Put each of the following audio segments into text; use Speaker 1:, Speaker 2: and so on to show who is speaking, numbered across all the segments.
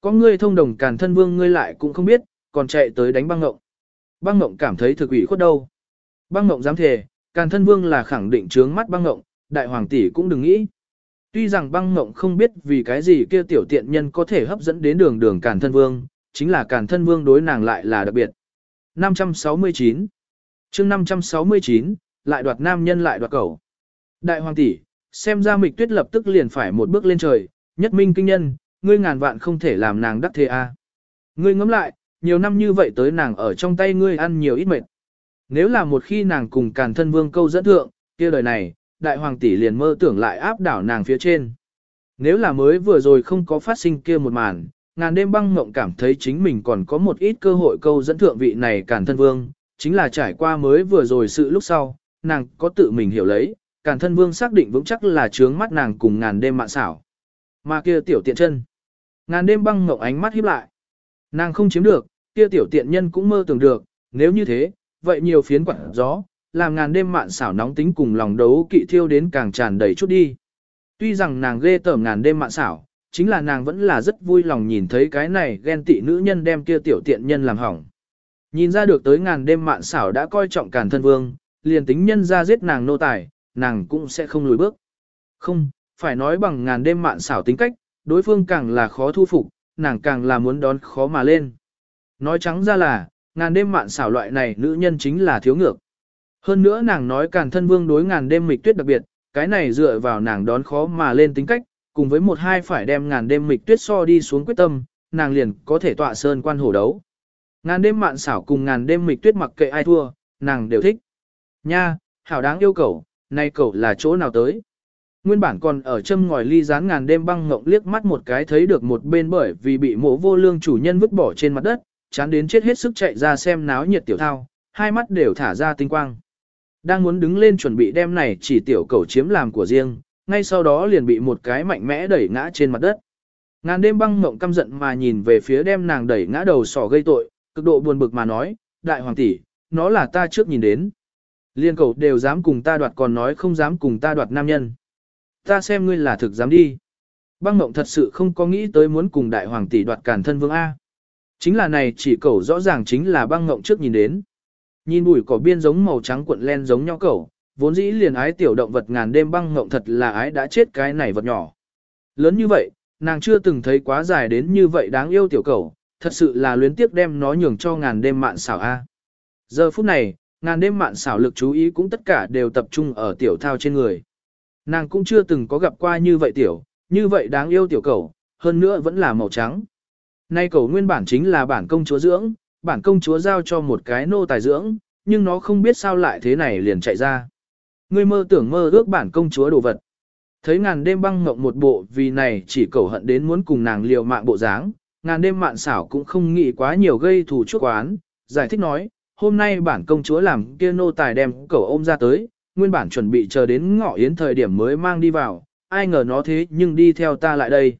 Speaker 1: có ngươi thông đồng càn thân vương ngươi lại cũng không biết, còn chạy tới đánh băng ngộng. Băng ngộng cảm thấy thực ủy khuất đâu. Băng ngộng dám thề, càn thân vương là khẳng định trướng mắt băng ngộng, đại hoàng tỷ cũng đừng nghĩ. Tuy rằng băng ngộng không biết vì cái gì kia tiểu tiện nhân có thể hấp dẫn đến đường đường càn thân vương, chính là càn thân vương đối nàng lại là đặc biệt. 569 chương 569, lại đoạt nam nhân lại đoạt cầu. Đại hoàng tỷ, xem ra mịch tuyết lập tức liền phải một bước lên trời, nhất minh kinh nhân, ngươi ngàn vạn không thể làm nàng đắc thế a. Ngươi ngẫm lại, nhiều năm như vậy tới nàng ở trong tay ngươi ăn nhiều ít mệt. Nếu là một khi nàng cùng càn thân vương câu dẫn thượng, kia đời này, đại hoàng tỷ liền mơ tưởng lại áp đảo nàng phía trên. Nếu là mới vừa rồi không có phát sinh kia một màn, ngàn đêm băng mộng cảm thấy chính mình còn có một ít cơ hội câu dẫn thượng vị này càn thân vương, chính là trải qua mới vừa rồi sự lúc sau, nàng có tự mình hiểu lấy, càn thân vương xác định vững chắc là trướng mắt nàng cùng ngàn đêm mạn xảo. Mà kia tiểu tiện chân. Ngàn đêm băng mộng ánh mắt híp lại. Nàng không chiếm được, kia tiểu tiện nhân cũng mơ tưởng được, nếu như thế, vậy nhiều phiến quạt gió, làm ngàn đêm mạn xảo nóng tính cùng lòng đấu kỵ thiêu đến càng tràn đầy chút đi. Tuy rằng nàng ghê tởm ngàn đêm mạn xảo, chính là nàng vẫn là rất vui lòng nhìn thấy cái này ghen tị nữ nhân đem kia tiểu tiện nhân làm hỏng. Nhìn ra được tới ngàn đêm mạn xảo đã coi trọng càn thân vương, liền tính nhân ra giết nàng nô tài, nàng cũng sẽ không lùi bước. Không, phải nói bằng ngàn đêm mạn xảo tính cách, đối phương càng là khó thu phục, nàng càng là muốn đón khó mà lên. Nói trắng ra là, ngàn đêm mạn xảo loại này nữ nhân chính là thiếu ngược. Hơn nữa nàng nói càn thân vương đối ngàn đêm mịch tuyết đặc biệt, cái này dựa vào nàng đón khó mà lên tính cách, cùng với một hai phải đem ngàn đêm mịch tuyết so đi xuống quyết tâm, nàng liền có thể tọa sơn quan hổ đấu. Ngàn đêm mạn xảo cùng ngàn đêm mịch tuyết mặc kệ ai thua, nàng đều thích. Nha, hảo đáng yêu cầu, nay cầu là chỗ nào tới. Nguyên bản còn ở châm ngòi ly rán ngàn đêm băng ngộng liếc mắt một cái thấy được một bên bởi vì bị mộ vô lương chủ nhân vứt bỏ trên mặt đất, chán đến chết hết sức chạy ra xem náo nhiệt tiểu thao, hai mắt đều thả ra tinh quang. Đang muốn đứng lên chuẩn bị đem này chỉ tiểu cầu chiếm làm của riêng, ngay sau đó liền bị một cái mạnh mẽ đẩy ngã trên mặt đất. Ngàn đêm băng mộng căm giận mà nhìn về phía đem nàng đẩy ngã đầu sỏ gây tội, cực độ buồn bực mà nói, đại hoàng tỷ, nó là ta trước nhìn đến. Liên cầu đều dám cùng ta đoạt còn nói không dám cùng ta đoạt nam nhân. Ta xem ngươi là thực dám đi. Băng mộng thật sự không có nghĩ tới muốn cùng đại hoàng tỷ đoạt càn thân vương A. Chính là này chỉ cẩu rõ ràng chính là băng mộng trước nhìn đến. Nhìn bụi cỏ biên giống màu trắng cuộn len giống nhau cẩu, vốn dĩ liền ái tiểu động vật ngàn đêm băng mộng thật là ái đã chết cái này vật nhỏ. Lớn như vậy, nàng chưa từng thấy quá dài đến như vậy đáng yêu tiểu cẩu, thật sự là luyến tiếc đem nó nhường cho ngàn đêm mạn xảo A. Giờ phút này, ngàn đêm mạn xảo lực chú ý cũng tất cả đều tập trung ở tiểu thao trên người. Nàng cũng chưa từng có gặp qua như vậy tiểu, như vậy đáng yêu tiểu cầu, hơn nữa vẫn là màu trắng. Nay cầu nguyên bản chính là bản công chúa dưỡng, bản công chúa giao cho một cái nô tài dưỡng, nhưng nó không biết sao lại thế này liền chạy ra. Ngươi mơ tưởng mơ ước bản công chúa đồ vật. Thấy ngàn đêm băng ngộng một bộ vì này chỉ cầu hận đến muốn cùng nàng liều mạng bộ dáng, ngàn đêm mạn xảo cũng không nghĩ quá nhiều gây thù chuốc quán, giải thích nói, hôm nay bản công chúa làm kia nô tài đem cầu ôm ra tới, nguyên bản chuẩn bị chờ đến ngọ yến thời điểm mới mang đi vào, ai ngờ nó thế nhưng đi theo ta lại đây.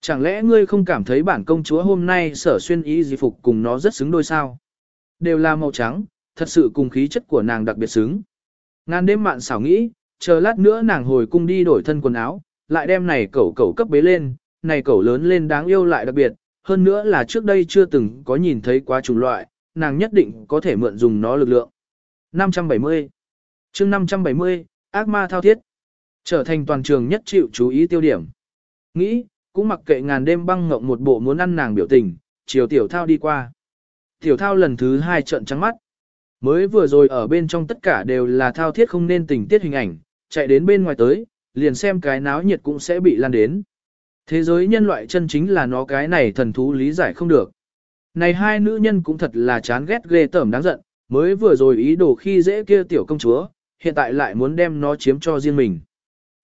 Speaker 1: Chẳng lẽ ngươi không cảm thấy bản công chúa hôm nay sở xuyên ý gì phục cùng nó rất xứng đôi sao? Đều là màu trắng, thật sự cùng khí chất của nàng đặc biệt xứng. Ngàn đêm mạn xảo nghĩ, chờ lát nữa nàng hồi cung đi đổi thân quần áo, lại đem này cẩu cẩu cấp bế lên, này cẩu lớn lên đáng yêu lại đặc biệt, hơn nữa là trước đây chưa từng có nhìn thấy quá chủng loại, nàng nhất định có thể mượn dùng nó lực lượng. 570 chương 570, ác ma thao thiết. Trở thành toàn trường nhất chịu chú ý tiêu điểm. Nghĩ, cũng mặc kệ ngàn đêm băng ngộng một bộ muốn ăn nàng biểu tình, chiều tiểu thao đi qua. Tiểu thao lần thứ hai trận trắng mắt. Mới vừa rồi ở bên trong tất cả đều là thao thiết không nên tình tiết hình ảnh, chạy đến bên ngoài tới, liền xem cái náo nhiệt cũng sẽ bị lan đến. Thế giới nhân loại chân chính là nó cái này thần thú lý giải không được. Này hai nữ nhân cũng thật là chán ghét ghê tởm đáng giận, mới vừa rồi ý đồ khi dễ kia tiểu công chúa, hiện tại lại muốn đem nó chiếm cho riêng mình.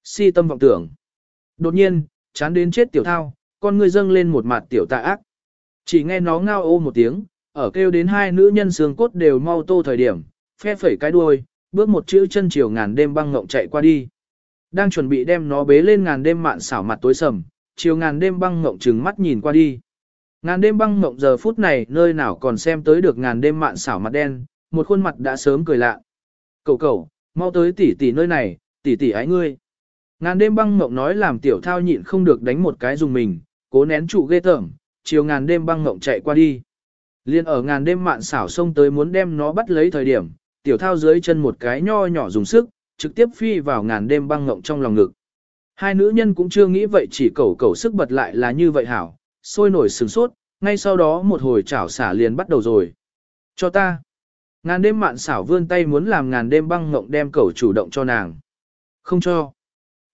Speaker 1: Si tâm vọng tưởng. Đột nhiên, chán đến chết tiểu thao, con ngươi dâng lên một mặt tiểu tà ác. Chỉ nghe nó ngao ô một tiếng, ở kêu đến hai nữ nhân xương cốt đều mau tô thời điểm, phe phẩy cái đuôi, bước một chữ chân chiều ngàn đêm băng ngộng chạy qua đi. Đang chuẩn bị đem nó bế lên ngàn đêm mạn xảo mặt tối sầm, chiều ngàn đêm băng ngộng trừng mắt nhìn qua đi. Ngàn đêm băng ngộng giờ phút này nơi nào còn xem tới được ngàn đêm mạn xảo mặt đen, một khuôn mặt đã sớm cười lạ. Cậu cậu, mau tới tỷ tỷ nơi này, tỷ tỷ ái ngươi. Ngàn đêm băng mộng nói làm tiểu thao nhịn không được đánh một cái dùng mình, cố nén trụ ghê tởm, chiều ngàn đêm băng mộng chạy qua đi. Liên ở ngàn đêm mạn xảo xông tới muốn đem nó bắt lấy thời điểm, tiểu thao dưới chân một cái nho nhỏ dùng sức, trực tiếp phi vào ngàn đêm băng ngộng trong lòng ngực. Hai nữ nhân cũng chưa nghĩ vậy chỉ cầu cầu sức bật lại là như vậy hảo, sôi nổi sừng sốt, ngay sau đó một hồi chảo xả liền bắt đầu rồi. Cho ta. Ngàn đêm mạn xảo vươn tay muốn làm ngàn đêm băng ngộng đem cầu chủ động cho nàng. Không cho.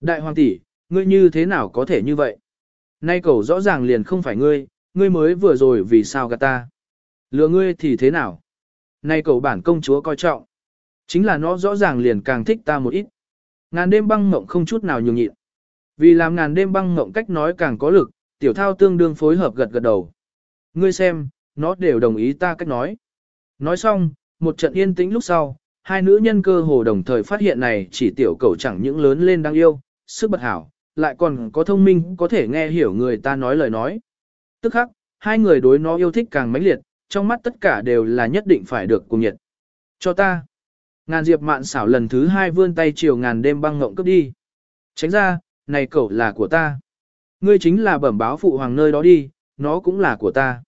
Speaker 1: Đại hoàng tỷ, ngươi như thế nào có thể như vậy? Nay cầu rõ ràng liền không phải ngươi, ngươi mới vừa rồi vì sao gạt ta? Lừa ngươi thì thế nào? Nay cầu bản công chúa coi trọng. Chính là nó rõ ràng liền càng thích ta một ít. Ngàn đêm băng ngộng không chút nào nhường nhịn. Vì làm ngàn đêm băng ngộng cách nói càng có lực, tiểu thao tương đương phối hợp gật gật đầu. Ngươi xem, nó đều đồng ý ta cách nói. Nói xong, một trận yên tĩnh lúc sau, hai nữ nhân cơ hồ đồng thời phát hiện này chỉ tiểu cầu chẳng những lớn lên đáng yêu, sức bật hảo, lại còn có thông minh có thể nghe hiểu người ta nói lời nói. Tức khắc, hai người đối nó yêu thích càng mãnh liệt, trong mắt tất cả đều là nhất định phải được cùng nhiệt. Cho ta. Ngàn diệp mạn xảo lần thứ hai vươn tay chiều ngàn đêm băng ngộng cướp đi. Tránh ra, này cậu là của ta. Ngươi chính là bẩm báo phụ hoàng nơi đó đi, nó cũng là của ta.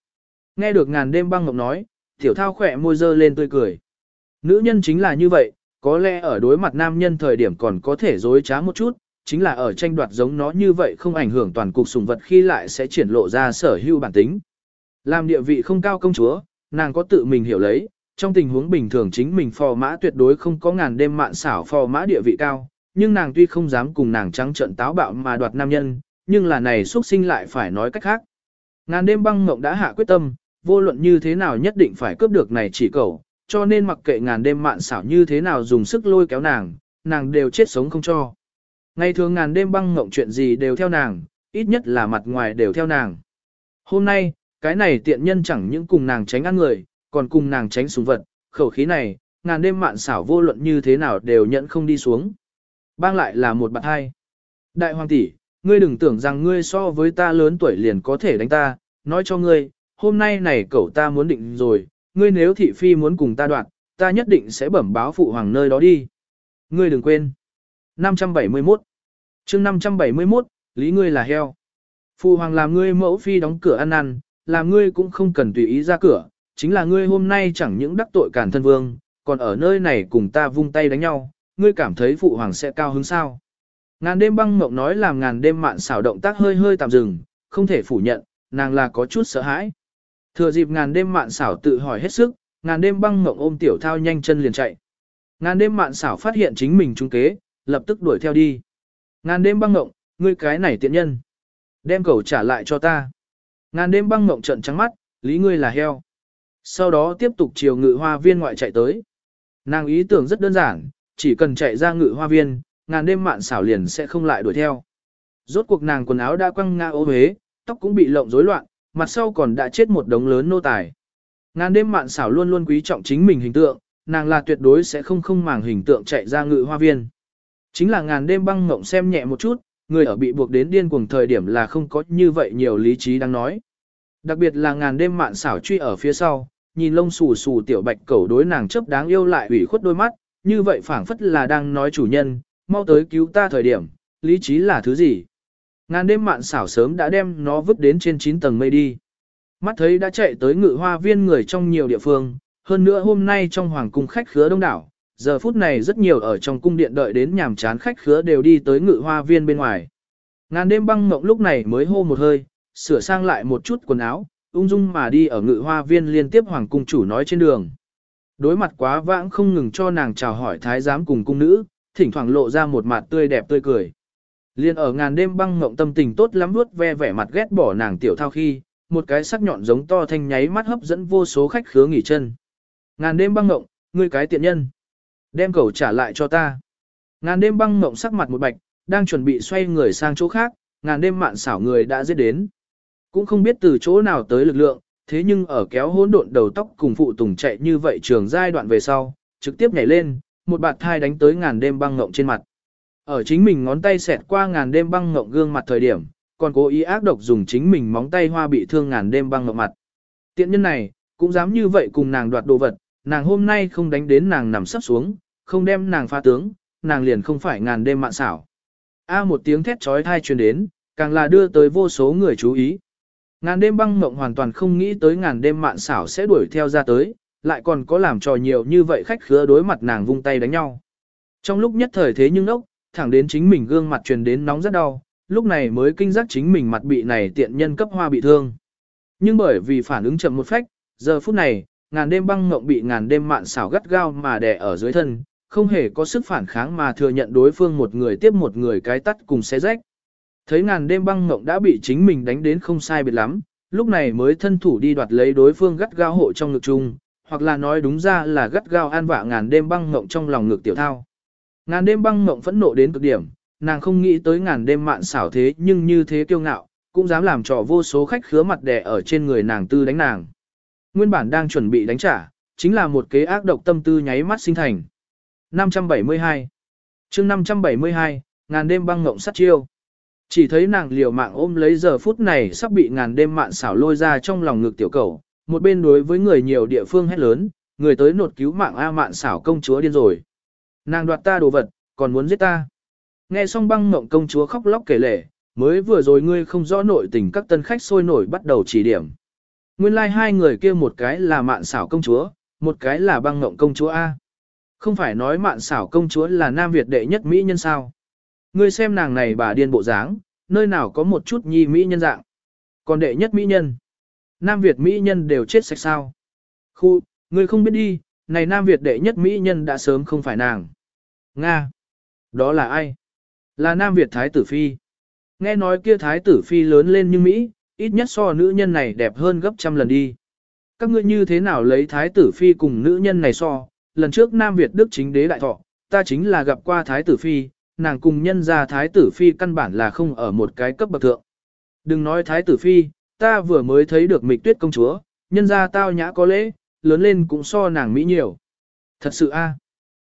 Speaker 1: Nghe được ngàn đêm băng ngộng nói, tiểu thao khỏe môi dơ lên tươi cười. Nữ nhân chính là như vậy, có lẽ ở đối mặt nam nhân thời điểm còn có thể dối trá một chút, chính là ở tranh đoạt giống nó như vậy không ảnh hưởng toàn cục sùng vật khi lại sẽ triển lộ ra sở hữu bản tính. Làm địa vị không cao công chúa, nàng có tự mình hiểu lấy, trong tình huống bình thường chính mình phò mã tuyệt đối không có ngàn đêm mạn xảo phò mã địa vị cao, nhưng nàng tuy không dám cùng nàng trắng trận táo bạo mà đoạt nam nhân, nhưng là này xuất sinh lại phải nói cách khác. Ngàn đêm băng mộng đã hạ quyết tâm, vô luận như thế nào nhất định phải cướp được này chỉ cầu, cho nên mặc kệ ngàn đêm mạn xảo như thế nào dùng sức lôi kéo nàng, nàng đều chết sống không cho. Ngày thường ngàn đêm băng ngộng chuyện gì đều theo nàng, ít nhất là mặt ngoài đều theo nàng. Hôm nay, cái này tiện nhân chẳng những cùng nàng tránh ăn người, còn cùng nàng tránh súng vật, khẩu khí này, ngàn đêm mạn xảo vô luận như thế nào đều nhận không đi xuống. Bang lại là một bạn hai. Đại hoàng tỷ, ngươi đừng tưởng rằng ngươi so với ta lớn tuổi liền có thể đánh ta, nói cho ngươi, hôm nay này cậu ta muốn định rồi, ngươi nếu thị phi muốn cùng ta đoạn, ta nhất định sẽ bẩm báo phụ hoàng nơi đó đi. Ngươi đừng quên. 571 chương 571, lý ngươi là heo. Phụ hoàng làm ngươi mẫu phi đóng cửa ăn ăn, làm ngươi cũng không cần tùy ý ra cửa, chính là ngươi hôm nay chẳng những đắc tội cản thân vương, còn ở nơi này cùng ta vung tay đánh nhau, ngươi cảm thấy phụ hoàng sẽ cao hứng sao. Ngàn đêm băng mộng nói làm ngàn đêm mạn xảo động tác hơi hơi tạm dừng, không thể phủ nhận, nàng là có chút sợ hãi. Thừa dịp ngàn đêm mạn xảo tự hỏi hết sức, ngàn đêm băng ngộng ôm tiểu thao nhanh chân liền chạy. Ngàn đêm mạn xảo phát hiện chính mình trung kế, lập tức đuổi theo đi. Ngàn đêm băng ngộng, ngươi cái này tiện nhân. Đem cầu trả lại cho ta. Ngàn đêm băng ngộng trận trắng mắt, lý ngươi là heo. Sau đó tiếp tục chiều ngự hoa viên ngoại chạy tới. Nàng ý tưởng rất đơn giản, chỉ cần chạy ra ngự hoa viên, ngàn đêm mạn xảo liền sẽ không lại đuổi theo. Rốt cuộc nàng quần áo đã quăng ngã ô huế, tóc cũng bị lộng rối loạn, mặt sau còn đã chết một đống lớn nô tài. Ngàn đêm mạn xảo luôn luôn quý trọng chính mình hình tượng, nàng là tuyệt đối sẽ không không màng hình tượng chạy ra ngự hoa viên. Chính là ngàn đêm băng ngộng xem nhẹ một chút, người ở bị buộc đến điên cuồng thời điểm là không có như vậy nhiều lý trí đang nói. Đặc biệt là ngàn đêm mạn xảo truy ở phía sau, nhìn lông xù xù tiểu bạch cẩu đối nàng chấp đáng yêu lại ủy khuất đôi mắt, như vậy phảng phất là đang nói chủ nhân, mau tới cứu ta thời điểm, lý trí là thứ gì? Ngàn đêm mạn xảo sớm đã đem nó vứt đến trên 9 tầng mây đi. Mắt thấy đã chạy tới ngự hoa viên người trong nhiều địa phương, hơn nữa hôm nay trong hoàng cung khách khứa đông đảo, giờ phút này rất nhiều ở trong cung điện đợi đến nhàm chán khách khứa đều đi tới ngự hoa viên bên ngoài. Ngàn đêm băng mộng lúc này mới hô một hơi, sửa sang lại một chút quần áo, ung dung mà đi ở ngự hoa viên liên tiếp hoàng cung chủ nói trên đường. Đối mặt quá vãng không ngừng cho nàng chào hỏi thái giám cùng cung nữ, thỉnh thoảng lộ ra một mặt tươi đẹp tươi cười. Liên ở ngàn đêm băng ngộng tâm tình tốt lắm vuốt ve vẻ mặt ghét bỏ nàng tiểu thao khi, một cái sắc nhọn giống to thanh nháy mắt hấp dẫn vô số khách khứa nghỉ chân. Ngàn đêm băng ngộng, ngươi cái tiện nhân. Đem cầu trả lại cho ta. Ngàn đêm băng ngộng sắc mặt một bạch, đang chuẩn bị xoay người sang chỗ khác, ngàn đêm mạn xảo người đã giết đến. Cũng không biết từ chỗ nào tới lực lượng, thế nhưng ở kéo hỗn độn đầu tóc cùng phụ tùng chạy như vậy trường giai đoạn về sau, trực tiếp nhảy lên, một bạt thai đánh tới ngàn đêm băng ngộng trên mặt. Ở chính mình ngón tay xẹt qua ngàn đêm băng ngộng gương mặt thời điểm, còn cố ý ác độc dùng chính mình móng tay hoa bị thương ngàn đêm băng ngộng mặt. Tiện nhân này, cũng dám như vậy cùng nàng đoạt đồ vật, nàng hôm nay không đánh đến nàng nằm sắp xuống, không đem nàng pha tướng, nàng liền không phải ngàn đêm mạn xảo. A một tiếng thét trói thai truyền đến, càng là đưa tới vô số người chú ý. Ngàn đêm băng mộng hoàn toàn không nghĩ tới ngàn đêm mạn xảo sẽ đuổi theo ra tới, lại còn có làm trò nhiều như vậy khách khứa đối mặt nàng vung tay đánh nhau. Trong lúc nhất thời thế nhưng ốc, thẳng đến chính mình gương mặt truyền đến nóng rất đau, lúc này mới kinh giác chính mình mặt bị này tiện nhân cấp hoa bị thương. Nhưng bởi vì phản ứng chậm một phách, giờ phút này, ngàn đêm băng ngộng bị ngàn đêm mạn xảo gắt gao mà đè ở dưới thân, không hề có sức phản kháng mà thừa nhận đối phương một người tiếp một người cái tắt cùng xé rách. Thấy ngàn đêm băng ngộng đã bị chính mình đánh đến không sai biệt lắm, lúc này mới thân thủ đi đoạt lấy đối phương gắt gao hộ trong ngực chung, hoặc là nói đúng ra là gắt gao an vạ ngàn đêm băng ngộng trong lòng ngực tiểu thao. Ngàn đêm băng mộng phẫn nộ đến cực điểm, nàng không nghĩ tới ngàn đêm mạn xảo thế nhưng như thế kiêu ngạo, cũng dám làm trò vô số khách khứa mặt đè ở trên người nàng tư đánh nàng. Nguyên bản đang chuẩn bị đánh trả, chính là một kế ác độc tâm tư nháy mắt sinh thành. 572 chương 572, ngàn đêm băng ngộng sát chiêu. Chỉ thấy nàng liều mạng ôm lấy giờ phút này sắp bị ngàn đêm mạn xảo lôi ra trong lòng ngực tiểu cầu, một bên đối với người nhiều địa phương hét lớn, người tới nột cứu mạng A mạn xảo công chúa điên rồi. Nàng đoạt ta đồ vật, còn muốn giết ta. Nghe xong băng mộng công chúa khóc lóc kể lể, mới vừa rồi ngươi không rõ nội tình các tân khách sôi nổi bắt đầu chỉ điểm. Nguyên lai like hai người kia một cái là mạn xảo công chúa, một cái là băng mộng công chúa A. Không phải nói mạn xảo công chúa là Nam Việt đệ nhất Mỹ nhân sao. Ngươi xem nàng này bà điên bộ dáng, nơi nào có một chút nhi Mỹ nhân dạng. Còn đệ nhất Mỹ nhân. Nam Việt Mỹ nhân đều chết sạch sao. Khu, ngươi không biết đi, này Nam Việt đệ nhất Mỹ nhân đã sớm không phải nàng. Nga. Đó là ai? Là Nam Việt Thái tử Phi. Nghe nói kia Thái tử Phi lớn lên như Mỹ, ít nhất so nữ nhân này đẹp hơn gấp trăm lần đi. Các ngươi như thế nào lấy Thái tử Phi cùng nữ nhân này so? Lần trước Nam Việt Đức chính đế đại thọ, ta chính là gặp qua Thái tử Phi, nàng cùng nhân gia Thái tử Phi căn bản là không ở một cái cấp bậc thượng. Đừng nói Thái tử Phi, ta vừa mới thấy được mịch tuyết công chúa, nhân gia tao nhã có lễ, lớn lên cũng so nàng Mỹ nhiều. Thật sự a,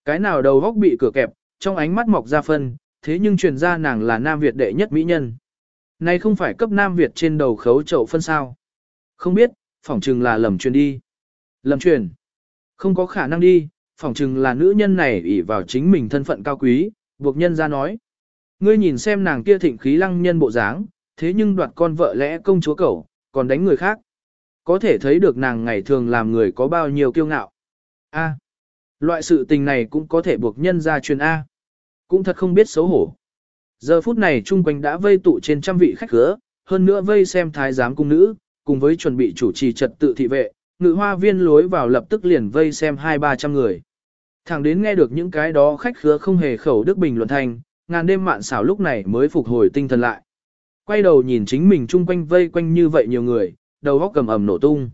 Speaker 1: cái nào đầu góc bị cửa kẹp, trong ánh mắt mọc ra phân, thế nhưng truyền ra nàng là Nam Việt đệ nhất mỹ nhân. Này không phải cấp Nam Việt trên đầu khấu chậu phân sao. Không biết, phỏng chừng là lầm truyền đi. Lầm truyền. Không có khả năng đi, phỏng chừng là nữ nhân này ỷ vào chính mình thân phận cao quý, buộc nhân ra nói. Ngươi nhìn xem nàng kia thịnh khí lăng nhân bộ dáng, thế nhưng đoạt con vợ lẽ công chúa cẩu, còn đánh người khác. Có thể thấy được nàng ngày thường làm người có bao nhiêu kiêu ngạo. A loại sự tình này cũng có thể buộc nhân ra truyền A. Cũng thật không biết xấu hổ. Giờ phút này chung quanh đã vây tụ trên trăm vị khách khứa, hơn nữa vây xem thái giám cung nữ, cùng với chuẩn bị chủ trì trật tự thị vệ, ngự hoa viên lối vào lập tức liền vây xem hai ba trăm người. Thẳng đến nghe được những cái đó khách khứa không hề khẩu đức bình luận thành, ngàn đêm mạn xảo lúc này mới phục hồi tinh thần lại. Quay đầu nhìn chính mình chung quanh vây quanh như vậy nhiều người, đầu óc cầm ẩm nổ tung.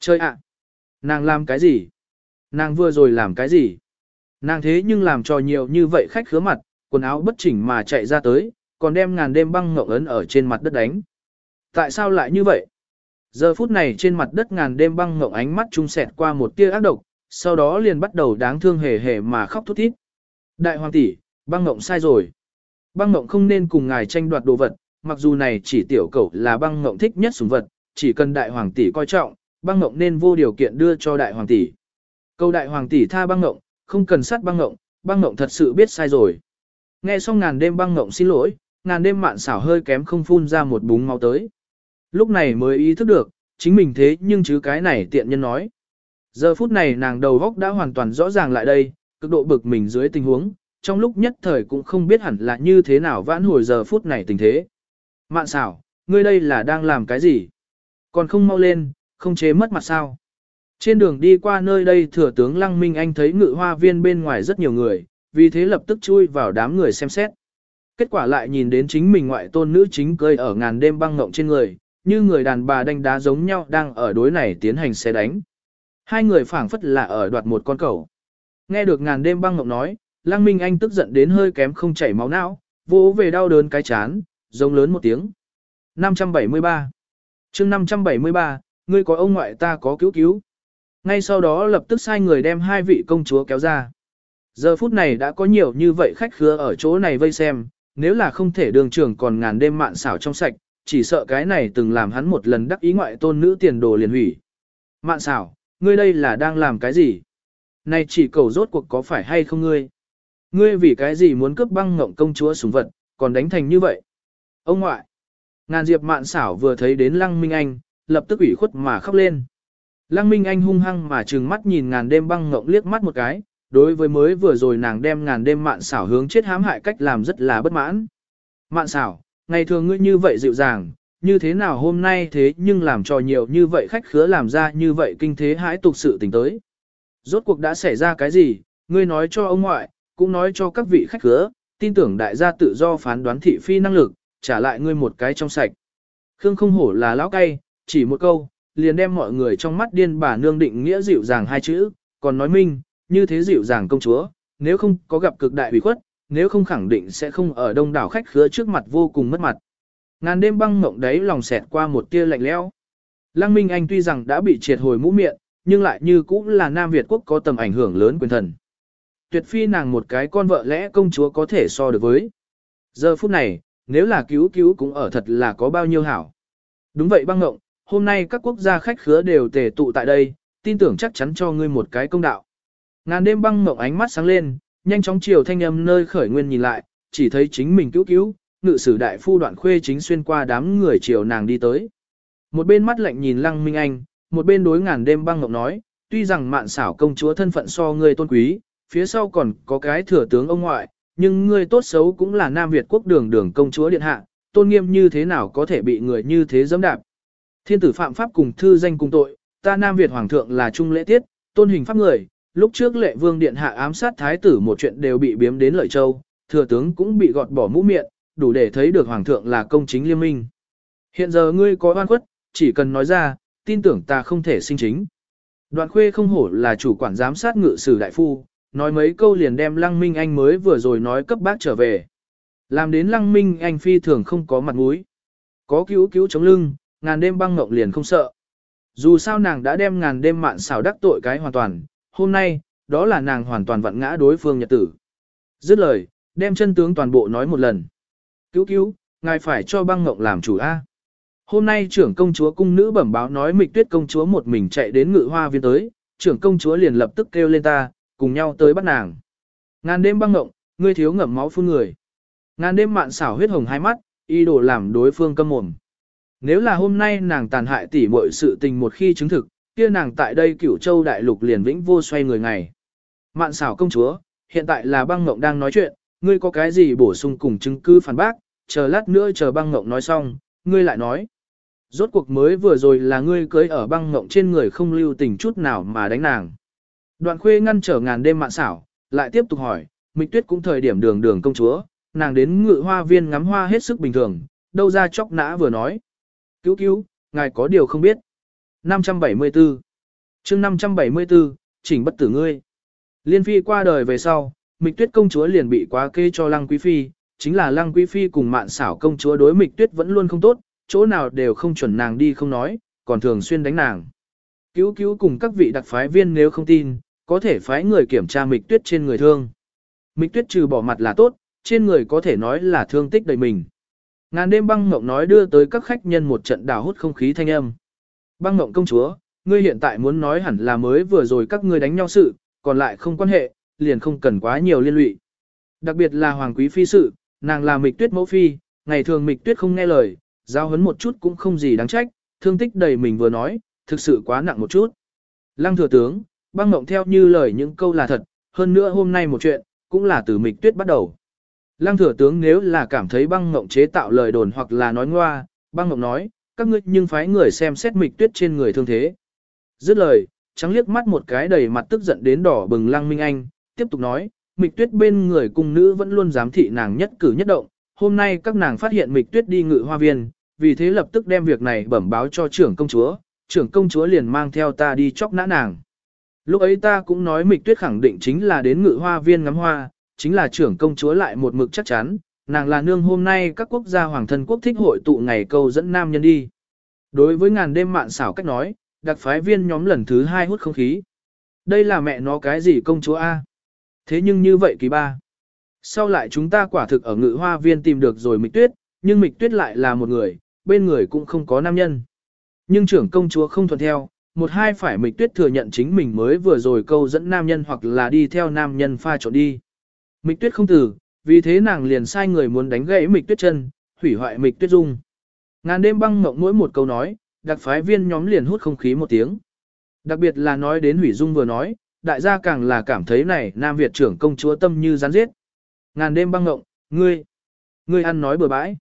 Speaker 1: Chơi ạ! Nàng làm cái gì? Nàng vừa rồi làm cái gì? Nàng thế nhưng làm cho nhiều như vậy khách khứa mặt, quần áo bất chỉnh mà chạy ra tới, còn đem ngàn đêm băng ngọc ấn ở trên mặt đất đánh. Tại sao lại như vậy? Giờ phút này trên mặt đất ngàn đêm băng ngọc ánh mắt trung sẹt qua một tia ác độc, sau đó liền bắt đầu đáng thương hề hề mà khóc thút thít. Đại hoàng tỷ, băng ngọc sai rồi. Băng ngọc không nên cùng ngài tranh đoạt đồ vật, mặc dù này chỉ tiểu cẩu là băng ngọc thích nhất sủng vật, chỉ cần đại hoàng tỷ coi trọng, băng ngọc nên vô điều kiện đưa cho đại hoàng tỷ. Câu đại hoàng tỷ tha băng ngộng, không cần sát băng ngộng, băng ngộng thật sự biết sai rồi. Nghe xong ngàn đêm băng ngộng xin lỗi, ngàn đêm mạn xảo hơi kém không phun ra một búng máu tới. Lúc này mới ý thức được, chính mình thế nhưng chứ cái này tiện nhân nói. Giờ phút này nàng đầu góc đã hoàn toàn rõ ràng lại đây, cực độ bực mình dưới tình huống, trong lúc nhất thời cũng không biết hẳn là như thế nào vãn hồi giờ phút này tình thế. Mạn xảo, ngươi đây là đang làm cái gì? Còn không mau lên, không chế mất mặt sao? Trên đường đi qua nơi đây thừa tướng Lăng Minh Anh thấy ngự hoa viên bên ngoài rất nhiều người, vì thế lập tức chui vào đám người xem xét. Kết quả lại nhìn đến chính mình ngoại tôn nữ chính cơi ở ngàn đêm băng ngộng trên người, như người đàn bà đánh đá giống nhau đang ở đối này tiến hành xe đánh. Hai người phảng phất là ở đoạt một con cẩu. Nghe được ngàn đêm băng ngộng nói, Lăng Minh Anh tức giận đến hơi kém không chảy máu não, vỗ về đau đớn cái chán, giống lớn một tiếng. 573 chương 573, ngươi có ông ngoại ta có cứu cứu. Ngay sau đó lập tức sai người đem hai vị công chúa kéo ra. Giờ phút này đã có nhiều như vậy khách khứa ở chỗ này vây xem, nếu là không thể đường trưởng còn ngàn đêm mạn xảo trong sạch, chỉ sợ cái này từng làm hắn một lần đắc ý ngoại tôn nữ tiền đồ liền hủy. Mạn xảo, ngươi đây là đang làm cái gì? Này chỉ cầu rốt cuộc có phải hay không ngươi? Ngươi vì cái gì muốn cướp băng ngộng công chúa súng vật, còn đánh thành như vậy? Ông ngoại! Ngàn diệp mạn xảo vừa thấy đến Lăng Minh Anh, lập tức ủy khuất mà khóc lên. Lăng Minh Anh hung hăng mà trừng mắt nhìn ngàn đêm băng ngộng liếc mắt một cái, đối với mới vừa rồi nàng đem ngàn đêm mạn xảo hướng chết hãm hại cách làm rất là bất mãn. Mạn xảo, ngày thường ngươi như vậy dịu dàng, như thế nào hôm nay thế nhưng làm cho nhiều như vậy khách khứa làm ra như vậy kinh thế hãi tục sự tình tới. Rốt cuộc đã xảy ra cái gì, ngươi nói cho ông ngoại, cũng nói cho các vị khách khứa, tin tưởng đại gia tự do phán đoán thị phi năng lực, trả lại ngươi một cái trong sạch. Khương không hổ là lão cay, chỉ một câu, liền đem mọi người trong mắt điên bà nương định nghĩa dịu dàng hai chữ, còn nói minh, như thế dịu dàng công chúa, nếu không có gặp cực đại ủy khuất, nếu không khẳng định sẽ không ở đông đảo khách khứa trước mặt vô cùng mất mặt. Ngàn đêm băng mộng đấy lòng xẹt qua một tia lạnh lẽo. Lăng Minh Anh tuy rằng đã bị triệt hồi mũ miệng, nhưng lại như cũng là Nam Việt quốc có tầm ảnh hưởng lớn quyền thần. Tuyệt phi nàng một cái con vợ lẽ công chúa có thể so được với. Giờ phút này, nếu là cứu cứu cũng ở thật là có bao nhiêu hảo. Đúng vậy băng ngộng, hôm nay các quốc gia khách khứa đều tề tụ tại đây, tin tưởng chắc chắn cho ngươi một cái công đạo. Ngàn đêm băng mộng ánh mắt sáng lên, nhanh chóng chiều thanh âm nơi khởi nguyên nhìn lại, chỉ thấy chính mình cứu cứu, ngự sử đại phu đoạn khuê chính xuyên qua đám người chiều nàng đi tới. Một bên mắt lạnh nhìn lăng minh anh, một bên đối ngàn đêm băng ngộng nói, tuy rằng mạn xảo công chúa thân phận so ngươi tôn quý, phía sau còn có cái thừa tướng ông ngoại, nhưng ngươi tốt xấu cũng là Nam Việt quốc đường đường công chúa điện hạ, tôn nghiêm như thế nào có thể bị người như thế dẫm đạp. Thiên tử phạm pháp cùng thư danh cùng tội, ta Nam Việt hoàng thượng là trung lễ tiết, tôn hình pháp người, lúc trước lệ vương điện hạ ám sát thái tử một chuyện đều bị biếm đến lợi châu, thừa tướng cũng bị gọt bỏ mũ miệng, đủ để thấy được hoàng thượng là công chính liên minh. Hiện giờ ngươi có oan khuất, chỉ cần nói ra, tin tưởng ta không thể sinh chính. Đoạn khuê không hổ là chủ quản giám sát ngự sử đại phu, nói mấy câu liền đem Lăng Minh Anh mới vừa rồi nói cấp bác trở về. Làm đến Lăng Minh Anh phi thường không có mặt mũi. Có cứu cứu chống lưng, ngàn đêm băng ngộng liền không sợ. Dù sao nàng đã đem ngàn đêm mạn xảo đắc tội cái hoàn toàn, hôm nay, đó là nàng hoàn toàn vặn ngã đối phương nhật tử. Dứt lời, đem chân tướng toàn bộ nói một lần. Cứu cứu, ngài phải cho băng ngộng làm chủ A. Hôm nay trưởng công chúa cung nữ bẩm báo nói mịch tuyết công chúa một mình chạy đến ngự hoa viên tới, trưởng công chúa liền lập tức kêu lên ta, cùng nhau tới bắt nàng. Ngàn đêm băng ngộng, ngươi thiếu ngậm máu phun người. Ngàn đêm mạn xảo huyết hồng hai mắt, y đồ làm đối phương câm mồm. Nếu là hôm nay nàng tàn hại tỉ muội sự tình một khi chứng thực, kia nàng tại đây cửu châu đại lục liền vĩnh vô xoay người ngày. Mạn xảo công chúa, hiện tại là băng ngộng đang nói chuyện, ngươi có cái gì bổ sung cùng chứng cứ phản bác, chờ lát nữa chờ băng ngộng nói xong, ngươi lại nói. Rốt cuộc mới vừa rồi là ngươi cưới ở băng ngộng trên người không lưu tình chút nào mà đánh nàng. Đoạn khuê ngăn trở ngàn đêm mạn xảo, lại tiếp tục hỏi, Mịch Tuyết cũng thời điểm đường đường công chúa, nàng đến ngự hoa viên ngắm hoa hết sức bình thường, đâu ra chóc nã vừa nói. Cứu cứu, ngài có điều không biết. 574 chương 574, chỉnh bất tử ngươi. Liên phi qua đời về sau, Mịch Tuyết công chúa liền bị quá kê cho Lăng Quý Phi, chính là Lăng Quý Phi cùng mạn xảo công chúa đối Mịch Tuyết vẫn luôn không tốt, chỗ nào đều không chuẩn nàng đi không nói, còn thường xuyên đánh nàng. Cứu cứu cùng các vị đặc phái viên nếu không tin, có thể phái người kiểm tra Mịch Tuyết trên người thương. Mịch Tuyết trừ bỏ mặt là tốt, trên người có thể nói là thương tích đầy mình. Ngàn đêm băng ngộng nói đưa tới các khách nhân một trận đào hút không khí thanh âm. Băng ngộng công chúa, ngươi hiện tại muốn nói hẳn là mới vừa rồi các ngươi đánh nhau sự, còn lại không quan hệ, liền không cần quá nhiều liên lụy. Đặc biệt là hoàng quý phi sự, nàng là mịch tuyết mẫu phi, ngày thường mịch tuyết không nghe lời, giao hấn một chút cũng không gì đáng trách, thương tích đầy mình vừa nói, thực sự quá nặng một chút. Lăng thừa tướng, băng ngộng theo như lời những câu là thật, hơn nữa hôm nay một chuyện, cũng là từ mịch tuyết bắt đầu. Lăng thừa tướng nếu là cảm thấy băng ngộng chế tạo lời đồn hoặc là nói ngoa, băng ngộng nói, các ngươi nhưng phái người xem xét mịch tuyết trên người thương thế. Dứt lời, trắng liếc mắt một cái đầy mặt tức giận đến đỏ bừng lăng minh anh, tiếp tục nói, mịch tuyết bên người cung nữ vẫn luôn giám thị nàng nhất cử nhất động, hôm nay các nàng phát hiện mịch tuyết đi ngự hoa viên, vì thế lập tức đem việc này bẩm báo cho trưởng công chúa, trưởng công chúa liền mang theo ta đi chóc nã nàng. Lúc ấy ta cũng nói mịch tuyết khẳng định chính là đến ngự hoa viên ngắm hoa, chính là trưởng công chúa lại một mực chắc chắn, nàng là nương hôm nay các quốc gia hoàng thân quốc thích hội tụ ngày câu dẫn nam nhân đi. Đối với ngàn đêm mạn xảo cách nói, đặc phái viên nhóm lần thứ hai hút không khí. Đây là mẹ nó cái gì công chúa A? Thế nhưng như vậy kỳ ba. Sau lại chúng ta quả thực ở ngự hoa viên tìm được rồi mịch tuyết, nhưng mịch tuyết lại là một người, bên người cũng không có nam nhân. Nhưng trưởng công chúa không thuận theo, một hai phải mịch tuyết thừa nhận chính mình mới vừa rồi câu dẫn nam nhân hoặc là đi theo nam nhân pha trộn đi. Mịch tuyết không từ, vì thế nàng liền sai người muốn đánh gãy mịch tuyết chân, hủy hoại mịch tuyết dung. Ngàn đêm băng mộng mỗi một câu nói, đặc phái viên nhóm liền hút không khí một tiếng. Đặc biệt là nói đến hủy dung vừa nói, đại gia càng là cảm thấy này Nam Việt trưởng công chúa tâm như rắn giết. Ngàn đêm băng mộng, ngươi, ngươi ăn nói bừa bãi.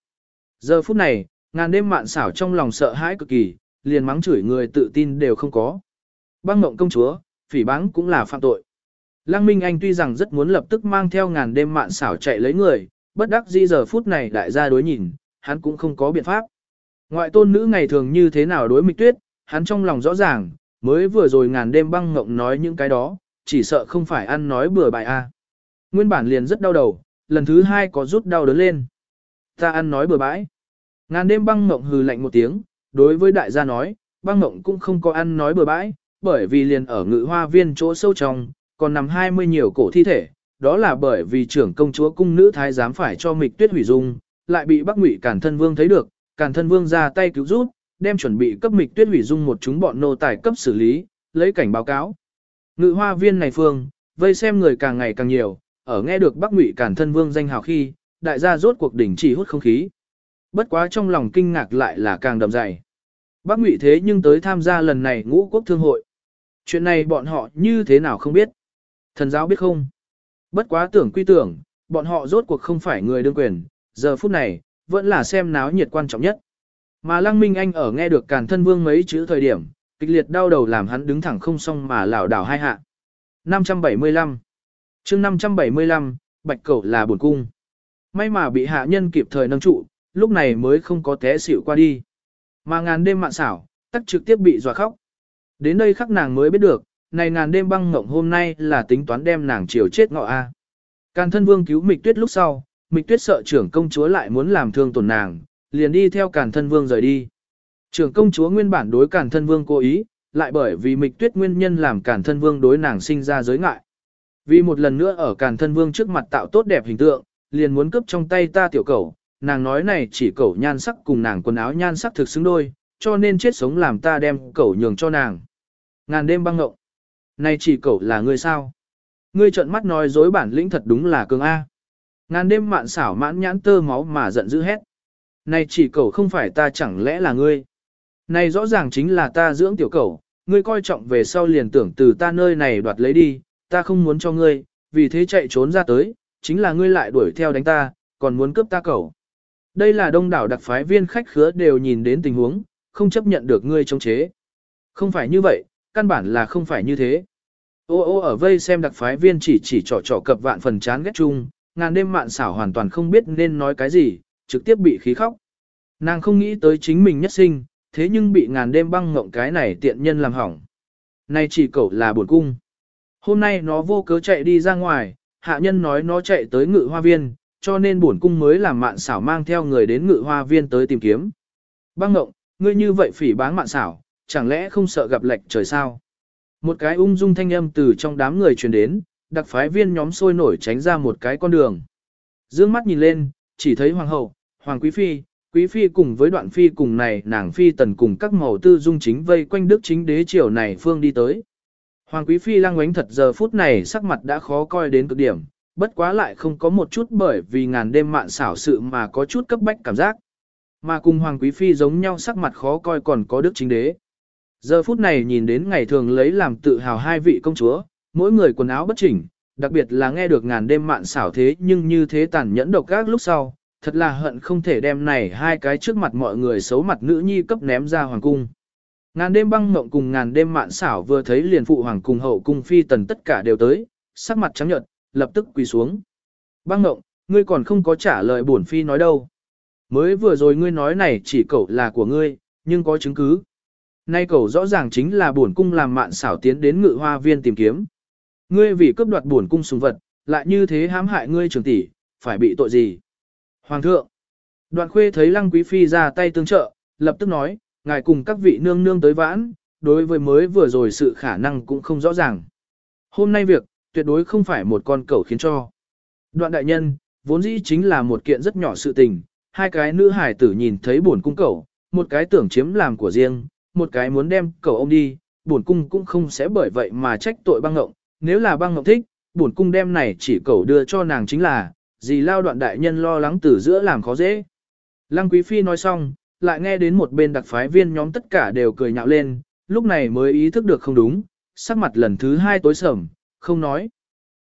Speaker 1: Giờ phút này, ngàn đêm mạn xảo trong lòng sợ hãi cực kỳ, liền mắng chửi người tự tin đều không có. Băng mộng công chúa, phỉ báng cũng là phạm tội. Lăng Minh Anh tuy rằng rất muốn lập tức mang theo ngàn đêm mạn xảo chạy lấy người, bất đắc dĩ giờ phút này đại gia đối nhìn, hắn cũng không có biện pháp. Ngoại tôn nữ ngày thường như thế nào đối mịch tuyết, hắn trong lòng rõ ràng, mới vừa rồi ngàn đêm băng ngộng nói những cái đó, chỉ sợ không phải ăn nói bừa bài a. Nguyên bản liền rất đau đầu, lần thứ hai có rút đau đớn lên. Ta ăn nói bừa bãi. Ngàn đêm băng ngộng hừ lạnh một tiếng, đối với đại gia nói, băng ngộng cũng không có ăn nói bừa bãi, bởi vì liền ở ngự hoa viên chỗ sâu trong, còn nằm hai mươi nhiều cổ thi thể, đó là bởi vì trưởng công chúa cung nữ thái giám phải cho mịch tuyết hủy dung, lại bị Bắc Ngụy Càn Thân Vương thấy được, Càn Thân Vương ra tay cứu giúp, đem chuẩn bị cấp mịch tuyết hủy dung một chúng bọn nô tài cấp xử lý, lấy cảnh báo cáo. Ngự hoa viên này phương, vây xem người càng ngày càng nhiều, ở nghe được Bắc Ngụy Càn Thân Vương danh hào khi, đại gia rốt cuộc đỉnh chỉ hút không khí. Bất quá trong lòng kinh ngạc lại là càng đậm dày. Bắc Ngụy thế nhưng tới tham gia lần này ngũ quốc thương hội. Chuyện này bọn họ như thế nào không biết. Thần giáo biết không? Bất quá tưởng quy tưởng, bọn họ rốt cuộc không phải người đương quyền, giờ phút này, vẫn là xem náo nhiệt quan trọng nhất. Mà Lăng Minh Anh ở nghe được Càn Thân Vương mấy chữ thời điểm, kịch liệt đau đầu làm hắn đứng thẳng không xong mà lảo đảo hai hạ. 575 chương 575, Bạch Cẩu là buồn cung. May mà bị hạ nhân kịp thời nâng trụ, lúc này mới không có té xỉu qua đi. Mà ngàn đêm mạn xảo, tắc trực tiếp bị dọa khóc. Đến đây khắc nàng mới biết được, này ngàn đêm băng ngộng hôm nay là tính toán đem nàng chiều chết ngọ a. Càn thân vương cứu mịch tuyết lúc sau, mịch tuyết sợ trưởng công chúa lại muốn làm thương tổn nàng, liền đi theo càn thân vương rời đi. Trưởng công chúa nguyên bản đối càn thân vương cố ý, lại bởi vì mịch tuyết nguyên nhân làm càn thân vương đối nàng sinh ra giới ngại. Vì một lần nữa ở càn thân vương trước mặt tạo tốt đẹp hình tượng, liền muốn cướp trong tay ta tiểu cẩu. nàng nói này chỉ cẩu nhan sắc cùng nàng quần áo nhan sắc thực xứng đôi, cho nên chết sống làm ta đem cẩu nhường cho nàng. Ngàn đêm băng ngộng nay chỉ cậu là ngươi sao? Ngươi trợn mắt nói dối bản lĩnh thật đúng là cường A. Ngàn đêm mạn xảo mãn nhãn tơ máu mà giận dữ hét. Này chỉ cậu không phải ta chẳng lẽ là ngươi? Này rõ ràng chính là ta dưỡng tiểu cậu. ngươi coi trọng về sau liền tưởng từ ta nơi này đoạt lấy đi, ta không muốn cho ngươi, vì thế chạy trốn ra tới, chính là ngươi lại đuổi theo đánh ta, còn muốn cướp ta cậu. Đây là đông đảo đặc phái viên khách khứa đều nhìn đến tình huống, không chấp nhận được ngươi chống chế. Không phải như vậy, căn bản là không phải như thế. Ô ô ở vây xem đặc phái viên chỉ chỉ trò trò cập vạn phần chán ghét chung, ngàn đêm mạn xảo hoàn toàn không biết nên nói cái gì, trực tiếp bị khí khóc. Nàng không nghĩ tới chính mình nhất sinh, thế nhưng bị ngàn đêm băng ngộng cái này tiện nhân làm hỏng. Này chỉ cậu là buồn cung. Hôm nay nó vô cớ chạy đi ra ngoài, hạ nhân nói nó chạy tới ngự hoa viên, cho nên buồn cung mới làm mạn xảo mang theo người đến ngự hoa viên tới tìm kiếm. Băng ngộng, ngươi như vậy phỉ báng mạn xảo, chẳng lẽ không sợ gặp lệch trời sao? Một cái ung dung thanh âm từ trong đám người truyền đến, đặc phái viên nhóm sôi nổi tránh ra một cái con đường. Dương mắt nhìn lên, chỉ thấy hoàng hậu, hoàng quý phi, quý phi cùng với đoạn phi cùng này nàng phi tần cùng các màu tư dung chính vây quanh đức chính đế triều này phương đi tới. Hoàng quý phi lang ánh thật giờ phút này sắc mặt đã khó coi đến cực điểm, bất quá lại không có một chút bởi vì ngàn đêm mạn xảo sự mà có chút cấp bách cảm giác. Mà cùng hoàng quý phi giống nhau sắc mặt khó coi còn có đức chính đế. Giờ phút này nhìn đến ngày thường lấy làm tự hào hai vị công chúa, mỗi người quần áo bất chỉnh, đặc biệt là nghe được ngàn đêm mạn xảo thế nhưng như thế tàn nhẫn độc các lúc sau, thật là hận không thể đem này hai cái trước mặt mọi người xấu mặt nữ nhi cấp ném ra hoàng cung. Ngàn đêm băng mộng cùng ngàn đêm mạn xảo vừa thấy liền phụ hoàng cùng hậu cung phi tần tất cả đều tới, sắc mặt trắng nhợt, lập tức quỳ xuống. Băng mộng, ngươi còn không có trả lời bổn phi nói đâu. Mới vừa rồi ngươi nói này chỉ cậu là của ngươi, nhưng có chứng cứ. Nay cầu rõ ràng chính là bổn cung làm mạn xảo tiến đến ngự hoa viên tìm kiếm. Ngươi vì cướp đoạt bổn cung sùng vật, lại như thế hãm hại ngươi trưởng tỷ, phải bị tội gì? Hoàng thượng, đoạn khuê thấy lăng quý phi ra tay tương trợ, lập tức nói, ngài cùng các vị nương nương tới vãn, đối với mới vừa rồi sự khả năng cũng không rõ ràng. Hôm nay việc, tuyệt đối không phải một con cẩu khiến cho. Đoạn đại nhân, vốn dĩ chính là một kiện rất nhỏ sự tình, hai cái nữ hải tử nhìn thấy buồn cung cẩu, một cái tưởng chiếm làm của riêng, một cái muốn đem cầu ông đi, bổn cung cũng không sẽ bởi vậy mà trách tội băng ngộng, nếu là băng ngộng thích, bổn cung đem này chỉ cầu đưa cho nàng chính là, gì lao đoạn đại nhân lo lắng từ giữa làm khó dễ. Lăng Quý Phi nói xong, lại nghe đến một bên đặc phái viên nhóm tất cả đều cười nhạo lên, lúc này mới ý thức được không đúng, sắc mặt lần thứ hai tối sầm, không nói.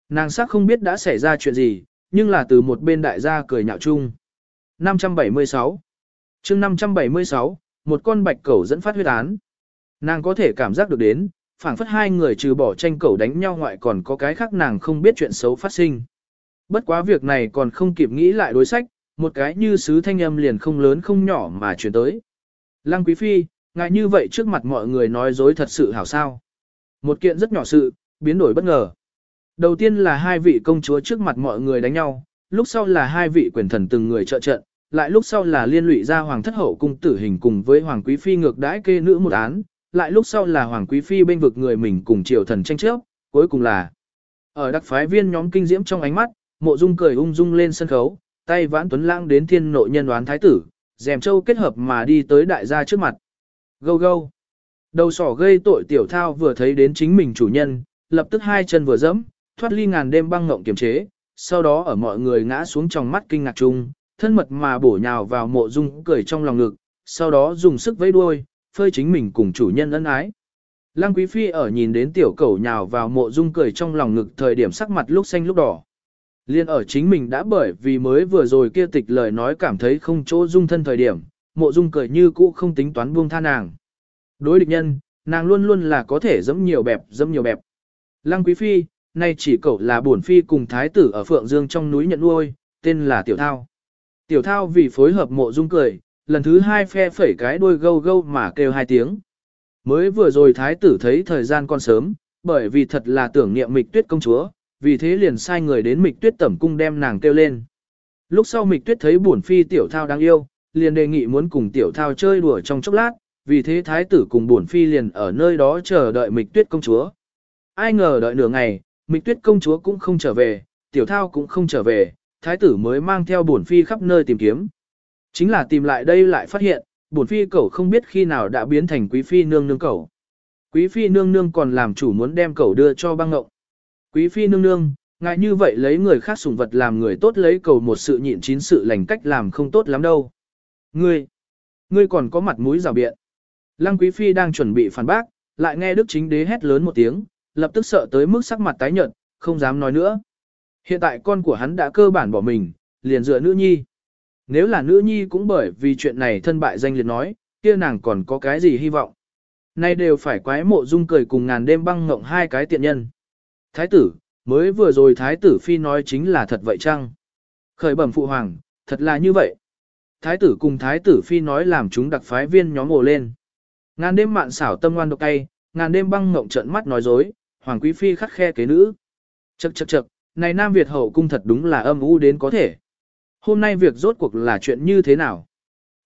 Speaker 1: Nàng sắc không biết đã xảy ra chuyện gì, nhưng là từ một bên đại gia cười nhạo chung. 576 chương 576, một con bạch cẩu dẫn phát huyết án. Nàng có thể cảm giác được đến, phảng phất hai người trừ bỏ tranh cẩu đánh nhau ngoại còn có cái khác nàng không biết chuyện xấu phát sinh. Bất quá việc này còn không kịp nghĩ lại đối sách, một cái như sứ thanh âm liền không lớn không nhỏ mà chuyển tới. Lăng Quý Phi, ngại như vậy trước mặt mọi người nói dối thật sự hảo sao. Một kiện rất nhỏ sự, biến đổi bất ngờ. Đầu tiên là hai vị công chúa trước mặt mọi người đánh nhau, lúc sau là hai vị quyền thần từng người trợ trận, lại lúc sau là liên lụy ra hoàng thất hậu cung tử hình cùng với hoàng quý phi ngược đãi kê nữ một án, lại lúc sau là hoàng quý phi bên vực người mình cùng triều thần tranh chấp, cuối cùng là ở đặc phái viên nhóm kinh diễm trong ánh mắt, mộ dung cười ung dung lên sân khấu, tay vãn tuấn lãng đến thiên nội nhân đoán thái tử, dèm châu kết hợp mà đi tới đại gia trước mặt. Gâu gâu. Đầu sỏ gây tội tiểu thao vừa thấy đến chính mình chủ nhân, lập tức hai chân vừa dẫm, thoát ly ngàn đêm băng ngộng kiềm chế, sau đó ở mọi người ngã xuống trong mắt kinh ngạc chung, thân mật mà bổ nhào vào mộ dung cười trong lòng ngực, sau đó dùng sức vẫy đuôi, phơi chính mình cùng chủ nhân ân ái. Lăng Quý Phi ở nhìn đến tiểu cẩu nhào vào mộ dung cười trong lòng ngực thời điểm sắc mặt lúc xanh lúc đỏ. Liên ở chính mình đã bởi vì mới vừa rồi kia tịch lời nói cảm thấy không chỗ dung thân thời điểm, mộ dung cười như cũ không tính toán buông tha nàng. Đối địch nhân, nàng luôn luôn là có thể dẫm nhiều bẹp, dẫm nhiều bẹp. Lăng Quý Phi, nay chỉ cậu là bổn phi cùng thái tử ở Phượng Dương trong núi nhận nuôi, tên là Tiểu Thao. Tiểu Thao vì phối hợp mộ dung cười, lần thứ hai phe phẩy cái đuôi gâu gâu mà kêu hai tiếng. Mới vừa rồi thái tử thấy thời gian còn sớm, bởi vì thật là tưởng niệm mịch tuyết công chúa, vì thế liền sai người đến mịch tuyết tẩm cung đem nàng kêu lên. Lúc sau mịch tuyết thấy Buồn phi tiểu thao đáng yêu, liền đề nghị muốn cùng tiểu thao chơi đùa trong chốc lát, vì thế thái tử cùng Buồn phi liền ở nơi đó chờ đợi mịch tuyết công chúa. Ai ngờ đợi nửa ngày, mịch tuyết công chúa cũng không trở về, tiểu thao cũng không trở về, thái tử mới mang theo bổn phi khắp nơi tìm kiếm. Chính là tìm lại đây lại phát hiện, bổn phi cẩu không biết khi nào đã biến thành quý phi nương nương cẩu. Quý phi nương nương còn làm chủ muốn đem cẩu đưa cho băng ngộng. Quý phi nương nương, ngại như vậy lấy người khác sủng vật làm người tốt lấy cầu một sự nhịn chín sự lành cách làm không tốt lắm đâu. Ngươi, ngươi còn có mặt mũi rào biện. Lăng quý phi đang chuẩn bị phản bác, lại nghe đức chính đế hét lớn một tiếng, lập tức sợ tới mức sắc mặt tái nhợt, không dám nói nữa. Hiện tại con của hắn đã cơ bản bỏ mình, liền dựa nữ nhi. Nếu là nữ nhi cũng bởi vì chuyện này thân bại danh liệt nói, kia nàng còn có cái gì hy vọng. Nay đều phải quái mộ dung cười cùng ngàn đêm băng ngộng hai cái tiện nhân. Thái tử, mới vừa rồi thái tử phi nói chính là thật vậy chăng? Khởi bẩm phụ hoàng, thật là như vậy. Thái tử cùng thái tử phi nói làm chúng đặc phái viên nhóm ồ lên. Ngàn đêm mạn xảo tâm ngoan độc tay, ngàn đêm băng ngộng trận mắt nói dối, hoàng quý phi khắc khe kế nữ. Chậc chậc chậc, này Nam Việt hậu cung thật đúng là âm u đến có thể. Hôm nay việc rốt cuộc là chuyện như thế nào?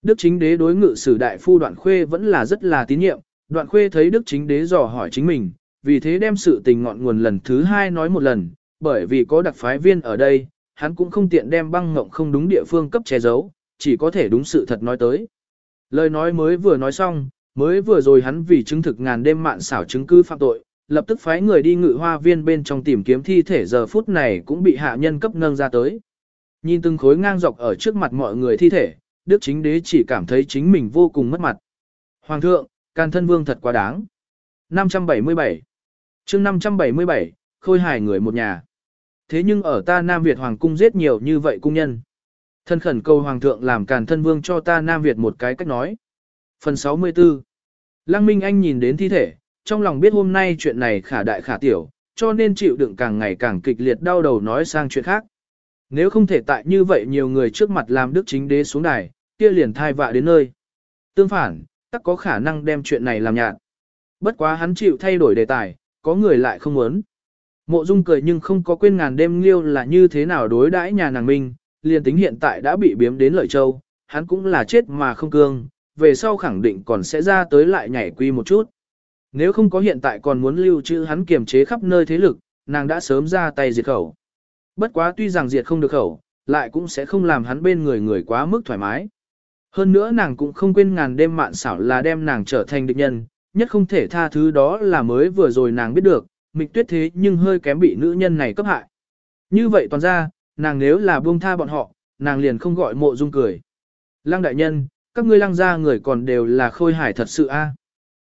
Speaker 1: Đức chính đế đối ngự sử đại phu đoạn khuê vẫn là rất là tín nhiệm, đoạn khuê thấy đức chính đế dò hỏi chính mình, vì thế đem sự tình ngọn nguồn lần thứ hai nói một lần, bởi vì có đặc phái viên ở đây, hắn cũng không tiện đem băng ngộng không đúng địa phương cấp che giấu, chỉ có thể đúng sự thật nói tới. Lời nói mới vừa nói xong, mới vừa rồi hắn vì chứng thực ngàn đêm mạn xảo chứng cứ phạm tội, lập tức phái người đi ngự hoa viên bên trong tìm kiếm thi thể giờ phút này cũng bị hạ nhân cấp nâng ra tới. Nhìn từng khối ngang dọc ở trước mặt mọi người thi thể, Đức chính đế chỉ cảm thấy chính mình vô cùng mất mặt. Hoàng thượng, can thân vương thật quá đáng. 577 chương 577, khôi hài người một nhà. Thế nhưng ở ta Nam Việt Hoàng cung giết nhiều như vậy cung nhân. Thân khẩn cầu Hoàng thượng làm càn thân vương cho ta Nam Việt một cái cách nói. Phần 64 Lăng Minh Anh nhìn đến thi thể, trong lòng biết hôm nay chuyện này khả đại khả tiểu, cho nên chịu đựng càng ngày càng kịch liệt đau đầu nói sang chuyện khác. Nếu không thể tại như vậy nhiều người trước mặt làm đức chính đế xuống đài, kia liền thai vạ đến nơi. Tương phản, tắc có khả năng đem chuyện này làm nhạt. Bất quá hắn chịu thay đổi đề tài, có người lại không muốn. Mộ Dung cười nhưng không có quên ngàn đêm liêu là như thế nào đối đãi nhà nàng Minh, liền tính hiện tại đã bị biếm đến lợi châu, hắn cũng là chết mà không cương, về sau khẳng định còn sẽ ra tới lại nhảy quy một chút. Nếu không có hiện tại còn muốn lưu trữ hắn kiềm chế khắp nơi thế lực, nàng đã sớm ra tay diệt khẩu. Bất quá tuy rằng diệt không được khẩu, lại cũng sẽ không làm hắn bên người người quá mức thoải mái. Hơn nữa nàng cũng không quên ngàn đêm mạn xảo là đem nàng trở thành địch nhân, nhất không thể tha thứ đó là mới vừa rồi nàng biết được, mịch tuyết thế nhưng hơi kém bị nữ nhân này cấp hại. Như vậy toàn ra, nàng nếu là buông tha bọn họ, nàng liền không gọi mộ dung cười. Lăng đại nhân, các ngươi lăng ra người còn đều là khôi hải thật sự a.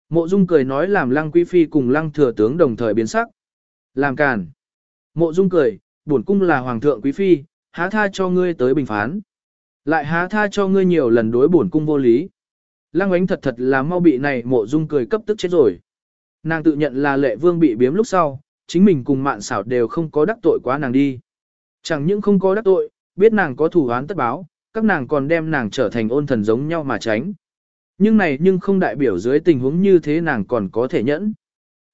Speaker 1: Mộ Dung cười nói làm lăng quý phi cùng lăng thừa tướng đồng thời biến sắc. Làm càn. Mộ Dung cười, bổn cung là hoàng thượng quý phi, há tha cho ngươi tới bình phán. Lại há tha cho ngươi nhiều lần đối bổn cung vô lý. Lăng ánh thật thật là mau bị này mộ Dung cười cấp tức chết rồi. Nàng tự nhận là lệ vương bị biếm lúc sau, chính mình cùng mạn xảo đều không có đắc tội quá nàng đi. Chẳng những không có đắc tội, biết nàng có thủ án tất báo, các nàng còn đem nàng trở thành ôn thần giống nhau mà tránh. Nhưng này nhưng không đại biểu dưới tình huống như thế nàng còn có thể nhẫn.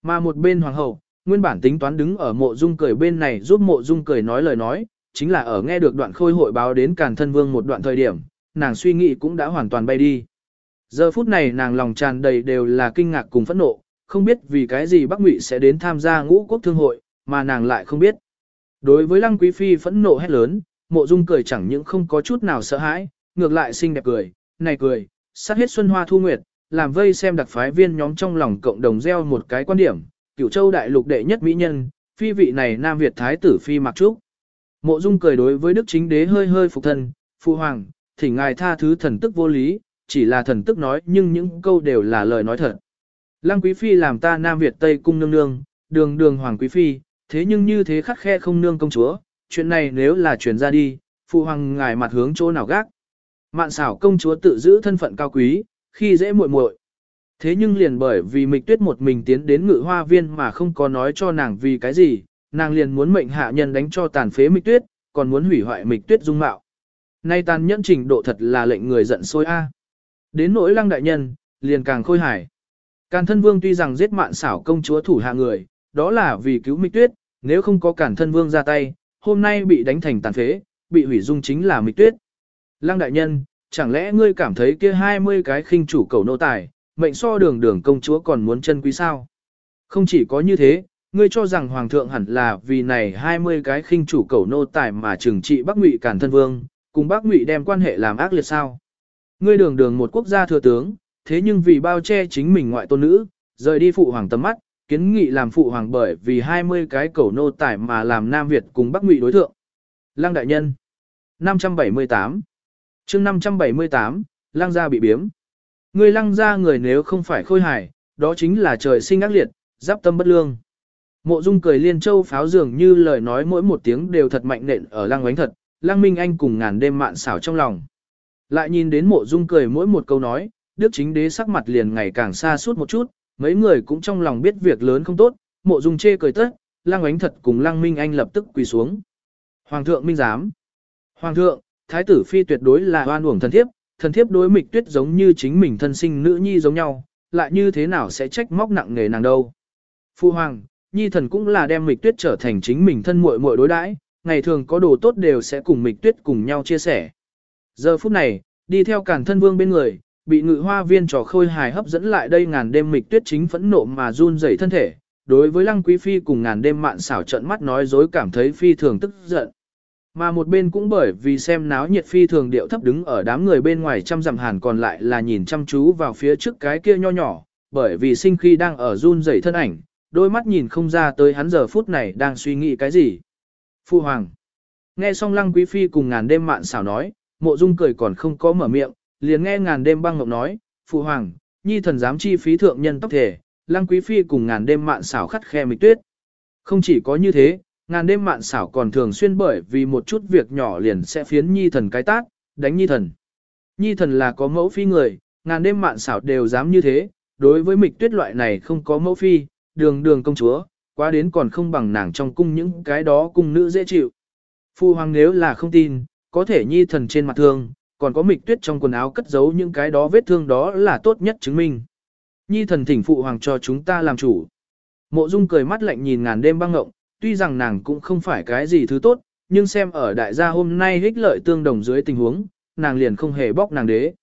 Speaker 1: Mà một bên hoàng hậu, nguyên bản tính toán đứng ở mộ dung cười bên này giúp mộ dung cười nói lời nói, chính là ở nghe được đoạn khôi hội báo đến càn thân vương một đoạn thời điểm, nàng suy nghĩ cũng đã hoàn toàn bay đi. Giờ phút này nàng lòng tràn đầy đều là kinh ngạc cùng phẫn nộ, không biết vì cái gì Bắc Ngụy sẽ đến tham gia ngũ quốc thương hội, mà nàng lại không biết. Đối với Lăng Quý Phi phẫn nộ hét lớn, mộ dung cười chẳng những không có chút nào sợ hãi, ngược lại xinh đẹp cười, này cười, sát hết xuân hoa thu nguyệt, làm vây xem đặc phái viên nhóm trong lòng cộng đồng gieo một cái quan điểm, cửu châu đại lục đệ nhất mỹ nhân, phi vị này Nam Việt Thái tử Phi Mặc Trúc. Mộ dung cười đối với Đức Chính Đế hơi hơi phục thân, phụ hoàng, thỉnh ngài tha thứ thần tức vô lý, chỉ là thần tức nói nhưng những câu đều là lời nói thật. Lăng Quý Phi làm ta Nam Việt Tây cung nương nương, đường đường Hoàng Quý Phi, thế nhưng như thế khắc khe không nương công chúa, chuyện này nếu là truyền ra đi, phụ hoàng ngài mặt hướng chỗ nào gác. Mạn xảo công chúa tự giữ thân phận cao quý, khi dễ muội muội. Thế nhưng liền bởi vì mịch tuyết một mình tiến đến ngự hoa viên mà không có nói cho nàng vì cái gì, nàng liền muốn mệnh hạ nhân đánh cho tàn phế mịch tuyết, còn muốn hủy hoại mịch tuyết dung mạo. Nay tàn nhẫn trình độ thật là lệnh người giận sôi a. Đến nỗi lăng đại nhân, liền càng khôi hài. Càn thân vương tuy rằng giết mạn xảo công chúa thủ hạ người, đó là vì cứu mịch tuyết, nếu không có càn thân vương ra tay, hôm nay bị đánh thành tàn phế, bị hủy dung chính là mịch tuyết. Lăng đại nhân, chẳng lẽ ngươi cảm thấy kia 20 cái khinh chủ cầu nô tài, mệnh so đường đường công chúa còn muốn chân quý sao? Không chỉ có như thế, ngươi cho rằng hoàng thượng hẳn là vì này 20 cái khinh chủ cầu nô tài mà trừng trị Bắc Ngụy Càn Thân Vương, cùng Bắc Ngụy đem quan hệ làm ác liệt sao? Ngươi đường đường một quốc gia thừa tướng, thế nhưng vì bao che chính mình ngoại tôn nữ, rời đi phụ hoàng tầm mắt, kiến nghị làm phụ hoàng bởi vì 20 cái cầu nô tài mà làm Nam Việt cùng Bắc Ngụy đối thượng. Lăng đại nhân 578 chương 578, lăng gia bị biếm. Người lăng gia người nếu không phải khôi hài, đó chính là trời sinh ác liệt, giáp tâm bất lương. Mộ dung cười liên châu pháo dường như lời nói mỗi một tiếng đều thật mạnh nện ở lăng oánh thật, lăng minh anh cùng ngàn đêm mạn xảo trong lòng. Lại nhìn đến mộ dung cười mỗi một câu nói, đức chính đế sắc mặt liền ngày càng xa suốt một chút, mấy người cũng trong lòng biết việc lớn không tốt, mộ dung chê cười tất, lăng oánh thật cùng lăng minh anh lập tức quỳ xuống. Hoàng thượng minh giám. Hoàng thượng, thái tử phi tuyệt đối là oan uổng thần thiếp, thần thiếp đối mịch tuyết giống như chính mình thân sinh nữ nhi giống nhau, lại như thế nào sẽ trách móc nặng nề nàng đâu. Phu hoàng, nhi thần cũng là đem mịch tuyết trở thành chính mình thân muội muội đối đãi, ngày thường có đồ tốt đều sẽ cùng mịch tuyết cùng nhau chia sẻ. Giờ phút này, đi theo cản thân vương bên người, bị ngự hoa viên trò khôi hài hấp dẫn lại đây ngàn đêm mịch tuyết chính phẫn nộ mà run rẩy thân thể. Đối với lăng quý phi cùng ngàn đêm mạn xảo trận mắt nói dối cảm thấy phi thường tức giận. Mà một bên cũng bởi vì xem náo nhiệt phi thường điệu thấp đứng ở đám người bên ngoài chăm dặm hàn còn lại là nhìn chăm chú vào phía trước cái kia nho nhỏ, bởi vì sinh khi đang ở run rẩy thân ảnh, đôi mắt nhìn không ra tới hắn giờ phút này đang suy nghĩ cái gì. Phu Hoàng Nghe xong lăng quý phi cùng ngàn đêm mạn xảo nói, mộ dung cười còn không có mở miệng, liền nghe ngàn đêm băng ngọc nói, phu Hoàng, nhi thần dám chi phí thượng nhân tóc thể, lăng quý phi cùng ngàn đêm mạn xảo khắt khe mịch tuyết. Không chỉ có như thế, ngàn đêm mạn xảo còn thường xuyên bởi vì một chút việc nhỏ liền sẽ phiến nhi thần cái tát, đánh nhi thần. Nhi thần là có mẫu phi người, ngàn đêm mạn xảo đều dám như thế, đối với mịch tuyết loại này không có mẫu phi, đường đường công chúa, quá đến còn không bằng nàng trong cung những cái đó cung nữ dễ chịu. Phu hoàng nếu là không tin, có thể nhi thần trên mặt thương, còn có mịch tuyết trong quần áo cất giấu những cái đó vết thương đó là tốt nhất chứng minh. Nhi thần thỉnh phụ hoàng cho chúng ta làm chủ. Mộ dung cười mắt lạnh nhìn ngàn đêm băng ngộng, tuy rằng nàng cũng không phải cái gì thứ tốt, nhưng xem ở đại gia hôm nay hích lợi tương đồng dưới tình huống, nàng liền không hề bóc nàng đế.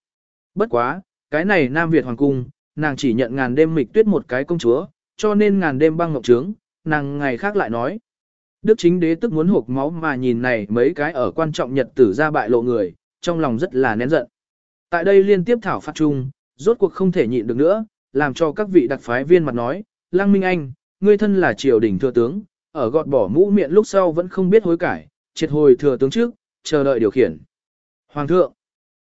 Speaker 1: Bất quá, cái này Nam Việt Hoàng Cung, nàng chỉ nhận ngàn đêm mịch tuyết một cái công chúa, cho nên ngàn đêm băng ngọc trướng, nàng ngày khác lại nói. Đức chính đế tức muốn hộp máu mà nhìn này mấy cái ở quan trọng nhật tử ra bại lộ người, trong lòng rất là nén giận. Tại đây liên tiếp thảo phát chung, rốt cuộc không thể nhịn được nữa, làm cho các vị đặc phái viên mặt nói, Lăng Minh Anh, ngươi thân là triều đình thừa tướng, ở gọt bỏ mũ miệng lúc sau vẫn không biết hối cải, triệt hồi thừa tướng trước, chờ đợi điều khiển. Hoàng thượng,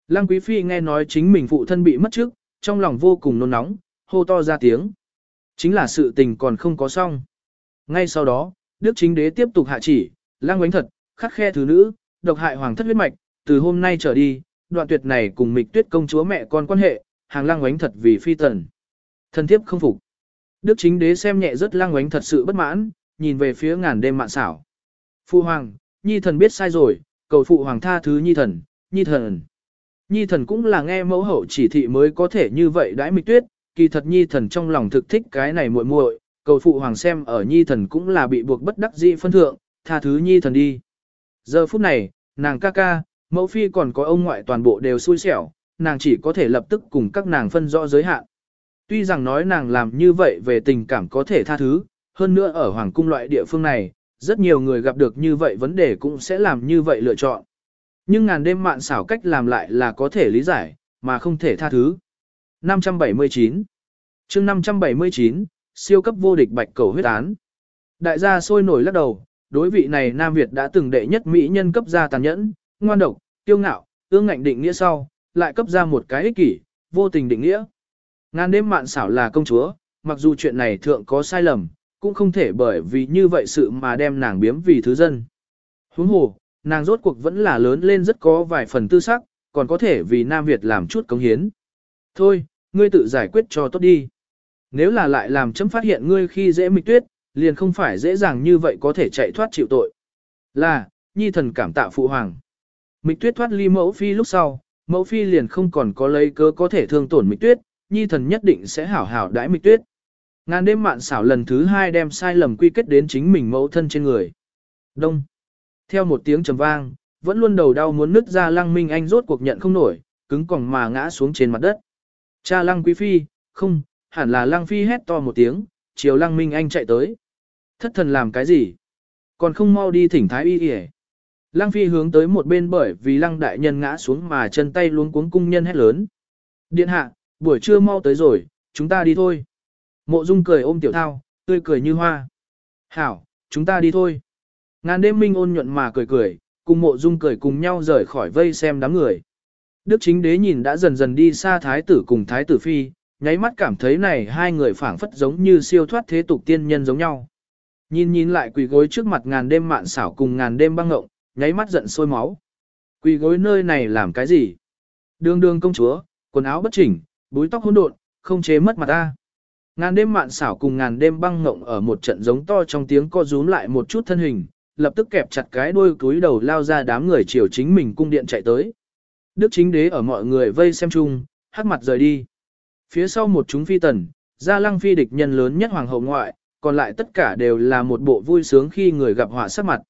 Speaker 1: Lăng Quý Phi nghe nói chính mình phụ thân bị mất trước, trong lòng vô cùng nôn nóng, hô to ra tiếng. Chính là sự tình còn không có xong. Ngay sau đó, Đức Chính Đế tiếp tục hạ chỉ, Lăng Quánh Thật, khắc khe thứ nữ, độc hại hoàng thất huyết mạch, từ hôm nay trở đi, đoạn tuyệt này cùng Mịch Tuyết công chúa mẹ con quan hệ, hàng Lăng Quánh Thật vì phi tần. Thân thiếp không phục. Đức Chính Đế xem nhẹ rất Lăng Quánh thật sự bất mãn, nhìn về phía ngàn đêm mạn xảo. Phụ hoàng, nhi thần biết sai rồi, cầu phụ hoàng tha thứ nhi thần, nhi thần. Nhi thần cũng là nghe mẫu hậu chỉ thị mới có thể như vậy đãi mịch tuyết, kỳ thật nhi thần trong lòng thực thích cái này muội muội, cầu phụ hoàng xem ở nhi thần cũng là bị buộc bất đắc dĩ phân thượng, tha thứ nhi thần đi. Giờ phút này, nàng ca ca, mẫu phi còn có ông ngoại toàn bộ đều xui xẻo, nàng chỉ có thể lập tức cùng các nàng phân rõ giới hạn. Tuy rằng nói nàng làm như vậy về tình cảm có thể tha thứ, hơn nữa ở hoàng cung loại địa phương này, rất nhiều người gặp được như vậy vấn đề cũng sẽ làm như vậy lựa chọn. Nhưng ngàn đêm mạn xảo cách làm lại là có thể lý giải, mà không thể tha thứ. 579 chương 579, siêu cấp vô địch bạch cầu huyết án. Đại gia sôi nổi lắc đầu, đối vị này Nam Việt đã từng đệ nhất mỹ nhân cấp gia tàn nhẫn, ngoan độc, tiêu ngạo, ương ngạnh định nghĩa sau, lại cấp ra một cái ích kỷ, vô tình định nghĩa. Ngàn đêm mạn xảo là công chúa, mặc dù chuyện này thượng có sai lầm, cũng không thể bởi vì như vậy sự mà đem nàng biếm vì thứ dân. Huống hồ, nàng rốt cuộc vẫn là lớn lên rất có vài phần tư sắc, còn có thể vì Nam Việt làm chút cống hiến. Thôi, ngươi tự giải quyết cho tốt đi. Nếu là lại làm chấm phát hiện ngươi khi dễ mịch tuyết, liền không phải dễ dàng như vậy có thể chạy thoát chịu tội. Là, nhi thần cảm tạ phụ hoàng. Mịch tuyết thoát ly mẫu phi lúc sau, mẫu phi liền không còn có lấy cớ có thể thương tổn mịch tuyết, nhi thần nhất định sẽ hảo hảo đãi mịch tuyết. Ngàn đêm mạn xảo lần thứ hai đem sai lầm quy kết đến chính mình mẫu thân trên người. Đông. Theo một tiếng trầm vang, vẫn luôn đầu đau muốn nứt ra lăng minh anh rốt cuộc nhận không nổi, cứng còng mà ngã xuống trên mặt đất. Cha lăng quý phi, không, hẳn là lăng phi hét to một tiếng, chiều lăng minh anh chạy tới. Thất thần làm cái gì? Còn không mau đi thỉnh thái y kìa. Lăng phi hướng tới một bên bởi vì lăng đại nhân ngã xuống mà chân tay luống cuống cung nhân hét lớn. Điện hạ, buổi trưa mau tới rồi, chúng ta đi thôi. Mộ Dung cười ôm tiểu thao, tươi cười như hoa. Hảo, chúng ta đi thôi. Ngàn đêm minh ôn nhuận mà cười cười, cùng mộ Dung cười cùng nhau rời khỏi vây xem đám người. Đức chính đế nhìn đã dần dần đi xa thái tử cùng thái tử phi, nháy mắt cảm thấy này hai người phảng phất giống như siêu thoát thế tục tiên nhân giống nhau. Nhìn nhìn lại quỳ gối trước mặt ngàn đêm mạn xảo cùng ngàn đêm băng ngộng, nháy mắt giận sôi máu. Quỳ gối nơi này làm cái gì? Đường đường công chúa, quần áo bất chỉnh, búi tóc hỗn độn, không chế mất mặt ta. Ngàn đêm mạn xảo cùng ngàn đêm băng ngộng ở một trận giống to trong tiếng co rúm lại một chút thân hình, lập tức kẹp chặt cái đuôi túi đầu lao ra đám người chiều chính mình cung điện chạy tới. Đức chính đế ở mọi người vây xem chung, hắc mặt rời đi. Phía sau một chúng phi tần, gia lăng phi địch nhân lớn nhất hoàng hậu ngoại, còn lại tất cả đều là một bộ vui sướng khi người gặp họa sắc mặt.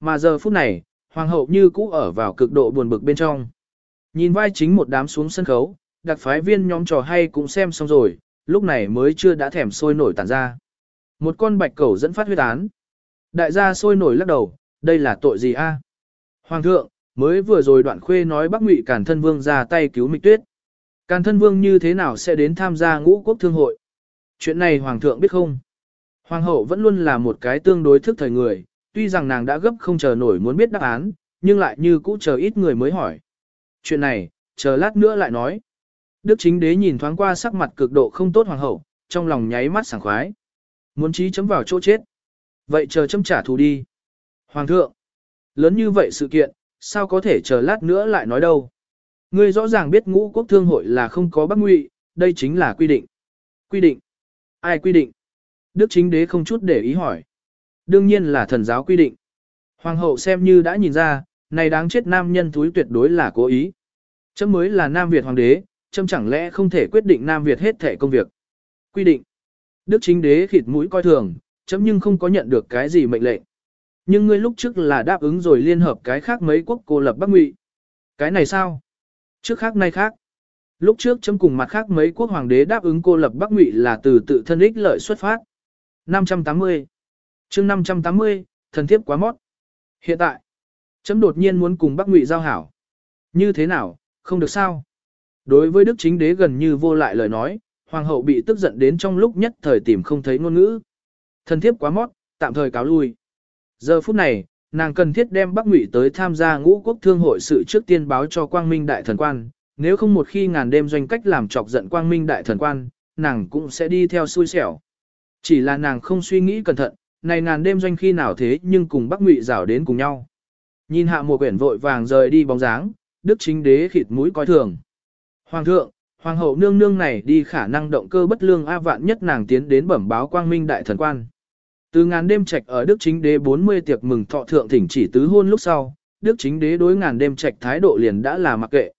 Speaker 1: Mà giờ phút này, hoàng hậu như cũ ở vào cực độ buồn bực bên trong. Nhìn vai chính một đám xuống sân khấu, đặc phái viên nhóm trò hay cũng xem xong rồi, lúc này mới chưa đã thèm sôi nổi tản ra. Một con bạch cẩu dẫn phát huyết án. Đại gia sôi nổi lắc đầu, đây là tội gì a? Hoàng thượng, mới vừa rồi đoạn khuê nói Bắc Ngụy Càn Thân Vương ra tay cứu Mịch Tuyết. Càn Thân Vương như thế nào sẽ đến tham gia ngũ quốc thương hội? Chuyện này Hoàng thượng biết không? Hoàng hậu vẫn luôn là một cái tương đối thức thời người, tuy rằng nàng đã gấp không chờ nổi muốn biết đáp án, nhưng lại như cũ chờ ít người mới hỏi. Chuyện này, chờ lát nữa lại nói. Đức chính đế nhìn thoáng qua sắc mặt cực độ không tốt hoàng hậu, trong lòng nháy mắt sảng khoái. Muốn trí chấm vào chỗ chết. Vậy chờ chấm trả thù đi. Hoàng thượng, lớn như vậy sự kiện, sao có thể chờ lát nữa lại nói đâu. Ngươi rõ ràng biết ngũ quốc thương hội là không có bắc ngụy, đây chính là quy định. Quy định. Ai quy định? Đức chính đế không chút để ý hỏi. Đương nhiên là thần giáo quy định. Hoàng hậu xem như đã nhìn ra, này đáng chết nam nhân thúi tuyệt đối là cố ý. Chấm mới là Nam Việt hoàng đế, châm chẳng lẽ không thể quyết định Nam Việt hết thể công việc. Quy định. Đức chính đế khịt mũi coi thường, chấm nhưng không có nhận được cái gì mệnh lệnh. Nhưng ngươi lúc trước là đáp ứng rồi liên hợp cái khác mấy quốc cô lập Bắc Ngụy. Cái này sao? Trước khác nay khác. Lúc trước chấm cùng mặt khác mấy quốc hoàng đế đáp ứng cô lập Bắc Ngụy là từ tự thân ích lợi xuất phát. 580. chương 580, thần thiếp quá mót. Hiện tại, chấm đột nhiên muốn cùng Bắc Ngụy giao hảo. Như thế nào, không được sao? Đối với Đức Chính Đế gần như vô lại lời nói, Hoàng hậu bị tức giận đến trong lúc nhất thời tìm không thấy ngôn ngữ. Thần thiếp quá mót, tạm thời cáo lui. Giờ phút này, nàng cần thiết đem Bắc Ngụy tới tham gia ngũ quốc thương hội sự trước tiên báo cho Quang Minh Đại Thần Quan, nếu không một khi ngàn đêm doanh cách làm chọc giận quang minh đại thần quan, nàng cũng sẽ đi theo xui xẻo. Chỉ là nàng không suy nghĩ cẩn thận, này ngàn đêm doanh khi nào thế nhưng cùng Bắc Ngụy rảo đến cùng nhau. Nhìn hạ mùa quyển vội vàng rời đi bóng dáng, đức chính đế khịt mũi coi thường. Hoàng thượng, hoàng hậu nương nương này đi khả năng động cơ bất lương a vạn nhất nàng tiến đến bẩm báo quang minh đại thần quan. Từ ngàn đêm trạch ở đức chính đế 40 tiệc mừng thọ thượng thỉnh chỉ tứ hôn lúc sau, đức chính đế đối ngàn đêm trạch thái độ liền đã là mặc kệ.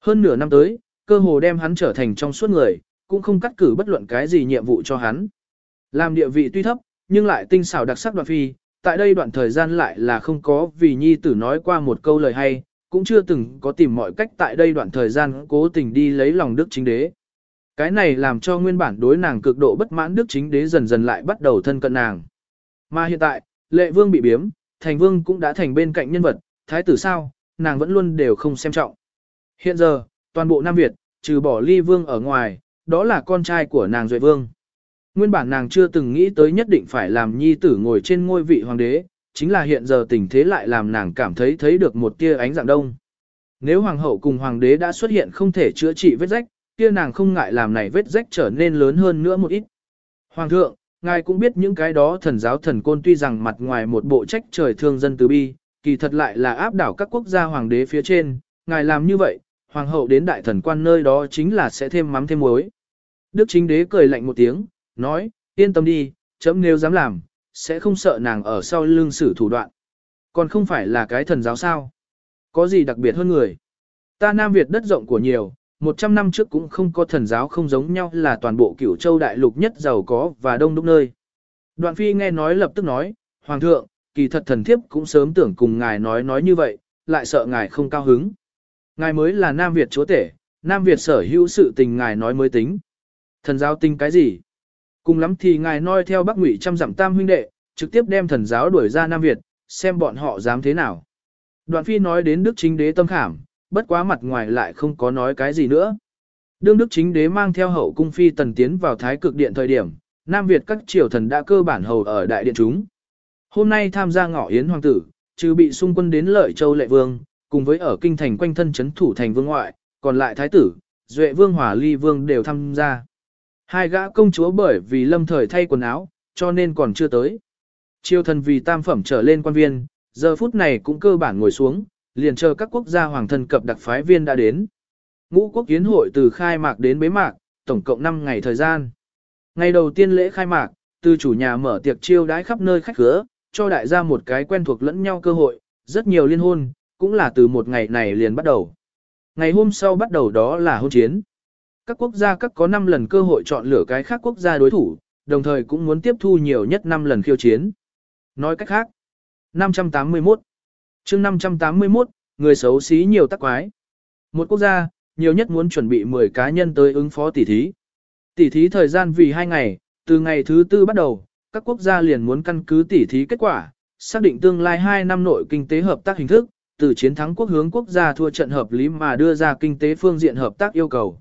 Speaker 1: Hơn nửa năm tới, cơ hồ đem hắn trở thành trong suốt người, cũng không cắt cử bất luận cái gì nhiệm vụ cho hắn. Làm địa vị tuy thấp, nhưng lại tinh xảo đặc sắc đoạn phi, tại đây đoạn thời gian lại là không có vì nhi tử nói qua một câu lời hay, cũng chưa từng có tìm mọi cách tại đây đoạn thời gian cố tình đi lấy lòng đức chính đế. Cái này làm cho nguyên bản đối nàng cực độ bất mãn đức chính đế dần dần lại bắt đầu thân cận nàng. Mà hiện tại, lệ vương bị biếm, thành vương cũng đã thành bên cạnh nhân vật, thái tử sao, nàng vẫn luôn đều không xem trọng. Hiện giờ, toàn bộ Nam Việt, trừ bỏ ly vương ở ngoài, đó là con trai của nàng Duệ Vương. Nguyên bản nàng chưa từng nghĩ tới nhất định phải làm nhi tử ngồi trên ngôi vị hoàng đế, chính là hiện giờ tình thế lại làm nàng cảm thấy thấy được một tia ánh dạng đông. Nếu hoàng hậu cùng hoàng đế đã xuất hiện không thể chữa trị vết rách, kia nàng không ngại làm này vết rách trở nên lớn hơn nữa một ít. Hoàng thượng, ngài cũng biết những cái đó thần giáo thần côn tuy rằng mặt ngoài một bộ trách trời thương dân từ bi, kỳ thật lại là áp đảo các quốc gia hoàng đế phía trên, ngài làm như vậy, hoàng hậu đến đại thần quan nơi đó chính là sẽ thêm mắm thêm muối. Đức chính đế cười lạnh một tiếng, nói, yên tâm đi, chấm nếu dám làm, sẽ không sợ nàng ở sau lưng sử thủ đoạn. Còn không phải là cái thần giáo sao. Có gì đặc biệt hơn người. Ta Nam Việt đất rộng của nhiều, 100 năm trước cũng không có thần giáo không giống nhau là toàn bộ cửu châu đại lục nhất giàu có và đông đúc nơi. Đoạn phi nghe nói lập tức nói, Hoàng thượng, kỳ thật thần thiếp cũng sớm tưởng cùng ngài nói nói như vậy, lại sợ ngài không cao hứng. Ngài mới là Nam Việt chúa tể, Nam Việt sở hữu sự tình ngài nói mới tính. Thần giáo tinh cái gì? Cùng lắm thì ngài noi theo Bắc Ngụy trăm dặm tam huynh đệ, trực tiếp đem thần giáo đuổi ra Nam Việt, xem bọn họ dám thế nào. Đoạn phi nói đến Đức Chính Đế tâm khảm, bất quá mặt ngoài lại không có nói cái gì nữa. Đương Đức Chính Đế mang theo hậu cung phi tần tiến vào thái cực điện thời điểm, Nam Việt các triều thần đã cơ bản hầu ở đại điện chúng. Hôm nay tham gia ngọ yến hoàng tử, trừ bị xung quân đến lợi châu lệ vương, cùng với ở kinh thành quanh thân chấn thủ thành vương ngoại, còn lại thái tử, duệ vương hỏa ly vương đều tham gia. Hai gã công chúa bởi vì lâm thời thay quần áo, cho nên còn chưa tới. Triều thần vì tam phẩm trở lên quan viên, giờ phút này cũng cơ bản ngồi xuống, liền chờ các quốc gia hoàng thân cập đặc phái viên đã đến. Ngũ quốc kiến hội từ khai mạc đến bế mạc, tổng cộng 5 ngày thời gian. Ngày đầu tiên lễ khai mạc, từ chủ nhà mở tiệc chiêu đãi khắp nơi khách khứa, cho đại gia một cái quen thuộc lẫn nhau cơ hội, rất nhiều liên hôn, cũng là từ một ngày này liền bắt đầu. Ngày hôm sau bắt đầu đó là hôn chiến. Các quốc gia các có 5 lần cơ hội chọn lựa cái khác quốc gia đối thủ, đồng thời cũng muốn tiếp thu nhiều nhất 5 lần khiêu chiến. Nói cách khác, 581. chương 581, người xấu xí nhiều tắc quái. Một quốc gia, nhiều nhất muốn chuẩn bị 10 cá nhân tới ứng phó tỷ thí. Tỷ thí thời gian vì 2 ngày, từ ngày thứ tư bắt đầu, các quốc gia liền muốn căn cứ tỷ thí kết quả, xác định tương lai 2 năm nội kinh tế hợp tác hình thức, từ chiến thắng quốc hướng quốc gia thua trận hợp lý mà đưa ra kinh tế phương diện hợp tác yêu cầu.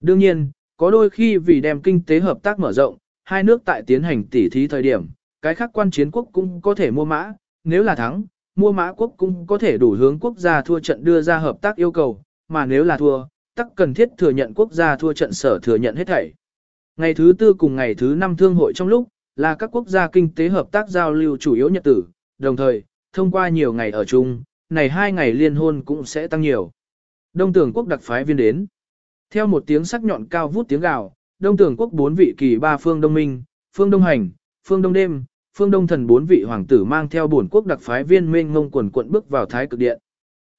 Speaker 1: Đương nhiên, có đôi khi vì đem kinh tế hợp tác mở rộng, hai nước tại tiến hành tỉ thí thời điểm, cái khác quan chiến quốc cũng có thể mua mã, nếu là thắng, mua mã quốc cũng có thể đủ hướng quốc gia thua trận đưa ra hợp tác yêu cầu, mà nếu là thua, tắc cần thiết thừa nhận quốc gia thua trận sở thừa nhận hết thảy. Ngày thứ tư cùng ngày thứ năm thương hội trong lúc, là các quốc gia kinh tế hợp tác giao lưu chủ yếu nhật tử, đồng thời, thông qua nhiều ngày ở chung, này hai ngày liên hôn cũng sẽ tăng nhiều. Đông tưởng quốc đặc phái viên đến. Theo một tiếng sắc nhọn cao vút tiếng gào, đông Tường quốc bốn vị kỳ ba phương đông minh, phương đông hành, phương đông đêm, phương đông thần bốn vị hoàng tử mang theo bổn quốc đặc phái viên mênh ngông quần quận bước vào thái cực điện.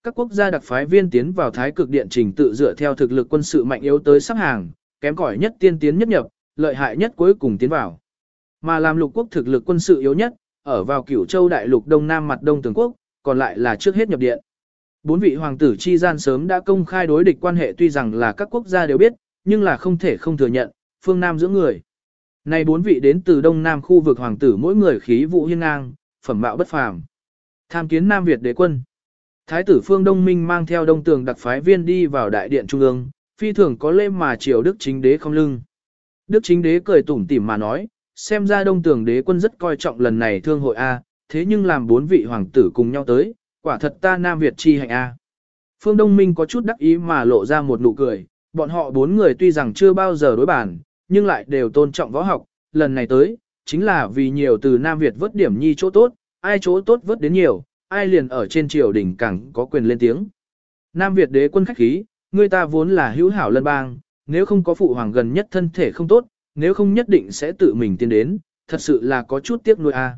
Speaker 1: Các quốc gia đặc phái viên tiến vào thái cực điện trình tự dựa theo thực lực quân sự mạnh yếu tới sắp hàng, kém cỏi nhất tiên tiến nhất nhập, lợi hại nhất cuối cùng tiến vào. Mà làm lục quốc thực lực quân sự yếu nhất, ở vào cửu châu đại lục đông nam mặt đông tường quốc, còn lại là trước hết nhập điện. Bốn vị hoàng tử chi gian sớm đã công khai đối địch quan hệ tuy rằng là các quốc gia đều biết, nhưng là không thể không thừa nhận, phương Nam giữa người. Này bốn vị đến từ đông nam khu vực hoàng tử mỗi người khí vụ hiên ngang, phẩm mạo bất phàm. Tham kiến Nam Việt đế quân. Thái tử phương Đông Minh mang theo đông tường đặc phái viên đi vào đại điện trung ương, phi thường có lê mà triều đức chính đế không lưng. Đức chính đế cười tủm tỉm mà nói, xem ra đông tường đế quân rất coi trọng lần này thương hội A, thế nhưng làm bốn vị hoàng tử cùng nhau tới, quả thật ta Nam Việt chi hạnh A. Phương Đông Minh có chút đắc ý mà lộ ra một nụ cười, bọn họ bốn người tuy rằng chưa bao giờ đối bản, nhưng lại đều tôn trọng võ học, lần này tới, chính là vì nhiều từ Nam Việt vớt điểm nhi chỗ tốt, ai chỗ tốt vớt đến nhiều, ai liền ở trên triều đỉnh càng có quyền lên tiếng. Nam Việt đế quân khách khí, người ta vốn là hữu hảo lân bang, nếu không có phụ hoàng gần nhất thân thể không tốt, nếu không nhất định sẽ tự mình tiến đến, thật sự là có chút tiếc nuôi a.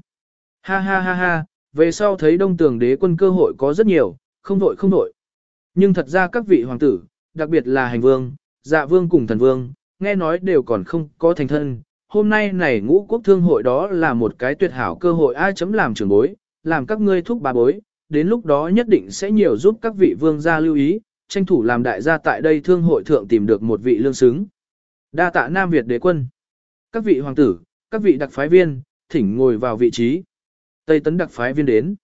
Speaker 1: Ha ha ha ha, về sau thấy đông tường đế quân cơ hội có rất nhiều, không vội không vội. Nhưng thật ra các vị hoàng tử, đặc biệt là hành vương, dạ vương cùng thần vương, nghe nói đều còn không có thành thân. Hôm nay này ngũ quốc thương hội đó là một cái tuyệt hảo cơ hội ai chấm làm trưởng bối, làm các ngươi thúc bà bối, đến lúc đó nhất định sẽ nhiều giúp các vị vương gia lưu ý, tranh thủ làm đại gia tại đây thương hội thượng tìm được một vị lương xứng. Đa tạ Nam Việt đế quân. Các vị hoàng tử, các vị đặc phái viên, thỉnh ngồi vào vị trí. Tây tấn đặc phái viên đến.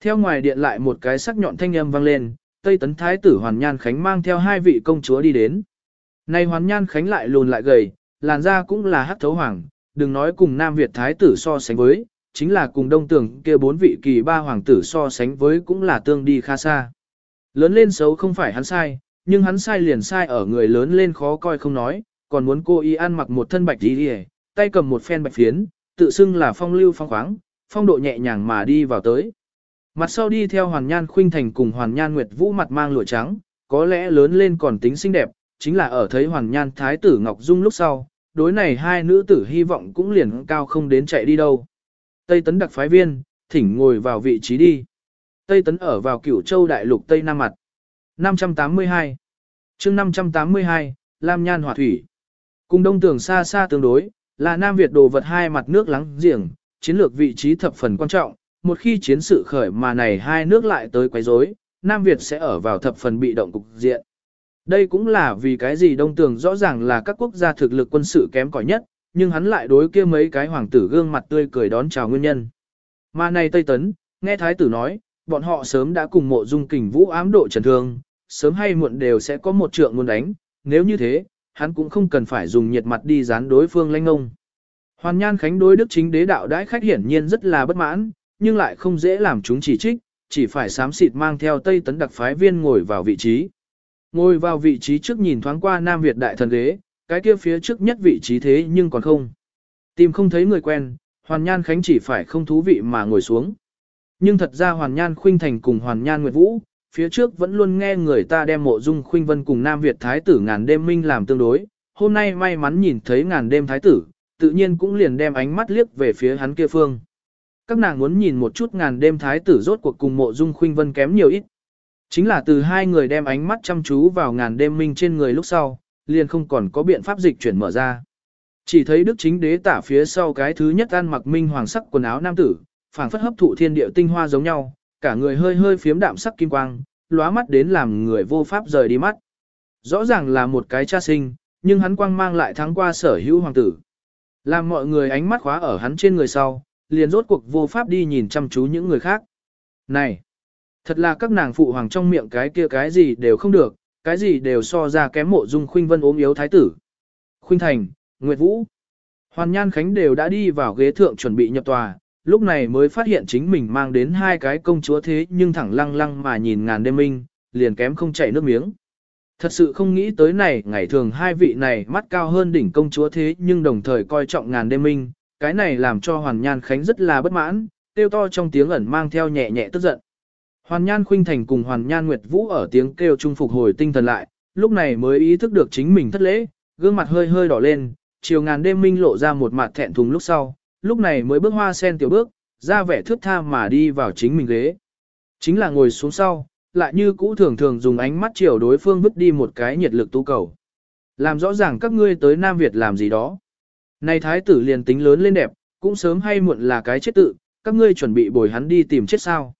Speaker 1: Theo ngoài điện lại một cái sắc nhọn thanh âm vang lên, Tây tấn thái tử Hoàn Nhan Khánh mang theo hai vị công chúa đi đến. Này Hoàn Nhan Khánh lại lùn lại gầy, làn da cũng là hắc thấu hoàng, đừng nói cùng Nam Việt thái tử so sánh với, chính là cùng đông tưởng kia bốn vị kỳ ba hoàng tử so sánh với cũng là tương đi khá xa. Lớn lên xấu không phải hắn sai, nhưng hắn sai liền sai ở người lớn lên khó coi không nói, còn muốn cô y ăn mặc một thân bạch đi đi tay cầm một phen bạch phiến, tự xưng là phong lưu phong khoáng, phong độ nhẹ nhàng mà đi vào tới. Mặt sau đi theo Hoàn Nhan Khuynh Thành cùng Hoàn Nhan Nguyệt Vũ mặt mang lụa trắng, có lẽ lớn lên còn tính xinh đẹp, chính là ở thấy Hoàn Nhan Thái tử Ngọc Dung lúc sau, đối này hai nữ tử hy vọng cũng liền cao không đến chạy đi đâu. Tây Tấn đặc phái viên, thỉnh ngồi vào vị trí đi. Tây Tấn ở vào cửu châu đại lục Tây Nam mặt. 582 chương 582, Lam Nhan Hỏa Thủy. Cùng đông tường xa xa tương đối, là Nam Việt đồ vật hai mặt nước lắng giềng, chiến lược vị trí thập phần quan trọng. Một khi chiến sự khởi mà này hai nước lại tới quấy rối, Nam Việt sẽ ở vào thập phần bị động cục diện. Đây cũng là vì cái gì đông tường rõ ràng là các quốc gia thực lực quân sự kém cỏi nhất, nhưng hắn lại đối kia mấy cái hoàng tử gương mặt tươi cười đón chào nguyên nhân. Mà này Tây Tấn, nghe thái tử nói, bọn họ sớm đã cùng mộ dung kình vũ ám độ trần thương, sớm hay muộn đều sẽ có một trượng muốn đánh, nếu như thế, hắn cũng không cần phải dùng nhiệt mặt đi dán đối phương lanh ông. Hoàn Nhan Khánh đối đức chính đế đạo đãi khách hiển nhiên rất là bất mãn, nhưng lại không dễ làm chúng chỉ trích, chỉ phải sám xịt mang theo Tây Tấn đặc phái viên ngồi vào vị trí. Ngồi vào vị trí trước nhìn thoáng qua Nam Việt đại thần ghế, cái kia phía trước nhất vị trí thế nhưng còn không. Tìm không thấy người quen, Hoàn Nhan Khánh chỉ phải không thú vị mà ngồi xuống. Nhưng thật ra Hoàn Nhan Khuynh Thành cùng Hoàn Nhan Nguyệt Vũ, phía trước vẫn luôn nghe người ta đem mộ dung Khuynh Vân cùng Nam Việt Thái tử ngàn đêm minh làm tương đối. Hôm nay may mắn nhìn thấy ngàn đêm Thái tử, tự nhiên cũng liền đem ánh mắt liếc về phía hắn kia phương. Các nàng muốn nhìn một chút ngàn đêm Thái tử rốt cuộc cùng mộ dung Khuynh Vân kém nhiều ít. Chính là từ hai người đem ánh mắt chăm chú vào ngàn đêm minh trên người lúc sau, liền không còn có biện pháp dịch chuyển mở ra. Chỉ thấy đức chính đế tả phía sau cái thứ nhất ăn mặc minh hoàng sắc quần áo nam tử, phảng phất hấp thụ thiên địa tinh hoa giống nhau, cả người hơi hơi phiếm đạm sắc kim quang, lóa mắt đến làm người vô pháp rời đi mắt. Rõ ràng là một cái cha sinh, nhưng hắn quang mang lại thắng qua sở hữu hoàng tử. Làm mọi người ánh mắt khóa ở hắn trên người sau, liền rốt cuộc vô pháp đi nhìn chăm chú những người khác. Này! Thật là các nàng phụ hoàng trong miệng cái kia cái gì đều không được, cái gì đều so ra kém mộ dung khuynh vân ốm yếu thái tử. Khuynh Thành, Nguyệt Vũ, Hoàn Nhan Khánh đều đã đi vào ghế thượng chuẩn bị nhập tòa, lúc này mới phát hiện chính mình mang đến hai cái công chúa thế nhưng thẳng lăng lăng mà nhìn ngàn đêm minh, liền kém không chảy nước miếng. Thật sự không nghĩ tới này, ngày thường hai vị này mắt cao hơn đỉnh công chúa thế nhưng đồng thời coi trọng ngàn đêm minh, cái này làm cho Hoàn Nhan Khánh rất là bất mãn, tiêu to trong tiếng ẩn mang theo nhẹ nhẹ tức giận. Hoàn Nhan Khuynh Thành cùng Hoàn Nhan Nguyệt Vũ ở tiếng kêu trung phục hồi tinh thần lại, lúc này mới ý thức được chính mình thất lễ, gương mặt hơi hơi đỏ lên, chiều ngàn đêm minh lộ ra một mặt thẹn thùng lúc sau, lúc này mới bước hoa sen tiểu bước, ra vẻ thước tha mà đi vào chính mình ghế. Chính là ngồi xuống sau, lại như cũ thường thường dùng ánh mắt chiều đối phương vứt đi một cái nhiệt lực tu cầu. Làm rõ ràng các ngươi tới Nam Việt làm gì đó. Này thái tử liền tính lớn lên đẹp, cũng sớm hay muộn là cái chết tự, các ngươi chuẩn bị bồi hắn đi tìm chết sao.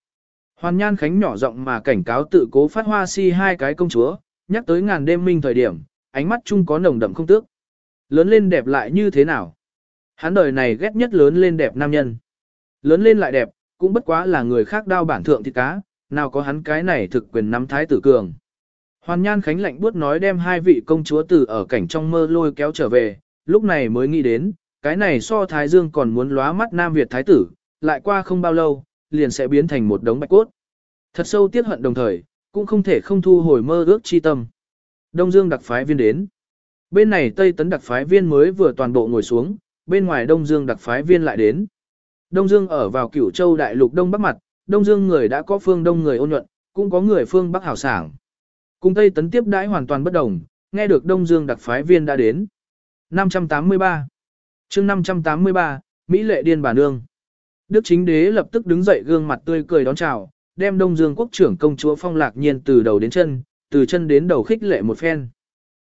Speaker 1: Hoàn Nhan Khánh nhỏ giọng mà cảnh cáo tự cố phát hoa si hai cái công chúa, nhắc tới ngàn đêm minh thời điểm, ánh mắt chung có nồng đậm không tước. Lớn lên đẹp lại như thế nào? Hắn đời này ghét nhất lớn lên đẹp nam nhân. Lớn lên lại đẹp, cũng bất quá là người khác đao bản thượng thịt cá, nào có hắn cái này thực quyền nắm thái tử cường. Hoàn Nhan Khánh lạnh buốt nói đem hai vị công chúa từ ở cảnh trong mơ lôi kéo trở về, lúc này mới nghĩ đến, cái này so Thái Dương còn muốn lóa mắt Nam Việt Thái tử, lại qua không bao lâu, liền sẽ biến thành một đống bạch cốt. Thật sâu tiếc hận đồng thời, cũng không thể không thu hồi mơ ước chi tâm. Đông Dương đặc phái viên đến. Bên này Tây Tấn đặc phái viên mới vừa toàn bộ ngồi xuống, bên ngoài Đông Dương đặc phái viên lại đến. Đông Dương ở vào cửu châu đại lục Đông Bắc mặt, Đông Dương người đã có phương Đông người ôn nhuận, cũng có người phương Bắc hảo sảng. Cùng Tây Tấn tiếp đãi hoàn toàn bất đồng, nghe được Đông Dương đặc phái viên đã đến. 583 chương 583, Mỹ lệ điên bà nương. Đức chính đế lập tức đứng dậy gương mặt tươi cười đón chào, đem Đông Dương quốc trưởng công chúa phong lạc nhiên từ đầu đến chân, từ chân đến đầu khích lệ một phen.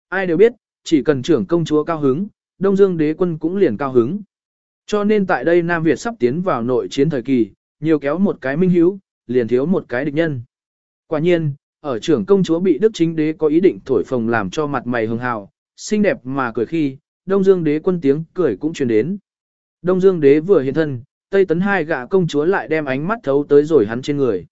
Speaker 1: Ai đều biết, chỉ cần trưởng công chúa cao hứng, Đông Dương đế quân cũng liền cao hứng. Cho nên tại đây Nam Việt sắp tiến vào nội chiến thời kỳ, nhiều kéo một cái minh hiếu, liền thiếu một cái địch nhân. Quả nhiên, ở trưởng công chúa bị Đức chính đế có ý định thổi phồng làm cho mặt mày hường hào, xinh đẹp mà cười khi, Đông Dương đế quân tiếng cười cũng truyền đến. Đông Dương đế vừa hiện thân, Tây Tấn hai gạ công chúa lại đem ánh mắt thấu tới rồi hắn trên người.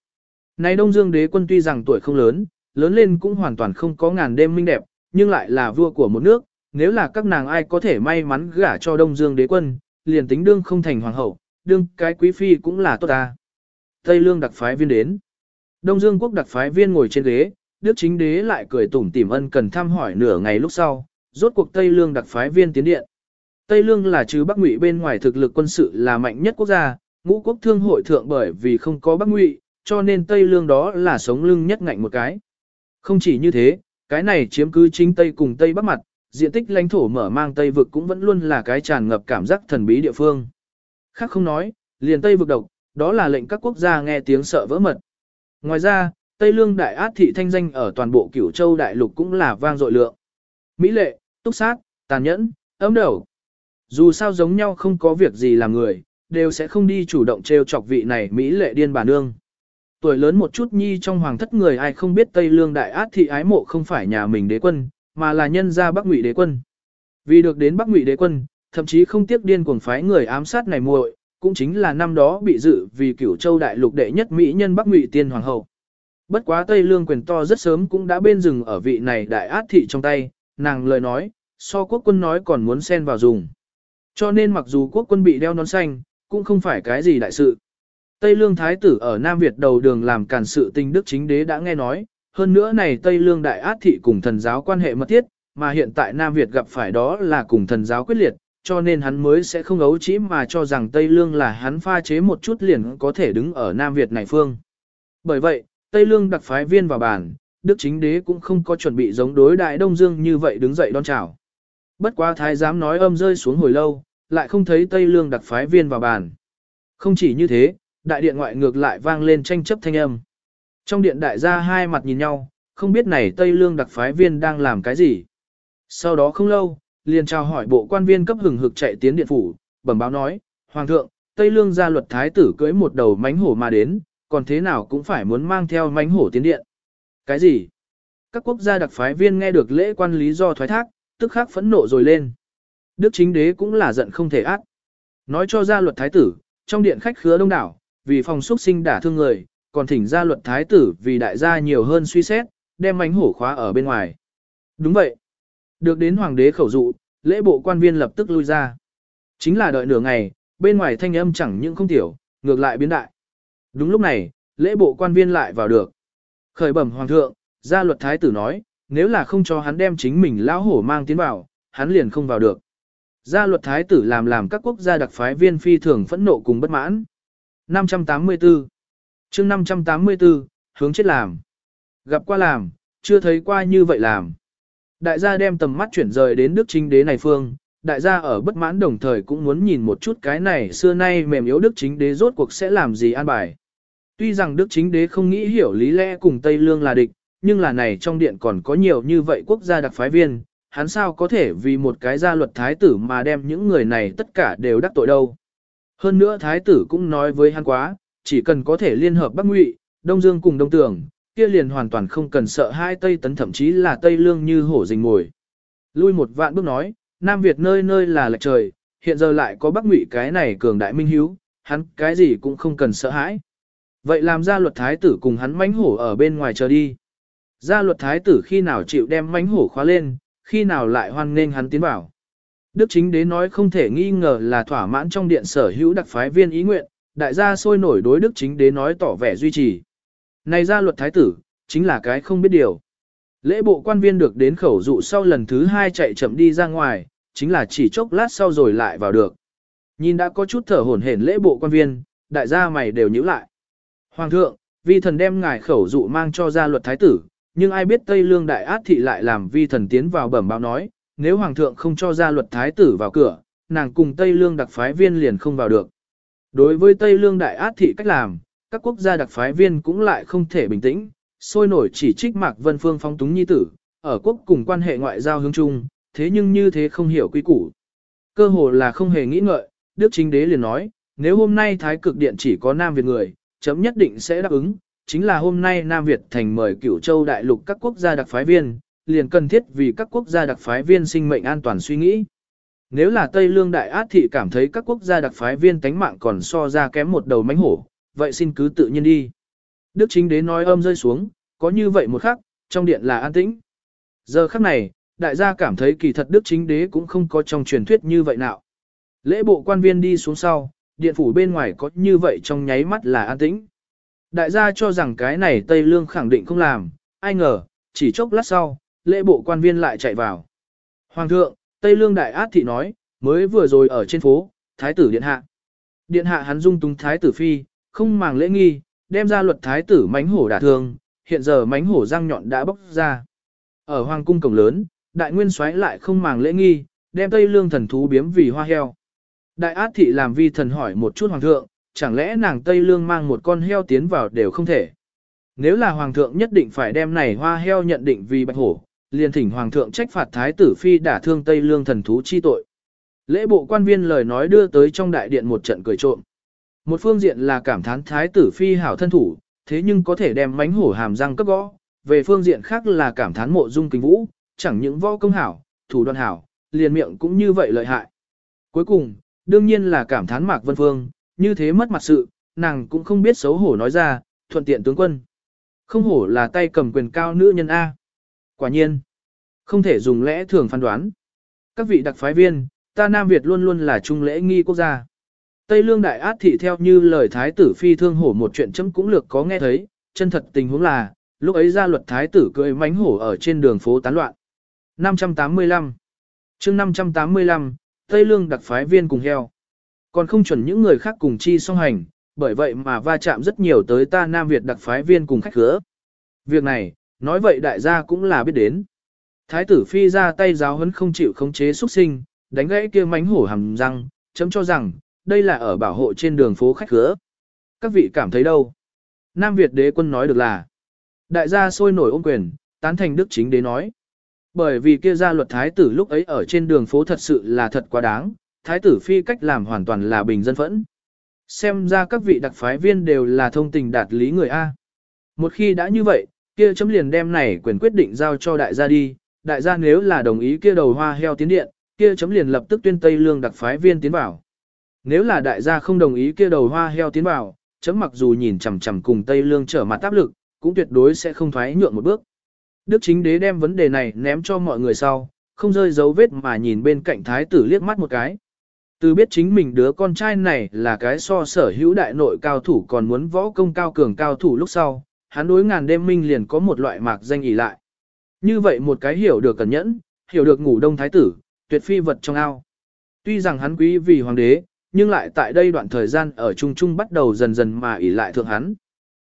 Speaker 1: Này Đông Dương đế quân tuy rằng tuổi không lớn, lớn lên cũng hoàn toàn không có ngàn đêm minh đẹp, nhưng lại là vua của một nước, nếu là các nàng ai có thể may mắn gả cho Đông Dương đế quân, liền tính đương không thành hoàng hậu, đương cái quý phi cũng là tốt ta. Tây Lương đặc phái viên đến. Đông Dương quốc đặc phái viên ngồi trên ghế, Đức chính đế lại cười tủm tỉm ân cần thăm hỏi nửa ngày lúc sau, rốt cuộc Tây Lương đặc phái viên tiến điện. Tây Lương là trừ Bắc Ngụy bên ngoài thực lực quân sự là mạnh nhất quốc gia, ngũ quốc thương hội thượng bởi vì không có Bắc Ngụy, cho nên Tây Lương đó là sống lưng nhất ngạnh một cái. Không chỉ như thế, cái này chiếm cứ chính Tây cùng Tây Bắc mặt, diện tích lãnh thổ mở mang Tây vực cũng vẫn luôn là cái tràn ngập cảm giác thần bí địa phương. Khác không nói, liền Tây vực độc, đó là lệnh các quốc gia nghe tiếng sợ vỡ mật. Ngoài ra, Tây Lương Đại Át Thị thanh danh ở toàn bộ cửu châu đại lục cũng là vang dội lượng. Mỹ lệ, túc sát, tàn nhẫn, ấm đầu. Dù sao giống nhau không có việc gì làm người, đều sẽ không đi chủ động trêu chọc vị này Mỹ lệ điên bà nương. Tuổi lớn một chút nhi trong hoàng thất người ai không biết Tây Lương Đại Át Thị ái mộ không phải nhà mình đế quân, mà là nhân gia Bắc Ngụy đế quân. Vì được đến Bắc Ngụy đế quân, thậm chí không tiếc điên cuồng phái người ám sát này muội, cũng chính là năm đó bị dự vì cửu châu đại lục đệ nhất mỹ nhân Bắc Ngụy tiên hoàng hậu. Bất quá Tây Lương quyền to rất sớm cũng đã bên rừng ở vị này đại át thị trong tay, nàng lời nói, so quốc quân nói còn muốn xen vào dùng. Cho nên mặc dù quốc quân bị đeo nón xanh, cũng không phải cái gì đại sự. Tây Lương Thái tử ở Nam Việt đầu đường làm cản sự tình đức chính đế đã nghe nói, hơn nữa này Tây Lương Đại Át Thị cùng thần giáo quan hệ mật thiết, mà hiện tại Nam Việt gặp phải đó là cùng thần giáo quyết liệt, cho nên hắn mới sẽ không ấu chỉ mà cho rằng Tây Lương là hắn pha chế một chút liền có thể đứng ở Nam Việt này phương. Bởi vậy, Tây Lương đặc phái viên vào bàn, Đức Chính Đế cũng không có chuẩn bị giống đối đại Đông Dương như vậy đứng dậy đón chào. Bất quá thái giám nói âm rơi xuống hồi lâu, lại không thấy Tây Lương đặc phái viên vào bàn. Không chỉ như thế, đại điện ngoại ngược lại vang lên tranh chấp thanh âm. Trong điện đại gia hai mặt nhìn nhau, không biết này Tây Lương đặc phái viên đang làm cái gì. Sau đó không lâu, liền chào hỏi bộ quan viên cấp hừng hực chạy tiến điện phủ, bẩm báo nói, Hoàng thượng, Tây Lương gia luật thái tử cưỡi một đầu mánh hổ mà đến, còn thế nào cũng phải muốn mang theo mánh hổ tiến điện. Cái gì? Các quốc gia đặc phái viên nghe được lễ quan lý do thoái thác, tức khắc phẫn nộ rồi lên. Đức chính đế cũng là giận không thể át. Nói cho gia luật thái tử, trong điện khách khứa đông đảo, vì phòng xuất sinh đả thương người, còn thỉnh gia luật thái tử vì đại gia nhiều hơn suy xét, đem mánh hổ khóa ở bên ngoài. Đúng vậy. Được đến hoàng đế khẩu dụ, lễ bộ quan viên lập tức lui ra. Chính là đợi nửa ngày, bên ngoài thanh âm chẳng những không tiểu, ngược lại biến đại. Đúng lúc này, lễ bộ quan viên lại vào được. Khởi bẩm hoàng thượng, gia luật thái tử nói, nếu là không cho hắn đem chính mình lão hổ mang tiến vào, hắn liền không vào được. Gia luật thái tử làm làm các quốc gia đặc phái viên phi thường phẫn nộ cùng bất mãn. 584 chương 584, hướng chết làm. Gặp qua làm, chưa thấy qua như vậy làm. Đại gia đem tầm mắt chuyển rời đến đức chính đế này phương, đại gia ở bất mãn đồng thời cũng muốn nhìn một chút cái này xưa nay mềm yếu đức chính đế rốt cuộc sẽ làm gì an bài. Tuy rằng đức chính đế không nghĩ hiểu lý lẽ cùng Tây Lương là địch, nhưng là này trong điện còn có nhiều như vậy quốc gia đặc phái viên, hắn sao có thể vì một cái gia luật thái tử mà đem những người này tất cả đều đắc tội đâu. Hơn nữa thái tử cũng nói với hắn quá, chỉ cần có thể liên hợp Bắc Ngụy, Đông Dương cùng Đông Tường, kia liền hoàn toàn không cần sợ hai Tây Tấn thậm chí là Tây Lương như hổ rình mồi. Lui một vạn bước nói, Nam Việt nơi nơi là lệch trời, hiện giờ lại có Bắc Ngụy cái này cường đại minh hiếu, hắn cái gì cũng không cần sợ hãi. Vậy làm ra luật thái tử cùng hắn mánh hổ ở bên ngoài chờ đi. Gia luật thái tử khi nào chịu đem mánh hổ khóa lên, khi nào lại hoan nghênh hắn tiến vào. Đức chính đế nói không thể nghi ngờ là thỏa mãn trong điện sở hữu đặc phái viên ý nguyện, đại gia sôi nổi đối đức chính đế nói tỏ vẻ duy trì. Này gia luật thái tử, chính là cái không biết điều. Lễ bộ quan viên được đến khẩu dụ sau lần thứ hai chạy chậm đi ra ngoài, chính là chỉ chốc lát sau rồi lại vào được. Nhìn đã có chút thở hổn hển lễ bộ quan viên, đại gia mày đều nhíu lại. Hoàng thượng, vi thần đem ngài khẩu dụ mang cho gia luật thái tử, nhưng ai biết Tây Lương đại át thị lại làm vi thần tiến vào bẩm báo nói, nếu hoàng thượng không cho gia luật thái tử vào cửa, nàng cùng Tây Lương đặc phái viên liền không vào được. Đối với Tây Lương đại át thị cách làm, các quốc gia đặc phái viên cũng lại không thể bình tĩnh, sôi nổi chỉ trích Mạc Vân Phương phong túng nhi tử, ở quốc cùng quan hệ ngoại giao hướng chung, thế nhưng như thế không hiểu quy củ. Cơ hồ là không hề nghĩ ngợi, Đức Chính Đế liền nói, nếu hôm nay Thái Cực Điện chỉ có Nam Việt người, chấm nhất định sẽ đáp ứng, chính là hôm nay Nam Việt thành mời cửu châu đại lục các quốc gia đặc phái viên, liền cần thiết vì các quốc gia đặc phái viên sinh mệnh an toàn suy nghĩ. Nếu là Tây Lương Đại Át Thị cảm thấy các quốc gia đặc phái viên tánh mạng còn so ra kém một đầu mánh hổ, vậy xin cứ tự nhiên đi. Đức chính đế nói âm rơi xuống, có như vậy một khắc, trong điện là an tĩnh. Giờ khắc này, đại gia cảm thấy kỳ thật đức chính đế cũng không có trong truyền thuyết như vậy nào. Lễ bộ quan viên đi xuống sau, điện phủ bên ngoài có như vậy trong nháy mắt là an tĩnh. Đại gia cho rằng cái này Tây Lương khẳng định không làm, ai ngờ, chỉ chốc lát sau, lễ bộ quan viên lại chạy vào. Hoàng thượng, Tây Lương Đại Át Thị nói, mới vừa rồi ở trên phố, Thái tử Điện Hạ. Điện Hạ hắn dung túng Thái tử Phi, không màng lễ nghi, đem ra luật Thái tử mánh hổ đả thương, hiện giờ mánh hổ răng nhọn đã bóc ra. Ở Hoàng cung cổng lớn, Đại Nguyên xoáy lại không màng lễ nghi, đem Tây Lương thần thú biếm vì hoa heo. Đại Át Thị làm vi thần hỏi một chút Hoàng thượng, chẳng lẽ nàng Tây Lương mang một con heo tiến vào đều không thể. Nếu là Hoàng thượng nhất định phải đem này hoa heo nhận định vì bạch hổ, liền thỉnh hoàng thượng trách phạt thái tử phi đả thương Tây Lương thần thú chi tội. Lễ bộ quan viên lời nói đưa tới trong đại điện một trận cười trộm. Một phương diện là cảm thán thái tử phi hảo thân thủ, thế nhưng có thể đem mánh hổ hàm răng cấp gõ, về phương diện khác là cảm thán mộ dung kính vũ, chẳng những võ công hảo, thủ đoạn hảo, liền miệng cũng như vậy lợi hại. Cuối cùng, đương nhiên là cảm thán Mạc Vân Phương, như thế mất mặt sự, nàng cũng không biết xấu hổ nói ra, thuận tiện tướng quân. Không hổ là tay cầm quyền cao nữ nhân A. Quả nhiên, không thể dùng lẽ thường phán đoán. Các vị đặc phái viên, ta Nam Việt luôn luôn là trung lễ nghi quốc gia. Tây Lương Đại Át Thị theo như lời Thái tử Phi Thương Hổ một chuyện chấm cũng lược có nghe thấy, chân thật tình huống là, lúc ấy ra luật Thái tử cưỡi mánh hổ ở trên đường phố tán loạn. 585 chương 585, Tây Lương đặc phái viên cùng heo. Còn không chuẩn những người khác cùng chi song hành, bởi vậy mà va chạm rất nhiều tới ta Nam Việt đặc phái viên cùng khách khứa. Việc này, nói vậy đại gia cũng là biết đến. Thái tử phi ra tay giáo hấn không chịu khống chế xuất sinh, đánh gãy kia mánh hổ hàm răng, chấm cho rằng, đây là ở bảo hộ trên đường phố khách khứa. Các vị cảm thấy đâu? Nam Việt đế quân nói được là, đại gia sôi nổi ôm quyền, tán thành đức chính đế nói. Bởi vì kia gia luật thái tử lúc ấy ở trên đường phố thật sự là thật quá đáng, thái tử phi cách làm hoàn toàn là bình dân phẫn. Xem ra các vị đặc phái viên đều là thông tình đạt lý người A. Một khi đã như vậy, kia chấm liền đem này quyền quyết định giao cho đại gia đi, đại gia nếu là đồng ý kia đầu hoa heo tiến điện, kia chấm liền lập tức tuyên Tây Lương đặc phái viên tiến vào. Nếu là đại gia không đồng ý kia đầu hoa heo tiến vào, chấm mặc dù nhìn chằm chằm cùng Tây Lương trở mặt áp lực, cũng tuyệt đối sẽ không thoái nhượng một bước. Đức chính đế đem vấn đề này ném cho mọi người sau, không rơi dấu vết mà nhìn bên cạnh thái tử liếc mắt một cái. Từ biết chính mình đứa con trai này là cái so sở hữu đại nội cao thủ còn muốn võ công cao cường cao thủ lúc sau, hắn đối ngàn đêm minh liền có một loại mạc danh ỉ lại. Như vậy một cái hiểu được cẩn nhẫn, hiểu được ngủ đông thái tử, tuyệt phi vật trong ao. Tuy rằng hắn quý vì hoàng đế, nhưng lại tại đây đoạn thời gian ở Trung Trung bắt đầu dần dần mà ỉ lại thượng hắn.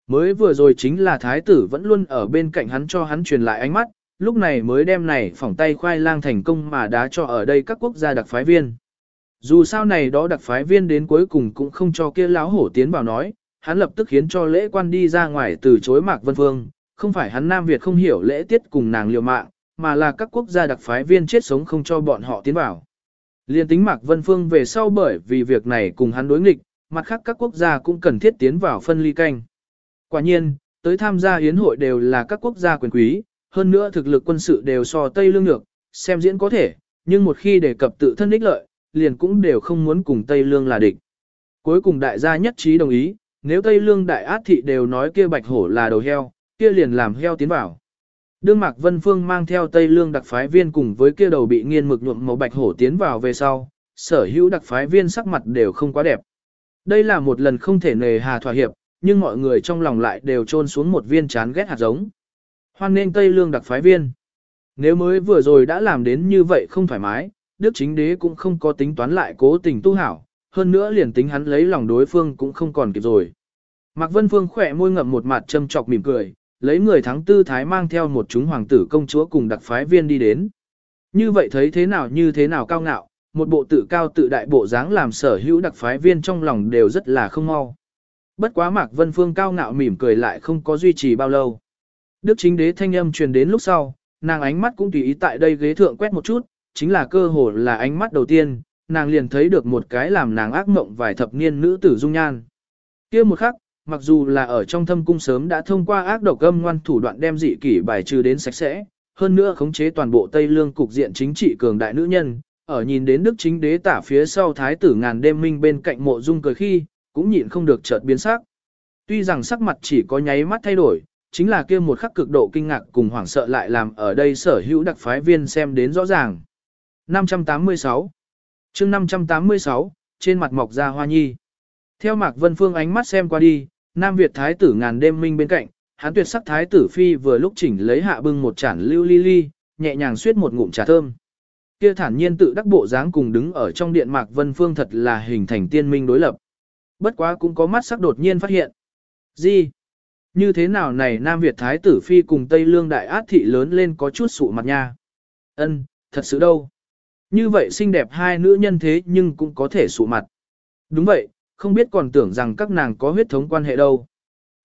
Speaker 1: Mới vừa rồi chính là thái tử vẫn luôn ở bên cạnh hắn cho hắn truyền lại ánh mắt, lúc này mới đem này phỏng tay khoai lang thành công mà đá cho ở đây các quốc gia đặc phái viên. Dù sao này đó đặc phái viên đến cuối cùng cũng không cho kia láo hổ tiến vào nói, hắn lập tức khiến cho lễ quan đi ra ngoài từ chối Mạc Vân Phương, không phải hắn Nam Việt không hiểu lễ tiết cùng nàng liều mạng, mà là các quốc gia đặc phái viên chết sống không cho bọn họ tiến vào. Liên tính Mạc Vân Phương về sau bởi vì việc này cùng hắn đối nghịch, mặt khác các quốc gia cũng cần thiết tiến vào phân ly canh. Quả nhiên, tới tham gia hiến hội đều là các quốc gia quyền quý, hơn nữa thực lực quân sự đều so Tây Lương Nhược, xem diễn có thể, nhưng một khi đề cập tự thân ích lợi, liền cũng đều không muốn cùng Tây Lương là địch. Cuối cùng đại gia nhất trí đồng ý, nếu Tây Lương Đại Át Thị đều nói kia bạch hổ là đầu heo, kia liền làm heo tiến vào. Đương Mạc Vân Phương mang theo Tây Lương đặc phái viên cùng với kia đầu bị nghiên mực nhuộm màu bạch hổ tiến vào về sau, sở hữu đặc phái viên sắc mặt đều không quá đẹp. Đây là một lần không thể nề hà thỏa hiệp, nhưng mọi người trong lòng lại đều trôn xuống một viên chán ghét hạt giống. Hoan nên Tây Lương đặc phái viên. Nếu mới vừa rồi đã làm đến như vậy không thoải mái, Đức chính đế cũng không có tính toán lại cố tình tu hảo, hơn nữa liền tính hắn lấy lòng đối phương cũng không còn kịp rồi. Mạc Vân Phương khỏe môi ngậm một mặt châm chọc mỉm cười, lấy người thắng tư thái mang theo một chúng hoàng tử công chúa cùng đặc phái viên đi đến. Như vậy thấy thế nào như thế nào cao ngạo, một bộ tự cao tự đại bộ dáng làm sở hữu đặc phái viên trong lòng đều rất là không mau. Bất quá Mạc Vân Phương cao ngạo mỉm cười lại không có duy trì bao lâu. Đức chính đế thanh âm truyền đến lúc sau, nàng ánh mắt cũng tùy ý tại đây ghế thượng quét một chút, chính là cơ hồ là ánh mắt đầu tiên, nàng liền thấy được một cái làm nàng ác mộng vài thập niên nữ tử dung nhan. kia một khắc, mặc dù là ở trong thâm cung sớm đã thông qua ác độc âm ngoan thủ đoạn đem dị kỷ bài trừ đến sạch sẽ, hơn nữa khống chế toàn bộ Tây Lương cục diện chính trị cường đại nữ nhân, ở nhìn đến đức chính đế tả phía sau thái tử ngàn đêm minh bên cạnh mộ dung cười khi, cũng nhịn không được chợt biến sắc. Tuy rằng sắc mặt chỉ có nháy mắt thay đổi, chính là kia một khắc cực độ kinh ngạc cùng hoảng sợ lại làm ở đây sở hữu đặc phái viên xem đến rõ ràng. 586 chương 586, trên mặt mọc ra hoa nhi. Theo Mạc Vân Phương ánh mắt xem qua đi, Nam Việt Thái tử ngàn đêm minh bên cạnh, hắn tuyệt sắc Thái tử Phi vừa lúc chỉnh lấy hạ bưng một chản lưu ly ly, nhẹ nhàng suyết một ngụm trà thơm. Kia thản nhiên tự đắc bộ dáng cùng đứng ở trong điện Mạc Vân Phương thật là hình thành tiên minh đối lập. Bất quá cũng có mắt sắc đột nhiên phát hiện. Gì? Như thế nào này Nam Việt Thái tử Phi cùng Tây Lương Đại Át Thị lớn lên có chút sụ mặt nha. Ân, thật sự đâu. Như vậy xinh đẹp hai nữ nhân thế nhưng cũng có thể sụ mặt. Đúng vậy, không biết còn tưởng rằng các nàng có huyết thống quan hệ đâu.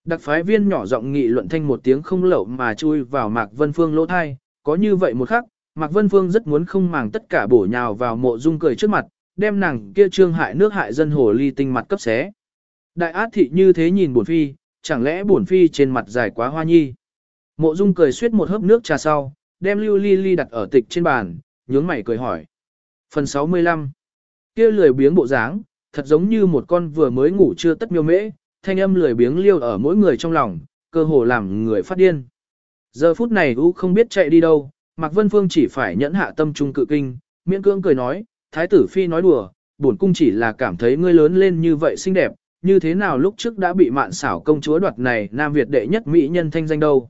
Speaker 1: Đặc phái viên nhỏ giọng nghị luận thanh một tiếng không lẩu mà chui vào Mạc Vân Phương lỗ thai, có như vậy một khắc, Mạc Vân Phương rất muốn không màng tất cả bổ nhào vào mộ dung cười trước mặt, đem nàng kia trương hại nước hại dân hồ ly tinh mặt cấp xé. Đại át thị như thế nhìn buồn phi, chẳng lẽ buồn phi trên mặt dài quá hoa nhi. Mộ dung cười suýt một hớp nước trà sau, đem lưu ly ly đặt ở tịch trên bàn, nhướng mày cười hỏi. Phần 65 kia lười biếng bộ dáng, thật giống như một con vừa mới ngủ chưa tất miêu mễ, thanh âm lười biếng liêu ở mỗi người trong lòng, cơ hồ làm người phát điên. Giờ phút này U không biết chạy đi đâu, Mạc Vân Phương chỉ phải nhẫn hạ tâm trung cự kinh, miễn cưỡng cười nói, Thái tử Phi nói đùa, bổn cung chỉ là cảm thấy ngươi lớn lên như vậy xinh đẹp, như thế nào lúc trước đã bị mạn xảo công chúa đoạt này Nam Việt đệ nhất mỹ nhân thanh danh đâu.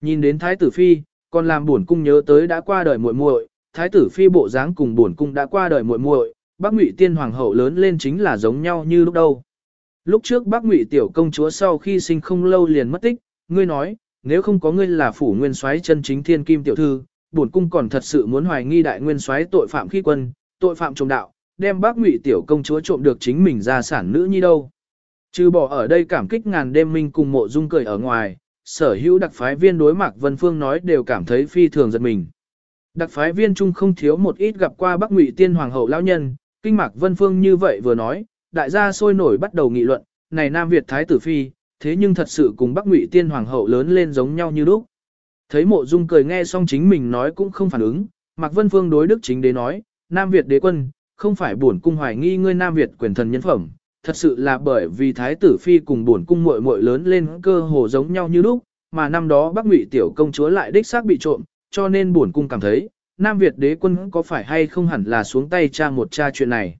Speaker 1: Nhìn đến Thái tử Phi, còn làm bổn cung nhớ tới đã qua đời muội muội, Thái tử Phi bộ dáng cùng bổn cung đã qua đời muội muội, Bắc Ngụy Tiên Hoàng hậu lớn lên chính là giống nhau như lúc đâu. Lúc trước Bắc Ngụy tiểu công chúa sau khi sinh không lâu liền mất tích, ngươi nói, nếu không có ngươi là phủ nguyên soái chân chính thiên kim tiểu thư, bổn cung còn thật sự muốn hoài nghi đại nguyên soái tội phạm khi quân, tội phạm trộm đạo, đem Bắc Ngụy tiểu công chúa trộm được chính mình ra sản nữ nhi đâu. Trừ bỏ ở đây cảm kích ngàn đêm minh cùng mộ dung cười ở ngoài, sở hữu đặc phái viên đối Mạc Vân Phương nói đều cảm thấy phi thường giật mình. Đặc phái viên trung không thiếu một ít gặp qua Bắc Ngụy Tiên Hoàng hậu lão nhân, kinh Mạc Vân Phương như vậy vừa nói, đại gia sôi nổi bắt đầu nghị luận, này Nam Việt Thái tử Phi, thế nhưng thật sự cùng Bắc Ngụy Tiên Hoàng hậu lớn lên giống nhau như lúc. Thấy mộ dung cười nghe xong chính mình nói cũng không phản ứng, Mạc Vân Phương đối đức chính đế nói, Nam Việt đế quân, không phải buồn cung hoài nghi ngươi Nam Việt quyền thần nhân phẩm, thật sự là bởi vì Thái tử Phi cùng buồn cung muội muội lớn lên cơ hồ giống nhau như lúc, mà năm đó Bắc Ngụy tiểu công chúa lại đích xác bị trộm, cho nên buồn cung cảm thấy, Nam Việt đế quân có phải hay không hẳn là xuống tay tra một tra chuyện này.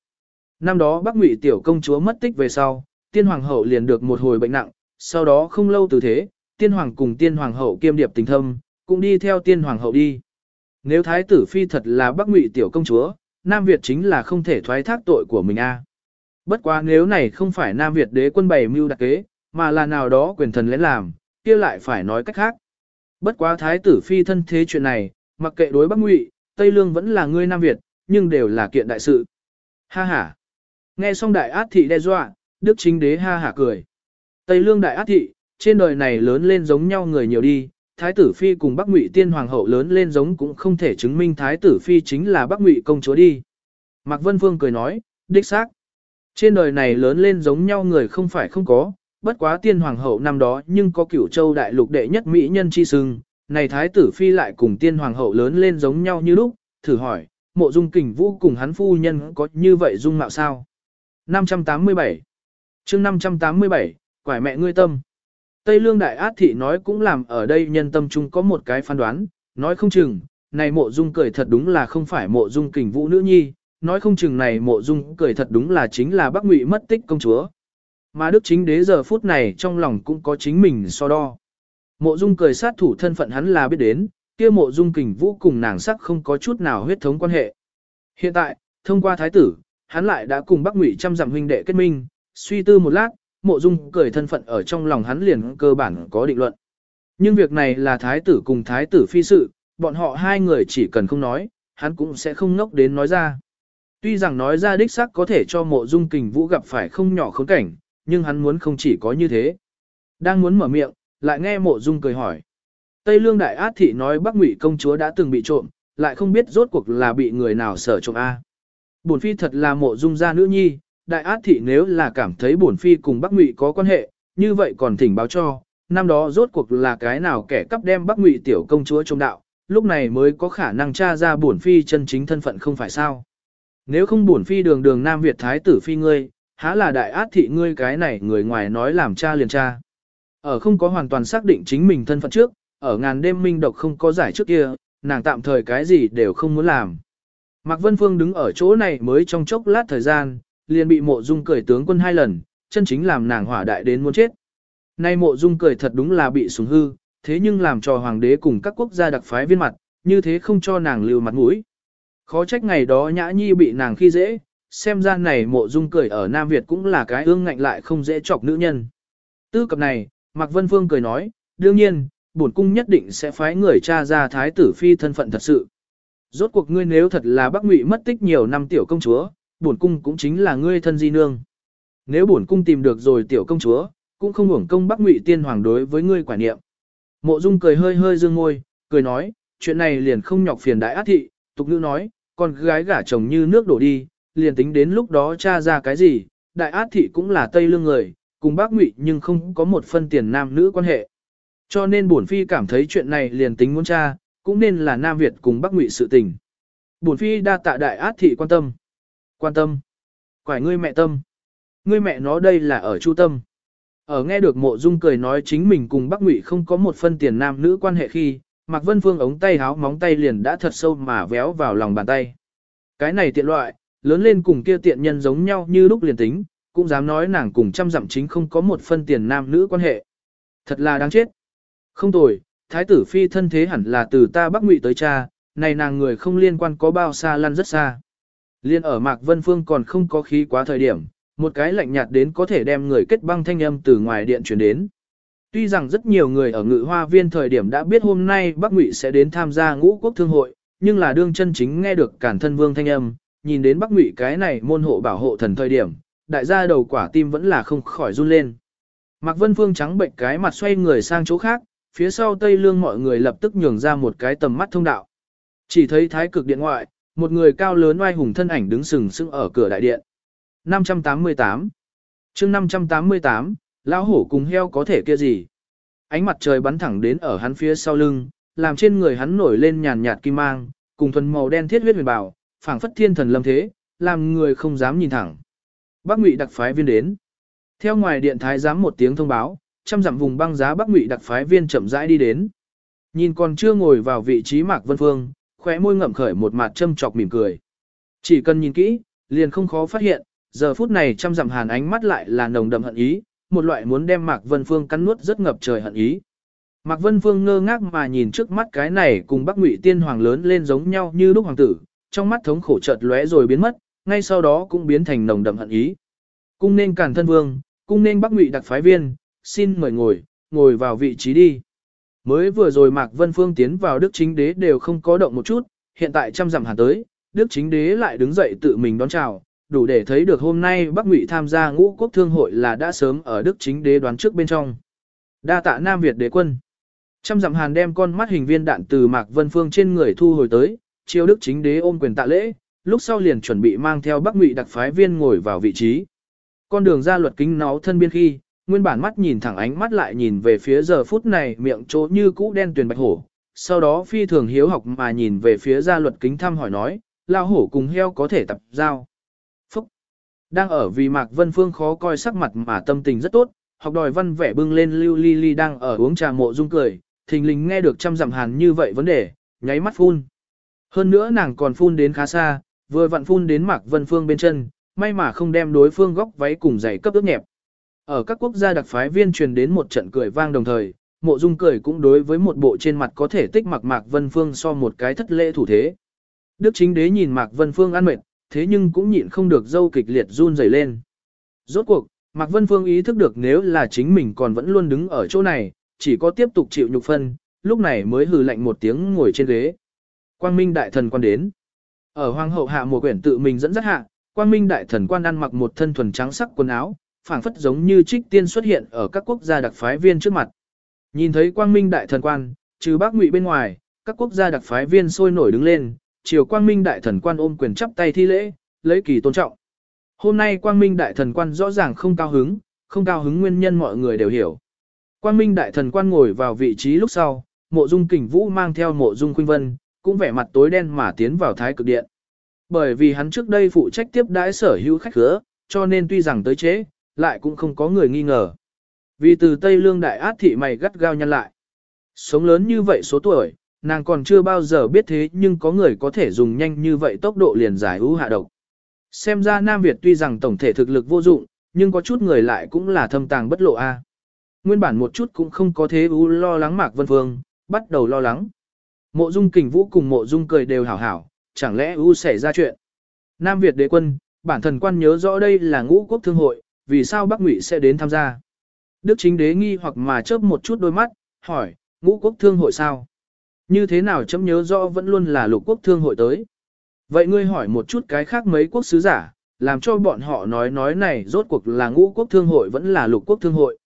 Speaker 1: Năm đó Bắc Ngụy tiểu công chúa mất tích về sau, tiên hoàng hậu liền được một hồi bệnh nặng, sau đó không lâu từ thế, tiên hoàng cùng tiên hoàng hậu kiêm điệp tình thâm, cũng đi theo tiên hoàng hậu đi. Nếu thái tử phi thật là Bắc Ngụy tiểu công chúa, Nam Việt chính là không thể thoái thác tội của mình a. Bất quá nếu này không phải Nam Việt đế quân bày mưu đặc kế, mà là nào đó quyền thần lén làm, kia lại phải nói cách khác. Bất quá thái tử phi thân thế chuyện này, mặc kệ đối Bắc Ngụy, Tây Lương vẫn là ngươi Nam Việt, nhưng đều là kiện đại sự. Ha ha. Nghe xong đại át thị đe dọa, Đức chính đế ha hả cười. Tây Lương đại át thị, trên đời này lớn lên giống nhau người nhiều đi, Thái tử phi cùng Bắc Ngụy tiên hoàng hậu lớn lên giống cũng không thể chứng minh Thái tử phi chính là Bắc Ngụy công chúa đi. Mạc Vân Vương cười nói, đích xác. Trên đời này lớn lên giống nhau người không phải không có, bất quá tiên hoàng hậu năm đó nhưng có cửu châu đại lục đệ nhất mỹ nhân chi sưng, này thái tử phi lại cùng tiên hoàng hậu lớn lên giống nhau như lúc, thử hỏi, mộ dung kình vũ cùng hắn phu nhân có như vậy dung mạo sao? 587 chương 587, quải mẹ ngươi tâm. Tây Lương Đại Át Thị nói cũng làm ở đây nhân tâm chung có một cái phán đoán, nói không chừng, này mộ dung cười thật đúng là không phải mộ dung kình vũ nữ nhi, nói không chừng này mộ dung cười thật đúng là chính là bác ngụy mất tích công chúa. Mà đức chính đế giờ phút này trong lòng cũng có chính mình so đo. Mộ Dung cười sát thủ thân phận hắn là biết đến, kia Mộ Dung Kình Vũ cùng nàng sắc không có chút nào huyết thống quan hệ. Hiện tại, thông qua thái tử, hắn lại đã cùng Bắc Ngụy trăm dặm huynh đệ kết minh, suy tư một lát, Mộ Dung cười thân phận ở trong lòng hắn liền cơ bản có định luận. Nhưng việc này là thái tử cùng thái tử phi sự, bọn họ hai người chỉ cần không nói, hắn cũng sẽ không ngốc đến nói ra. Tuy rằng nói ra đích xác có thể cho mộ dung kình vũ gặp phải không nhỏ khốn cảnh, nhưng hắn muốn không chỉ có như thế. Đang muốn mở miệng, lại nghe mộ dung cười hỏi. Tây lương đại át thị nói bắc ngụy công chúa đã từng bị trộm, lại không biết rốt cuộc là bị người nào sở trộm A. Bổn phi thật là mộ dung gia nữ nhi, đại át thị nếu là cảm thấy bổn phi cùng bắc ngụy có quan hệ, như vậy còn thỉnh báo cho, năm đó rốt cuộc là cái nào kẻ cắp đem bắc ngụy tiểu công chúa trộm đạo, lúc này mới có khả năng tra ra bổn phi chân chính thân phận không phải sao. Nếu không bổn phi đường đường Nam Việt Thái tử phi ngươi, há là đại át thị ngươi cái này người ngoài nói làm cha liền cha. Ở không có hoàn toàn xác định chính mình thân phận trước, ở ngàn đêm minh độc không có giải trước kia, nàng tạm thời cái gì đều không muốn làm. Mạc Vân Phương đứng ở chỗ này mới trong chốc lát thời gian, liền bị mộ dung cười tướng quân hai lần, chân chính làm nàng hỏa đại đến muốn chết. Nay mộ dung cười thật đúng là bị sủng hư, thế nhưng làm cho hoàng đế cùng các quốc gia đặc phái viên mặt, như thế không cho nàng lưu mặt mũi. Khó trách ngày đó nhã nhi bị nàng khi dễ, xem ra này mộ dung cười ở Nam Việt cũng là cái ương ngạnh lại không dễ chọc nữ nhân. Tư cập này, Mạc Vân Phương cười nói, đương nhiên, bổn cung nhất định sẽ phái người cha ra thái tử phi thân phận thật sự. Rốt cuộc ngươi nếu thật là Bắc Ngụy mất tích nhiều năm tiểu công chúa, bổn cung cũng chính là ngươi thân di nương. Nếu bổn cung tìm được rồi tiểu công chúa, cũng không hưởng công Bắc Ngụy tiên hoàng đối với ngươi quả niệm. Mộ Dung cười hơi hơi dương môi, cười nói, chuyện này liền không nhọc phiền đại ác thị, tục nữ nói, con gái gả chồng như nước đổ đi, liền tính đến lúc đó cha ra cái gì, đại ác thị cũng là Tây Lương người, cùng bác ngụy nhưng không có một phân tiền nam nữ quan hệ. Cho nên bổn phi cảm thấy chuyện này liền tính muốn cha, cũng nên là Nam Việt cùng Bắc Ngụy sự tình. Bổn phi đa tạ đại át thị quan tâm. Quan tâm. Quải ngươi mẹ tâm. Ngươi mẹ nó đây là ở chu tâm. Ở nghe được mộ dung cười nói chính mình cùng Bắc Ngụy không có một phân tiền nam nữ quan hệ khi, Mạc Vân Phương ống tay háo móng tay liền đã thật sâu mà véo vào lòng bàn tay. Cái này tiện loại, lớn lên cùng kia tiện nhân giống nhau như lúc liền tính, cũng dám nói nàng cùng trăm dặm chính không có một phân tiền nam nữ quan hệ. Thật là đáng chết. Không tồi, thái tử phi thân thế hẳn là từ ta Bắc Ngụy tới cha, này nàng người không liên quan có bao xa lăn rất xa. Liên ở Mạc Vân Phương còn không có khí quá thời điểm, một cái lạnh nhạt đến có thể đem người kết băng thanh âm từ ngoài điện truyền đến. Tuy rằng rất nhiều người ở ngự hoa viên thời điểm đã biết hôm nay Bắc Ngụy sẽ đến tham gia ngũ quốc thương hội, nhưng là đương chân chính nghe được cản thân vương thanh âm, nhìn đến Bắc Ngụy cái này môn hộ bảo hộ thần thời điểm, đại gia đầu quả tim vẫn là không khỏi run lên. Mạc Vân Phương trắng bệnh cái mặt xoay người sang chỗ khác, phía sau Tây Lương mọi người lập tức nhường ra một cái tầm mắt thông đạo. Chỉ thấy thái cực điện ngoại, một người cao lớn oai hùng thân ảnh đứng sừng sững ở cửa đại điện. 588 chương 588, lão hổ cùng heo có thể kia gì? Ánh mặt trời bắn thẳng đến ở hắn phía sau lưng, làm trên người hắn nổi lên nhàn nhạt kim mang, cùng thuần màu đen thiết huyết huyền bảo, phảng phất thiên thần lâm thế, làm người không dám nhìn thẳng. Bắc Ngụy đặc phái viên đến. Theo ngoài điện thái giám một tiếng thông báo, trăm dặm vùng băng giá Bắc Ngụy đặc phái viên chậm rãi đi đến. Nhìn còn chưa ngồi vào vị trí Mạc Vân Phương, khóe môi ngậm khởi một mặt châm chọc mỉm cười. Chỉ cần nhìn kỹ, liền không khó phát hiện, giờ phút này trăm dặm hàn ánh mắt lại là nồng đậm hận ý, một loại muốn đem Mạc Vân Phương cắn nuốt rất ngập trời hận ý. Mạc Vân Phương ngơ ngác mà nhìn trước mắt cái này cùng Bắc Ngụy Tiên Hoàng lớn lên giống nhau như lúc hoàng tử, trong mắt thống khổ chợt lóe rồi biến mất, ngay sau đó cũng biến thành nồng đậm hận ý. Cung nên cản Thân Vương, cung nên Bắc Ngụy đặc phái viên, xin mời ngồi, ngồi vào vị trí đi. Mới vừa rồi Mạc Vân Phương tiến vào Đức Chính Đế đều không có động một chút, hiện tại trăm dặm hàn tới, Đức Chính Đế lại đứng dậy tự mình đón chào, đủ để thấy được hôm nay Bắc Ngụy tham gia ngũ quốc thương hội là đã sớm ở Đức chính đế đoán trước bên trong. Đa tạ Nam Việt đế quân. Trăm dặm hàn đem con mắt hình viên đạn từ Mạc Vân Phương trên người thu hồi tới, chiêu Đức chính đế ôm quyền tạ lễ, lúc sau liền chuẩn bị mang theo Bắc Ngụy đặc phái viên ngồi vào vị trí. Con đường ra luật kính nó thân biên khi, nguyên bản mắt nhìn thẳng ánh mắt lại nhìn về phía giờ phút này miệng chỗ như cũ đen tuyền bạch hổ. Sau đó phi thường hiếu học mà nhìn về phía gia luật kính thăm hỏi nói, lao hổ cùng heo có thể tập giao. phúc Đang ở vì Mạc Vân Phương khó coi sắc mặt mà tâm tình rất tốt, học đòi văn vẻ bưng lên lưu ly ly đang ở uống trà mộ dung cười, thình lình nghe được trăm dặm hàn như vậy vấn đề, nháy mắt phun. Hơn nữa nàng còn phun đến khá xa, vừa vặn phun đến Mạc Vân Phương bên chân, may mà không đem đối phương góc váy cùng giày cấp ướt nhẹp. Ở các quốc gia đặc phái viên truyền đến một trận cười vang đồng thời, mộ dung cười cũng đối với một bộ trên mặt có thể tích mặc Mạc Vân Phương so một cái thất lễ thủ thế. Đức chính đế nhìn Mạc Vân Phương ăn mệt, thế nhưng cũng nhịn không được dâu kịch liệt run rẩy lên. Rốt cuộc, Mạc Vân Phương ý thức được nếu là chính mình còn vẫn luôn đứng ở chỗ này, chỉ có tiếp tục chịu nhục phân, lúc này mới hừ lạnh một tiếng ngồi trên ghế. Quang Minh đại thần quan đến. Ở hoàng hậu hạ mùa quyển tự mình dẫn dắt hạ, Quang Minh đại thần quan ăn mặc một thân thuần trắng sắc quần áo, phảng phất giống như trích tiên xuất hiện ở các quốc gia đặc phái viên trước mặt. Nhìn thấy Quang Minh đại thần quan, trừ bác ngụy bên ngoài, các quốc gia đặc phái viên sôi nổi đứng lên, chiều Quang Minh đại thần quan ôm quyền chắp tay thi lễ, lấy kỳ tôn trọng. Hôm nay Quang Minh đại thần quan rõ ràng không cao hứng, không cao hứng nguyên nhân mọi người đều hiểu. Quang Minh đại thần quan ngồi vào vị trí lúc sau, mộ dung kình vũ mang theo mộ dung khuynh vân, cũng vẻ mặt tối đen mà tiến vào thái cực điện. Bởi vì hắn trước đây phụ trách tiếp đãi sở hữu khách khứa, cho nên tuy rằng tới chế, lại cũng không có người nghi ngờ. Vì từ Tây Lương đại át thị mày gắt gao nhăn lại. Sống lớn như vậy số tuổi, nàng còn chưa bao giờ biết thế nhưng có người có thể dùng nhanh như vậy tốc độ liền giải ưu hạ độc. Xem ra Nam Việt tuy rằng tổng thể thực lực vô dụng, nhưng có chút người lại cũng là thâm tàng bất lộ a. Nguyên bản một chút cũng không có thế u lo lắng Mạc Vân Phương, bắt đầu lo lắng. Mộ Dung Kình Vũ cùng Mộ Dung cười đều hảo hảo, chẳng lẽ ưu xảy ra chuyện. Nam Việt đế quân, bản thần quan nhớ rõ đây là ngũ quốc thương hội, vì sao Bắc Ngụy sẽ đến tham gia. Đức chính đế nghi hoặc mà chớp một chút đôi mắt, hỏi, ngũ quốc thương hội sao? Như thế nào chấm nhớ rõ vẫn luôn là lục quốc thương hội tới. Vậy ngươi hỏi một chút cái khác mấy quốc sứ giả, làm cho bọn họ nói nói này rốt cuộc là ngũ quốc thương hội vẫn là lục quốc thương hội.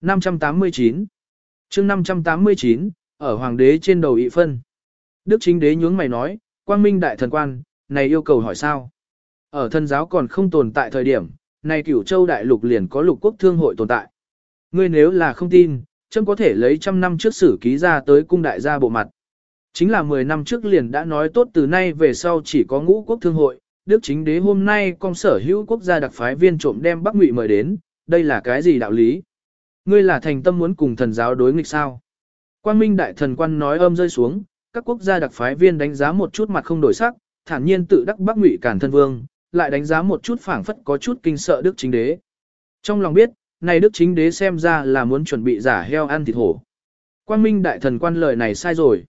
Speaker 1: 589 chương 589, ở hoàng đế trên đầu ị phân. Đức chính đế nhướng mày nói, quang minh đại thần quan, này yêu cầu hỏi sao? Ở thân giáo còn không tồn tại thời điểm, này cửu châu đại lục liền có lục quốc thương hội tồn tại. Ngươi nếu là không tin, chấm có thể lấy trăm năm trước sử ký ra tới cung đại gia bộ mặt. Chính là 10 năm trước liền đã nói tốt từ nay về sau chỉ có ngũ quốc thương hội, Đức chính đế hôm nay con sở hữu quốc gia đặc phái viên trộm đem Bắc Ngụy mời đến, đây là cái gì đạo lý? Ngươi là thành tâm muốn cùng thần giáo đối nghịch sao? Quang Minh đại thần quan nói âm rơi xuống, các quốc gia đặc phái viên đánh giá một chút mặt không đổi sắc, thản nhiên tự đắc Bắc Ngụy cản thân vương, lại đánh giá một chút phảng phất có chút kinh sợ Đức chính đế. Trong lòng biết, này Đức chính đế xem ra là muốn chuẩn bị giả heo ăn thịt hổ. Quang Minh đại thần quan lời này sai rồi.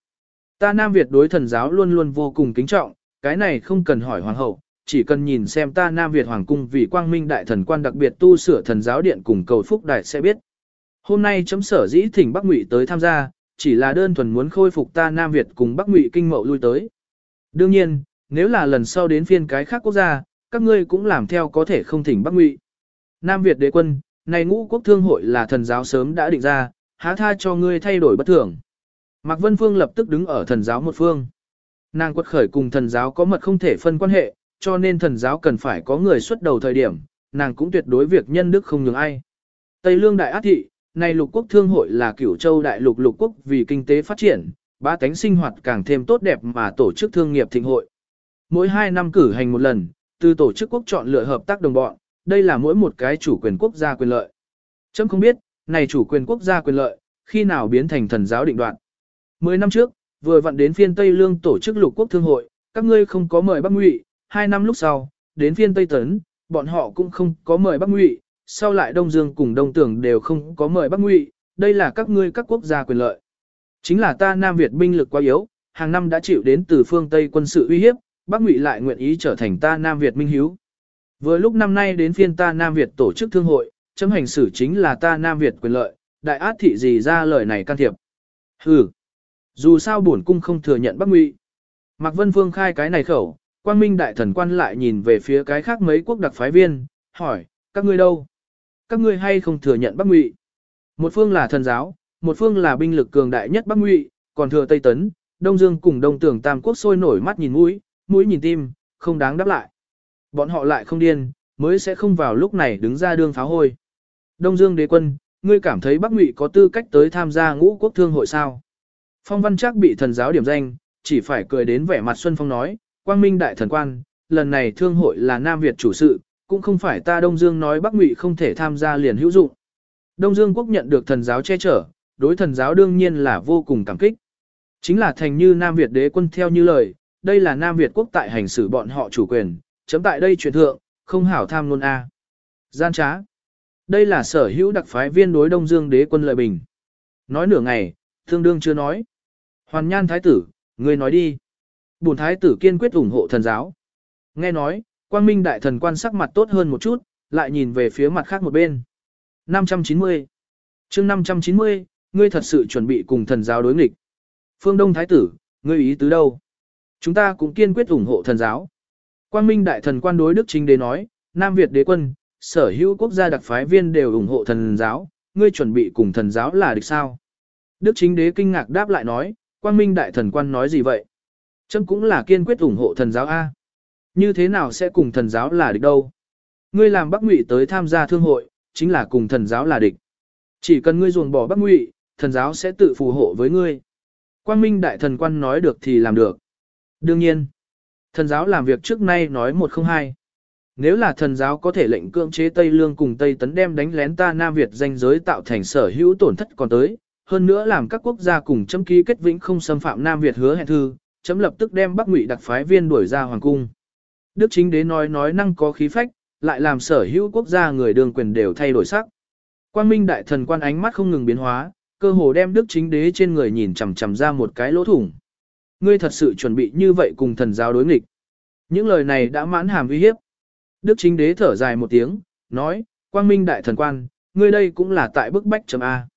Speaker 1: Ta Nam Việt đối thần giáo luôn luôn vô cùng kính trọng, cái này không cần hỏi hoàng hậu, chỉ cần nhìn xem ta Nam Việt hoàng cung vì Quang Minh đại thần quan đặc biệt tu sửa thần giáo điện cùng cầu phúc đại sẽ biết. Hôm nay chấm sở dĩ thỉnh Bắc Ngụy tới tham gia, chỉ là đơn thuần muốn khôi phục ta Nam Việt cùng Bắc Ngụy kinh mậu lui tới. Đương nhiên, nếu là lần sau đến phiên cái khác quốc gia, các ngươi cũng làm theo có thể không thỉnh Bắc Ngụy. Nam Việt đế quân, này ngũ quốc thương hội là thần giáo sớm đã định ra, há tha cho ngươi thay đổi bất thường. Mạc Vân Phương lập tức đứng ở thần giáo một phương. Nàng quật khởi cùng thần giáo có mật không thể phân quan hệ, cho nên thần giáo cần phải có người xuất đầu thời điểm, nàng cũng tuyệt đối việc nhân đức không nhường ai. Tây Lương Đại Át Thị, nay lục quốc thương hội là cửu châu đại lục lục quốc vì kinh tế phát triển, ba tánh sinh hoạt càng thêm tốt đẹp mà tổ chức thương nghiệp thịnh hội. Mỗi hai năm cử hành một lần, từ tổ chức quốc chọn lựa hợp tác đồng bọn, đây là mỗi một cái chủ quyền quốc gia quyền lợi. Chấm không biết, này chủ quyền quốc gia quyền lợi, khi nào biến thành thần giáo định đoạn. Mười năm trước, vừa vặn đến phiên Tây Lương tổ chức lục quốc thương hội, các ngươi không có mời Bắc Ngụy, hai năm lúc sau, đến phiên Tây Tấn, bọn họ cũng không có mời Bắc Ngụy, sau lại Đông Dương cùng Đông Tưởng đều không có mời Bắc Ngụy, đây là các ngươi các quốc gia quyền lợi. Chính là ta Nam Việt binh lực quá yếu, hàng năm đã chịu đến từ phương Tây quân sự uy hiếp, Bắc Ngụy lại nguyện ý trở thành ta Nam Việt minh hiếu. Vừa lúc năm nay đến phiên ta Nam Việt tổ chức thương hội, chấm hành xử chính là ta Nam Việt quyền lợi, đại át thị gì ra lời này can thiệp. Hừ, dù sao bổn cung không thừa nhận Bắc Ngụy. Mạc Vân Phương khai cái này khẩu, Quang Minh đại thần quan lại nhìn về phía cái khác mấy quốc đặc phái viên, hỏi, các ngươi đâu? Các ngươi hay không thừa nhận Bắc Ngụy? Một phương là thần giáo, một phương là binh lực cường đại nhất Bắc Ngụy, còn thừa Tây Tấn, Đông Dương cùng Đông Tưởng Tam Quốc sôi nổi mắt nhìn mũi, mũi nhìn tim, không đáng đáp lại. Bọn họ lại không điên, mới sẽ không vào lúc này đứng ra đương pháo hôi. Đông Dương đế quân, ngươi cảm thấy Bắc Ngụy có tư cách tới tham gia ngũ quốc thương hội sao? Phong Văn Trác bị thần giáo điểm danh, chỉ phải cười đến vẻ mặt Xuân Phong nói, Quang Minh đại thần quan, lần này thương hội là Nam Việt chủ sự, cũng không phải ta Đông Dương nói Bắc Ngụy không thể tham gia liền hữu dụng. Đông Dương quốc nhận được thần giáo che chở, đối thần giáo đương nhiên là vô cùng cảm kích. Chính là thành như Nam Việt đế quân theo như lời, đây là Nam Việt quốc tại hành xử bọn họ chủ quyền, chấm tại đây truyền thượng, không hảo tham luôn a. Gian trá. Đây là sở hữu đặc phái viên đối Đông Dương đế quân lợi bình. Nói nửa ngày, thương đương chưa nói. Hoàn nhan thái tử, ngươi nói đi. Bùn thái tử kiên quyết ủng hộ thần giáo. Nghe nói, quang minh đại thần quan sắc mặt tốt hơn một chút, lại nhìn về phía mặt khác một bên. 590 chương 590, ngươi thật sự chuẩn bị cùng thần giáo đối nghịch. Phương Đông Thái tử, ngươi ý tứ đâu? Chúng ta cũng kiên quyết ủng hộ thần giáo. Quang Minh Đại Thần quan đối Đức Chính Đế nói, Nam Việt đế quân, sở hữu quốc gia đặc phái viên đều ủng hộ thần giáo, ngươi chuẩn bị cùng thần giáo là địch sao? Đức Chính Đế kinh ngạc đáp lại nói, Quang Minh Đại Thần quan nói gì vậy? Chấm cũng là kiên quyết ủng hộ thần giáo A. Như thế nào sẽ cùng thần giáo là địch đâu? Ngươi làm Bắc Ngụy tới tham gia thương hội, chính là cùng thần giáo là địch. Chỉ cần ngươi ruồng bỏ Bắc Ngụy, thần giáo sẽ tự phù hộ với ngươi. Quang Minh Đại Thần quan nói được thì làm được. Đương nhiên, thần giáo làm việc trước nay nói một không hai. Nếu là thần giáo có thể lệnh cưỡng chế Tây Lương cùng Tây Tấn đem đánh lén ta Nam Việt danh giới tạo thành sở hữu tổn thất còn tới, hơn nữa làm các quốc gia cùng chấm ký kết vĩnh không xâm phạm Nam Việt hứa hẹn thư, chấm lập tức đem Bắc Ngụy đặc phái viên đuổi ra hoàng cung. Đức chính đế nói nói năng có khí phách, lại làm sở hữu quốc gia người đường quyền đều thay đổi sắc. Quang Minh đại thần quan ánh mắt không ngừng biến hóa, cơ hồ đem Đức chính đế trên người nhìn chằm chằm ra một cái lỗ thủng. Ngươi thật sự chuẩn bị như vậy cùng thần giáo đối nghịch. Những lời này đã mãn hàm uy hiếp. Đức chính đế thở dài một tiếng, nói, Quang Minh đại thần quan, ngươi đây cũng là tại bức bách chấm A.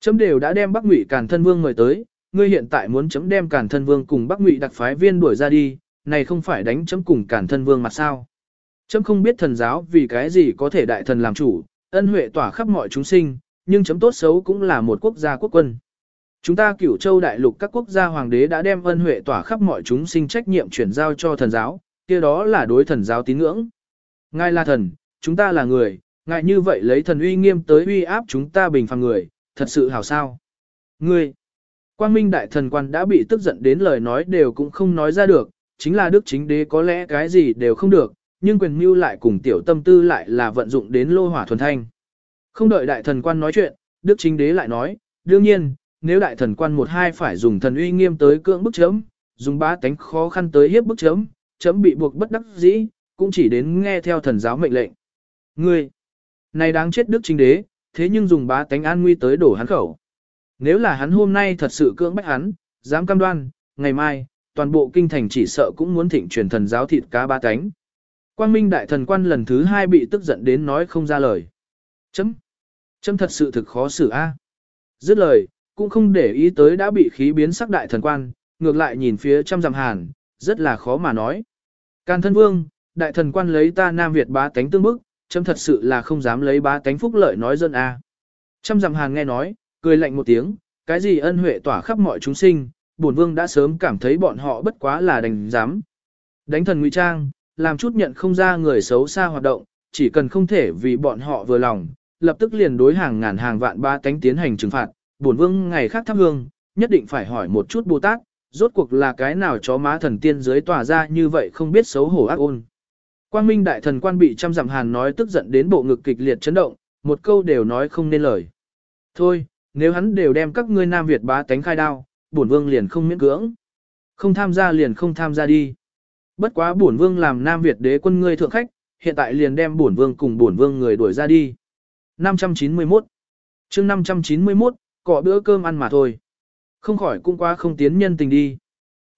Speaker 1: Chấm đều đã đem Bắc Ngụy Càn Thân Vương mời tới, ngươi hiện tại muốn chấm đem Càn Thân Vương cùng Bắc Ngụy đặc phái viên đuổi ra đi, này không phải đánh chấm cùng cản Thân Vương mặt sao? Chấm không biết thần giáo vì cái gì có thể đại thần làm chủ, ân huệ tỏa khắp mọi chúng sinh, nhưng chấm tốt xấu cũng là một quốc gia quốc quân. Chúng ta cửu châu đại lục các quốc gia hoàng đế đã đem ân huệ tỏa khắp mọi chúng sinh trách nhiệm chuyển giao cho thần giáo, kia đó là đối thần giáo tín ngưỡng. Ngài là thần, chúng ta là người, ngài như vậy lấy thần uy nghiêm tới uy áp chúng ta bình phàm người, thật sự hảo sao. Ngươi, quang minh đại thần quan đã bị tức giận đến lời nói đều cũng không nói ra được, chính là đức chính đế có lẽ cái gì đều không được, nhưng quyền mưu lại cùng tiểu tâm tư lại là vận dụng đến lô hỏa thuần thanh. Không đợi đại thần quan nói chuyện, đức chính đế lại nói, đương nhiên, nếu đại thần quan một hai phải dùng thần uy nghiêm tới cưỡng bức chấm, dùng bá tánh khó khăn tới hiếp bức chấm, chấm bị buộc bất đắc dĩ, cũng chỉ đến nghe theo thần giáo mệnh lệnh. Ngươi, này đáng chết đức chính đế, thế nhưng dùng bá tánh an nguy tới đổ hắn khẩu. Nếu là hắn hôm nay thật sự cưỡng bách hắn, dám cam đoan, ngày mai, toàn bộ kinh thành chỉ sợ cũng muốn thịnh truyền thần giáo thịt cá ba cánh Quang Minh đại thần quan lần thứ hai bị tức giận đến nói không ra lời. Chấm. Chấm thật sự thực khó xử a. Dứt lời, cũng không để ý tới đã bị khí biến sắc đại thần quan, ngược lại nhìn phía trăm dặm hàn, rất là khó mà nói. Càn thân vương, đại thần quan lấy ta Nam Việt bá tánh tương bức, chấm thật sự là không dám lấy bá tánh phúc lợi nói dân a. Trăm dặm hàn nghe nói, cười lạnh một tiếng, cái gì ân huệ tỏa khắp mọi chúng sinh, bổn vương đã sớm cảm thấy bọn họ bất quá là đành dám. Đánh thần ngụy trang, làm chút nhận không ra người xấu xa hoạt động, chỉ cần không thể vì bọn họ vừa lòng, lập tức liền đối hàng ngàn hàng vạn ba tánh tiến hành trừng phạt, bổn vương ngày khác thắp hương, nhất định phải hỏi một chút Bồ Tát, rốt cuộc là cái nào chó má thần tiên dưới tỏa ra như vậy không biết xấu hổ ác ôn. Quang Minh đại thần quan bị trăm dặm hàn nói tức giận đến bộ ngực kịch liệt chấn động, một câu đều nói không nên lời. Thôi, nếu hắn đều đem các ngươi Nam Việt bá tánh khai đao, bổn vương liền không miễn cưỡng. Không tham gia liền không tham gia đi. Bất quá bổn vương làm Nam Việt đế quân ngươi thượng khách, hiện tại liền đem bổn vương cùng bổn vương người đuổi ra đi. 591 chương 591, cọ bữa cơm ăn mà thôi. Không khỏi cũng quá không tiến nhân tình đi.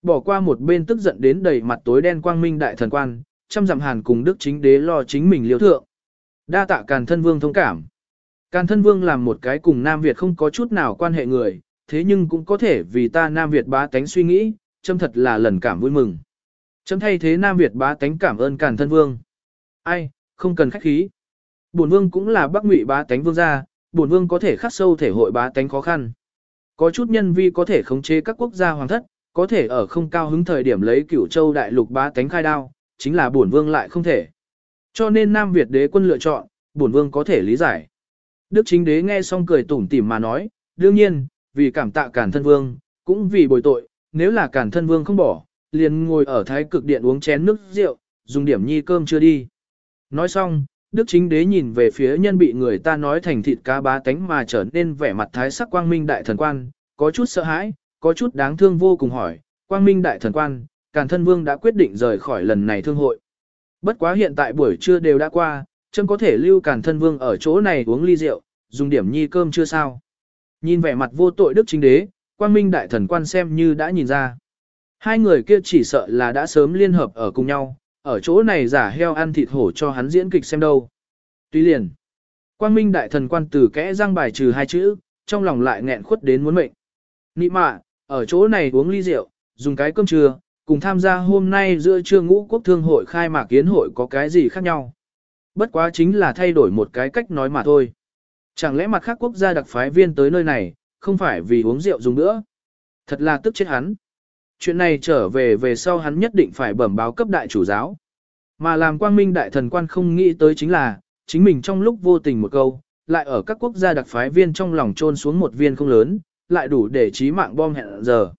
Speaker 1: Bỏ qua một bên tức giận đến đầy mặt tối đen quang minh đại thần quan, trăm dặm hàn cùng đức chính đế lo chính mình liêu thượng. Đa tạ càn thân vương thông cảm. Càn thân vương làm một cái cùng Nam Việt không có chút nào quan hệ người, thế nhưng cũng có thể vì ta Nam Việt bá tánh suy nghĩ, châm thật là lần cảm vui mừng. Châm thay thế Nam Việt bá tánh cảm ơn Càn thân vương. Ai, không cần khách khí. Bổn vương cũng là Bắc Ngụy bá tánh vương gia, bổn vương có thể khắc sâu thể hội bá tánh khó khăn. Có chút nhân vi có thể khống chế các quốc gia hoàng thất, có thể ở không cao hứng thời điểm lấy cửu châu đại lục bá tánh khai đao, chính là bổn vương lại không thể. Cho nên Nam Việt đế quân lựa chọn, bổn vương có thể lý giải. Đức chính đế nghe xong cười tủm tỉm mà nói, đương nhiên, vì cảm tạ cản thân vương, cũng vì bồi tội, nếu là cản thân vương không bỏ, liền ngồi ở thái cực điện uống chén nước rượu, dùng điểm nhi cơm chưa đi. Nói xong, Đức chính đế nhìn về phía nhân bị người ta nói thành thịt cá bá tánh mà trở nên vẻ mặt thái sắc quang minh đại thần quan, có chút sợ hãi, có chút đáng thương vô cùng hỏi, quang minh đại thần quan, càn thân vương đã quyết định rời khỏi lần này thương hội. Bất quá hiện tại buổi trưa đều đã qua, chân có thể lưu càn thân vương ở chỗ này uống ly rượu, dùng điểm nhi cơm chưa sao. Nhìn vẻ mặt vô tội đức chính đế, quang minh đại thần quan xem như đã nhìn ra. Hai người kia chỉ sợ là đã sớm liên hợp ở cùng nhau, ở chỗ này giả heo ăn thịt hổ cho hắn diễn kịch xem đâu. Tuy liền, quang minh đại thần quan từ kẽ răng bài trừ hai chữ, trong lòng lại nghẹn khuất đến muốn mệnh. Nị mạ, ở chỗ này uống ly rượu, dùng cái cơm trưa, cùng tham gia hôm nay giữa trưa ngũ quốc thương hội khai mạc kiến hội có cái gì khác nhau. Bất quá chính là thay đổi một cái cách nói mà thôi. Chẳng lẽ mặt khác quốc gia đặc phái viên tới nơi này, không phải vì uống rượu dùng nữa. Thật là tức chết hắn. Chuyện này trở về về sau hắn nhất định phải bẩm báo cấp đại chủ giáo. Mà làm quang minh đại thần quan không nghĩ tới chính là, chính mình trong lúc vô tình một câu, lại ở các quốc gia đặc phái viên trong lòng trôn xuống một viên không lớn, lại đủ để trí mạng bom hẹn giờ.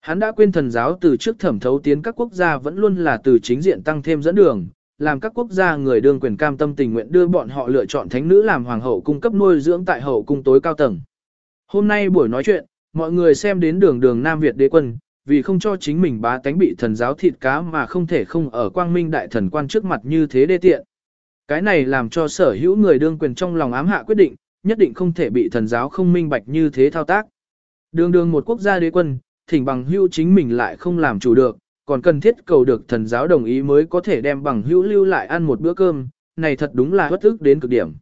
Speaker 1: Hắn đã quên thần giáo từ trước thẩm thấu tiến các quốc gia vẫn luôn là từ chính diện tăng thêm dẫn đường, làm các quốc gia người đương quyền cam tâm tình nguyện đưa bọn họ lựa chọn thánh nữ làm hoàng hậu cung cấp nuôi dưỡng tại hậu cung tối cao tầng. Hôm nay buổi nói chuyện, mọi người xem đến đường đường Nam Việt đế quân, vì không cho chính mình bá tánh bị thần giáo thịt cá mà không thể không ở quang minh đại thần quan trước mặt như thế đê tiện. Cái này làm cho sở hữu người đương quyền trong lòng ám hạ quyết định, nhất định không thể bị thần giáo không minh bạch như thế thao tác. Đường đường một quốc gia đế quân, thỉnh bằng hữu chính mình lại không làm chủ được, còn cần thiết cầu được thần giáo đồng ý mới có thể đem bằng hữu lưu lại ăn một bữa cơm, này thật đúng là bất ức đến cực điểm.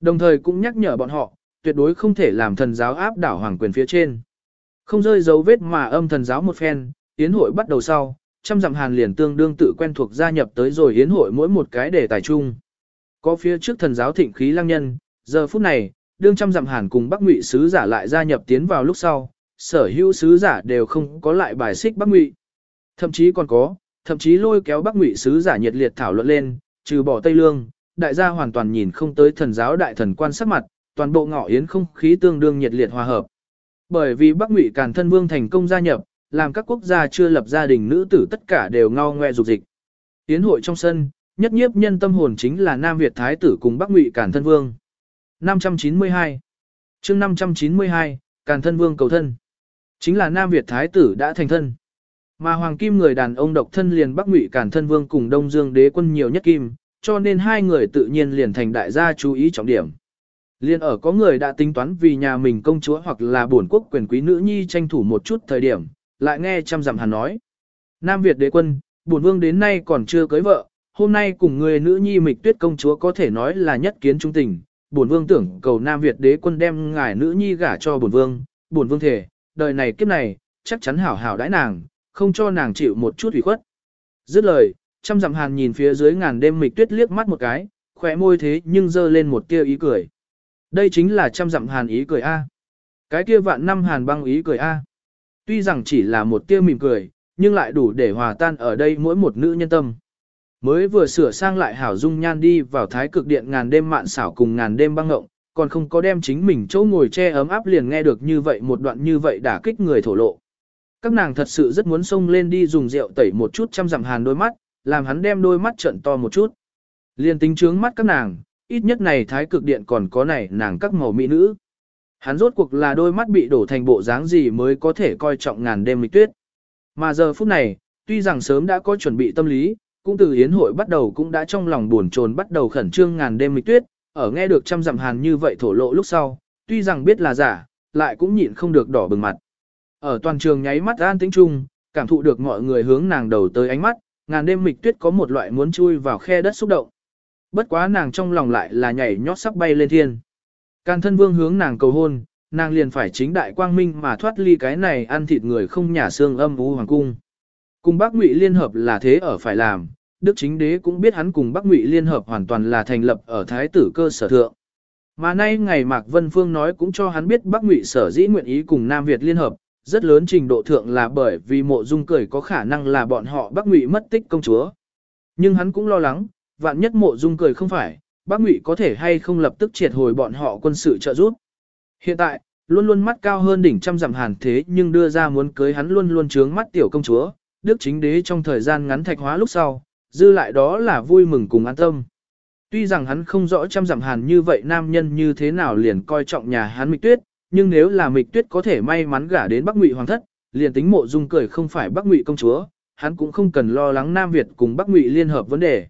Speaker 1: Đồng thời cũng nhắc nhở bọn họ, tuyệt đối không thể làm thần giáo áp đảo hoàng quyền phía trên. Không rơi dấu vết mà âm thần giáo một phen, yến hội bắt đầu sau, trăm dặm hàn liền tương đương tự quen thuộc gia nhập tới rồi yến hội mỗi một cái đề tài chung. Có phía trước thần giáo thịnh khí lăng nhân, giờ phút này, đương trăm dặm hàn cùng Bắc Ngụy sứ giả lại gia nhập tiến vào lúc sau, sở hữu sứ giả đều không có lại bài xích Bắc Ngụy. Thậm chí còn có, thậm chí lôi kéo Bắc Ngụy sứ giả nhiệt liệt thảo luận lên, trừ bỏ Tây Lương, đại gia hoàn toàn nhìn không tới thần giáo đại thần quan sắc mặt, toàn bộ ngõ yến không khí tương đương nhiệt liệt hòa hợp. Bởi vì Bắc Ngụy Càn Thân Vương thành công gia nhập, làm các quốc gia chưa lập gia đình nữ tử tất cả đều ngao ngoe dục dịch. Yến hội trong sân, nhất nhiếp nhân tâm hồn chính là Nam Việt Thái tử cùng Bắc Ngụy Càn Thân Vương. 592 chương 592, Càn Thân Vương cầu thân. Chính là Nam Việt Thái tử đã thành thân. Mà Hoàng Kim người đàn ông độc thân liền Bắc Ngụy cản Thân Vương cùng Đông Dương đế quân nhiều nhất kim, cho nên hai người tự nhiên liền thành đại gia chú ý trọng điểm. Liên ở có người đã tính toán vì nhà mình công chúa hoặc là bổn quốc quyền quý nữ nhi tranh thủ một chút thời điểm, lại nghe trăm dặm hàn nói. Nam Việt đế quân, bổn vương đến nay còn chưa cưới vợ, hôm nay cùng người nữ nhi mịch tuyết công chúa có thể nói là nhất kiến trung tình. Bổn vương tưởng cầu Nam Việt đế quân đem ngài nữ nhi gả cho bổn vương, bổn vương thể, đời này kiếp này, chắc chắn hảo hảo đãi nàng, không cho nàng chịu một chút ủy khuất. Dứt lời, trăm dặm hàn nhìn phía dưới ngàn đêm mịch tuyết liếc mắt một cái, khỏe môi thế nhưng dơ lên một tia ý cười. Đây chính là trăm dặm hàn ý cười A. Cái kia vạn năm hàn băng ý cười A. Tuy rằng chỉ là một tia mỉm cười, nhưng lại đủ để hòa tan ở đây mỗi một nữ nhân tâm. Mới vừa sửa sang lại hảo dung nhan đi vào thái cực điện ngàn đêm mạn xảo cùng ngàn đêm băng ngộng, còn không có đem chính mình chỗ ngồi che ấm áp liền nghe được như vậy một đoạn như vậy đả kích người thổ lộ. Các nàng thật sự rất muốn xông lên đi dùng rượu tẩy một chút trăm dặm hàn đôi mắt, làm hắn đem đôi mắt trận to một chút. Liên tính trướng mắt các nàng, ít nhất này thái cực điện còn có này nàng các màu mỹ nữ. Hắn rốt cuộc là đôi mắt bị đổ thành bộ dáng gì mới có thể coi trọng ngàn đêm mịch tuyết. Mà giờ phút này, tuy rằng sớm đã có chuẩn bị tâm lý, cũng từ hiến hội bắt đầu cũng đã trong lòng buồn chồn bắt đầu khẩn trương ngàn đêm mịch tuyết, ở nghe được trăm dặm hàn như vậy thổ lộ lúc sau, tuy rằng biết là giả, lại cũng nhịn không được đỏ bừng mặt. Ở toàn trường nháy mắt an tĩnh chung, cảm thụ được mọi người hướng nàng đầu tới ánh mắt, ngàn đêm mịch tuyết có một loại muốn chui vào khe đất xúc động. Bất quá nàng trong lòng lại là nhảy nhót sắp bay lên thiên. Càn thân vương hướng nàng cầu hôn, nàng liền phải chính đại quang minh mà thoát ly cái này ăn thịt người không nhà xương âm u hoàng cung. Cùng Bắc Ngụy liên hợp là thế ở phải làm, Đức chính đế cũng biết hắn cùng Bắc Ngụy liên hợp hoàn toàn là thành lập ở thái tử cơ sở thượng. Mà nay ngày Mạc Vân Phương nói cũng cho hắn biết Bắc Ngụy sở dĩ nguyện ý cùng Nam Việt liên hợp, rất lớn trình độ thượng là bởi vì mộ dung cười có khả năng là bọn họ Bắc Ngụy mất tích công chúa. Nhưng hắn cũng lo lắng, vạn nhất mộ dung cười không phải, Bắc Ngụy có thể hay không lập tức triệt hồi bọn họ quân sự trợ giúp. Hiện tại, luôn luôn mắt cao hơn đỉnh trăm dặm hàn thế nhưng đưa ra muốn cưới hắn luôn luôn trướng mắt tiểu công chúa, Đức chính đế trong thời gian ngắn thạch hóa lúc sau, dư lại đó là vui mừng cùng an tâm. Tuy rằng hắn không rõ trăm dặm hàn như vậy nam nhân như thế nào liền coi trọng nhà hắn mịch tuyết, nhưng nếu là mịch tuyết có thể may mắn gả đến Bắc Ngụy hoàng thất, liền tính mộ dung cười không phải Bắc Ngụy công chúa, hắn cũng không cần lo lắng Nam Việt cùng Bắc Ngụy liên hợp vấn đề.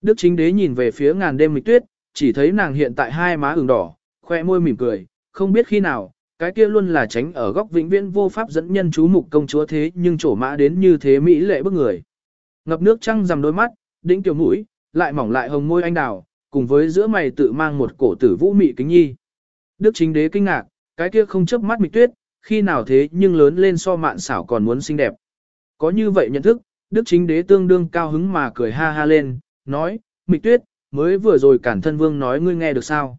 Speaker 1: Đức chính đế nhìn về phía ngàn đêm mịch tuyết, chỉ thấy nàng hiện tại hai má ửng đỏ, khoe môi mỉm cười, không biết khi nào, cái kia luôn là tránh ở góc vĩnh viễn vô pháp dẫn nhân chú mục công chúa thế nhưng trổ mã đến như thế mỹ lệ bức người. Ngập nước trăng rằm đôi mắt, đĩnh tiểu mũi, lại mỏng lại hồng môi anh đào, cùng với giữa mày tự mang một cổ tử vũ mị kính nhi. Đức chính đế kinh ngạc, cái kia không chớp mắt mịch tuyết, khi nào thế nhưng lớn lên so mạn xảo còn muốn xinh đẹp. Có như vậy nhận thức, đức chính đế tương đương cao hứng mà cười ha ha lên, nói, mịch tuyết, mới vừa rồi cản thân vương nói ngươi nghe được sao.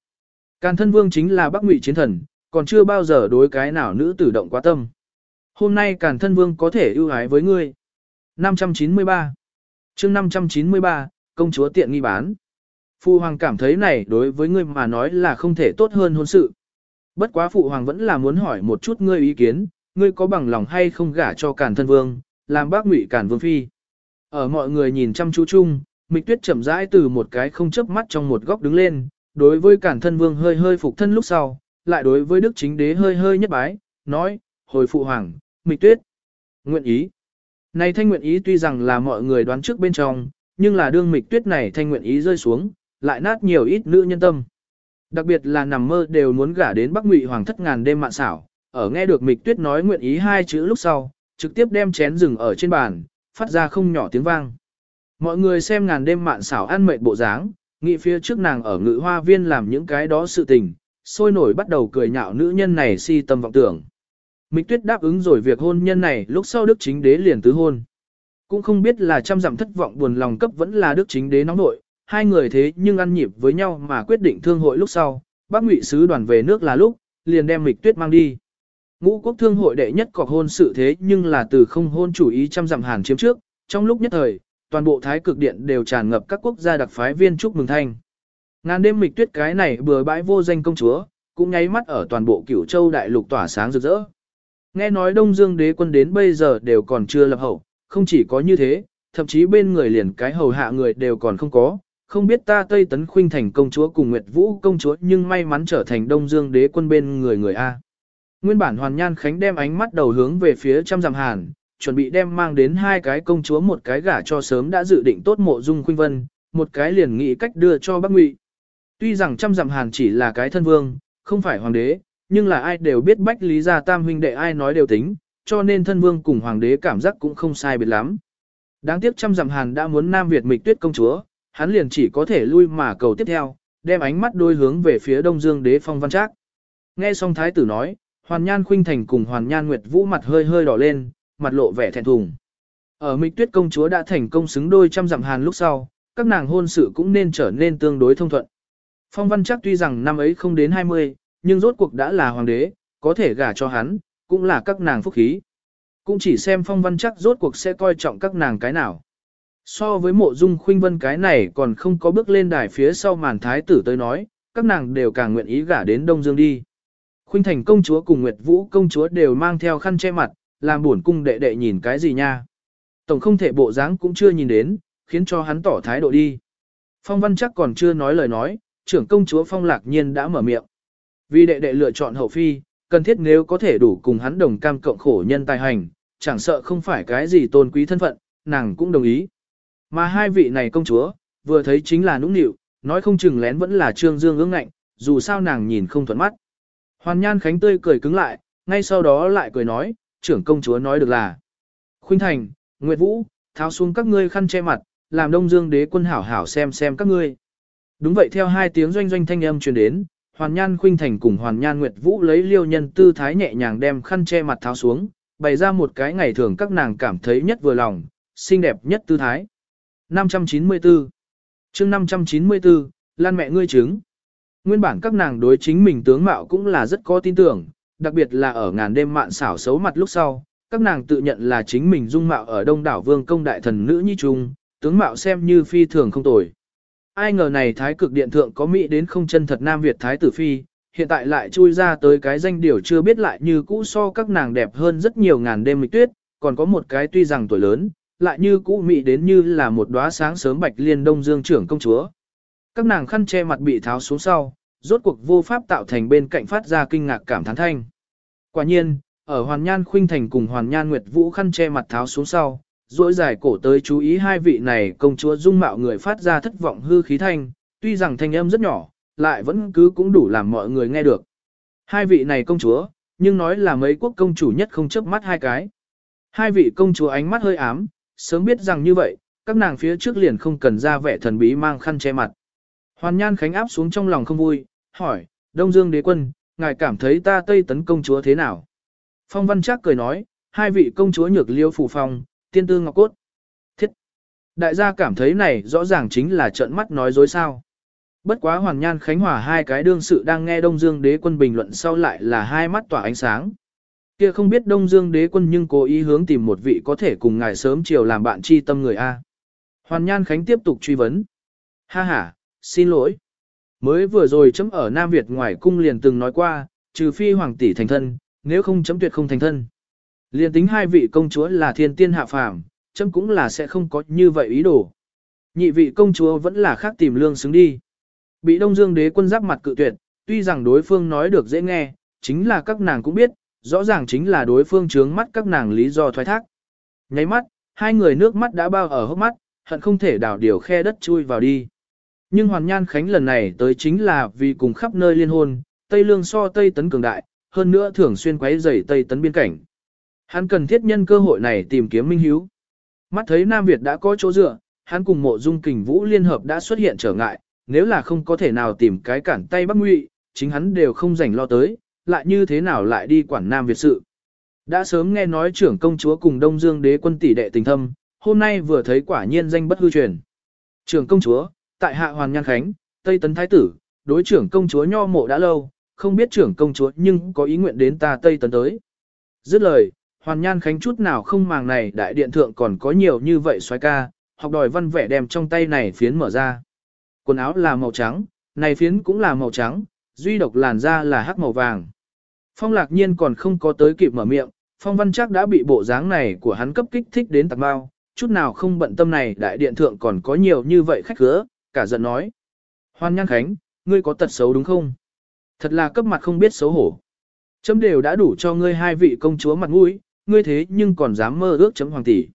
Speaker 1: Càn thân vương chính là bắc ngụy chiến thần, còn chưa bao giờ đối cái nào nữ tử động quá tâm. Hôm nay càn thân vương có thể ưu ái với ngươi. 593 chương 593, công chúa tiện nghi bán. Phu hoàng cảm thấy này đối với ngươi mà nói là không thể tốt hơn hôn sự. Bất quá phụ hoàng vẫn là muốn hỏi một chút ngươi ý kiến, ngươi có bằng lòng hay không gả cho càn thân vương, làm bác ngụy càn vương phi. Ở mọi người nhìn chăm chú chung, Mịch Tuyết chậm rãi từ một cái không chớp mắt trong một góc đứng lên, đối với càn thân vương hơi hơi phục thân lúc sau, lại đối với đức chính đế hơi hơi nhất bái, nói, hồi phụ hoàng, Mịch Tuyết, nguyện ý. Này thanh nguyện ý tuy rằng là mọi người đoán trước bên trong, nhưng là đương Mịch Tuyết này thanh nguyện ý rơi xuống, lại nát nhiều ít nữ nhân tâm. Đặc biệt là nằm mơ đều muốn gả đến Bắc Ngụy Hoàng thất ngàn đêm mạn xảo, ở nghe được Mịch Tuyết nói nguyện ý hai chữ lúc sau, trực tiếp đem chén rừng ở trên bàn, phát ra không nhỏ tiếng vang. Mọi người xem ngàn đêm mạn xảo ăn mệt bộ dáng, nghĩ phía trước nàng ở ngự hoa viên làm những cái đó sự tình, sôi nổi bắt đầu cười nhạo nữ nhân này si tâm vọng tưởng. Mịch Tuyết đáp ứng rồi việc hôn nhân này lúc sau Đức Chính Đế liền tứ hôn. Cũng không biết là trăm dặm thất vọng buồn lòng cấp vẫn là Đức Chính Đế nóng nội, hai người thế nhưng ăn nhịp với nhau mà quyết định thương hội lúc sau, bác ngụy sứ đoàn về nước là lúc, liền đem Mịch Tuyết mang đi. Ngũ quốc thương hội đệ nhất cọc hôn sự thế nhưng là từ không hôn chủ ý trăm dặm hàn chiếm trước, trong lúc nhất thời, toàn bộ thái cực điện đều tràn ngập các quốc gia đặc phái viên chúc mừng thanh. Ngàn đêm mịch tuyết cái này bừa bãi vô danh công chúa, cũng nháy mắt ở toàn bộ cửu châu đại lục tỏa sáng rực rỡ. Nghe nói Đông Dương đế quân đến bây giờ đều còn chưa lập hậu, không chỉ có như thế, thậm chí bên người liền cái hầu hạ người đều còn không có, không biết ta Tây Tấn Khuynh thành công chúa cùng Nguyệt Vũ công chúa nhưng may mắn trở thành Đông Dương đế quân bên người người A. Nguyên bản Hoàn Nhan Khánh đem ánh mắt đầu hướng về phía trăm dặm hàn, chuẩn bị đem mang đến hai cái công chúa một cái gả cho sớm đã dự định tốt mộ dung khuynh vân, một cái liền nghĩ cách đưa cho Bắc Ngụy. Tuy rằng trăm dặm hàn chỉ là cái thân vương, không phải hoàng đế, nhưng là ai đều biết bách lý gia tam huynh đệ ai nói đều tính, cho nên thân vương cùng hoàng đế cảm giác cũng không sai biệt lắm. Đáng tiếc trăm dặm hàn đã muốn Nam Việt mịch tuyết công chúa, hắn liền chỉ có thể lui mà cầu tiếp theo, đem ánh mắt đôi hướng về phía Đông Dương đế phong văn trác. Nghe xong thái tử nói, Hoàn Nhan Khuynh Thành cùng Hoàn Nhan Nguyệt Vũ mặt hơi hơi đỏ lên, mặt lộ vẻ thẹn thùng. Ở Mịch Tuyết công chúa đã thành công xứng đôi trăm dặm hàn lúc sau, các nàng hôn sự cũng nên trở nên tương đối thông thuận. Phong Văn Trác tuy rằng năm ấy không đến 20, nhưng rốt cuộc đã là hoàng đế, có thể gả cho hắn, cũng là các nàng phúc khí. Cũng chỉ xem Phong Văn Trác rốt cuộc sẽ coi trọng các nàng cái nào. So với mộ dung khuynh vân cái này còn không có bước lên đài phía sau màn thái tử tới nói, các nàng đều càng nguyện ý gả đến Đông Dương đi. Khuynh Thành công chúa cùng Nguyệt Vũ công chúa đều mang theo khăn che mặt, làm buồn cung đệ đệ nhìn cái gì nha. Tổng không thể bộ dáng cũng chưa nhìn đến, khiến cho hắn tỏ thái độ đi. Phong Văn chắc còn chưa nói lời nói, trưởng công chúa Phong Lạc Nhiên đã mở miệng. Vì đệ đệ lựa chọn hậu phi, cần thiết nếu có thể đủ cùng hắn đồng cam cộng khổ nhân tài hành, chẳng sợ không phải cái gì tôn quý thân phận, nàng cũng đồng ý. Mà hai vị này công chúa, vừa thấy chính là nũng nịu, nói không chừng lén vẫn là trương dương ương ngạnh, dù sao nàng nhìn không thuận mắt. Hoàn Nhan Khánh tươi cười cứng lại, ngay sau đó lại cười nói, trưởng công chúa nói được là. Khuynh Thành, Nguyệt Vũ, tháo xuống các ngươi khăn che mặt, làm Đông Dương đế quân hảo hảo xem xem các ngươi. Đúng vậy theo hai tiếng doanh doanh thanh âm truyền đến, Hoàn Nhan Khuynh Thành cùng Hoàn Nhan Nguyệt Vũ lấy liêu nhân tư thái nhẹ nhàng đem khăn che mặt tháo xuống, bày ra một cái ngày thường các nàng cảm thấy nhất vừa lòng, xinh đẹp nhất tư thái. 594 chương 594, Lan mẹ ngươi trứng. Nguyên bản các nàng đối chính mình tướng mạo cũng là rất có tin tưởng, đặc biệt là ở ngàn đêm mạn xảo xấu mặt lúc sau, các nàng tự nhận là chính mình dung mạo ở đông đảo vương công đại thần nữ nhi trung, tướng mạo xem như phi thường không tồi. Ai ngờ này thái cực điện thượng có mỹ đến không chân thật Nam Việt thái tử phi, hiện tại lại chui ra tới cái danh điều chưa biết lại như cũ so các nàng đẹp hơn rất nhiều ngàn đêm mịch tuyết, còn có một cái tuy rằng tuổi lớn, lại như cũ mỹ đến như là một đóa sáng sớm bạch liên đông dương trưởng công chúa. Các nàng khăn che mặt bị tháo xuống sau, rốt cuộc vô pháp tạo thành bên cạnh phát ra kinh ngạc cảm thán thanh. Quả nhiên, ở Hoàn Nhan Khuynh Thành cùng Hoàn Nhan Nguyệt Vũ khăn che mặt tháo xuống sau, duỗi dài cổ tới chú ý hai vị này công chúa dung mạo người phát ra thất vọng hư khí thanh, tuy rằng thanh âm rất nhỏ, lại vẫn cứ cũng đủ làm mọi người nghe được. Hai vị này công chúa, nhưng nói là mấy quốc công chủ nhất không chớp mắt hai cái. Hai vị công chúa ánh mắt hơi ám, sớm biết rằng như vậy, các nàng phía trước liền không cần ra vẻ thần bí mang khăn che mặt. Hoàn Nhan Khánh áp xuống trong lòng không vui, hỏi, Đông Dương đế quân, ngài cảm thấy ta Tây Tấn công chúa thế nào? Phong Văn Trác cười nói, hai vị công chúa nhược liêu phủ phong, tiên tư ngọc cốt. Thiết! Đại gia cảm thấy này rõ ràng chính là trợn mắt nói dối sao. Bất quá Hoàn Nhan Khánh Hòa hai cái đương sự đang nghe Đông Dương đế quân bình luận sau lại là hai mắt tỏa ánh sáng. Kia không biết Đông Dương đế quân nhưng cố ý hướng tìm một vị có thể cùng ngài sớm chiều làm bạn chi tâm người A. Hoàn Nhan Khánh tiếp tục truy vấn. Ha ha, xin lỗi. Mới vừa rồi chấm ở Nam Việt ngoài cung liền từng nói qua, trừ phi hoàng tỷ thành thân, nếu không chấm tuyệt không thành thân. Liền tính hai vị công chúa là thiên tiên hạ phàm, chấm cũng là sẽ không có như vậy ý đồ. Nhị vị công chúa vẫn là khác tìm lương xứng đi. Bị Đông Dương đế quân giáp mặt cự tuyệt, tuy rằng đối phương nói được dễ nghe, chính là các nàng cũng biết, rõ ràng chính là đối phương trướng mắt các nàng lý do thoái thác. Nháy mắt, hai người nước mắt đã bao ở hốc mắt, hận không thể đảo điều khe đất chui vào đi. Nhưng Hoàn Nhan Khánh lần này tới chính là vì cùng khắp nơi liên hôn, Tây Lương so Tây Tấn cường đại, hơn nữa thường xuyên quấy rầy Tây Tấn biên cảnh. Hắn cần thiết nhân cơ hội này tìm kiếm minh hiếu. Mắt thấy Nam Việt đã có chỗ dựa, hắn cùng mộ dung kình vũ liên hợp đã xuất hiện trở ngại, nếu là không có thể nào tìm cái cản tay Bắc Ngụy, chính hắn đều không rảnh lo tới, lại như thế nào lại đi quản Nam Việt sự. Đã sớm nghe nói trưởng công chúa cùng Đông Dương đế quân tỷ đệ tình thâm, hôm nay vừa thấy quả nhiên danh bất hư truyền. Trưởng công chúa, tại hạ Hoàn Nhan Khánh, Tây Tấn Thái Tử, đối trưởng công chúa nho mộ đã lâu, không biết trưởng công chúa nhưng có ý nguyện đến ta Tây Tấn tới. Dứt lời, Hoàn Nhan Khánh chút nào không màng này đại điện thượng còn có nhiều như vậy xoái ca, học đòi văn vẻ đem trong tay này phiến mở ra. Quần áo là màu trắng, này phiến cũng là màu trắng, duy độc làn da là hắc màu vàng. Phong lạc nhiên còn không có tới kịp mở miệng, phong văn chắc đã bị bộ dáng này của hắn cấp kích thích đến tạc bao, chút nào không bận tâm này đại điện thượng còn có nhiều như vậy khách khứa, cả giận nói. Hoan Nhan Khánh, ngươi có tật xấu đúng không? Thật là cấp mặt không biết xấu hổ. Chấm đều đã đủ cho ngươi hai vị công chúa mặt mũi, ngươi thế nhưng còn dám mơ ước chấm hoàng tỷ.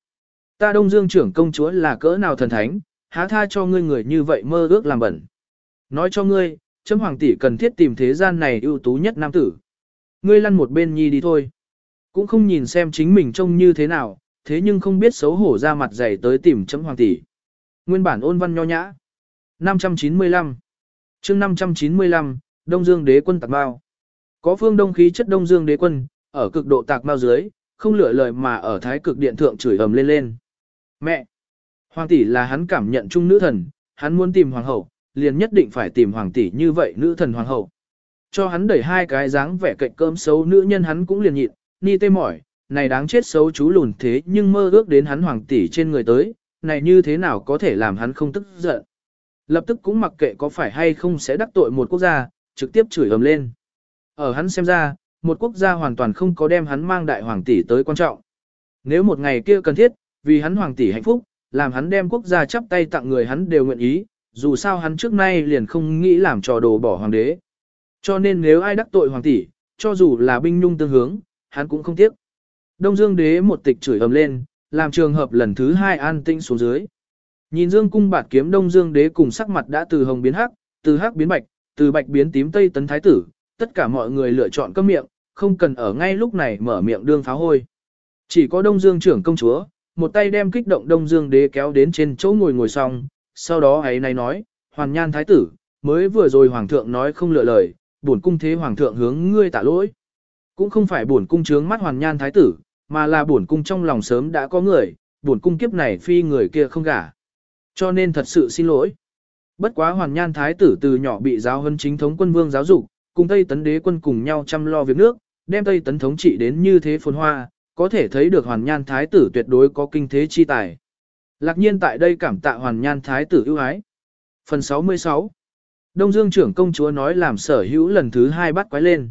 Speaker 1: Ta Đông Dương trưởng công chúa là cỡ nào thần thánh, há tha cho ngươi người như vậy mơ ước làm bẩn. Nói cho ngươi, chấm hoàng tỷ cần thiết tìm thế gian này ưu tú nhất nam tử. Ngươi lăn một bên nhi đi thôi. Cũng không nhìn xem chính mình trông như thế nào, thế nhưng không biết xấu hổ ra mặt dày tới tìm chấm hoàng tỷ. Nguyên bản ôn văn nho nhã. 595 chương 595, Đông Dương đế quân tạc bao. Có phương đông khí chất Đông Dương đế quân, ở cực độ tạc bao dưới, không lựa lời mà ở thái cực điện thượng chửi ầm lên lên. Mẹ! Hoàng tỷ là hắn cảm nhận chung nữ thần, hắn muốn tìm hoàng hậu, liền nhất định phải tìm hoàng tỷ như vậy nữ thần hoàng hậu. Cho hắn đẩy hai cái dáng vẻ cạnh cơm xấu nữ nhân hắn cũng liền nhịn, ni tê mỏi, này đáng chết xấu chú lùn thế nhưng mơ ước đến hắn hoàng tỷ trên người tới, này như thế nào có thể làm hắn không tức giận. Lập tức cũng mặc kệ có phải hay không sẽ đắc tội một quốc gia, trực tiếp chửi ầm lên. Ở hắn xem ra, một quốc gia hoàn toàn không có đem hắn mang đại hoàng tỷ tới quan trọng. Nếu một ngày kia cần thiết, vì hắn hoàng tỷ hạnh phúc, làm hắn đem quốc gia chắp tay tặng người hắn đều nguyện ý, dù sao hắn trước nay liền không nghĩ làm trò đồ bỏ hoàng đế. Cho nên nếu ai đắc tội hoàng tỷ, cho dù là binh nhung tương hướng, hắn cũng không tiếc. Đông Dương đế một tịch chửi ầm lên, làm trường hợp lần thứ hai an tinh xuống dưới. Nhìn Dương cung bạt kiếm Đông Dương đế cùng sắc mặt đã từ hồng biến hắc, từ hắc biến bạch, từ bạch biến tím tây tấn thái tử, tất cả mọi người lựa chọn câm miệng, không cần ở ngay lúc này mở miệng đương pháo hôi. Chỉ có Đông Dương trưởng công chúa, một tay đem kích động Đông Dương đế kéo đến trên chỗ ngồi ngồi xong, sau đó ấy này nói, hoàn nhan thái tử, mới vừa rồi hoàng thượng nói không lựa lời, bổn cung thế hoàng thượng hướng ngươi tạ lỗi. Cũng không phải bổn cung trướng mắt hoàn nhan thái tử, mà là bổn cung trong lòng sớm đã có người, bổn cung kiếp này phi người kia không gả. Cho nên thật sự xin lỗi. Bất quá hoàn nhan thái tử từ nhỏ bị giáo huấn chính thống quân vương giáo dục, cùng Tây Tấn đế quân cùng nhau chăm lo việc nước, đem Tây Tấn thống trị đến như thế phồn hoa, có thể thấy được hoàn nhan thái tử tuyệt đối có kinh thế chi tài. Lạc nhiên tại đây cảm tạ hoàn nhan thái tử ưu ái. Phần 66 Đông Dương trưởng công chúa nói làm sở hữu lần thứ hai bắt quái lên.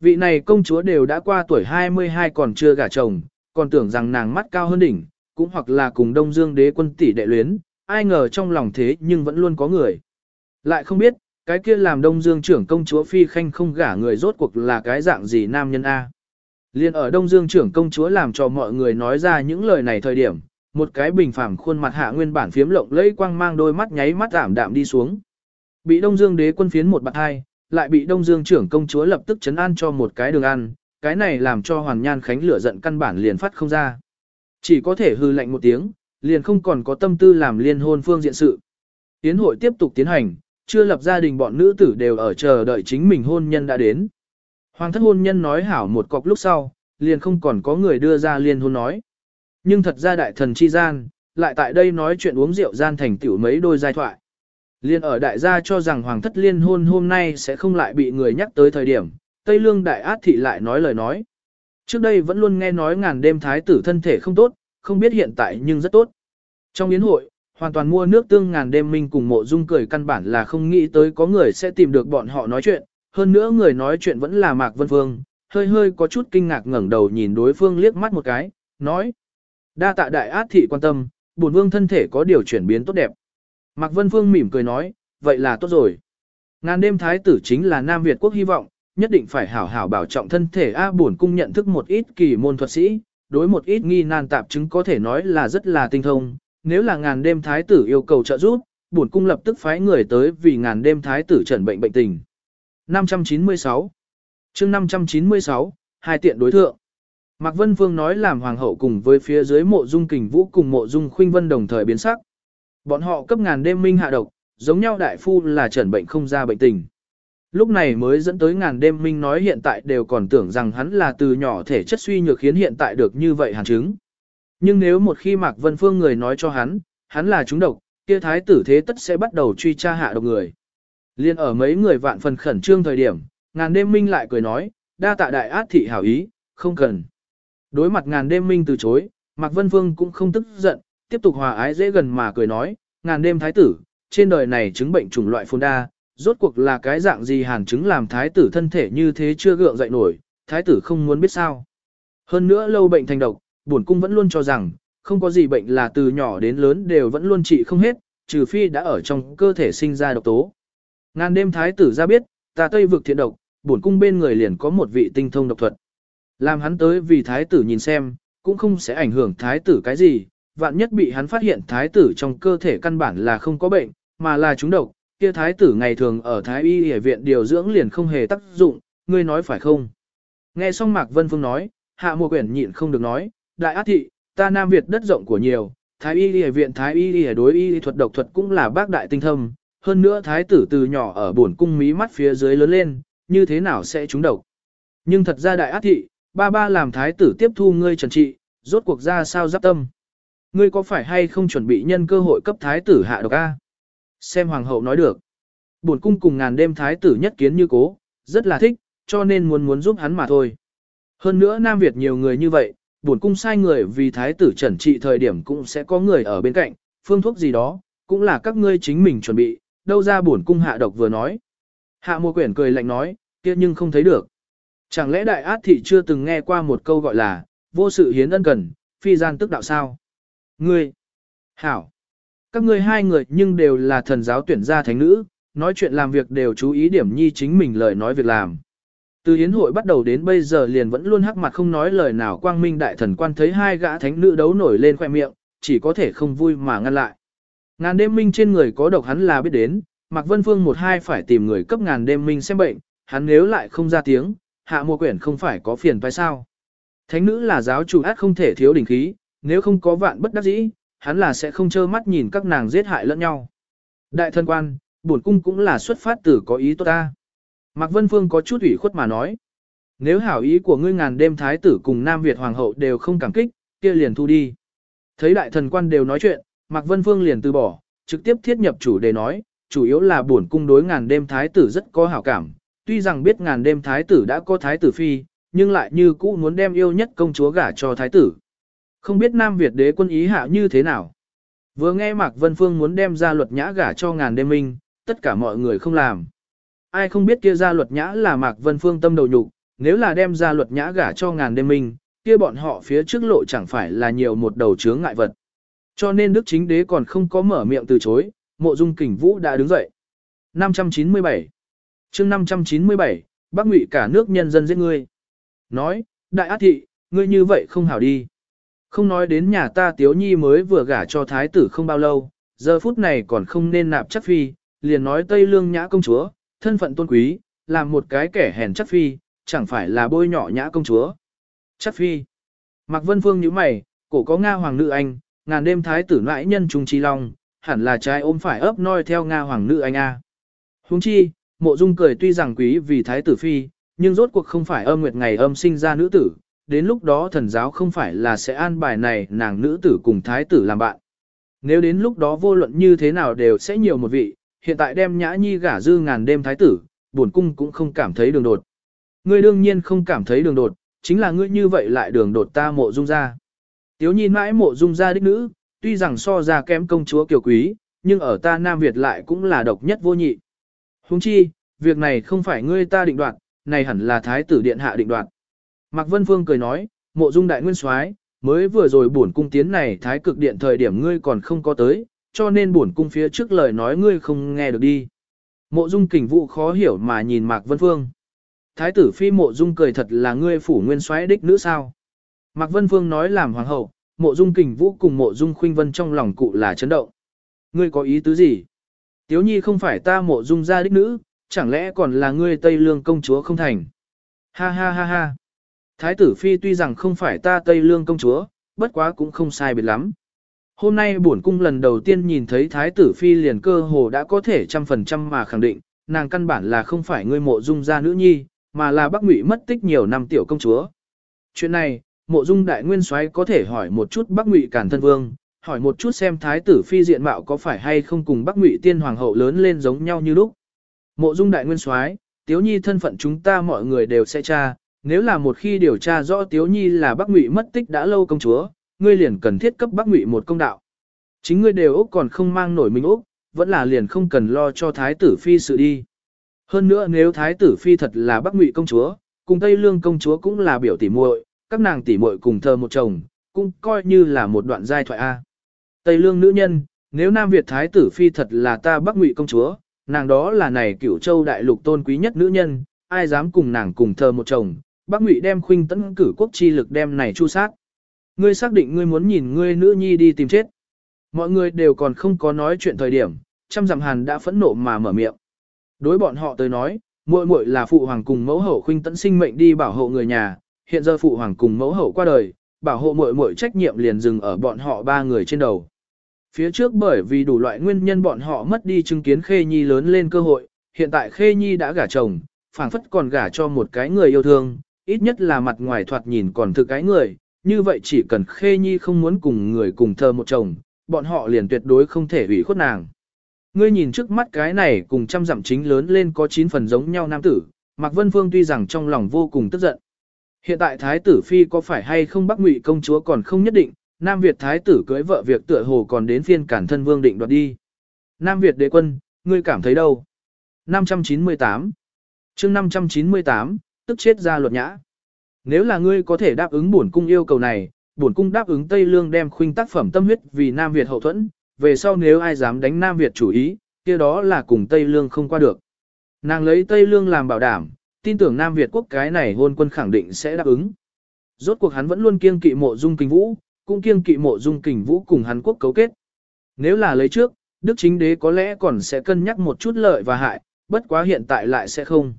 Speaker 1: Vị này công chúa đều đã qua tuổi 22 còn chưa gả chồng, còn tưởng rằng nàng mắt cao hơn đỉnh, cũng hoặc là cùng Đông Dương đế quân tỷ đệ luyến, ai ngờ trong lòng thế nhưng vẫn luôn có người. Lại không biết, cái kia làm Đông Dương trưởng công chúa Phi Khanh không gả người rốt cuộc là cái dạng gì nam nhân A. Liên ở Đông Dương trưởng công chúa làm cho mọi người nói ra những lời này thời điểm, một cái bình phẳng khuôn mặt hạ nguyên bản phiếm lộng lẫy quang mang đôi mắt nháy mắt ảm đạm đi xuống. Bị Đông Dương đế quân phiến một bạt hai, lại bị Đông Dương trưởng công chúa lập tức chấn an cho một cái đường ăn, cái này làm cho Hoàn Nhan Khánh lửa giận căn bản liền phát không ra. Chỉ có thể hư lạnh một tiếng, liền không còn có tâm tư làm liên hôn phương diện sự. Tiến hội tiếp tục tiến hành, chưa lập gia đình bọn nữ tử đều ở chờ đợi chính mình hôn nhân đã đến. Hoàng thất hôn nhân nói hảo một cọc lúc sau, liền không còn có người đưa ra liên hôn nói. Nhưng thật ra đại thần chi gian, lại tại đây nói chuyện uống rượu gian thành tiểu mấy đôi giai thoại. Liên ở đại gia cho rằng hoàng thất liên hôn hôm nay sẽ không lại bị người nhắc tới thời điểm, Tây Lương đại át thị lại nói lời nói. Trước đây vẫn luôn nghe nói ngàn đêm thái tử thân thể không tốt, không biết hiện tại nhưng rất tốt. Trong yến hội, hoàn toàn mua nước tương ngàn đêm minh cùng mộ dung cười căn bản là không nghĩ tới có người sẽ tìm được bọn họ nói chuyện, hơn nữa người nói chuyện vẫn là Mạc Vân Phương, hơi hơi có chút kinh ngạc ngẩng đầu nhìn đối phương liếc mắt một cái, nói. Đa tạ đại át thị quan tâm, bổn vương thân thể có điều chuyển biến tốt đẹp. Mạc Vân Phương mỉm cười nói, vậy là tốt rồi. Ngàn đêm thái tử chính là Nam Việt quốc hy vọng, nhất định phải hảo hảo bảo trọng thân thể A bổn cung nhận thức một ít kỳ môn thuật sĩ, đối một ít nghi nan tạp chứng có thể nói là rất là tinh thông, nếu là ngàn đêm thái tử yêu cầu trợ giúp, bổn cung lập tức phái người tới vì ngàn đêm thái tử trần bệnh bệnh tình. 596 chương 596, hai tiện đối thượng. Mạc Vân Phương nói làm hoàng hậu cùng với phía dưới mộ dung kình vũ cùng mộ dung khuynh vân đồng thời biến sắc. Bọn họ cấp ngàn đêm minh hạ độc, giống nhau đại phu là trần bệnh không ra bệnh tình. Lúc này mới dẫn tới ngàn đêm minh nói hiện tại đều còn tưởng rằng hắn là từ nhỏ thể chất suy nhược khiến hiện tại được như vậy hàn chứng. Nhưng nếu một khi Mạc Vân Phương người nói cho hắn, hắn là chúng độc, kia thái tử thế tất sẽ bắt đầu truy tra hạ độc người. Liên ở mấy người vạn phần khẩn trương thời điểm, ngàn đêm minh lại cười nói, đa tạ đại át thị hảo ý, không cần. Đối mặt ngàn đêm minh từ chối, Mạc Vân Phương cũng không tức giận, tiếp tục hòa ái dễ gần mà cười nói, ngàn đêm thái tử, trên đời này chứng bệnh chủng loại phôn đa, rốt cuộc là cái dạng gì hàn chứng làm thái tử thân thể như thế chưa gượng dậy nổi, thái tử không muốn biết sao. Hơn nữa lâu bệnh thành độc, bổn cung vẫn luôn cho rằng, không có gì bệnh là từ nhỏ đến lớn đều vẫn luôn trị không hết, trừ phi đã ở trong cơ thể sinh ra độc tố. Ngàn đêm thái tử ra biết, ta tây vực thiện độc, bổn cung bên người liền có một vị tinh thông độc thuật. Làm hắn tới vì thái tử nhìn xem, cũng không sẽ ảnh hưởng thái tử cái gì, vạn nhất bị hắn phát hiện thái tử trong cơ thể căn bản là không có bệnh, mà là trúng độc, kia thái tử ngày thường ở thái y y viện điều dưỡng liền không hề tác dụng, ngươi nói phải không? Nghe xong Mạc Vân Phương nói, hạ Mộ quyển nhịn không được nói, đại ác thị, ta Nam Việt đất rộng của nhiều, thái y y viện thái y y đối y thuật độc thuật cũng là bác đại tinh thâm, hơn nữa thái tử từ nhỏ ở bổn cung mí mắt phía dưới lớn lên, như thế nào sẽ trúng độc. Nhưng thật ra đại ác thị, ba ba làm thái tử tiếp thu ngươi trần trị, rốt cuộc ra sao giáp tâm. Ngươi có phải hay không chuẩn bị nhân cơ hội cấp thái tử hạ độc A? Xem hoàng hậu nói được. Buồn cung cùng ngàn đêm thái tử nhất kiến như cố, rất là thích, cho nên muốn muốn giúp hắn mà thôi. Hơn nữa Nam Việt nhiều người như vậy, buồn cung sai người vì thái tử trần trị thời điểm cũng sẽ có người ở bên cạnh, phương thuốc gì đó, cũng là các ngươi chính mình chuẩn bị, đâu ra buồn cung hạ độc vừa nói. Hạ mùa quyển cười lạnh nói, kia nhưng không thấy được. Chẳng lẽ đại át thị chưa từng nghe qua một câu gọi là, vô sự hiến ân cần, phi gian tức đạo sao? Ngươi! Hảo! Các ngươi hai người nhưng đều là thần giáo tuyển gia thánh nữ, nói chuyện làm việc đều chú ý điểm nhi chính mình lời nói việc làm. Từ hiến hội bắt đầu đến bây giờ liền vẫn luôn hắc mặt không nói lời nào quang minh đại thần quan thấy hai gã thánh nữ đấu nổi lên khoe miệng, chỉ có thể không vui mà ngăn lại. Ngàn đêm minh trên người có độc hắn là biết đến, Mạc Vân Phương một hai phải tìm người cấp ngàn đêm minh xem bệnh, hắn nếu lại không ra tiếng, hạ mùa quyển không phải có phiền phải sao. Thánh nữ là giáo chủ át không thể thiếu đỉnh khí, nếu không có vạn bất đắc dĩ, hắn là sẽ không trơ mắt nhìn các nàng giết hại lẫn nhau. Đại thân quan, bổn cung cũng là xuất phát từ có ý tốt ta. Mạc Vân Phương có chút ủy khuất mà nói. Nếu hảo ý của ngươi ngàn đêm thái tử cùng Nam Việt Hoàng hậu đều không cảm kích, kia liền thu đi. Thấy đại thần quan đều nói chuyện, Mạc Vân Phương liền từ bỏ, trực tiếp thiết nhập chủ đề nói, chủ yếu là bổn cung đối ngàn đêm thái tử rất có hảo cảm, tuy rằng biết ngàn đêm thái tử đã có thái tử phi, nhưng lại như cũ muốn đem yêu nhất công chúa gả cho thái tử. Không biết Nam Việt đế quân ý hạ như thế nào. Vừa nghe Mạc Vân Phương muốn đem ra luật nhã gả cho ngàn đêm minh, tất cả mọi người không làm. Ai không biết kia ra luật nhã là Mạc Vân Phương tâm đầu nhục, nếu là đem ra luật nhã gả cho ngàn đêm minh, kia bọn họ phía trước lộ chẳng phải là nhiều một đầu chướng ngại vật. Cho nên Đức Chính Đế còn không có mở miệng từ chối, mộ dung kình vũ đã đứng dậy. 597 chương 597, Bắc Ngụy cả nước nhân dân giết ngươi. Nói, đại ác thị, ngươi như vậy không hảo đi. Không nói đến nhà ta tiếu nhi mới vừa gả cho thái tử không bao lâu, giờ phút này còn không nên nạp chắc phi, liền nói Tây Lương nhã công chúa, thân phận tôn quý, làm một cái kẻ hèn chắc phi, chẳng phải là bôi nhỏ nhã công chúa. Chắc phi. Mạc Vân Phương như mày, cổ có Nga hoàng nữ anh, ngàn đêm thái tử nãi nhân trùng chi long, hẳn là trái ôm phải ấp noi theo Nga hoàng nữ anh a. Huống chi, mộ dung cười tuy rằng quý vì thái tử phi, nhưng rốt cuộc không phải âm nguyệt ngày âm sinh ra nữ tử, đến lúc đó thần giáo không phải là sẽ an bài này nàng nữ tử cùng thái tử làm bạn. Nếu đến lúc đó vô luận như thế nào đều sẽ nhiều một vị, hiện tại đem nhã nhi gả dư ngàn đêm thái tử, buồn cung cũng không cảm thấy đường đột. Ngươi đương nhiên không cảm thấy đường đột, chính là ngươi như vậy lại đường đột ta mộ dung ra. Tiếu nhi mãi mộ dung ra đích nữ, tuy rằng so ra kém công chúa kiều quý, nhưng ở ta Nam Việt lại cũng là độc nhất vô nhị. Huống chi, việc này không phải ngươi ta định đoạt, này hẳn là thái tử điện hạ định đoạt. Mạc Vân Phương cười nói, mộ dung đại nguyên soái mới vừa rồi bổn cung tiến này thái cực điện thời điểm ngươi còn không có tới, cho nên bổn cung phía trước lời nói ngươi không nghe được đi. Mộ dung kình vụ khó hiểu mà nhìn Mạc Vân Phương. Thái tử phi mộ dung cười thật là ngươi phủ nguyên soái đích nữ sao. Mạc Vân Phương nói làm hoàng hậu, mộ dung kình vũ cùng mộ dung khuynh vân trong lòng cụ là chấn động. Ngươi có ý tứ gì? Tiếu nhi không phải ta mộ dung gia đích nữ, chẳng lẽ còn là ngươi Tây Lương công chúa không thành? Ha ha ha ha. Thái tử phi tuy rằng không phải ta Tây Lương công chúa, bất quá cũng không sai biệt lắm. Hôm nay bổn cung lần đầu tiên nhìn thấy thái tử phi liền cơ hồ đã có thể trăm phần trăm mà khẳng định, nàng căn bản là không phải ngươi mộ dung gia nữ nhi, mà là Bắc Ngụy mất tích nhiều năm tiểu công chúa. Chuyện này, mộ dung đại nguyên soái có thể hỏi một chút Bắc Ngụy Càn Thân Vương, hỏi một chút xem thái tử phi diện mạo có phải hay không cùng Bắc Ngụy tiên hoàng hậu lớn lên giống nhau như lúc. Mộ dung đại nguyên soái, Tiếu Nhi thân phận chúng ta mọi người đều sẽ tra, nếu là một khi điều tra rõ Tiếu Nhi là Bắc Ngụy mất tích đã lâu công chúa, ngươi liền cần thiết cấp Bắc Ngụy một công đạo. Chính ngươi đều Úc còn không mang nổi mình Úc, vẫn là liền không cần lo cho thái tử phi sự đi. Hơn nữa nếu thái tử phi thật là Bắc Ngụy công chúa, cùng Tây Lương công chúa cũng là biểu tỷ muội, các nàng tỷ muội cùng thơ một chồng, cũng coi như là một đoạn giai thoại a. Tây Lương nữ nhân, nếu Nam Việt thái tử phi thật là ta Bắc Ngụy công chúa, nàng đó là này Cửu Châu đại lục tôn quý nhất nữ nhân, ai dám cùng nàng cùng thờ một chồng, Bắc Ngụy đem khuynh tấn cử quốc chi lực đem này chu sát. Ngươi xác định ngươi muốn nhìn ngươi nữ nhi đi tìm chết. Mọi người đều còn không có nói chuyện thời điểm, trăm dặm hàn đã phẫn nộ mà mở miệng. Đối bọn họ tới nói, muội muội là phụ hoàng cùng mẫu hậu khuynh tấn sinh mệnh đi bảo hộ người nhà, hiện giờ phụ hoàng cùng mẫu hậu qua đời, bảo hộ muội muội trách nhiệm liền dừng ở bọn họ ba người trên đầu. Phía trước bởi vì đủ loại nguyên nhân bọn họ mất đi chứng kiến Khê Nhi lớn lên cơ hội, hiện tại Khê Nhi đã gả chồng, phảng phất còn gả cho một cái người yêu thương, ít nhất là mặt ngoài thoạt nhìn còn thực cái người, như vậy chỉ cần Khê Nhi không muốn cùng người cùng thơ một chồng, bọn họ liền tuyệt đối không thể hủy khuất nàng. Ngươi nhìn trước mắt cái này cùng trăm dặm chính lớn lên có chín phần giống nhau nam tử, Mạc Vân Phương tuy rằng trong lòng vô cùng tức giận. Hiện tại Thái tử Phi có phải hay không Bắc Ngụy công chúa còn không nhất định, Nam Việt Thái tử cưới vợ việc tựa hồ còn đến phiên cản thân vương định đoạt đi. Nam Việt đế quân, ngươi cảm thấy đâu? 598 chương 598, tức chết ra luật nhã. Nếu là ngươi có thể đáp ứng bổn cung yêu cầu này, bổn cung đáp ứng Tây Lương đem khuynh tác phẩm tâm huyết vì Nam Việt hậu thuẫn, về sau nếu ai dám đánh Nam Việt chủ ý, kia đó là cùng Tây Lương không qua được. Nàng lấy Tây Lương làm bảo đảm, tin tưởng Nam Việt quốc cái này hôn quân khẳng định sẽ đáp ứng. Rốt cuộc hắn vẫn luôn kiêng kỵ mộ dung kình vũ, cũng kiêng kỵ mộ dung kình vũ cùng Hàn quốc cấu kết. Nếu là lấy trước, Đức chính đế có lẽ còn sẽ cân nhắc một chút lợi và hại, bất quá hiện tại lại sẽ không.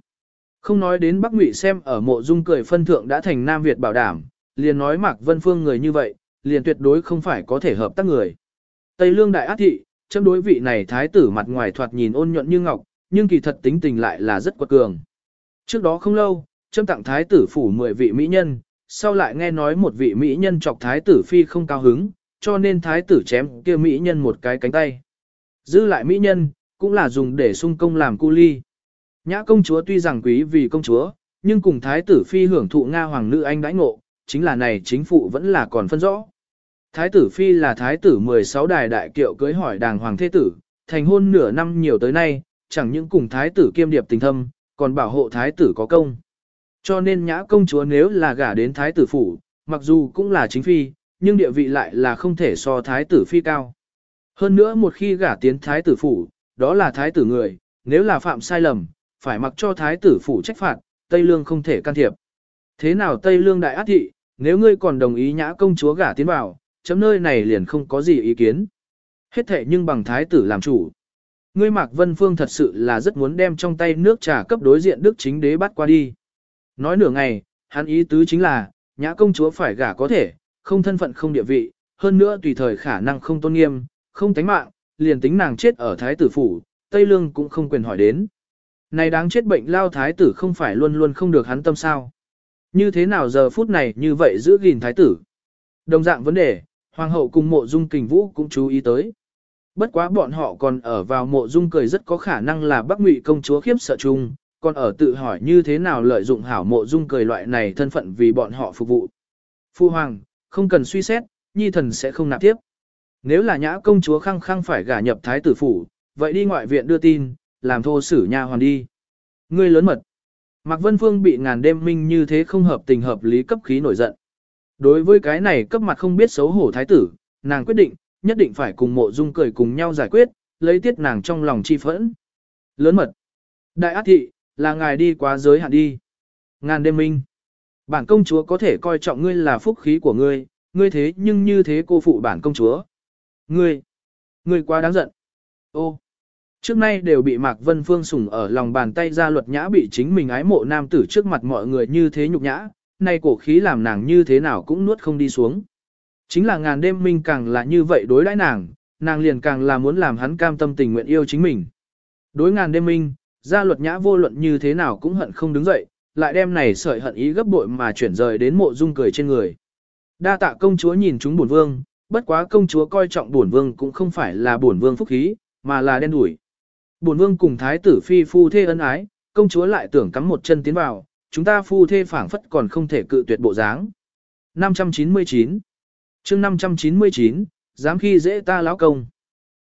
Speaker 1: Không nói đến Bắc Ngụy xem ở mộ dung cười phân thượng đã thành Nam Việt bảo đảm, liền nói Mạc Vân Phương người như vậy, liền tuyệt đối không phải có thể hợp tác người. Tây Lương Đại Ác Thị, châm đối vị này thái tử mặt ngoài thoạt nhìn ôn nhuận như ngọc, nhưng kỳ thật tính tình lại là rất quật cường. Trước đó không lâu, châm tặng thái tử phủ 10 vị mỹ nhân, sau lại nghe nói một vị mỹ nhân chọc thái tử phi không cao hứng, cho nên thái tử chém kia mỹ nhân một cái cánh tay. Giữ lại mỹ nhân, cũng là dùng để sung công làm cu ly. Nhã công chúa tuy rằng quý vì công chúa, nhưng cùng thái tử phi hưởng thụ Nga hoàng nữ anh đãi ngộ, chính là này chính phụ vẫn là còn phân rõ. Thái tử phi là thái tử 16 đài đại kiệu cưới hỏi đàng hoàng thế tử, thành hôn nửa năm nhiều tới nay, chẳng những cùng thái tử kiêm điệp tình thâm, còn bảo hộ thái tử có công. Cho nên nhã công chúa nếu là gả đến thái tử phủ, mặc dù cũng là chính phi, nhưng địa vị lại là không thể so thái tử phi cao. Hơn nữa một khi gả tiến thái tử phủ, đó là thái tử người, nếu là phạm sai lầm, phải mặc cho thái tử phủ trách phạt, Tây Lương không thể can thiệp. Thế nào Tây Lương đại ác thị, nếu ngươi còn đồng ý nhã công chúa gả tiến vào, chấm nơi này liền không có gì ý kiến. Hết thệ nhưng bằng thái tử làm chủ. Ngươi Mạc Vân Phương thật sự là rất muốn đem trong tay nước trà cấp đối diện Đức chính đế bắt qua đi. Nói nửa ngày, hắn ý tứ chính là, nhã công chúa phải gả có thể, không thân phận không địa vị, hơn nữa tùy thời khả năng không tôn nghiêm, không tánh mạng, liền tính nàng chết ở thái tử phủ, Tây Lương cũng không quyền hỏi đến. Này đáng chết bệnh lao thái tử không phải luôn luôn không được hắn tâm sao. Như thế nào giờ phút này như vậy giữ gìn thái tử. Đồng dạng vấn đề, hoàng hậu cùng mộ dung kình vũ cũng chú ý tới. Bất quá bọn họ còn ở vào mộ dung cười rất có khả năng là bắc ngụy công chúa khiếp sợ chung, còn ở tự hỏi như thế nào lợi dụng hảo mộ dung cười loại này thân phận vì bọn họ phục vụ. Phu hoàng, không cần suy xét, nhi thần sẽ không nạp tiếp. Nếu là nhã công chúa khăng khăng phải gả nhập thái tử phủ, vậy đi ngoại viện đưa tin, làm thô sử nha hoàn đi. Ngươi lớn mật. Mạc Vân Phương bị ngàn đêm minh như thế không hợp tình hợp lý cấp khí nổi giận. Đối với cái này cấp mặt không biết xấu hổ thái tử, nàng quyết định, nhất định phải cùng mộ dung cười cùng nhau giải quyết, lấy tiết nàng trong lòng chi phẫn. Lớn mật. Đại ác thị, là ngài đi quá giới hạn đi. Ngàn đêm minh. Bản công chúa có thể coi trọng ngươi là phúc khí của ngươi, ngươi thế nhưng như thế cô phụ bản công chúa. Ngươi, ngươi quá đáng giận. Ô, trước nay đều bị Mạc Vân Phương sủng ở lòng bàn tay ra luật nhã bị chính mình ái mộ nam tử trước mặt mọi người như thế nhục nhã, nay cổ khí làm nàng như thế nào cũng nuốt không đi xuống. Chính là ngàn đêm minh càng là như vậy đối đãi nàng, nàng liền càng là muốn làm hắn cam tâm tình nguyện yêu chính mình. Đối ngàn đêm minh, gia luật nhã vô luận như thế nào cũng hận không đứng dậy, lại đem này sợi hận ý gấp bội mà chuyển rời đến mộ dung cười trên người. Đa tạ công chúa nhìn chúng bổn vương, bất quá công chúa coi trọng bổn vương cũng không phải là bổn vương phúc khí, mà là đen đủi. Bổn vương cùng thái tử phi phu thê ân ái, công chúa lại tưởng cắm một chân tiến vào, chúng ta phu thê phảng phất còn không thể cự tuyệt bộ dáng. 599 chương 599, dám khi dễ ta lão công.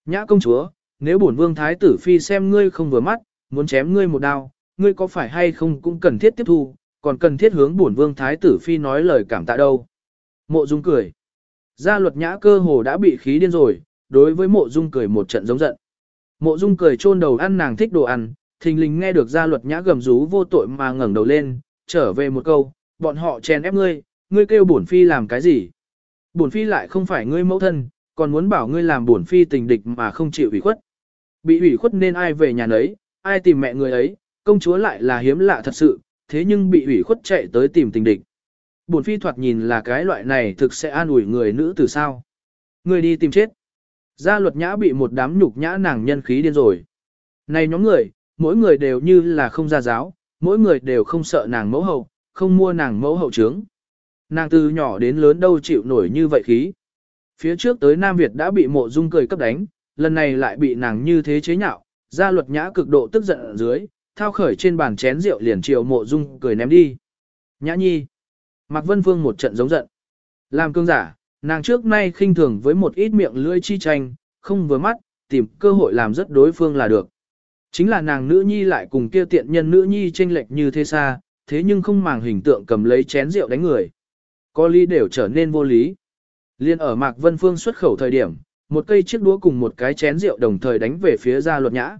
Speaker 1: Nhã công chúa, nếu bổn vương thái tử phi xem ngươi không vừa mắt, muốn chém ngươi một đao, ngươi có phải hay không cũng cần thiết tiếp thu, còn cần thiết hướng bổn vương thái tử phi nói lời cảm tạ đâu. Mộ Dung cười. Gia luật nhã cơ hồ đã bị khí điên rồi, đối với mộ Dung cười một trận giống giận. Mộ Dung cười chôn đầu ăn nàng thích đồ ăn, thình lình nghe được gia luật nhã gầm rú vô tội mà ngẩng đầu lên, trở về một câu, bọn họ chèn ép ngươi, ngươi kêu bổn phi làm cái gì? Bổn phi lại không phải ngươi mẫu thân, còn muốn bảo ngươi làm bổn phi tình địch mà không chịu ủy khuất. Bị ủy khuất nên ai về nhà nấy, ai tìm mẹ người ấy, công chúa lại là hiếm lạ thật sự, thế nhưng bị ủy khuất chạy tới tìm tình địch. Bổn phi thoạt nhìn là cái loại này thực sẽ an ủi người nữ từ sao. Người đi tìm chết. Gia luật nhã bị một đám nhục nhã nàng nhân khí điên rồi. Này nhóm người, mỗi người đều như là không gia giáo, mỗi người đều không sợ nàng mẫu hậu, không mua nàng mẫu hậu trướng. Nàng từ nhỏ đến lớn đâu chịu nổi như vậy khí. Phía trước tới Nam Việt đã bị mộ dung cười cấp đánh, lần này lại bị nàng như thế chế nhạo, gia luật nhã cực độ tức giận ở dưới, thao khởi trên bàn chén rượu liền chiều mộ dung cười ném đi. Nhã nhi. Mạc Vân Phương một trận giống giận. Làm cương giả, nàng trước nay khinh thường với một ít miệng lưỡi chi tranh, không vừa mắt, tìm cơ hội làm rất đối phương là được. Chính là nàng nữ nhi lại cùng kia tiện nhân nữ nhi tranh lệch như thế xa, thế nhưng không màng hình tượng cầm lấy chén rượu đánh người. Có lý đều trở nên vô lý. Liên ở Mạc Vân Phương xuất khẩu thời điểm, một cây chiếc đũa cùng một cái chén rượu đồng thời đánh về phía gia luật nhã.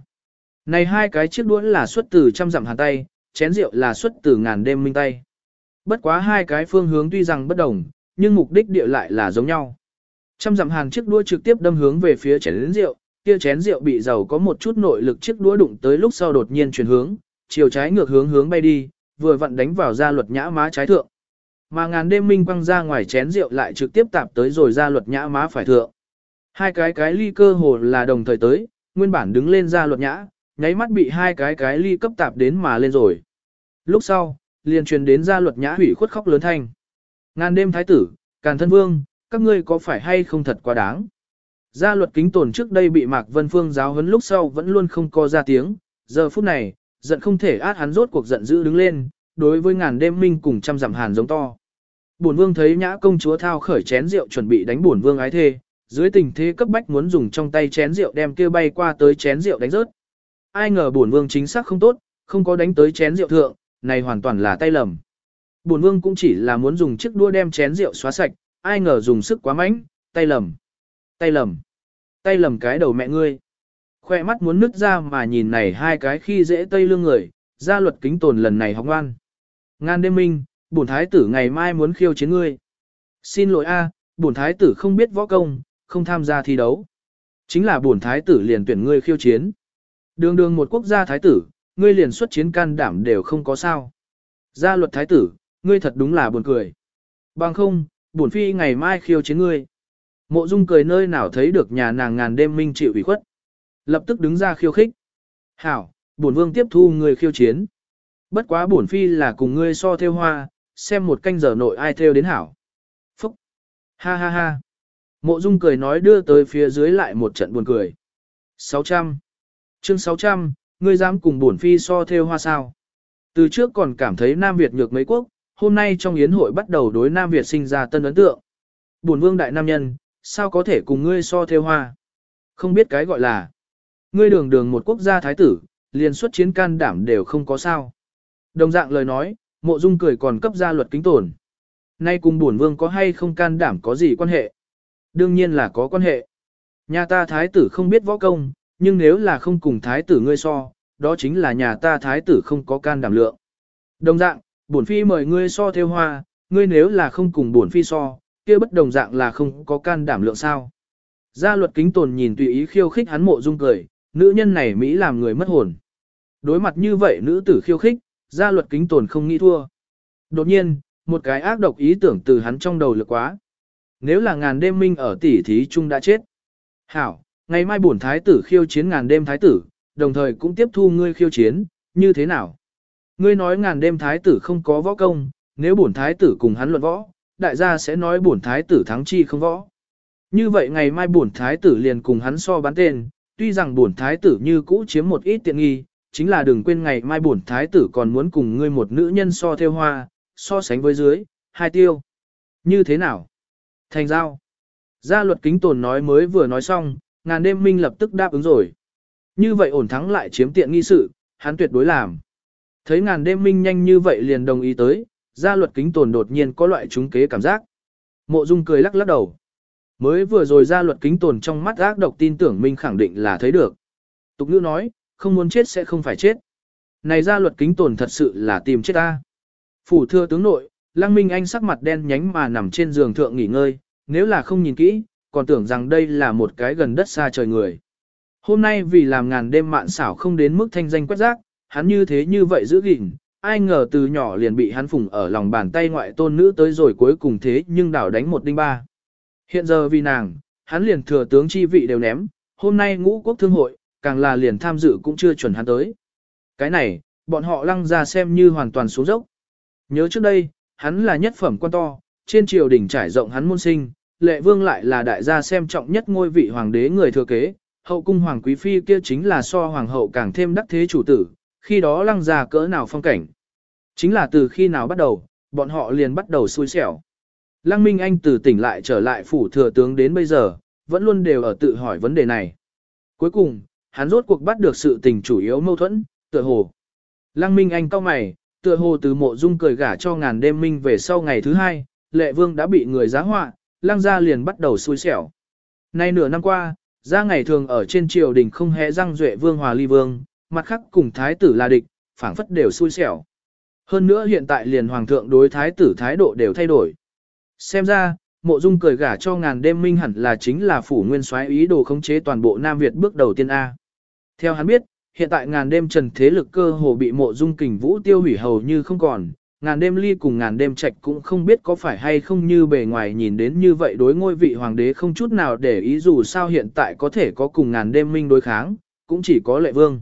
Speaker 1: Này hai cái chiếc đũa là xuất từ trăm dặm hàn tay, chén rượu là xuất từ ngàn đêm minh tay. Bất quá hai cái phương hướng tuy rằng bất đồng, nhưng mục đích địa lại là giống nhau. Trăm dặm hàn chiếc đũa trực tiếp đâm hướng về phía chén rượu, kia chén rượu bị dầu có một chút nội lực chiếc đũa đụng tới lúc sau đột nhiên chuyển hướng, chiều trái ngược hướng hướng bay đi, vừa vặn đánh vào gia luật nhã má trái thượng. Mà ngàn đêm minh quăng ra ngoài chén rượu lại trực tiếp tạp tới rồi ra luật nhã má phải thượng. Hai cái cái ly cơ hồ là đồng thời tới, nguyên bản đứng lên ra luật nhã, nháy mắt bị hai cái cái ly cấp tạp đến mà lên rồi. Lúc sau, liền truyền đến ra luật nhã hủy khuất khóc lớn thanh. Ngàn đêm thái tử, càn thân vương, các ngươi có phải hay không thật quá đáng. Gia luật kính tồn trước đây bị Mạc Vân Phương giáo huấn lúc sau vẫn luôn không co ra tiếng, giờ phút này, giận không thể át hắn rốt cuộc giận dữ đứng lên, đối với ngàn đêm minh cùng trăm dặm hàn giống to. Bổn vương thấy nhã công chúa thao khởi chén rượu chuẩn bị đánh bổn vương ái thê, dưới tình thế cấp bách muốn dùng trong tay chén rượu đem kia bay qua tới chén rượu đánh rớt. Ai ngờ bổn vương chính xác không tốt, không có đánh tới chén rượu thượng, này hoàn toàn là tay lầm. Bổn vương cũng chỉ là muốn dùng chiếc đua đem chén rượu xóa sạch, ai ngờ dùng sức quá mạnh, tay lầm. Tay lầm. Tay lầm cái đầu mẹ ngươi. Khoe mắt muốn nứt ra mà nhìn này hai cái khi dễ tây lương người, gia luật kính tồn lần này học ngoan. Ngan đêm minh, bổn thái tử ngày mai muốn khiêu chiến ngươi. Xin lỗi a, bổn thái tử không biết võ công, không tham gia thi đấu. Chính là bổn thái tử liền tuyển ngươi khiêu chiến. Đường đường một quốc gia thái tử, ngươi liền xuất chiến can đảm đều không có sao. Gia luật thái tử, ngươi thật đúng là buồn cười. Bằng không, bổn phi ngày mai khiêu chiến ngươi. Mộ dung cười nơi nào thấy được nhà nàng ngàn đêm minh chịu ủy khuất. Lập tức đứng ra khiêu khích. Hảo, bổn vương tiếp thu người khiêu chiến. Bất quá bổn phi là cùng ngươi so theo hoa, xem một canh giờ nội ai theo đến hảo. Phúc! Ha ha ha! Mộ dung cười nói đưa tới phía dưới lại một trận buồn cười. 600. Chương 600, ngươi dám cùng bổn phi so theo hoa sao. Từ trước còn cảm thấy Nam Việt nhược mấy quốc, hôm nay trong yến hội bắt đầu đối Nam Việt sinh ra tân ấn tượng. Bổn vương đại nam nhân, sao có thể cùng ngươi so theo hoa? Không biết cái gọi là. Ngươi đường đường một quốc gia thái tử, liền xuất chiến can đảm đều không có sao. Đồng dạng lời nói, mộ dung cười còn cấp ra luật kính tổn. Nay cùng bổn vương có hay không can đảm có gì quan hệ? Đương nhiên là có quan hệ. Nhà ta thái tử không biết võ công, nhưng nếu là không cùng thái tử ngươi so, đó chính là nhà ta thái tử không có can đảm lượng. Đồng dạng, bổn phi mời ngươi so theo hoa, ngươi nếu là không cùng bổn phi so, kia bất đồng dạng là không có can đảm lượng sao. Gia luật kính tồn nhìn tùy ý khiêu khích hắn mộ dung cười, nữ nhân này Mỹ làm người mất hồn. Đối mặt như vậy nữ tử khiêu khích, gia luật kính tồn không nghĩ thua. Đột nhiên, một cái ác độc ý tưởng từ hắn trong đầu lực quá. Nếu là ngàn đêm minh ở tỷ thí trung đã chết. Hảo, ngày mai bổn thái tử khiêu chiến ngàn đêm thái tử, đồng thời cũng tiếp thu ngươi khiêu chiến, như thế nào? Ngươi nói ngàn đêm thái tử không có võ công, nếu bổn thái tử cùng hắn luận võ, đại gia sẽ nói bổn thái tử thắng chi không võ. Như vậy ngày mai bổn thái tử liền cùng hắn so bán tên, tuy rằng bổn thái tử như cũ chiếm một ít tiện nghi, chính là đừng quên ngày mai bổn thái tử còn muốn cùng ngươi một nữ nhân so theo hoa, so sánh với dưới, hai tiêu. Như thế nào? Thành giao. Gia luật kính tồn nói mới vừa nói xong, ngàn đêm minh lập tức đáp ứng rồi. Như vậy ổn thắng lại chiếm tiện nghi sự, hắn tuyệt đối làm. Thấy ngàn đêm minh nhanh như vậy liền đồng ý tới, gia luật kính tồn đột nhiên có loại trúng kế cảm giác. Mộ dung cười lắc lắc đầu. Mới vừa rồi gia luật kính tồn trong mắt ác độc tin tưởng minh khẳng định là thấy được. Tục ngữ nói, không muốn chết sẽ không phải chết. Này ra luật kính tồn thật sự là tìm chết ta. Phủ thưa tướng nội, lăng minh anh sắc mặt đen nhánh mà nằm trên giường thượng nghỉ ngơi, nếu là không nhìn kỹ, còn tưởng rằng đây là một cái gần đất xa trời người. Hôm nay vì làm ngàn đêm mạn xảo không đến mức thanh danh quét rác, hắn như thế như vậy giữ gìn, ai ngờ từ nhỏ liền bị hắn phùng ở lòng bàn tay ngoại tôn nữ tới rồi cuối cùng thế nhưng đảo đánh một đinh ba. Hiện giờ vì nàng, hắn liền thừa tướng chi vị đều ném, hôm nay ngũ quốc thương hội, càng là liền tham dự cũng chưa chuẩn hắn tới. Cái này, bọn họ lăng ra xem như hoàn toàn xuống dốc. Nhớ trước đây, hắn là nhất phẩm quan to, trên triều đình trải rộng hắn môn sinh, lệ vương lại là đại gia xem trọng nhất ngôi vị hoàng đế người thừa kế, hậu cung hoàng quý phi kia chính là so hoàng hậu càng thêm đắc thế chủ tử, khi đó lăng ra cỡ nào phong cảnh. Chính là từ khi nào bắt đầu, bọn họ liền bắt đầu xui xẻo. Lăng Minh Anh từ tỉnh lại trở lại phủ thừa tướng đến bây giờ, vẫn luôn đều ở tự hỏi vấn đề này. Cuối cùng, hắn rốt cuộc bắt được sự tình chủ yếu mâu thuẫn, tựa hồ. Lăng Minh Anh cau mày, tựa hồ từ mộ dung cười gả cho ngàn đêm minh về sau ngày thứ hai, lệ vương đã bị người giá họa, lăng gia liền bắt đầu xui xẻo. Nay nửa năm qua, ra ngày thường ở trên triều đình không hề răng duệ vương hòa ly vương, mặt khác cùng thái tử là địch, phảng phất đều xui xẻo. Hơn nữa hiện tại liền hoàng thượng đối thái tử thái độ đều thay đổi. Xem ra, mộ dung cười gả cho ngàn đêm minh hẳn là chính là phủ nguyên soái ý đồ khống chế toàn bộ Nam Việt bước đầu tiên A. Theo hắn biết, hiện tại ngàn đêm trần thế lực cơ hồ bị mộ dung kình vũ tiêu hủy hầu như không còn, ngàn đêm ly cùng ngàn đêm trạch cũng không biết có phải hay không như bề ngoài nhìn đến như vậy đối ngôi vị hoàng đế không chút nào để ý dù sao hiện tại có thể có cùng ngàn đêm minh đối kháng, cũng chỉ có lệ vương.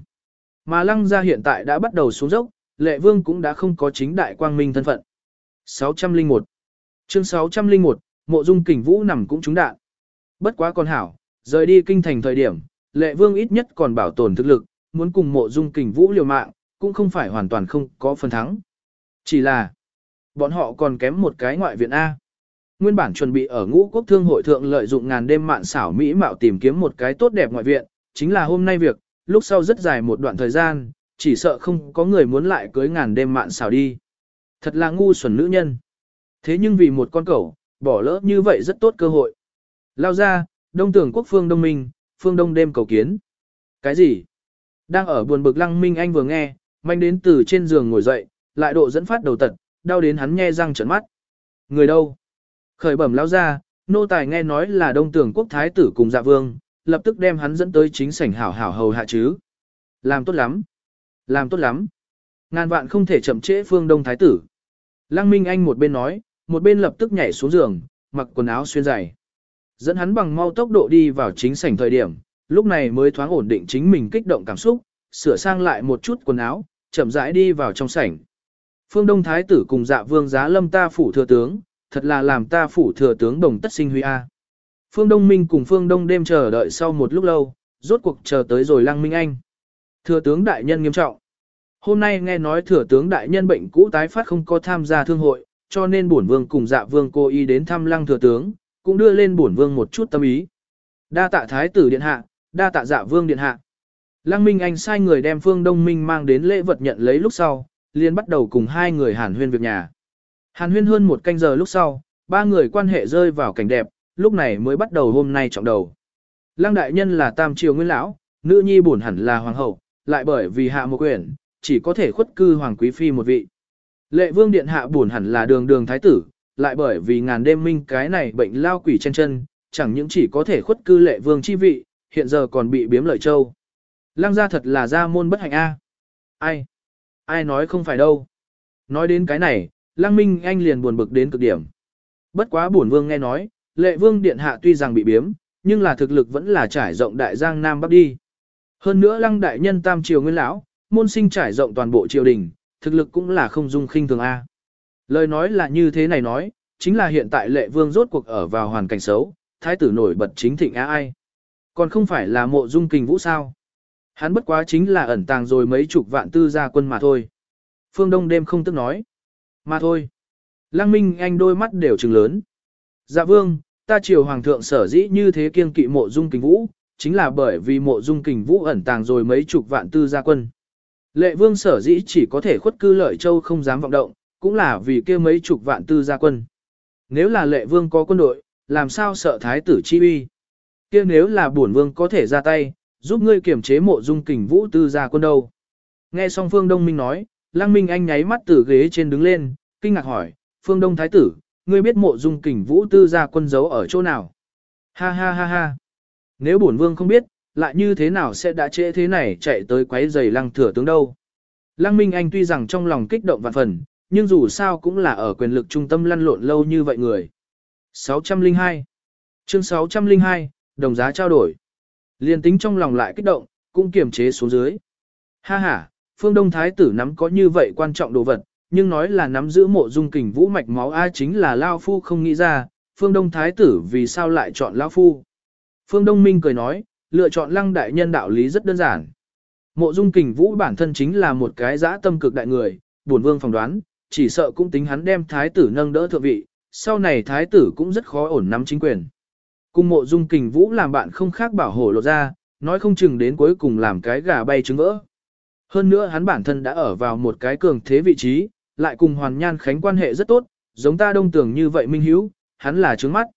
Speaker 1: Mà lăng gia hiện tại đã bắt đầu xuống dốc, lệ vương cũng đã không có chính đại quang minh thân phận. 601 Chương 601, mộ dung kình vũ nằm cũng trúng đạn. Bất quá còn hảo, rời đi kinh thành thời điểm, lệ vương ít nhất còn bảo tồn thực lực, muốn cùng mộ dung kình vũ liều mạng, cũng không phải hoàn toàn không có phần thắng. Chỉ là, bọn họ còn kém một cái ngoại viện A. Nguyên bản chuẩn bị ở ngũ quốc thương hội thượng lợi dụng ngàn đêm mạn xảo Mỹ mạo tìm kiếm một cái tốt đẹp ngoại viện, chính là hôm nay việc, lúc sau rất dài một đoạn thời gian, chỉ sợ không có người muốn lại cưới ngàn đêm mạn xảo đi. Thật là ngu xuẩn nữ nhân. Thế nhưng vì một con cẩu, bỏ lỡ như vậy rất tốt cơ hội. Lao ra, đông tưởng quốc phương đông minh, phương đông đêm cầu kiến. Cái gì? Đang ở buồn bực lăng minh anh vừa nghe, manh đến từ trên giường ngồi dậy, lại độ dẫn phát đầu tật, đau đến hắn nhe răng trợn mắt. Người đâu? Khởi bẩm lao ra, nô tài nghe nói là đông tưởng quốc thái tử cùng dạ vương, lập tức đem hắn dẫn tới chính sảnh hảo hảo hầu hạ chứ. Làm tốt lắm. Làm tốt lắm. Ngàn vạn không thể chậm trễ phương đông thái tử. Lăng Minh Anh một bên nói, một bên lập tức nhảy xuống giường, mặc quần áo xuyên giày. Dẫn hắn bằng mau tốc độ đi vào chính sảnh thời điểm, lúc này mới thoáng ổn định chính mình kích động cảm xúc, sửa sang lại một chút quần áo, chậm rãi đi vào trong sảnh. Phương Đông Thái tử cùng dạ vương giá lâm ta phủ thừa tướng, thật là làm ta phủ thừa tướng đồng tất sinh huy a. Phương Đông Minh cùng Phương Đông đêm chờ đợi sau một lúc lâu, rốt cuộc chờ tới rồi Lăng Minh Anh. Thừa tướng đại nhân nghiêm trọng. Hôm nay nghe nói thừa tướng đại nhân bệnh cũ tái phát không có tham gia thương hội, cho nên bổn vương cùng dạ vương cô y đến thăm Lăng thừa tướng, cũng đưa lên bổn vương một chút tâm ý. Đa tạ thái tử điện hạ, đa tạ dạ vương điện hạ. Lăng Minh Anh sai người đem Phương Đông Minh mang đến lễ vật nhận lấy lúc sau, liền bắt đầu cùng hai người hàn huyên việc nhà. Hàn huyên hơn một canh giờ lúc sau, ba người quan hệ rơi vào cảnh đẹp, lúc này mới bắt đầu hôm nay trọng đầu. Lăng đại nhân là tam triều nguyên lão, nữ nhi bổn hẳn là hoàng hậu, lại bởi vì hạ một quyền, chỉ có thể khuất cư hoàng quý phi một vị. Lệ vương điện hạ bổn hẳn là đường đường thái tử, lại bởi vì ngàn đêm minh cái này bệnh lao quỷ trên chân, chẳng những chỉ có thể khuất cư lệ vương chi vị, hiện giờ còn bị biếm lợi châu. Lăng gia thật là gia môn bất hạnh a. Ai? Ai nói không phải đâu. Nói đến cái này, Lăng Minh Anh liền buồn bực đến cực điểm. Bất quá bổn vương nghe nói, lệ vương điện hạ tuy rằng bị biếm, nhưng là thực lực vẫn là trải rộng đại giang Nam Bắc đi. Hơn nữa Lăng đại nhân tam triều nguyên lão, môn sinh trải rộng toàn bộ triều đình, thực lực cũng là không dung khinh thường a. Lời nói là như thế này nói, chính là hiện tại lệ vương rốt cuộc ở vào hoàn cảnh xấu, thái tử nổi bật chính thịnh á ai. Còn không phải là mộ dung kình vũ sao. Hắn bất quá chính là ẩn tàng rồi mấy chục vạn tư gia quân mà thôi. Phương Đông đêm không tức nói. Mà thôi. Lăng Minh Anh đôi mắt đều trừng lớn. Dạ vương, ta triều hoàng thượng sở dĩ như thế kiêng kỵ mộ dung kình vũ, chính là bởi vì mộ dung kình vũ ẩn tàng rồi mấy chục vạn tư gia quân. Lệ vương sở dĩ chỉ có thể khuất cư lợi châu không dám vọng động, cũng là vì kia mấy chục vạn tư gia quân. Nếu là lệ vương có quân đội, làm sao sợ thái tử chi uy? Kia nếu là bổn vương có thể ra tay, giúp ngươi kiểm chế mộ dung kình vũ tư gia quân đâu. Nghe xong Phương Đông Minh nói, Lăng Minh Anh nháy mắt từ ghế trên đứng lên, kinh ngạc hỏi, Phương Đông Thái tử, ngươi biết mộ dung kình vũ tư gia quân giấu ở chỗ nào? Ha ha ha ha. Nếu bổn vương không biết, lại như thế nào sẽ đã trễ thế này chạy tới quấy giày lăng thừa tướng đâu? Lăng Minh Anh tuy rằng trong lòng kích động vạn phần, nhưng dù sao cũng là ở quyền lực trung tâm lăn lộn lâu như vậy người. 602 Chương 602, đồng giá trao đổi. Liên tính trong lòng lại kích động, cũng kiềm chế xuống dưới. Ha ha, phương Đông Thái tử nắm có như vậy quan trọng đồ vật, nhưng nói là nắm giữ mộ dung kình vũ mạch máu ai chính là Lao Phu không nghĩ ra, phương Đông Thái tử vì sao lại chọn Lao Phu. Phương Đông Minh cười nói, lựa chọn lăng đại nhân đạo lý rất đơn giản. Mộ dung kình vũ bản thân chính là một cái dã tâm cực đại người, buồn vương phỏng đoán, chỉ sợ cũng tính hắn đem thái tử nâng đỡ thượng vị, sau này thái tử cũng rất khó ổn nắm chính quyền. Cùng mộ dung kình vũ làm bạn không khác bảo hộ lột ra, nói không chừng đến cuối cùng làm cái gà bay trứng vỡ. Hơn nữa hắn bản thân đã ở vào một cái cường thế vị trí, lại cùng hoàn nhan khánh quan hệ rất tốt, giống ta đông tưởng như vậy minh hiếu, hắn là trướng mắt.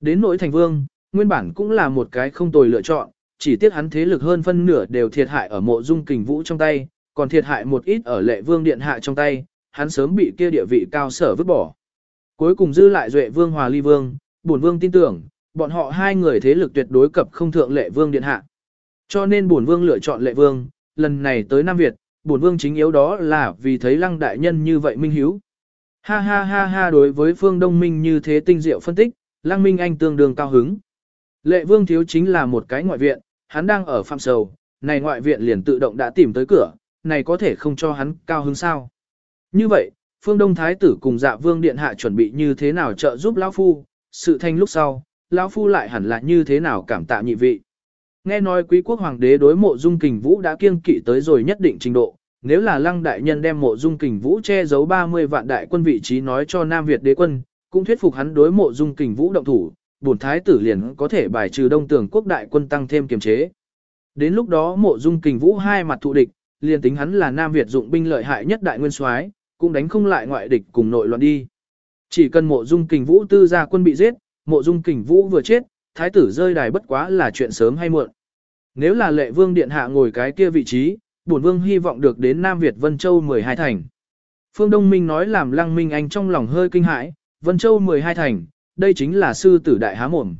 Speaker 1: Đến nỗi thành vương, nguyên bản cũng là một cái không tồi lựa chọn, chỉ tiếc hắn thế lực hơn phân nửa đều thiệt hại ở mộ dung kình vũ trong tay, còn thiệt hại một ít ở lệ vương điện hạ trong tay, hắn sớm bị kia địa vị cao sở vứt bỏ. Cuối cùng dư lại duệ vương hòa ly vương, bổn vương tin tưởng, bọn họ hai người thế lực tuyệt đối cập không thượng lệ vương điện hạ. Cho nên bổn vương lựa chọn lệ vương, lần này tới Nam Việt, bổn vương chính yếu đó là vì thấy lăng đại nhân như vậy minh hiếu. Ha ha ha ha đối với phương đông minh như thế tinh diệu phân tích, lăng minh anh tương đương cao hứng. Lệ vương thiếu chính là một cái ngoại viện, hắn đang ở phạm sầu, này ngoại viện liền tự động đã tìm tới cửa, này có thể không cho hắn cao hứng sao. Như vậy, phương đông thái tử cùng dạ vương điện hạ chuẩn bị như thế nào trợ giúp lão phu, sự thanh lúc sau, lão phu lại hẳn là như thế nào cảm tạ nhị vị. Nghe nói quý quốc hoàng đế đối mộ dung kình vũ đã kiêng kỵ tới rồi nhất định trình độ, nếu là lăng đại nhân đem mộ dung kình vũ che giấu 30 vạn đại quân vị trí nói cho Nam Việt đế quân, cũng thuyết phục hắn đối mộ dung kình vũ động thủ, bổn thái tử liền có thể bài trừ đông tường quốc đại quân tăng thêm kiềm chế. Đến lúc đó mộ dung kình vũ hai mặt thụ địch, liền tính hắn là Nam Việt dụng binh lợi hại nhất đại nguyên soái, cũng đánh không lại ngoại địch cùng nội loạn đi. Chỉ cần mộ dung kình vũ tư gia quân bị giết, mộ dung kình vũ vừa chết, thái tử rơi đài bất quá là chuyện sớm hay muộn. Nếu là lệ vương điện hạ ngồi cái kia vị trí, bổn vương hy vọng được đến Nam Việt Vân Châu 12 thành. Phương Đông Minh nói làm lăng minh anh trong lòng hơi kinh hãi, Vân Châu 12 thành, đây chính là sư tử đại há mồm.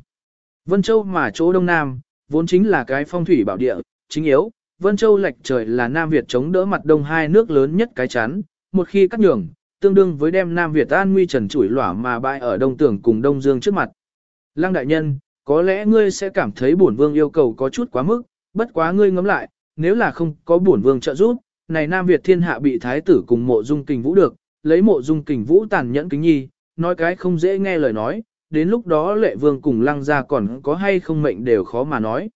Speaker 1: Vân Châu mà chỗ đông nam, vốn chính là cái phong thủy bảo địa, chính yếu, Vân Châu lệch trời là Nam Việt chống đỡ mặt đông hai nước lớn nhất cái chắn, một khi cắt nhường, tương đương với đem Nam Việt an nguy trần chủi lỏa mà bại ở đông tưởng cùng đông dương trước mặt. Lăng đại nhân, có lẽ ngươi sẽ cảm thấy bổn vương yêu cầu có chút quá mức, bất quá ngươi ngẫm lại, nếu là không có bổn vương trợ giúp, này Nam Việt thiên hạ bị thái tử cùng mộ dung kình vũ được, lấy mộ dung kình vũ tàn nhẫn kính nhi, nói cái không dễ nghe lời nói, đến lúc đó lệ vương cùng lăng gia còn có hay không mệnh đều khó mà nói.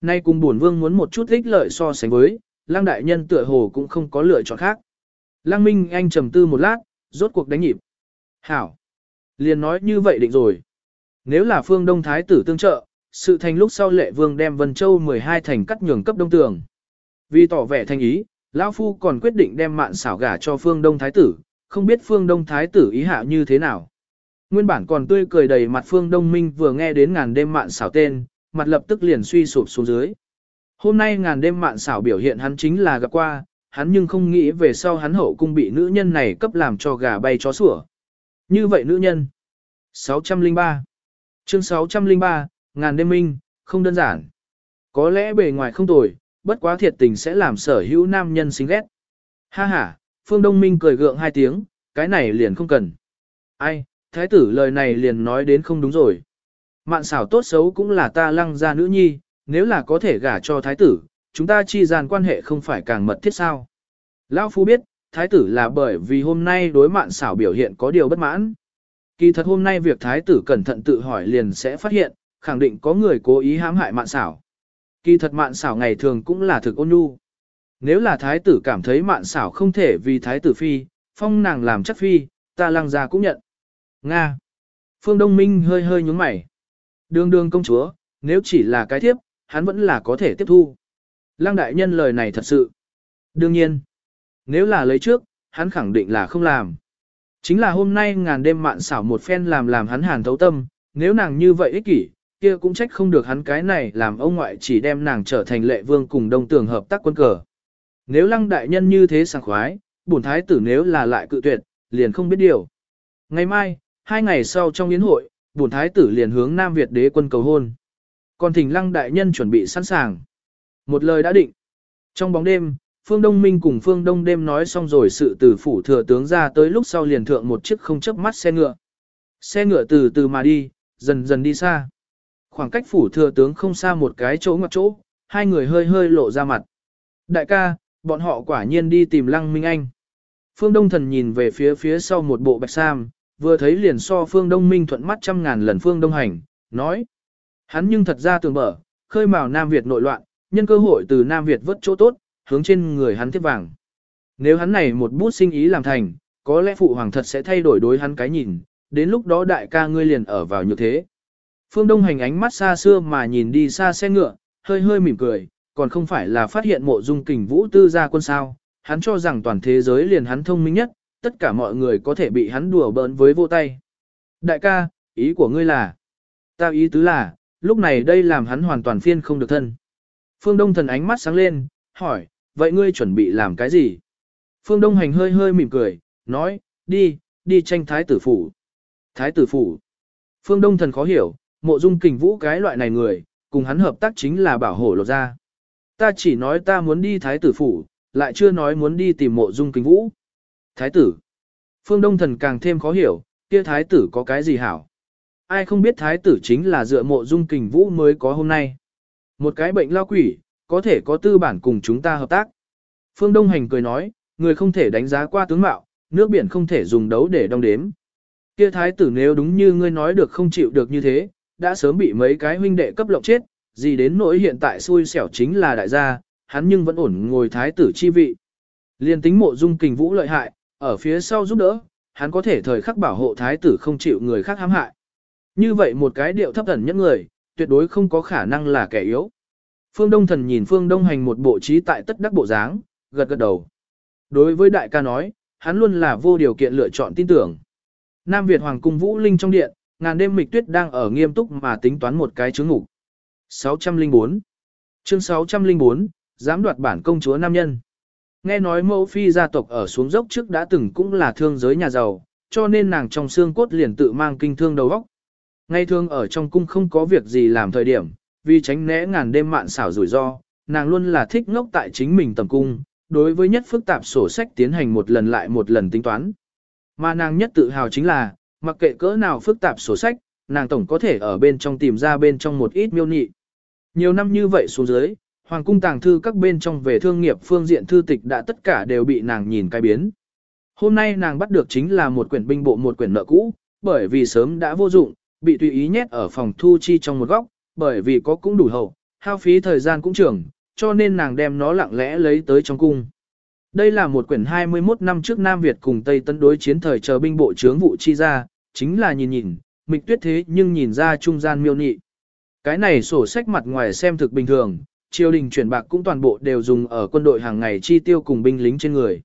Speaker 1: Nay cùng bổn vương muốn một chút ích lợi so sánh với, lăng đại nhân tựa hồ cũng không có lựa chọn khác. Lăng Minh Anh trầm tư một lát, rốt cuộc đánh nhịp. Hảo! Liền nói như vậy định rồi. Nếu là phương Đông Thái tử tương trợ, sự thành lúc sau lệ vương đem Vân Châu 12 thành cắt nhường cấp đông tường. Vì tỏ vẻ thành ý, Lão Phu còn quyết định đem mạn xảo gả cho phương Đông Thái tử, không biết phương Đông Thái tử ý hạ như thế nào. Nguyên bản còn tươi cười đầy mặt phương Đông Minh vừa nghe đến ngàn đêm mạn xảo tên, mặt lập tức liền suy sụp xuống dưới. Hôm nay ngàn đêm mạn xảo biểu hiện hắn chính là gặp qua, hắn nhưng không nghĩ về sau hắn hậu cung bị nữ nhân này cấp làm cho gà bay chó sủa. Như vậy nữ nhân. 603 Chương 603, ngàn đêm minh, không đơn giản. Có lẽ bề ngoài không tồi, bất quá thiệt tình sẽ làm sở hữu nam nhân xinh ghét. Ha ha, Phương Đông Minh cười gượng hai tiếng, cái này liền không cần. Ai, thái tử lời này liền nói đến không đúng rồi. Mạn xảo tốt xấu cũng là ta lăng ra nữ nhi, nếu là có thể gả cho thái tử, chúng ta chi gian quan hệ không phải càng mật thiết sao. Lão Phu biết, thái tử là bởi vì hôm nay đối mạn xảo biểu hiện có điều bất mãn. Kỳ thật hôm nay việc thái tử cẩn thận tự hỏi liền sẽ phát hiện, khẳng định có người cố ý hãm hại mạn xảo. Kỳ thật mạn xảo ngày thường cũng là thực ôn nhu. Nếu là thái tử cảm thấy mạn xảo không thể vì thái tử phi, phong nàng làm chắc phi, ta lăng ra cũng nhận. Nga. Phương Đông Minh hơi hơi nhúng mày. Đường đường công chúa, nếu chỉ là cái thiếp, hắn vẫn là có thể tiếp thu. Lăng đại nhân lời này thật sự. Đương nhiên, nếu là lấy trước, hắn khẳng định là không làm. Chính là hôm nay ngàn đêm mạn xảo một phen làm làm hắn hàn thấu tâm, nếu nàng như vậy ích kỷ, kia cũng trách không được hắn cái này làm ông ngoại chỉ đem nàng trở thành lệ vương cùng đông tường hợp tác quân cờ. Nếu lăng đại nhân như thế sảng khoái, bổn thái tử nếu là lại cự tuyệt, liền không biết điều. Ngày mai, hai ngày sau trong yến hội, bổn thái tử liền hướng Nam Việt đế quân cầu hôn. Còn thỉnh lăng đại nhân chuẩn bị sẵn sàng. Một lời đã định. Trong bóng đêm, Phương Đông Minh cùng Phương Đông đêm nói xong rồi sự từ phủ thừa tướng ra tới lúc sau liền thượng một chiếc không chấp mắt xe ngựa. Xe ngựa từ từ mà đi, dần dần đi xa. Khoảng cách phủ thừa tướng không xa một cái chỗ ngoặc chỗ, hai người hơi hơi lộ ra mặt. Đại ca, bọn họ quả nhiên đi tìm Lăng Minh Anh. Phương Đông Thần nhìn về phía phía sau một bộ bạch sam, vừa thấy liền so Phương Đông Minh thuận mắt trăm ngàn lần Phương Đông Hành, nói. Hắn nhưng thật ra tường mở, khơi mào Nam Việt nội loạn, nhân cơ hội từ Nam Việt vớt chỗ tốt, hướng trên người hắn tiếp vàng. Nếu hắn này một bút sinh ý làm thành, có lẽ phụ hoàng thật sẽ thay đổi đối hắn cái nhìn, đến lúc đó đại ca ngươi liền ở vào như thế. Phương Đông hành ánh mắt xa xưa mà nhìn đi xa xe ngựa, hơi hơi mỉm cười, còn không phải là phát hiện mộ dung kình vũ tư gia quân sao, hắn cho rằng toàn thế giới liền hắn thông minh nhất, tất cả mọi người có thể bị hắn đùa bỡn với vô tay. Đại ca, ý của ngươi là, ta ý tứ là, lúc này đây làm hắn hoàn toàn phiên không được thân. Phương Đông thần ánh mắt sáng lên, hỏi, vậy ngươi chuẩn bị làm cái gì? Phương Đông Hành hơi hơi mỉm cười, nói, đi, đi tranh thái tử phủ. Thái tử phủ. Phương Đông thần khó hiểu, mộ dung kình vũ cái loại này người, cùng hắn hợp tác chính là bảo hộ lột ra. Ta chỉ nói ta muốn đi thái tử phủ, lại chưa nói muốn đi tìm mộ dung kình vũ. Thái tử. Phương Đông thần càng thêm khó hiểu, kia thái tử có cái gì hảo? Ai không biết thái tử chính là dựa mộ dung kình vũ mới có hôm nay. Một cái bệnh lao quỷ, có thể có tư bản cùng chúng ta hợp tác. Phương Đông Hành cười nói, người không thể đánh giá qua tướng mạo, nước biển không thể dùng đấu để đong đếm. Kia thái tử nếu đúng như ngươi nói được không chịu được như thế, đã sớm bị mấy cái huynh đệ cấp lộng chết, gì đến nỗi hiện tại xui xẻo chính là đại gia, hắn nhưng vẫn ổn ngồi thái tử chi vị. Liên tính mộ dung kình vũ lợi hại, ở phía sau giúp đỡ, hắn có thể thời khắc bảo hộ thái tử không chịu người khác hãm hại. Như vậy một cái điệu thấp thần nhất người, tuyệt đối không có khả năng là kẻ yếu. Phương Đông Thần nhìn Phương Đông Hành một bộ trí tại tất đắc bộ dáng, gật gật đầu. Đối với đại ca nói, hắn luôn là vô điều kiện lựa chọn tin tưởng. Nam Việt Hoàng cung Vũ Linh trong điện, ngàn đêm mịch tuyết đang ở nghiêm túc mà tính toán một cái chướng ngủ. 604 Chương 604, dám đoạt bản công chúa nam nhân. Nghe nói mẫu phi gia tộc ở xuống dốc trước đã từng cũng là thương giới nhà giàu, cho nên nàng trong xương cốt liền tự mang kinh thương đầu óc. Ngay thường ở trong cung không có việc gì làm thời điểm, vì tránh né ngàn đêm mạn xảo rủi ro, nàng luôn là thích ngốc tại chính mình tầm cung, đối với nhất phức tạp sổ sách tiến hành một lần lại một lần tính toán. Mà nàng nhất tự hào chính là, mặc kệ cỡ nào phức tạp sổ sách, nàng tổng có thể ở bên trong tìm ra bên trong một ít miêu nhị. Nhiều năm như vậy xuống dưới, Hoàng cung tàng thư các bên trong về thương nghiệp phương diện thư tịch đã tất cả đều bị nàng nhìn cái biến. Hôm nay nàng bắt được chính là một quyển binh bộ một quyển nợ cũ, bởi vì sớm đã vô dụng, bị tùy ý nhét ở phòng thu chi trong một góc, bởi vì có cũng đủ hậu, hao phí thời gian cũng trưởng, cho nên nàng đem nó lặng lẽ lấy tới trong cung. Đây là một quyển 21 năm trước Nam Việt cùng Tây Tân đối chiến thời chờ binh bộ chướng vụ chi ra, chính là nhìn nhìn, mịch tuyết thế nhưng nhìn ra trung gian miêu nị. Cái này sổ sách mặt ngoài xem thực bình thường, triều đình chuyển bạc cũng toàn bộ đều dùng ở quân đội hàng ngày chi tiêu cùng binh lính trên người.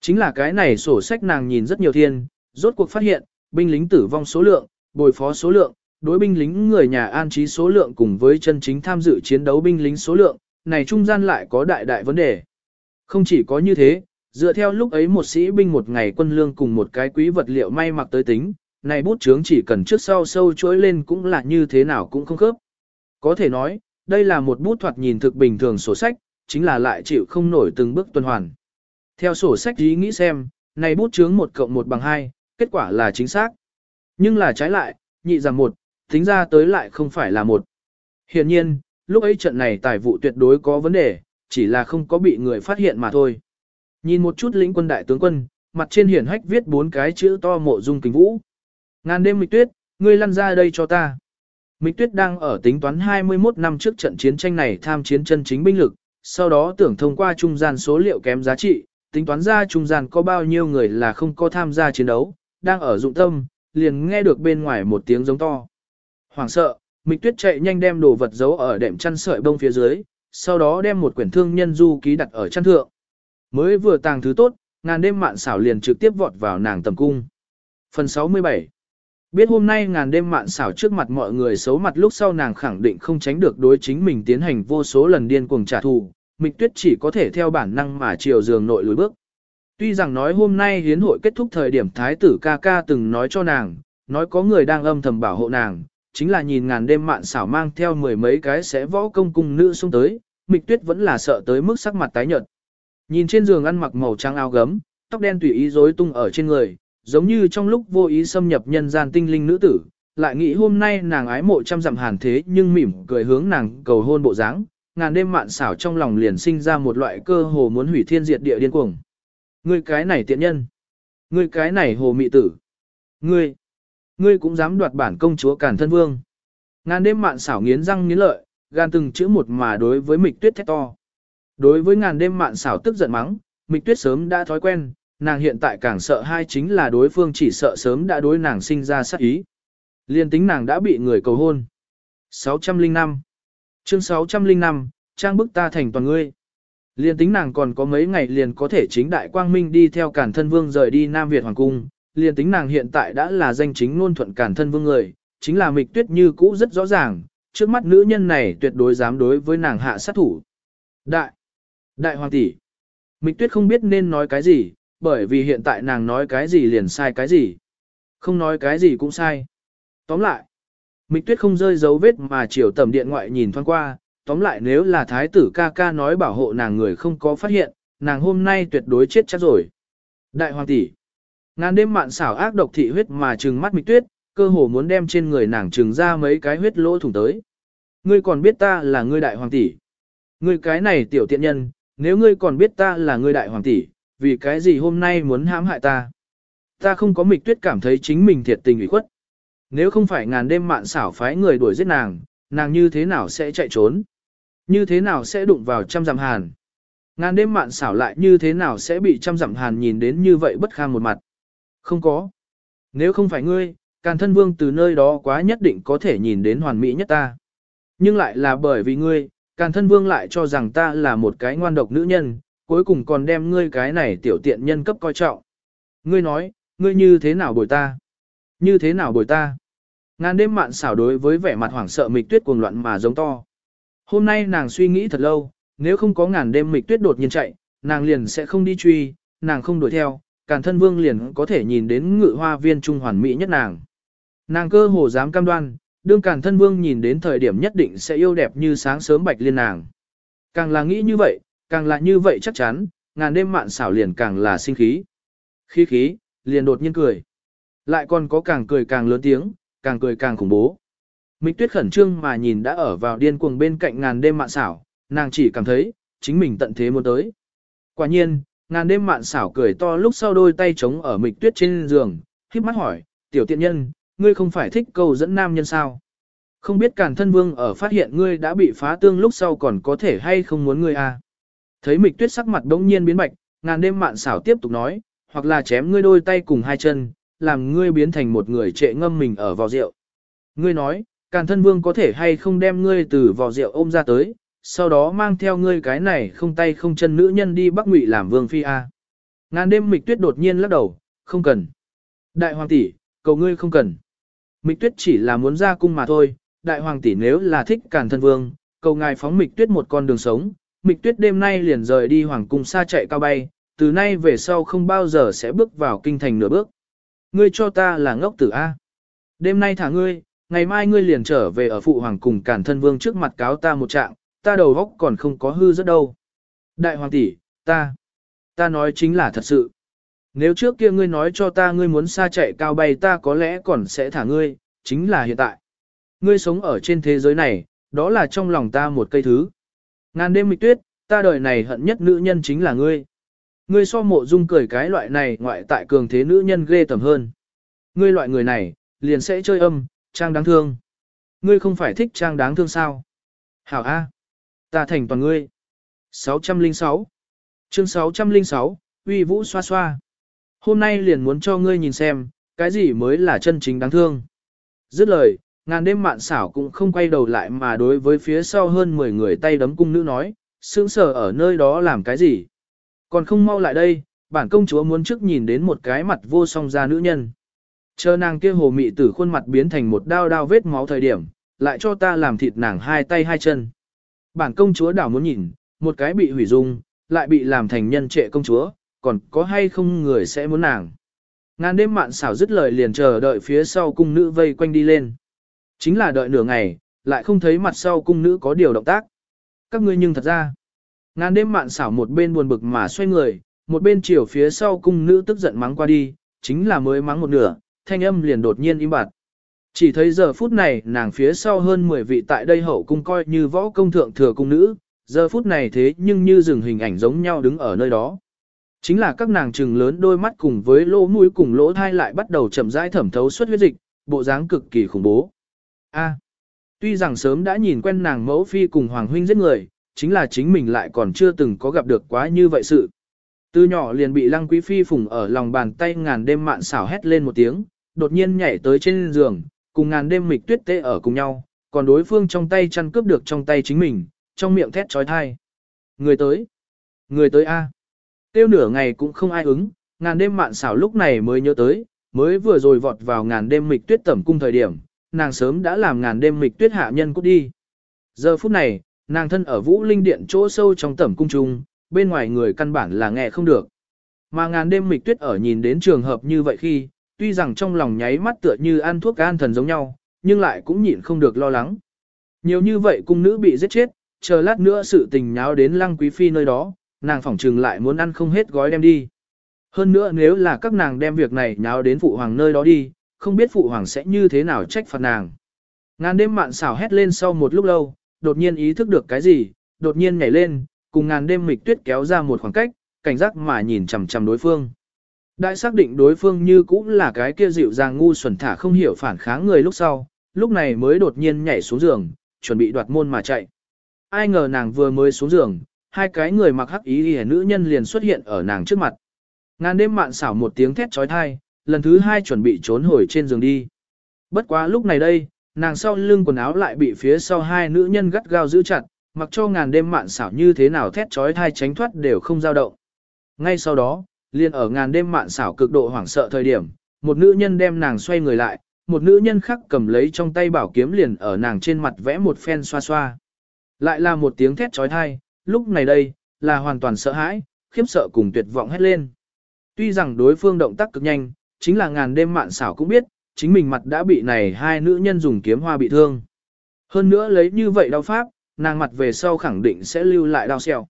Speaker 1: Chính là cái này sổ sách nàng nhìn rất nhiều thiên, rốt cuộc phát hiện, binh lính tử vong số lượng, bồi phó số lượng, đối binh lính người nhà an trí số lượng cùng với chân chính tham dự chiến đấu binh lính số lượng, này trung gian lại có đại đại vấn đề. Không chỉ có như thế, dựa theo lúc ấy một sĩ binh một ngày quân lương cùng một cái quý vật liệu may mặc tới tính, này bút chướng chỉ cần trước sau sâu chối lên cũng là như thế nào cũng không khớp. Có thể nói, đây là một bút thoạt nhìn thực bình thường sổ sách, chính là lại chịu không nổi từng bước tuần hoàn. Theo sổ sách ý nghĩ xem, này bút chướng 1 cộng 1 bằng 2, kết quả là chính xác. Nhưng là trái lại, nhị giảm một, tính ra tới lại không phải là một Hiện nhiên, lúc ấy trận này tài vụ tuyệt đối có vấn đề, chỉ là không có bị người phát hiện mà thôi. Nhìn một chút lĩnh quân đại tướng quân, mặt trên hiển hách viết bốn cái chữ to mộ dung kính vũ. Ngàn đêm mịch tuyết, ngươi lăn ra đây cho ta. Mịch tuyết đang ở tính toán 21 năm trước trận chiến tranh này tham chiến chân chính binh lực, sau đó tưởng thông qua trung gian số liệu kém giá trị, tính toán ra trung gian có bao nhiêu người là không có tham gia chiến đấu, đang ở dụng tâm, liền nghe được bên ngoài một tiếng giống to. hoảng sợ, Mịch Tuyết chạy nhanh đem đồ vật giấu ở đệm chăn sợi bông phía dưới, sau đó đem một quyển thương nhân du ký đặt ở chăn thượng. Mới vừa tàng thứ tốt, ngàn đêm mạn xảo liền trực tiếp vọt vào nàng tầm cung. Phần 67 Biết hôm nay ngàn đêm mạn xảo trước mặt mọi người xấu mặt lúc sau nàng khẳng định không tránh được đối chính mình tiến hành vô số lần điên cuồng trả thù, Mịch Tuyết chỉ có thể theo bản năng mà chiều giường nội lùi bước. Tuy rằng nói hôm nay hiến hội kết thúc thời điểm thái tử ca ca từng nói cho nàng, nói có người đang âm thầm bảo hộ nàng, chính là nhìn ngàn đêm mạn xảo mang theo mười mấy cái sẽ võ công cung nữ xuống tới, Mịch Tuyết vẫn là sợ tới mức sắc mặt tái nhợt. Nhìn trên giường ăn mặc màu trắng áo gấm, tóc đen tùy ý rối tung ở trên người, giống như trong lúc vô ý xâm nhập nhân gian tinh linh nữ tử, lại nghĩ hôm nay nàng ái mộ trăm dặm hàn thế nhưng mỉm cười hướng nàng cầu hôn bộ dáng, ngàn đêm mạn xảo trong lòng liền sinh ra một loại cơ hồ muốn hủy thiên diệt địa điên cuồng. Ngươi cái này tiện nhân, ngươi cái này hồ mị tử, ngươi, ngươi cũng dám đoạt bản công chúa cản Thân Vương. Ngàn đêm mạn xảo nghiến răng nghiến lợi, gan từng chữ một mà đối với Mịch Tuyết thét to. Đối với ngàn đêm mạn xảo tức giận mắng, Mịch Tuyết sớm đã thói quen, nàng hiện tại càng sợ hai chính là đối phương chỉ sợ sớm đã đối nàng sinh ra sát ý. Liên tính nàng đã bị người cầu hôn. 605 Chương 605, trang bức ta thành toàn ngươi. Liên tính nàng còn có mấy ngày liền có thể chính đại quang minh đi theo cản thân vương rời đi Nam Việt Hoàng Cung. Liên tính nàng hiện tại đã là danh chính ngôn thuận cản thân vương người, chính là mịch tuyết như cũ rất rõ ràng, trước mắt nữ nhân này tuyệt đối dám đối với nàng hạ sát thủ. Đại, đại hoàng tỷ. Mịch tuyết không biết nên nói cái gì, bởi vì hiện tại nàng nói cái gì liền sai cái gì. Không nói cái gì cũng sai. Tóm lại, Mịch tuyết không rơi dấu vết mà chiều tầm điện ngoại nhìn thoáng qua, tóm lại nếu là thái tử ca ca nói bảo hộ nàng người không có phát hiện, nàng hôm nay tuyệt đối chết chắc rồi. Đại hoàng tỷ, ngàn đêm mạn xảo ác độc thị huyết mà trừng mắt mịch tuyết, cơ hồ muốn đem trên người nàng trừng ra mấy cái huyết lỗ thủng tới. Ngươi còn biết ta là ngươi đại hoàng tỷ. Ngươi cái này tiểu tiện nhân, nếu ngươi còn biết ta là ngươi đại hoàng tỷ, vì cái gì hôm nay muốn hãm hại ta? Ta không có mịch tuyết cảm thấy chính mình thiệt tình ủy khuất. Nếu không phải ngàn đêm mạn xảo phái người đuổi giết nàng, nàng như thế nào sẽ chạy trốn? Như thế nào sẽ đụng vào trăm dặm hàn? Ngàn đêm mạn xảo lại như thế nào sẽ bị trăm dặm hàn nhìn đến như vậy bất kham một mặt? Không có. Nếu không phải ngươi, càn thân vương từ nơi đó quá nhất định có thể nhìn đến hoàn mỹ nhất ta. Nhưng lại là bởi vì ngươi, càn thân vương lại cho rằng ta là một cái ngoan độc nữ nhân, cuối cùng còn đem ngươi cái này tiểu tiện nhân cấp coi trọng. Ngươi nói, ngươi như thế nào bồi ta? Như thế nào bồi ta? Ngàn đêm mạn xảo đối với vẻ mặt hoảng sợ mịch tuyết cuồng loạn mà giống to. Hôm nay nàng suy nghĩ thật lâu, nếu không có ngàn đêm mịch tuyết đột nhiên chạy, nàng liền sẽ không đi truy, nàng không đuổi theo, càn thân vương liền có thể nhìn đến ngự hoa viên trung hoàn mỹ nhất nàng. Nàng cơ hồ dám cam đoan, đương càn thân vương nhìn đến thời điểm nhất định sẽ yêu đẹp như sáng sớm bạch liên nàng. Càng là nghĩ như vậy, càng là như vậy chắc chắn, ngàn đêm mạn xảo liền càng là sinh khí. Khí khí, liền đột nhiên cười. Lại còn có càng cười càng lớn tiếng, càng cười càng khủng bố. Mịch tuyết khẩn trương mà nhìn đã ở vào điên cuồng bên cạnh ngàn đêm mạn xảo, nàng chỉ cảm thấy, chính mình tận thế muốn tới. Quả nhiên, ngàn đêm mạn xảo cười to lúc sau đôi tay trống ở mịch tuyết trên giường, khiếp mắt hỏi, tiểu tiện nhân, ngươi không phải thích câu dẫn nam nhân sao? Không biết càn thân vương ở phát hiện ngươi đã bị phá tương lúc sau còn có thể hay không muốn ngươi à? Thấy mịch tuyết sắc mặt đống nhiên biến bạch, ngàn đêm mạn xảo tiếp tục nói, hoặc là chém ngươi đôi tay cùng hai chân, làm ngươi biến thành một người trệ ngâm mình ở vào rượu. Ngươi nói, càn thân vương có thể hay không đem ngươi từ vò rượu ôm ra tới, sau đó mang theo ngươi cái này không tay không chân nữ nhân đi bắc ngụy làm vương phi a. Ngàn đêm mịch tuyết đột nhiên lắc đầu, không cần. Đại hoàng tỷ, cầu ngươi không cần. Mịch tuyết chỉ là muốn ra cung mà thôi, đại hoàng tỷ nếu là thích càn thân vương, cầu ngài phóng mịch tuyết một con đường sống, mịch tuyết đêm nay liền rời đi hoàng cung xa chạy cao bay, từ nay về sau không bao giờ sẽ bước vào kinh thành nửa bước. Ngươi cho ta là ngốc tử A. Đêm nay thả ngươi, ngày mai ngươi liền trở về ở phụ hoàng cùng cản thân vương trước mặt cáo ta một trạng, ta đầu góc còn không có hư rất đâu. Đại hoàng tỷ, ta, ta nói chính là thật sự. Nếu trước kia ngươi nói cho ta ngươi muốn xa chạy cao bay ta có lẽ còn sẽ thả ngươi, chính là hiện tại. Ngươi sống ở trên thế giới này, đó là trong lòng ta một cây thứ. Ngàn đêm mịch tuyết, ta đời này hận nhất nữ nhân chính là ngươi. Ngươi so mộ dung cười cái loại này ngoại tại cường thế nữ nhân ghê tầm hơn. Ngươi loại người này, liền sẽ chơi âm, trang đáng thương. Ngươi không phải thích trang đáng thương sao? Hảo A. Ta thành toàn ngươi. 606 Chương 606, uy vũ xoa xoa. Hôm nay liền muốn cho ngươi nhìn xem, cái gì mới là chân chính đáng thương. Dứt lời, ngàn đêm mạn xảo cũng không quay đầu lại mà đối với phía sau hơn 10 người tay đấm cung nữ nói, sướng sở ở nơi đó làm cái gì. Còn không mau lại đây, bản công chúa muốn trước nhìn đến một cái mặt vô song ra nữ nhân. Chờ nàng kia hồ mị tử khuôn mặt biến thành một đao đao vết máu thời điểm, lại cho ta làm thịt nàng hai tay hai chân. Bản công chúa đảo muốn nhìn, một cái bị hủy dung, lại bị làm thành nhân trệ công chúa, còn có hay không người sẽ muốn nàng. Ngàn đêm mạn xảo dứt lời liền chờ đợi phía sau cung nữ vây quanh đi lên. Chính là đợi nửa ngày, lại không thấy mặt sau cung nữ có điều động tác. Các ngươi nhưng thật ra, ngàn đêm mạn xảo một bên buồn bực mà xoay người, một bên chiều phía sau cung nữ tức giận mắng qua đi, chính là mới mắng một nửa, thanh âm liền đột nhiên im bặt. Chỉ thấy giờ phút này nàng phía sau hơn 10 vị tại đây hậu cung coi như võ công thượng thừa cung nữ, giờ phút này thế nhưng như dừng hình ảnh giống nhau đứng ở nơi đó. Chính là các nàng trừng lớn đôi mắt cùng với lỗ mũi cùng lỗ thai lại bắt đầu chậm rãi thẩm thấu xuất huyết dịch, bộ dáng cực kỳ khủng bố. A. tuy rằng sớm đã nhìn quen nàng mẫu phi cùng hoàng huynh giết người, chính là chính mình lại còn chưa từng có gặp được quá như vậy sự. Từ nhỏ liền bị lăng quý phi phùng ở lòng bàn tay ngàn đêm mạn xảo hét lên một tiếng, đột nhiên nhảy tới trên giường, cùng ngàn đêm mịch tuyết tê ở cùng nhau, còn đối phương trong tay chăn cướp được trong tay chính mình, trong miệng thét trói thai. Người tới! Người tới A! Tiêu nửa ngày cũng không ai ứng, ngàn đêm mạn xảo lúc này mới nhớ tới, mới vừa rồi vọt vào ngàn đêm mịch tuyết tẩm cung thời điểm, nàng sớm đã làm ngàn đêm mịch tuyết hạ nhân cút đi. Giờ phút này, nàng thân ở vũ linh điện chỗ sâu trong tẩm cung trung, bên ngoài người căn bản là nghe không được. Mà ngàn đêm mịch tuyết ở nhìn đến trường hợp như vậy khi, tuy rằng trong lòng nháy mắt tựa như ăn thuốc an thần giống nhau, nhưng lại cũng nhịn không được lo lắng. Nhiều như vậy cung nữ bị giết chết, chờ lát nữa sự tình nháo đến lăng quý phi nơi đó, nàng phỏng trừng lại muốn ăn không hết gói đem đi. Hơn nữa nếu là các nàng đem việc này nháo đến phụ hoàng nơi đó đi, không biết phụ hoàng sẽ như thế nào trách phạt nàng. Ngàn đêm mạn xảo hét lên sau một lúc lâu, đột nhiên ý thức được cái gì, đột nhiên nhảy lên, cùng ngàn đêm mịch tuyết kéo ra một khoảng cách, cảnh giác mà nhìn chằm chằm đối phương. Đại xác định đối phương như cũng là cái kia dịu dàng ngu xuẩn thả không hiểu phản kháng người lúc sau, lúc này mới đột nhiên nhảy xuống giường, chuẩn bị đoạt môn mà chạy. Ai ngờ nàng vừa mới xuống giường, hai cái người mặc hắc ý hề nữ nhân liền xuất hiện ở nàng trước mặt. Ngàn đêm mạn xảo một tiếng thét trói thai, lần thứ hai chuẩn bị trốn hồi trên giường đi. Bất quá lúc này đây, nàng sau lưng quần áo lại bị phía sau hai nữ nhân gắt gao giữ chặt, mặc cho ngàn đêm mạn xảo như thế nào thét trói thai tránh thoát đều không dao động. Ngay sau đó, liền ở ngàn đêm mạn xảo cực độ hoảng sợ thời điểm, một nữ nhân đem nàng xoay người lại, một nữ nhân khác cầm lấy trong tay bảo kiếm liền ở nàng trên mặt vẽ một phen xoa xoa. Lại là một tiếng thét trói thai, lúc này đây, là hoàn toàn sợ hãi, khiếp sợ cùng tuyệt vọng hét lên. Tuy rằng đối phương động tác cực nhanh, chính là ngàn đêm mạn xảo cũng biết, chính mình mặt đã bị này hai nữ nhân dùng kiếm hoa bị thương. Hơn nữa lấy như vậy đau pháp, nàng mặt về sau khẳng định sẽ lưu lại đau xeo.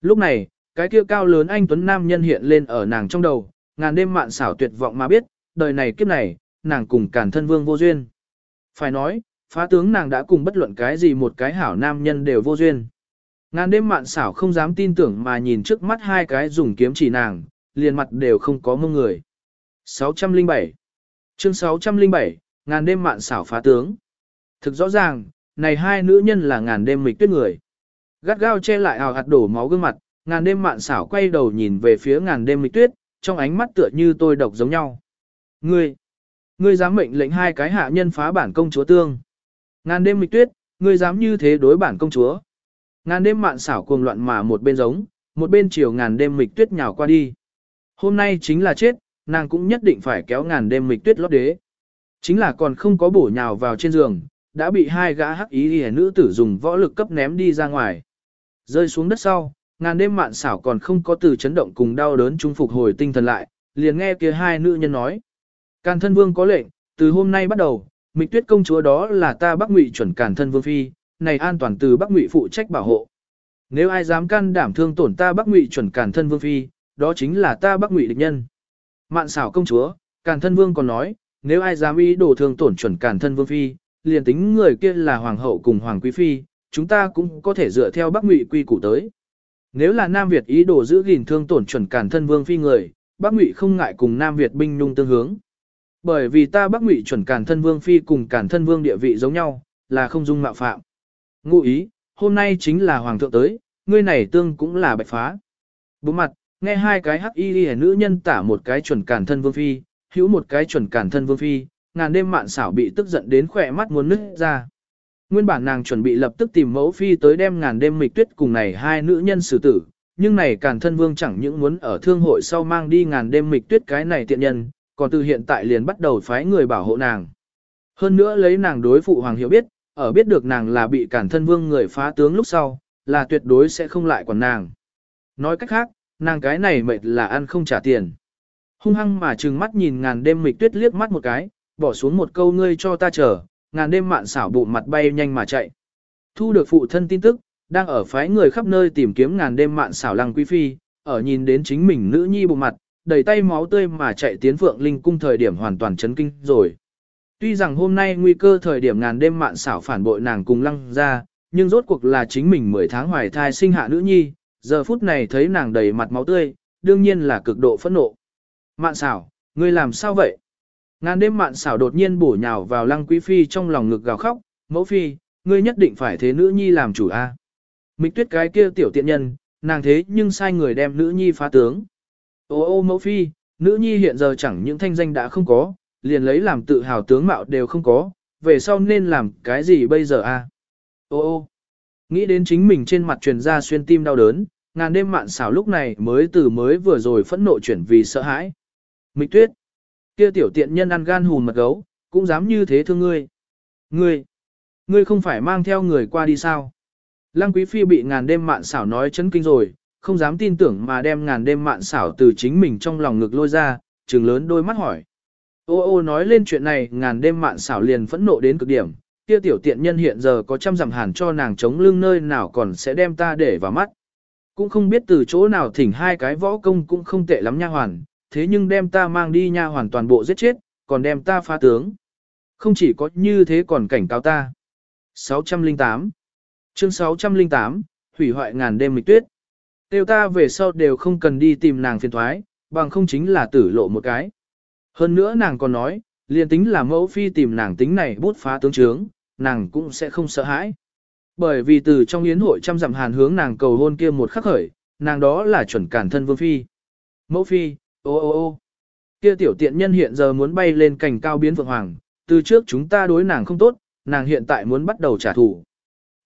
Speaker 1: Lúc này, cái kia cao lớn anh Tuấn Nam nhân hiện lên ở nàng trong đầu, ngàn đêm mạn xảo tuyệt vọng mà biết, đời này kiếp này, nàng cùng cản thân vương vô duyên. Phải nói, phá tướng nàng đã cùng bất luận cái gì một cái hảo nam nhân đều vô duyên. Ngàn đêm mạn xảo không dám tin tưởng mà nhìn trước mắt hai cái dùng kiếm chỉ nàng, liền mặt đều không có mông người. 607 Chương 607, ngàn đêm mạn xảo phá tướng. Thực rõ ràng, này hai nữ nhân là ngàn đêm mịch tuyết người. Gắt gao che lại hào hạt đổ máu gương mặt, ngàn đêm mạn xảo quay đầu nhìn về phía ngàn đêm mịch tuyết, trong ánh mắt tựa như tôi độc giống nhau. Ngươi, ngươi dám mệnh lệnh hai cái hạ nhân phá bản công chúa tương. Ngàn đêm mịch tuyết, ngươi dám như thế đối bản công chúa. Ngàn đêm mạn xảo cuồng loạn mà một bên giống, một bên chiều ngàn đêm mịch tuyết nhào qua đi. Hôm nay chính là chết, nàng cũng nhất định phải kéo ngàn đêm mịch tuyết lót đế. Chính là còn không có bổ nhào vào trên giường, đã bị hai gã hắc ý hề nữ tử dùng võ lực cấp ném đi ra ngoài. Rơi xuống đất sau, ngàn đêm mạn xảo còn không có từ chấn động cùng đau đớn trung phục hồi tinh thần lại, liền nghe kia hai nữ nhân nói. Càn thân vương có lệnh, từ hôm nay bắt đầu, mịch tuyết công chúa đó là ta bắc ngụy chuẩn càn thân vương phi, này an toàn từ bắc ngụy phụ trách bảo hộ. Nếu ai dám can đảm thương tổn ta bắc ngụy chuẩn càn thân vương phi, đó chính là ta bắc ngụy địch nhân. Mạn xảo công chúa, càn thân vương còn nói, nếu ai dám ý đồ thương tổn chuẩn càn thân vương phi, liền tính người kia là hoàng hậu cùng hoàng quý phi, chúng ta cũng có thể dựa theo bắc ngụy quy củ tới. Nếu là Nam Việt ý đồ giữ gìn thương tổn chuẩn càn thân vương phi người, bắc ngụy không ngại cùng Nam Việt binh nhung tương hướng. Bởi vì ta bắc ngụy chuẩn càn thân vương phi cùng càn thân vương địa vị giống nhau, là không dung mạo phạm. Ngụ ý, hôm nay chính là hoàng thượng tới, ngươi này tương cũng là bạch phá. Bố mặt, nghe hai cái hắc y đi nữ nhân tả một cái chuẩn càn thân vương phi, hữu một cái chuẩn càn thân vương phi, ngàn đêm mạn xảo bị tức giận đến khỏe mắt muốn nứt ra. Nguyên bản nàng chuẩn bị lập tức tìm mẫu phi tới đem ngàn đêm mịch tuyết cùng này hai nữ nhân xử tử, nhưng này càn thân vương chẳng những muốn ở thương hội sau mang đi ngàn đêm mịch tuyết cái này tiện nhân, còn từ hiện tại liền bắt đầu phái người bảo hộ nàng. Hơn nữa lấy nàng đối phụ hoàng hiểu biết, ở biết được nàng là bị cản thân vương người phá tướng lúc sau, là tuyệt đối sẽ không lại quản nàng. Nói cách khác, nàng cái này mệt là ăn không trả tiền. Hung hăng mà trừng mắt nhìn ngàn đêm mịch tuyết liếc mắt một cái, bỏ xuống một câu ngươi cho ta chờ, ngàn đêm mạn xảo bụng mặt bay nhanh mà chạy. Thu được phụ thân tin tức, đang ở phái người khắp nơi tìm kiếm ngàn đêm mạn xảo lăng quý phi, ở nhìn đến chính mình nữ nhi bụng mặt, đầy tay máu tươi mà chạy tiến phượng linh cung thời điểm hoàn toàn chấn kinh rồi. Tuy rằng hôm nay nguy cơ thời điểm ngàn đêm mạn xảo phản bội nàng cùng lăng ra, nhưng rốt cuộc là chính mình 10 tháng hoài thai sinh hạ nữ nhi, giờ phút này thấy nàng đầy mặt máu tươi, đương nhiên là cực độ phẫn nộ. Mạn xảo, ngươi làm sao vậy? Ngàn đêm mạn xảo đột nhiên bổ nhào vào lăng quý phi trong lòng ngực gào khóc, mẫu phi, ngươi nhất định phải thế nữ nhi làm chủ a. À? Mịch tuyết cái kia tiểu tiện nhân, nàng thế nhưng sai người đem nữ nhi phá tướng. Ô ô mẫu phi, nữ nhi hiện giờ chẳng những thanh danh đã không có, liền lấy làm tự hào tướng mạo đều không có, về sau nên làm cái gì bây giờ a? Ô ô, nghĩ đến chính mình trên mặt truyền ra xuyên tim đau đớn, ngàn đêm mạn xảo lúc này mới từ mới vừa rồi phẫn nộ chuyển vì sợ hãi. Mịch tuyết, kia tiểu tiện nhân ăn gan hùn mật gấu, cũng dám như thế thương ngươi. Ngươi, ngươi không phải mang theo người qua đi sao? Lăng quý phi bị ngàn đêm mạn xảo nói chấn kinh rồi, không dám tin tưởng mà đem ngàn đêm mạn xảo từ chính mình trong lòng ngực lôi ra, trừng lớn đôi mắt hỏi. Ô ô nói lên chuyện này ngàn đêm mạn xảo liền phẫn nộ đến cực điểm, kia tiểu tiện nhân hiện giờ có trăm dặm hàn cho nàng chống lưng nơi nào còn sẽ đem ta để vào mắt. Cũng không biết từ chỗ nào thỉnh hai cái võ công cũng không tệ lắm nha hoàn, thế nhưng đem ta mang đi nha hoàn toàn bộ giết chết, còn đem ta phá tướng. Không chỉ có như thế còn cảnh cáo ta. 608 Chương 608, hủy hoại ngàn đêm mịch tuyết. Tiêu ta về sau đều không cần đi tìm nàng phiền thoái, bằng không chính là tử lộ một cái. Hơn nữa nàng còn nói, liền tính là mẫu phi tìm nàng tính này bút phá tướng trướng, nàng cũng sẽ không sợ hãi. Bởi vì từ trong yến hội trăm dặm hàn hướng nàng cầu hôn kia một khắc khởi, nàng đó là chuẩn cản thân vương phi. Mẫu phi, ô ô ô kia tiểu tiện nhân hiện giờ muốn bay lên cành cao biến vượng hoàng, từ trước chúng ta đối nàng không tốt, nàng hiện tại muốn bắt đầu trả thù.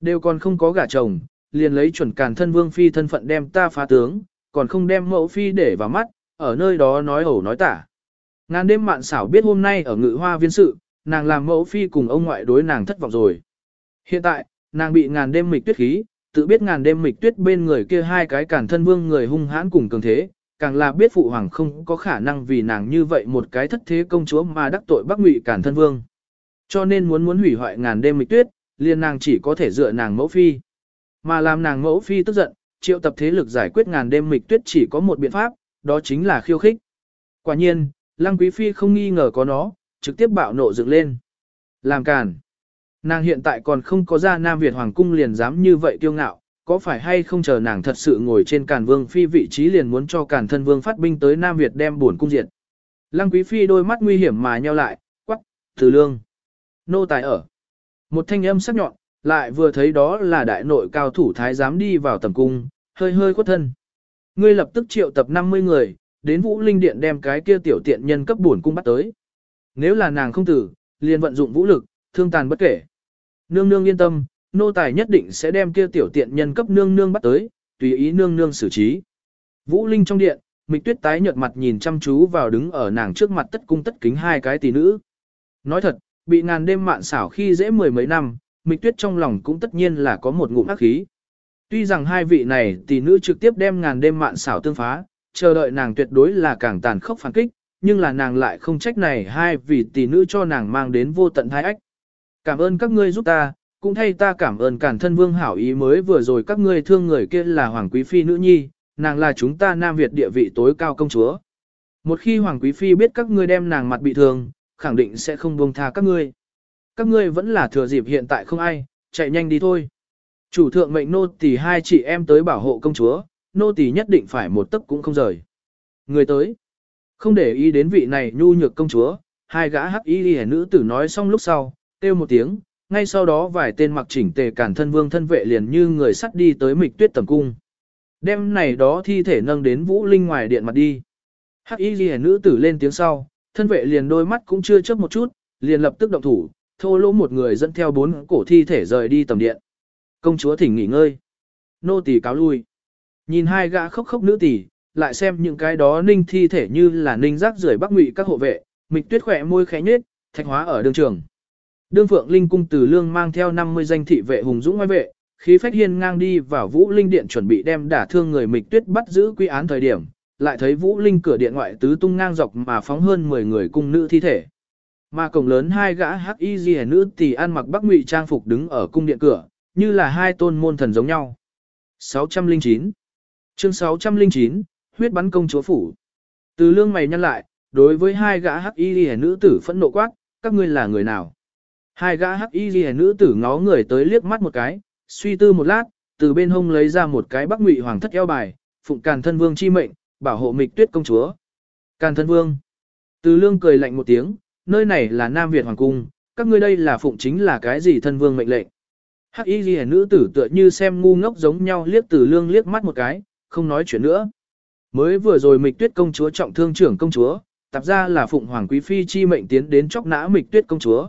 Speaker 1: Đều còn không có gả chồng, liền lấy chuẩn càn thân vương phi thân phận đem ta phá tướng, còn không đem mẫu phi để vào mắt, ở nơi đó nói ẩu nói tả. Ngàn đêm mạn xảo biết hôm nay ở ngự hoa viên sự, nàng làm mẫu phi cùng ông ngoại đối nàng thất vọng rồi. Hiện tại, nàng bị ngàn đêm mịch tuyết khí, tự biết ngàn đêm mịch tuyết bên người kia hai cái cản thân vương người hung hãn cùng cường thế, càng là biết phụ hoàng không có khả năng vì nàng như vậy một cái thất thế công chúa mà đắc tội bắc ngụy cản thân vương. Cho nên muốn muốn hủy hoại ngàn đêm mịch tuyết, liền nàng chỉ có thể dựa nàng mẫu phi. mà làm nàng mẫu phi tức giận, triệu tập thế lực giải quyết ngàn đêm mịch tuyết chỉ có một biện pháp, đó chính là khiêu khích. Quả nhiên, lăng quý phi không nghi ngờ có nó, trực tiếp bạo nộ dựng lên. Làm càn. Nàng hiện tại còn không có ra Nam Việt Hoàng cung liền dám như vậy tiêu ngạo, có phải hay không chờ nàng thật sự ngồi trên càn vương phi vị trí liền muốn cho càn thân vương phát binh tới Nam Việt đem buồn cung diệt. Lăng quý phi đôi mắt nguy hiểm mà nheo lại, quắc, từ lương. Nô tài ở. Một thanh âm sắc nhọn, lại vừa thấy đó là đại nội cao thủ thái giám đi vào tầm cung, hơi hơi khuất thân. Ngươi lập tức triệu tập 50 người, đến Vũ Linh Điện đem cái kia tiểu tiện nhân cấp buồn cung bắt tới. Nếu là nàng không tử, liền vận dụng vũ lực, thương tàn bất kể. Nương nương yên tâm, nô tài nhất định sẽ đem kia tiểu tiện nhân cấp nương nương bắt tới, tùy ý nương nương xử trí. Vũ Linh trong điện, Mịch Tuyết tái nhợt mặt nhìn chăm chú vào đứng ở nàng trước mặt tất cung tất kính hai cái tỷ nữ. Nói thật, bị ngàn đêm mạn xảo khi dễ mười mấy năm, Mịch Tuyết trong lòng cũng tất nhiên là có một ngụm ác khí. Tuy rằng hai vị này tỷ nữ trực tiếp đem ngàn đêm mạn xảo tương phá, chờ đợi nàng tuyệt đối là càng tàn khốc phản kích, nhưng là nàng lại không trách này hai vì tỷ nữ cho nàng mang đến vô tận hai ách. Cảm ơn các ngươi giúp ta, cũng thay ta cảm ơn cản thân vương hảo ý mới vừa rồi các ngươi thương người kia là hoàng quý phi nữ nhi, nàng là chúng ta Nam Việt địa vị tối cao công chúa. Một khi hoàng quý phi biết các ngươi đem nàng mặt bị thương, khẳng định sẽ không buông tha các ngươi. Các ngươi vẫn là thừa dịp hiện tại không ai, chạy nhanh đi thôi. Chủ thượng mệnh nô tỳ hai chị em tới bảo hộ công chúa, nô tỳ nhất định phải một tấc cũng không rời. Người tới, không để ý đến vị này nhu nhược công chúa, hai gã hắc y hẻ nữ tử nói xong lúc sau, kêu một tiếng, ngay sau đó vài tên mặc chỉnh tề cản thân vương thân vệ liền như người sắt đi tới mịch tuyết tầm cung. Đêm này đó thi thể nâng đến vũ linh ngoài điện mặt đi. Hắc y ghi nữ tử lên tiếng sau, thân vệ liền đôi mắt cũng chưa chớp một chút, liền lập tức động thủ, thô lỗ một người dẫn theo bốn cổ thi thể rời đi tầm điện. Công chúa thỉnh nghỉ ngơi. Nô tỳ cáo lui. Nhìn hai gã khóc khóc nữ tỳ, lại xem những cái đó ninh thi thể như là ninh rác rưởi bắc ngụy các hộ vệ, mịch tuyết khỏe môi khẽ nhếch, thạch hóa ở đường trường. Đương Phượng Linh cung từ lương mang theo 50 danh thị vệ hùng dũng ngoài vệ, khí phách hiên ngang đi vào Vũ Linh điện chuẩn bị đem đả thương người mịch tuyết bắt giữ quy án thời điểm, lại thấy Vũ Linh cửa điện ngoại tứ tung ngang dọc mà phóng hơn 10 người cung nữ thi thể. Mà cổng lớn hai gã hắc y gì nữ tỷ ăn mặc bắc ngụy trang phục đứng ở cung điện cửa, như là hai tôn môn thần giống nhau. 609 Chương 609, huyết bắn công chúa phủ. Từ lương mày nhăn lại, đối với hai gã hắc y ghi nữ tử phẫn nộ quát, các ngươi là người nào? Hai gã hắc y ghi nữ tử ngó người tới liếc mắt một cái, suy tư một lát, từ bên hông lấy ra một cái bắc ngụy hoàng thất eo bài, phụng càn thân vương chi mệnh, bảo hộ mịch tuyết công chúa. Càn thân vương. Từ lương cười lạnh một tiếng, nơi này là Nam Việt Hoàng Cung, các ngươi đây là phụng chính là cái gì thân vương mệnh lệnh. Hắc y ghi nữ tử tựa như xem ngu ngốc giống nhau liếc từ lương liếc mắt một cái, không nói chuyện nữa. Mới vừa rồi mịch tuyết công chúa trọng thương trưởng công chúa, tạp ra là phụng hoàng quý phi chi mệnh tiến đến chóc nã mịch tuyết công chúa.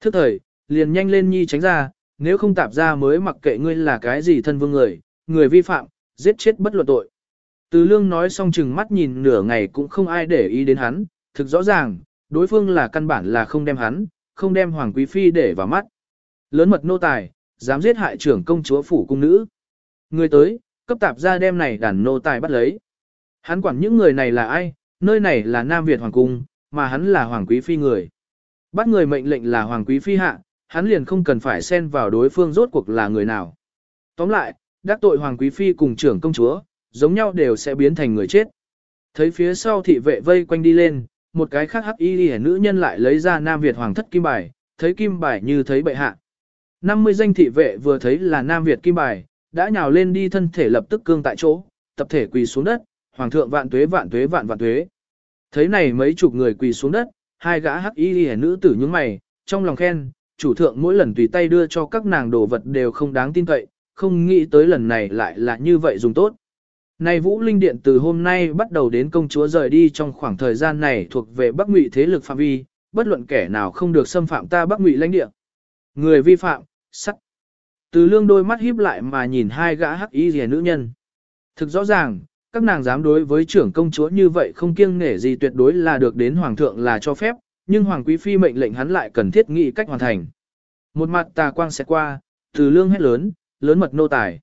Speaker 1: Thức thời, liền nhanh lên nhi tránh ra, nếu không tạp ra mới mặc kệ ngươi là cái gì thân vương người, người vi phạm, giết chết bất luận tội. Từ lương nói xong chừng mắt nhìn nửa ngày cũng không ai để ý đến hắn, thực rõ ràng, đối phương là căn bản là không đem hắn, không đem hoàng quý phi để vào mắt. Lớn mật nô tài, dám giết hại trưởng công chúa phủ cung nữ. Người tới, cấp tạp ra đem này đàn nô tài bắt lấy. Hắn quản những người này là ai, nơi này là Nam Việt Hoàng Cung, mà hắn là Hoàng Quý Phi người. Bắt người mệnh lệnh là Hoàng Quý Phi hạ, hắn liền không cần phải xen vào đối phương rốt cuộc là người nào. Tóm lại, đắc tội Hoàng Quý Phi cùng trưởng công chúa, giống nhau đều sẽ biến thành người chết. Thấy phía sau thị vệ vây quanh đi lên, một cái khác hắc y hẻ nữ nhân lại lấy ra Nam Việt Hoàng thất kim bài, thấy kim bài như thấy bệ hạ. 50 danh thị vệ vừa thấy là Nam Việt kim bài, đã nhào lên đi thân thể lập tức cương tại chỗ, tập thể quỳ xuống đất, hoàng thượng vạn tuế vạn tuế vạn vạn tuế. Thấy này mấy chục người quỳ xuống đất, hai gã hắc y liễu nữ tử nhướng mày, trong lòng khen, chủ thượng mỗi lần tùy tay đưa cho các nàng đồ vật đều không đáng tin cậy, không nghĩ tới lần này lại là như vậy dùng tốt. Này Vũ Linh Điện từ hôm nay bắt đầu đến công chúa rời đi trong khoảng thời gian này thuộc về Bắc Ngụy thế lực phạm vi, bất luận kẻ nào không được xâm phạm ta Bắc Ngụy lãnh địa. Người vi phạm, sắt. Từ lương đôi mắt híp lại mà nhìn hai gã hắc y rìa nữ nhân. Thực rõ ràng, các nàng dám đối với trưởng công chúa như vậy không kiêng nể gì tuyệt đối là được đến hoàng thượng là cho phép, nhưng hoàng quý phi mệnh lệnh hắn lại cần thiết nghĩ cách hoàn thành. Một mặt tà quang sẽ qua, từ lương hét lớn, lớn mật nô tài.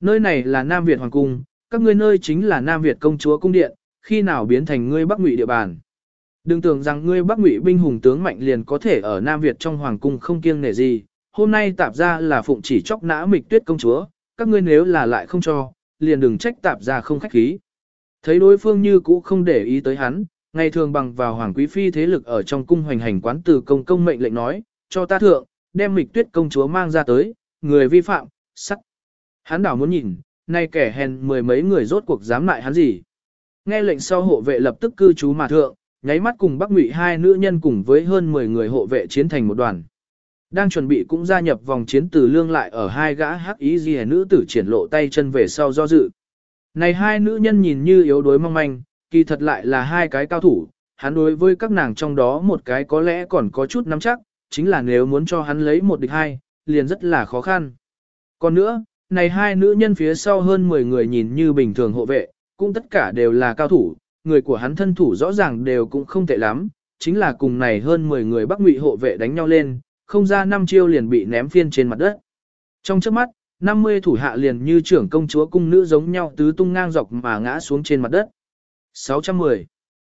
Speaker 1: Nơi này là Nam Việt Hoàng Cung, các ngươi nơi chính là Nam Việt công chúa cung điện, khi nào biến thành ngươi Bắc Ngụy địa bàn. Đừng tưởng rằng ngươi Bắc Ngụy binh hùng tướng mạnh liền có thể ở Nam Việt trong Hoàng Cung không kiêng nể gì, hôm nay tạp ra là phụng chỉ chóc nã mịch tuyết công chúa, các ngươi nếu là lại không cho, liền đừng trách tạp ra không khách khí. Thấy đối phương như cũ không để ý tới hắn, ngày thường bằng vào hoàng quý phi thế lực ở trong cung hoành hành quán từ công công mệnh lệnh nói, cho ta thượng, đem mịch tuyết công chúa mang ra tới, người vi phạm, sắt. Hắn đảo muốn nhìn, nay kẻ hèn mười mấy người rốt cuộc dám lại hắn gì. Nghe lệnh sau hộ vệ lập tức cư trú mà thượng, nháy mắt cùng Bắc Ngụy hai nữ nhân cùng với hơn 10 người hộ vệ chiến thành một đoàn. Đang chuẩn bị cũng gia nhập vòng chiến từ lương lại ở hai gã hắc ý gì nữ tử triển lộ tay chân về sau do dự. Này hai nữ nhân nhìn như yếu đuối mong manh, kỳ thật lại là hai cái cao thủ, hắn đối với các nàng trong đó một cái có lẽ còn có chút nắm chắc, chính là nếu muốn cho hắn lấy một địch hai, liền rất là khó khăn. Còn nữa, này hai nữ nhân phía sau hơn 10 người nhìn như bình thường hộ vệ, cũng tất cả đều là cao thủ, người của hắn thân thủ rõ ràng đều cũng không tệ lắm, chính là cùng này hơn 10 người Bắc Ngụy hộ vệ đánh nhau lên, không ra năm chiêu liền bị ném phiên trên mặt đất. Trong trước mắt, 50 thủ hạ liền như trưởng công chúa cung nữ giống nhau tứ tung ngang dọc mà ngã xuống trên mặt đất. 610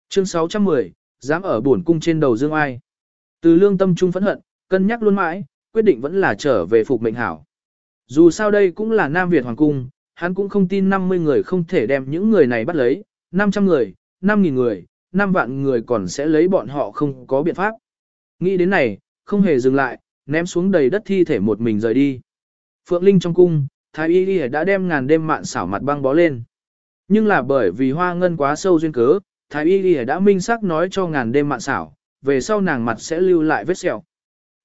Speaker 1: Chương 610, dám ở buồn cung trên đầu dương ai. Từ lương tâm trung phẫn hận, cân nhắc luôn mãi, quyết định vẫn là trở về phục mệnh hảo. Dù sao đây cũng là Nam Việt Hoàng Cung, hắn cũng không tin 50 người không thể đem những người này bắt lấy, 500 người, 5.000 người, 5 vạn người còn sẽ lấy bọn họ không có biện pháp. Nghĩ đến này, không hề dừng lại, ném xuống đầy đất thi thể một mình rời đi. Phượng Linh trong cung, Thái Y Y đã đem ngàn đêm mạn xảo mặt băng bó lên. Nhưng là bởi vì hoa ngân quá sâu duyên cớ, Thái Y Y đã minh xác nói cho ngàn đêm mạn xảo, về sau nàng mặt sẽ lưu lại vết sẹo.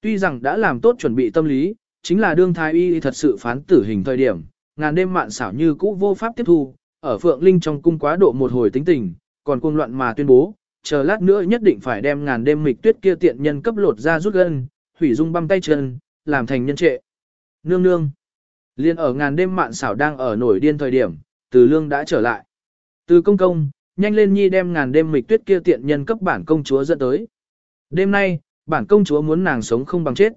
Speaker 1: Tuy rằng đã làm tốt chuẩn bị tâm lý, chính là đương Thái Y thật sự phán tử hình thời điểm, ngàn đêm mạn xảo như cũ vô pháp tiếp thu, ở Phượng Linh trong cung quá độ một hồi tính tình, còn cuồng loạn mà tuyên bố, chờ lát nữa nhất định phải đem ngàn đêm mịch tuyết kia tiện nhân cấp lột ra rút gân, hủy dung băm tay chân, làm thành nhân trệ. Nương nương. Liên ở ngàn đêm mạn xảo đang ở nổi điên thời điểm, từ lương đã trở lại. Từ công công, nhanh lên nhi đem ngàn đêm mịch tuyết kia tiện nhân cấp bản công chúa dẫn tới. Đêm nay, bản công chúa muốn nàng sống không bằng chết.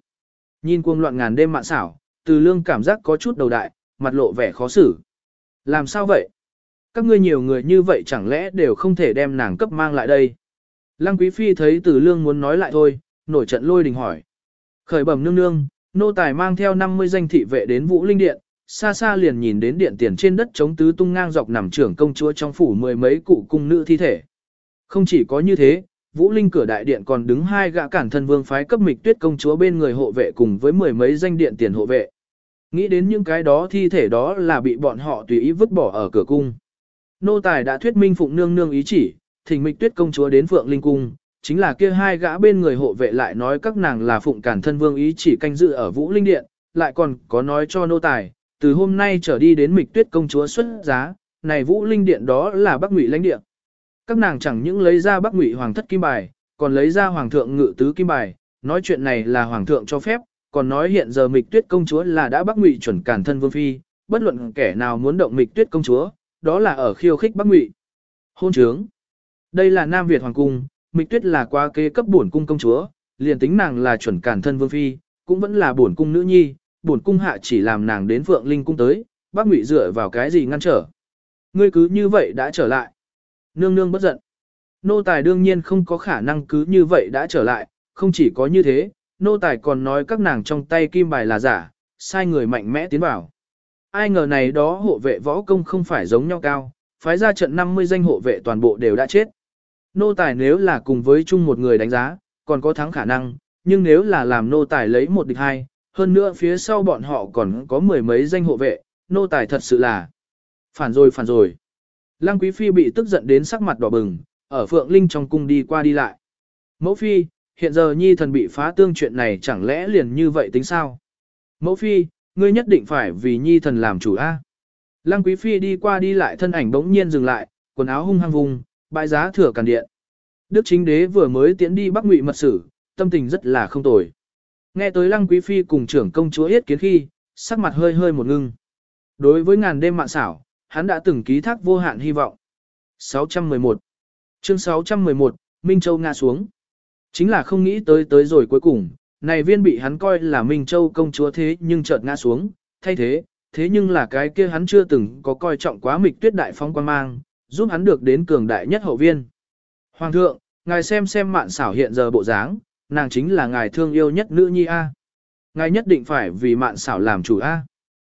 Speaker 1: Nhìn cuồng loạn ngàn đêm mạn xảo, từ lương cảm giác có chút đầu đại, mặt lộ vẻ khó xử. Làm sao vậy? Các ngươi nhiều người như vậy chẳng lẽ đều không thể đem nàng cấp mang lại đây? Lăng quý phi thấy Tử lương muốn nói lại thôi, nổi trận lôi đình hỏi. Khởi bẩm nương nương, nô tài mang theo 50 danh thị vệ đến Vũ Linh Điện, xa xa liền nhìn đến điện tiền trên đất chống tứ tung ngang dọc nằm trưởng công chúa trong phủ mười mấy cụ cung nữ thi thể. Không chỉ có như thế, Vũ Linh cửa đại điện còn đứng hai gã cản thân vương phái cấp mịch tuyết công chúa bên người hộ vệ cùng với mười mấy danh điện tiền hộ vệ. Nghĩ đến những cái đó thi thể đó là bị bọn họ tùy ý vứt bỏ ở cửa cung. Nô tài đã thuyết minh phụng nương nương ý chỉ, thỉnh mịch tuyết công chúa đến phượng linh cung, chính là kia hai gã bên người hộ vệ lại nói các nàng là phụng cản thân vương ý chỉ canh dự ở vũ linh điện, lại còn có nói cho nô tài, từ hôm nay trở đi đến mịch tuyết công chúa xuất giá, này vũ linh điện đó là bắc ngụy lãnh điện. Các nàng chẳng những lấy ra bắc ngụy hoàng thất kim bài, còn lấy ra hoàng thượng ngự tứ kim bài, nói chuyện này là hoàng thượng cho phép, còn nói hiện giờ mịch tuyết công chúa là đã bắc ngụy chuẩn cản thân vương phi, bất luận kẻ nào muốn động mịch tuyết công chúa, đó là ở khiêu khích bắc ngụy. Hôn trướng. Đây là Nam Việt Hoàng Cung, Mịch Tuyết là quá kế cấp bổn cung công chúa, liền tính nàng là chuẩn cản thân vương phi, cũng vẫn là bổn cung nữ nhi, bổn cung hạ chỉ làm nàng đến Phượng Linh cung tới, bác Ngụy dựa vào cái gì ngăn trở. Ngươi cứ như vậy đã trở lại. Nương nương bất giận. Nô tài đương nhiên không có khả năng cứ như vậy đã trở lại, không chỉ có như thế, nô tài còn nói các nàng trong tay kim bài là giả, sai người mạnh mẽ tiến vào. Ai ngờ này đó hộ vệ võ công không phải giống nhau cao, phái ra trận 50 danh hộ vệ toàn bộ đều đã chết. Nô tài nếu là cùng với chung một người đánh giá, còn có thắng khả năng, nhưng nếu là làm nô tài lấy một địch hai, hơn nữa phía sau bọn họ còn có mười mấy danh hộ vệ, nô tài thật sự là phản rồi phản rồi. Lăng Quý Phi bị tức giận đến sắc mặt đỏ bừng, ở Phượng Linh trong cung đi qua đi lại. Mẫu Phi, hiện giờ nhi thần bị phá tương chuyện này chẳng lẽ liền như vậy tính sao? Mẫu Phi, ngươi nhất định phải vì nhi thần làm chủ A. Lăng Quý Phi đi qua đi lại thân ảnh bỗng nhiên dừng lại, quần áo hung hăng vùng, bãi giá thừa càn điện. Đức chính đế vừa mới tiến đi Bắc Ngụy mật sử, tâm tình rất là không tồi. Nghe tới Lăng Quý Phi cùng trưởng công chúa yết kiến khi, sắc mặt hơi hơi một ngưng. Đối với ngàn đêm mạn xảo, hắn đã từng ký thác vô hạn hy vọng. 611 Chương 611, Minh Châu ngã xuống. Chính là không nghĩ tới tới rồi cuối cùng, này viên bị hắn coi là Minh Châu công chúa thế nhưng chợt ngã xuống, thay thế, thế nhưng là cái kia hắn chưa từng có coi trọng quá mịch tuyết đại phong quan mang, giúp hắn được đến cường đại nhất hậu viên. Hoàng thượng, ngài xem xem mạn xảo hiện giờ bộ dáng, nàng chính là ngài thương yêu nhất nữ nhi A. Ngài nhất định phải vì mạn xảo làm chủ A.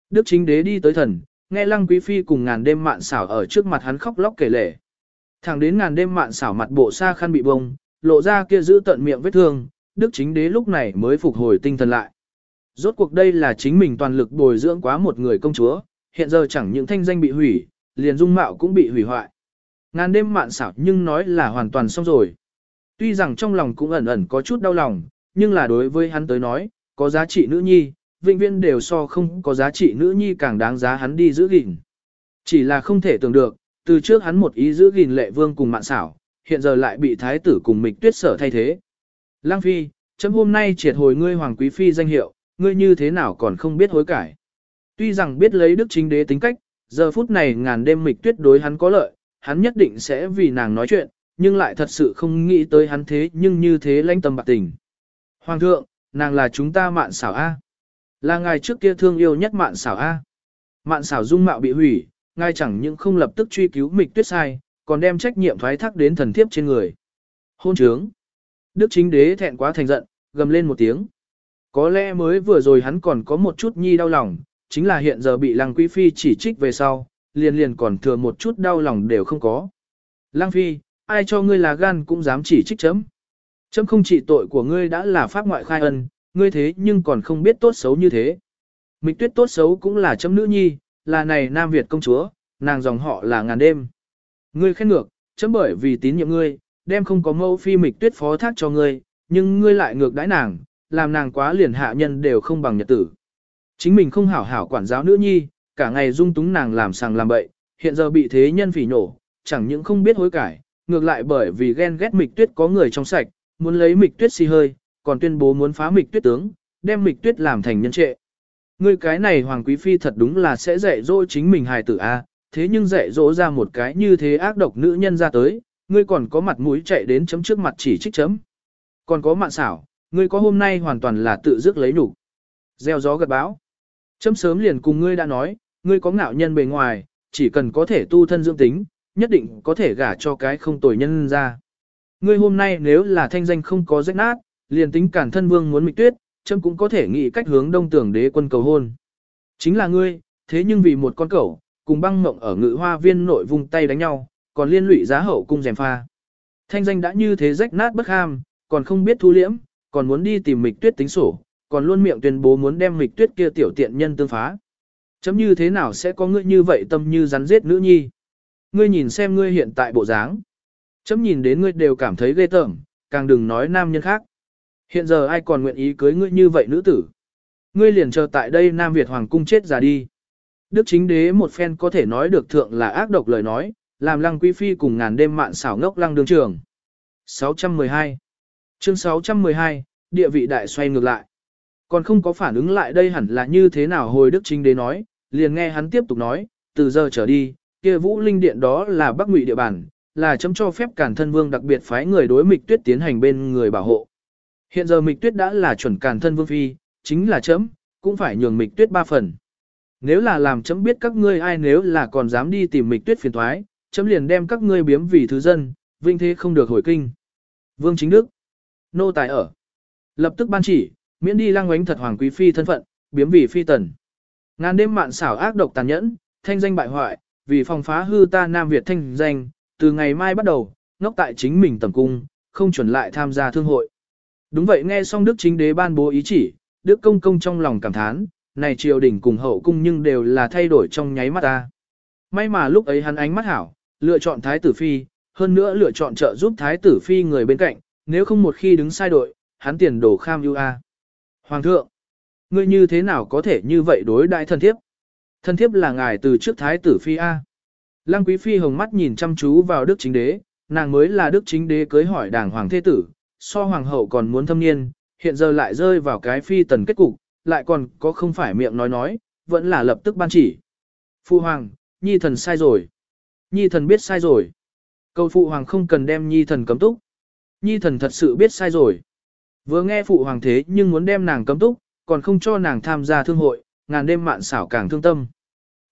Speaker 1: Đức chính đế đi tới thần, nghe lăng quý phi cùng ngàn đêm mạn xảo ở trước mặt hắn khóc lóc kể lể. Thẳng đến ngàn đêm mạn xảo mặt bộ xa khăn bị bông, lộ ra kia giữ tận miệng vết thương, đức chính đế lúc này mới phục hồi tinh thần lại. Rốt cuộc đây là chính mình toàn lực bồi dưỡng quá một người công chúa, hiện giờ chẳng những thanh danh bị hủy, liền dung mạo cũng bị hủy hoại. Ngàn đêm mạn xảo nhưng nói là hoàn toàn xong rồi. Tuy rằng trong lòng cũng ẩn ẩn có chút đau lòng, nhưng là đối với hắn tới nói, có giá trị nữ nhi, vĩnh viễn đều so không có giá trị nữ nhi càng đáng giá hắn đi giữ gìn. Chỉ là không thể tưởng được, từ trước hắn một ý giữ gìn lệ vương cùng mạn xảo, hiện giờ lại bị thái tử cùng mịch tuyết sở thay thế. Lang Phi, chấm hôm nay triệt hồi ngươi hoàng quý phi danh hiệu, ngươi như thế nào còn không biết hối cải. Tuy rằng biết lấy đức chính đế tính cách, giờ phút này ngàn đêm mịch tuyết đối hắn có lợi, hắn nhất định sẽ vì nàng nói chuyện, nhưng lại thật sự không nghĩ tới hắn thế nhưng như thế lãnh tâm bạc tình. Hoàng thượng, nàng là chúng ta mạn xảo A. Là ngài trước kia thương yêu nhất mạn xảo A. Mạn xảo dung mạo bị hủy, ngài chẳng những không lập tức truy cứu mịch tuyết sai, còn đem trách nhiệm thoái thác đến thần thiếp trên người. Hôn trướng. Đức chính đế thẹn quá thành giận, gầm lên một tiếng. Có lẽ mới vừa rồi hắn còn có một chút nhi đau lòng, chính là hiện giờ bị lăng quý phi chỉ trích về sau, liền liền còn thừa một chút đau lòng đều không có. Lăng phi, ai cho ngươi là gan cũng dám chỉ trích chấm. Chấm không chỉ tội của ngươi đã là pháp ngoại khai ân, ngươi thế nhưng còn không biết tốt xấu như thế. Mịch tuyết tốt xấu cũng là chấm nữ nhi, là này Nam Việt công chúa, nàng dòng họ là ngàn đêm. Ngươi khen ngược, chấm bởi vì tín nhiệm ngươi, đem không có mẫu phi mịch tuyết phó thác cho ngươi, nhưng ngươi lại ngược đãi nàng, làm nàng quá liền hạ nhân đều không bằng nhật tử. Chính mình không hảo hảo quản giáo nữ nhi, cả ngày dung túng nàng làm sàng làm bậy, hiện giờ bị thế nhân phỉ nổ, chẳng những không biết hối cải, ngược lại bởi vì ghen ghét mịch tuyết có người trong sạch, muốn lấy mịch tuyết si hơi, còn tuyên bố muốn phá mịch tuyết tướng, đem mịch tuyết làm thành nhân trệ. Ngươi cái này hoàng quý phi thật đúng là sẽ dạy dỗ chính mình hài tử a, thế nhưng dạy dỗ ra một cái như thế ác độc nữ nhân ra tới, ngươi còn có mặt mũi chạy đến chấm trước mặt chỉ trích chấm. Còn có mạng xảo, ngươi có hôm nay hoàn toàn là tự dứt lấy nhục. Gieo gió gật báo. Chấm sớm liền cùng ngươi đã nói, ngươi có ngạo nhân bề ngoài, chỉ cần có thể tu thân dưỡng tính, nhất định có thể gả cho cái không tồi nhân ra. Ngươi hôm nay nếu là thanh danh không có rách nát, liền tính cản thân vương muốn mịch tuyết, chấm cũng có thể nghĩ cách hướng đông tưởng đế quân cầu hôn. Chính là ngươi, thế nhưng vì một con cẩu, cùng băng mộng ở ngự hoa viên nội vùng tay đánh nhau, còn liên lụy giá hậu cung rèm pha. Thanh danh đã như thế rách nát bất ham, còn không biết thu liễm, còn muốn đi tìm mịch tuyết tính sổ, còn luôn miệng tuyên bố muốn đem mịch tuyết kia tiểu tiện nhân tương phá. Chấm như thế nào sẽ có ngươi như vậy tâm như rắn giết nữ nhi? Ngươi nhìn xem ngươi hiện tại bộ dáng. Chấm nhìn đến ngươi đều cảm thấy ghê tởm, càng đừng nói nam nhân khác. Hiện giờ ai còn nguyện ý cưới ngươi như vậy nữ tử? Ngươi liền chờ tại đây Nam Việt Hoàng cung chết ra đi. Đức chính đế một phen có thể nói được thượng là ác độc lời nói, làm lăng quý phi cùng ngàn đêm mạn xảo ngốc lăng đường trường. 612 Chương 612, địa vị đại xoay ngược lại. Còn không có phản ứng lại đây hẳn là như thế nào hồi đức chính đế nói, liền nghe hắn tiếp tục nói, từ giờ trở đi, kia vũ linh điện đó là bắc ngụy địa bàn, là chấm cho phép cản thân vương đặc biệt phái người đối mịch tuyết tiến hành bên người bảo hộ. Hiện giờ mịch tuyết đã là chuẩn cản thân vương phi, chính là chấm, cũng phải nhường mịch tuyết ba phần. Nếu là làm chấm biết các ngươi ai nếu là còn dám đi tìm mịch tuyết phiền thoái, chấm liền đem các ngươi biếm vì thứ dân, vinh thế không được hồi kinh. Vương chính đức, nô tài ở. Lập tức ban chỉ, miễn đi lang oánh thật hoàng quý phi thân phận, biếm vì phi tần. Ngàn đêm mạn xảo ác độc tàn nhẫn, thanh danh bại hoại, vì phòng phá hư ta Nam Việt thanh danh, từ ngày mai bắt đầu, ngốc tại chính mình tầm cung, không chuẩn lại tham gia thương hội. Đúng vậy nghe xong Đức Chính Đế ban bố ý chỉ, Đức Công Công trong lòng cảm thán, này triều đình cùng hậu cung nhưng đều là thay đổi trong nháy mắt ta. May mà lúc ấy hắn ánh mắt hảo, lựa chọn Thái tử Phi, hơn nữa lựa chọn trợ giúp Thái tử Phi người bên cạnh, nếu không một khi đứng sai đội, hắn tiền đổ kham ưu a. Hoàng thượng, ngươi như thế nào có thể như vậy đối đại thân thiếp? Thân thiếp là ngài từ trước Thái tử Phi A. Lăng Quý Phi hồng mắt nhìn chăm chú vào Đức Chính Đế, nàng mới là Đức Chính Đế cưới hỏi đảng Hoàng Thế Tử, so Hoàng hậu còn muốn thâm niên, hiện giờ lại rơi vào cái phi tần kết cục, lại còn có không phải miệng nói nói, vẫn là lập tức ban chỉ. phu Hoàng, Nhi thần sai rồi. Nhi thần biết sai rồi. Cầu Phụ Hoàng không cần đem Nhi thần cấm túc. Nhi thần thật sự biết sai rồi. Vừa nghe Phụ Hoàng thế nhưng muốn đem nàng cấm túc, còn không cho nàng tham gia thương hội, ngàn đêm mạn xảo càng thương tâm.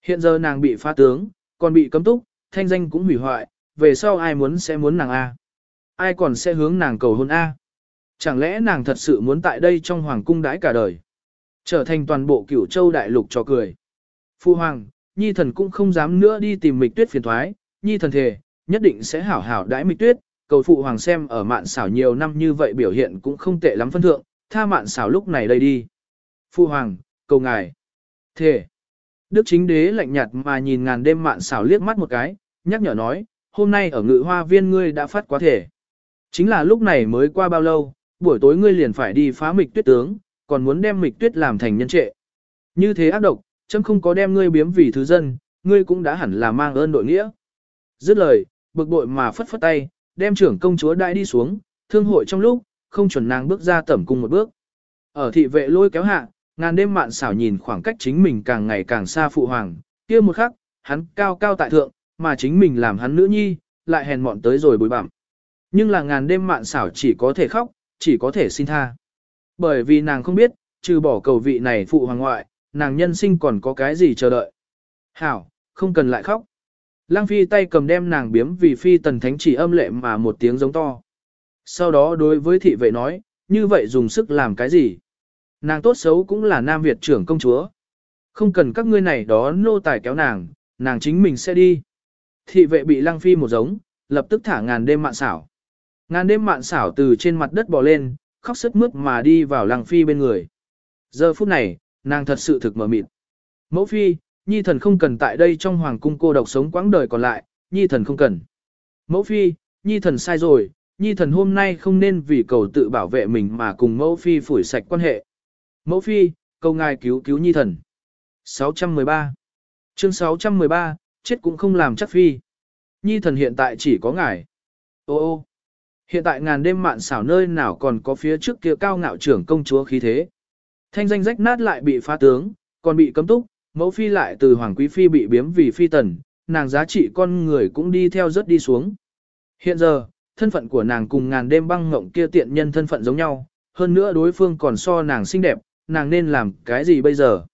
Speaker 1: Hiện giờ nàng bị phá tướng, còn bị cấm túc, thanh danh cũng hủy hoại, về sau ai muốn sẽ muốn nàng A. Ai còn sẽ hướng nàng cầu hôn A. Chẳng lẽ nàng thật sự muốn tại đây trong hoàng cung đãi cả đời. Trở thành toàn bộ cửu châu đại lục cho cười. Phu hoàng, nhi thần cũng không dám nữa đi tìm mịch tuyết phiền thoái, nhi thần thề, nhất định sẽ hảo hảo đãi mịch tuyết, cầu phụ hoàng xem ở mạn xảo nhiều năm như vậy biểu hiện cũng không tệ lắm phân thượng, tha mạn xảo lúc này đây đi. phụ hoàng, cầu ngài. Thề. Đức chính đế lạnh nhạt mà nhìn ngàn đêm mạn xảo liếc mắt một cái, nhắc nhở nói, hôm nay ở ngự hoa viên ngươi đã phát quá thể. Chính là lúc này mới qua bao lâu, buổi tối ngươi liền phải đi phá mịch tuyết tướng, còn muốn đem mịch tuyết làm thành nhân trệ. Như thế ác độc, chấm không có đem ngươi biếm vì thứ dân, ngươi cũng đã hẳn là mang ơn đội nghĩa. Dứt lời, bực bội mà phất phất tay, đem trưởng công chúa đại đi xuống, thương hội trong lúc, không chuẩn nàng bước ra tẩm cung một bước. Ở thị vệ lôi kéo hạ, ngàn đêm mạn xảo nhìn khoảng cách chính mình càng ngày càng xa phụ hoàng, kia một khắc, hắn cao cao tại thượng, mà chính mình làm hắn nữ nhi, lại hèn mọn tới rồi bối bẩm. Nhưng là ngàn đêm mạn xảo chỉ có thể khóc, chỉ có thể xin tha. Bởi vì nàng không biết, trừ bỏ cầu vị này phụ hoàng ngoại, nàng nhân sinh còn có cái gì chờ đợi. Hảo, không cần lại khóc. Lang Phi tay cầm đem nàng biếm vì Phi tần thánh chỉ âm lệ mà một tiếng giống to. Sau đó đối với thị vệ nói, như vậy dùng sức làm cái gì? Nàng tốt xấu cũng là Nam Việt trưởng công chúa. Không cần các ngươi này đó nô tài kéo nàng, nàng chính mình sẽ đi. Thị vệ bị Lăng Phi một giống, lập tức thả ngàn đêm mạn xảo. Ngàn đêm mạn xảo từ trên mặt đất bò lên, khóc sức mướt mà đi vào Lăng Phi bên người. Giờ phút này, nàng thật sự thực mở mịt. Mẫu Phi, Nhi thần không cần tại đây trong hoàng cung cô độc sống quãng đời còn lại, Nhi thần không cần. Mẫu Phi, Nhi thần sai rồi, Nhi thần hôm nay không nên vì cầu tự bảo vệ mình mà cùng Mẫu Phi phủi sạch quan hệ. Mẫu Phi, cầu ngài cứu cứu Nhi thần. 613 Chương 613, chết cũng không làm chắc Phi. Nhi thần hiện tại chỉ có ngài. Ô ô Hiện tại ngàn đêm mạn xảo nơi nào còn có phía trước kia cao ngạo trưởng công chúa khí thế. Thanh danh rách nát lại bị phá tướng, còn bị cấm túc, mẫu phi lại từ hoàng quý phi bị biếm vì phi tần, nàng giá trị con người cũng đi theo rất đi xuống. Hiện giờ, thân phận của nàng cùng ngàn đêm băng ngộng kia tiện nhân thân phận giống nhau, hơn nữa đối phương còn so nàng xinh đẹp, nàng nên làm cái gì bây giờ?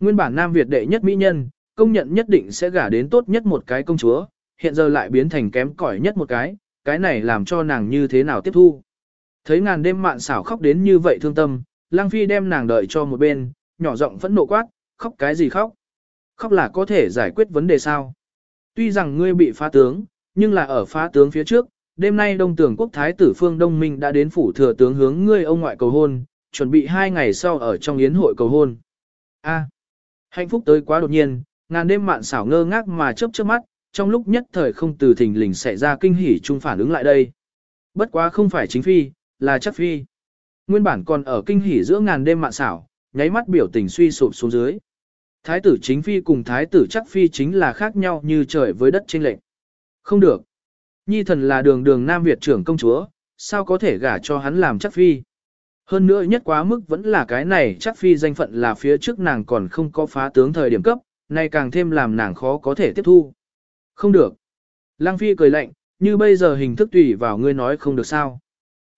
Speaker 1: Nguyên bản Nam Việt đệ nhất mỹ nhân, công nhận nhất định sẽ gả đến tốt nhất một cái công chúa, hiện giờ lại biến thành kém cỏi nhất một cái, cái này làm cho nàng như thế nào tiếp thu. Thấy ngàn đêm mạn xảo khóc đến như vậy thương tâm, Lang Phi đem nàng đợi cho một bên, nhỏ giọng phẫn nộ quát, khóc cái gì khóc? Khóc là có thể giải quyết vấn đề sao? Tuy rằng ngươi bị phá tướng, nhưng là ở phá tướng phía trước, đêm nay Đông Tưởng Quốc Thái tử Phương Đông Minh đã đến phủ thừa tướng hướng ngươi ông ngoại cầu hôn, chuẩn bị hai ngày sau ở trong yến hội cầu hôn. A, hạnh phúc tới quá đột nhiên, ngàn đêm mạn xảo ngơ ngác mà chớp chớp mắt, trong lúc nhất thời không từ thình lình xảy ra kinh hỉ chung phản ứng lại đây. Bất quá không phải chính phi, là chắc phi. Nguyên bản còn ở kinh hỉ giữa ngàn đêm mạn xảo, nháy mắt biểu tình suy sụp xuống dưới. Thái tử chính phi cùng thái tử chắc phi chính là khác nhau như trời với đất trên lệnh. Không được. Nhi thần là đường đường Nam Việt trưởng công chúa, sao có thể gả cho hắn làm chắc phi. Hơn nữa nhất quá mức vẫn là cái này chắc phi danh phận là phía trước nàng còn không có phá tướng thời điểm cấp, nay càng thêm làm nàng khó có thể tiếp thu. Không được. Lăng phi cười lạnh, như bây giờ hình thức tùy vào ngươi nói không được sao.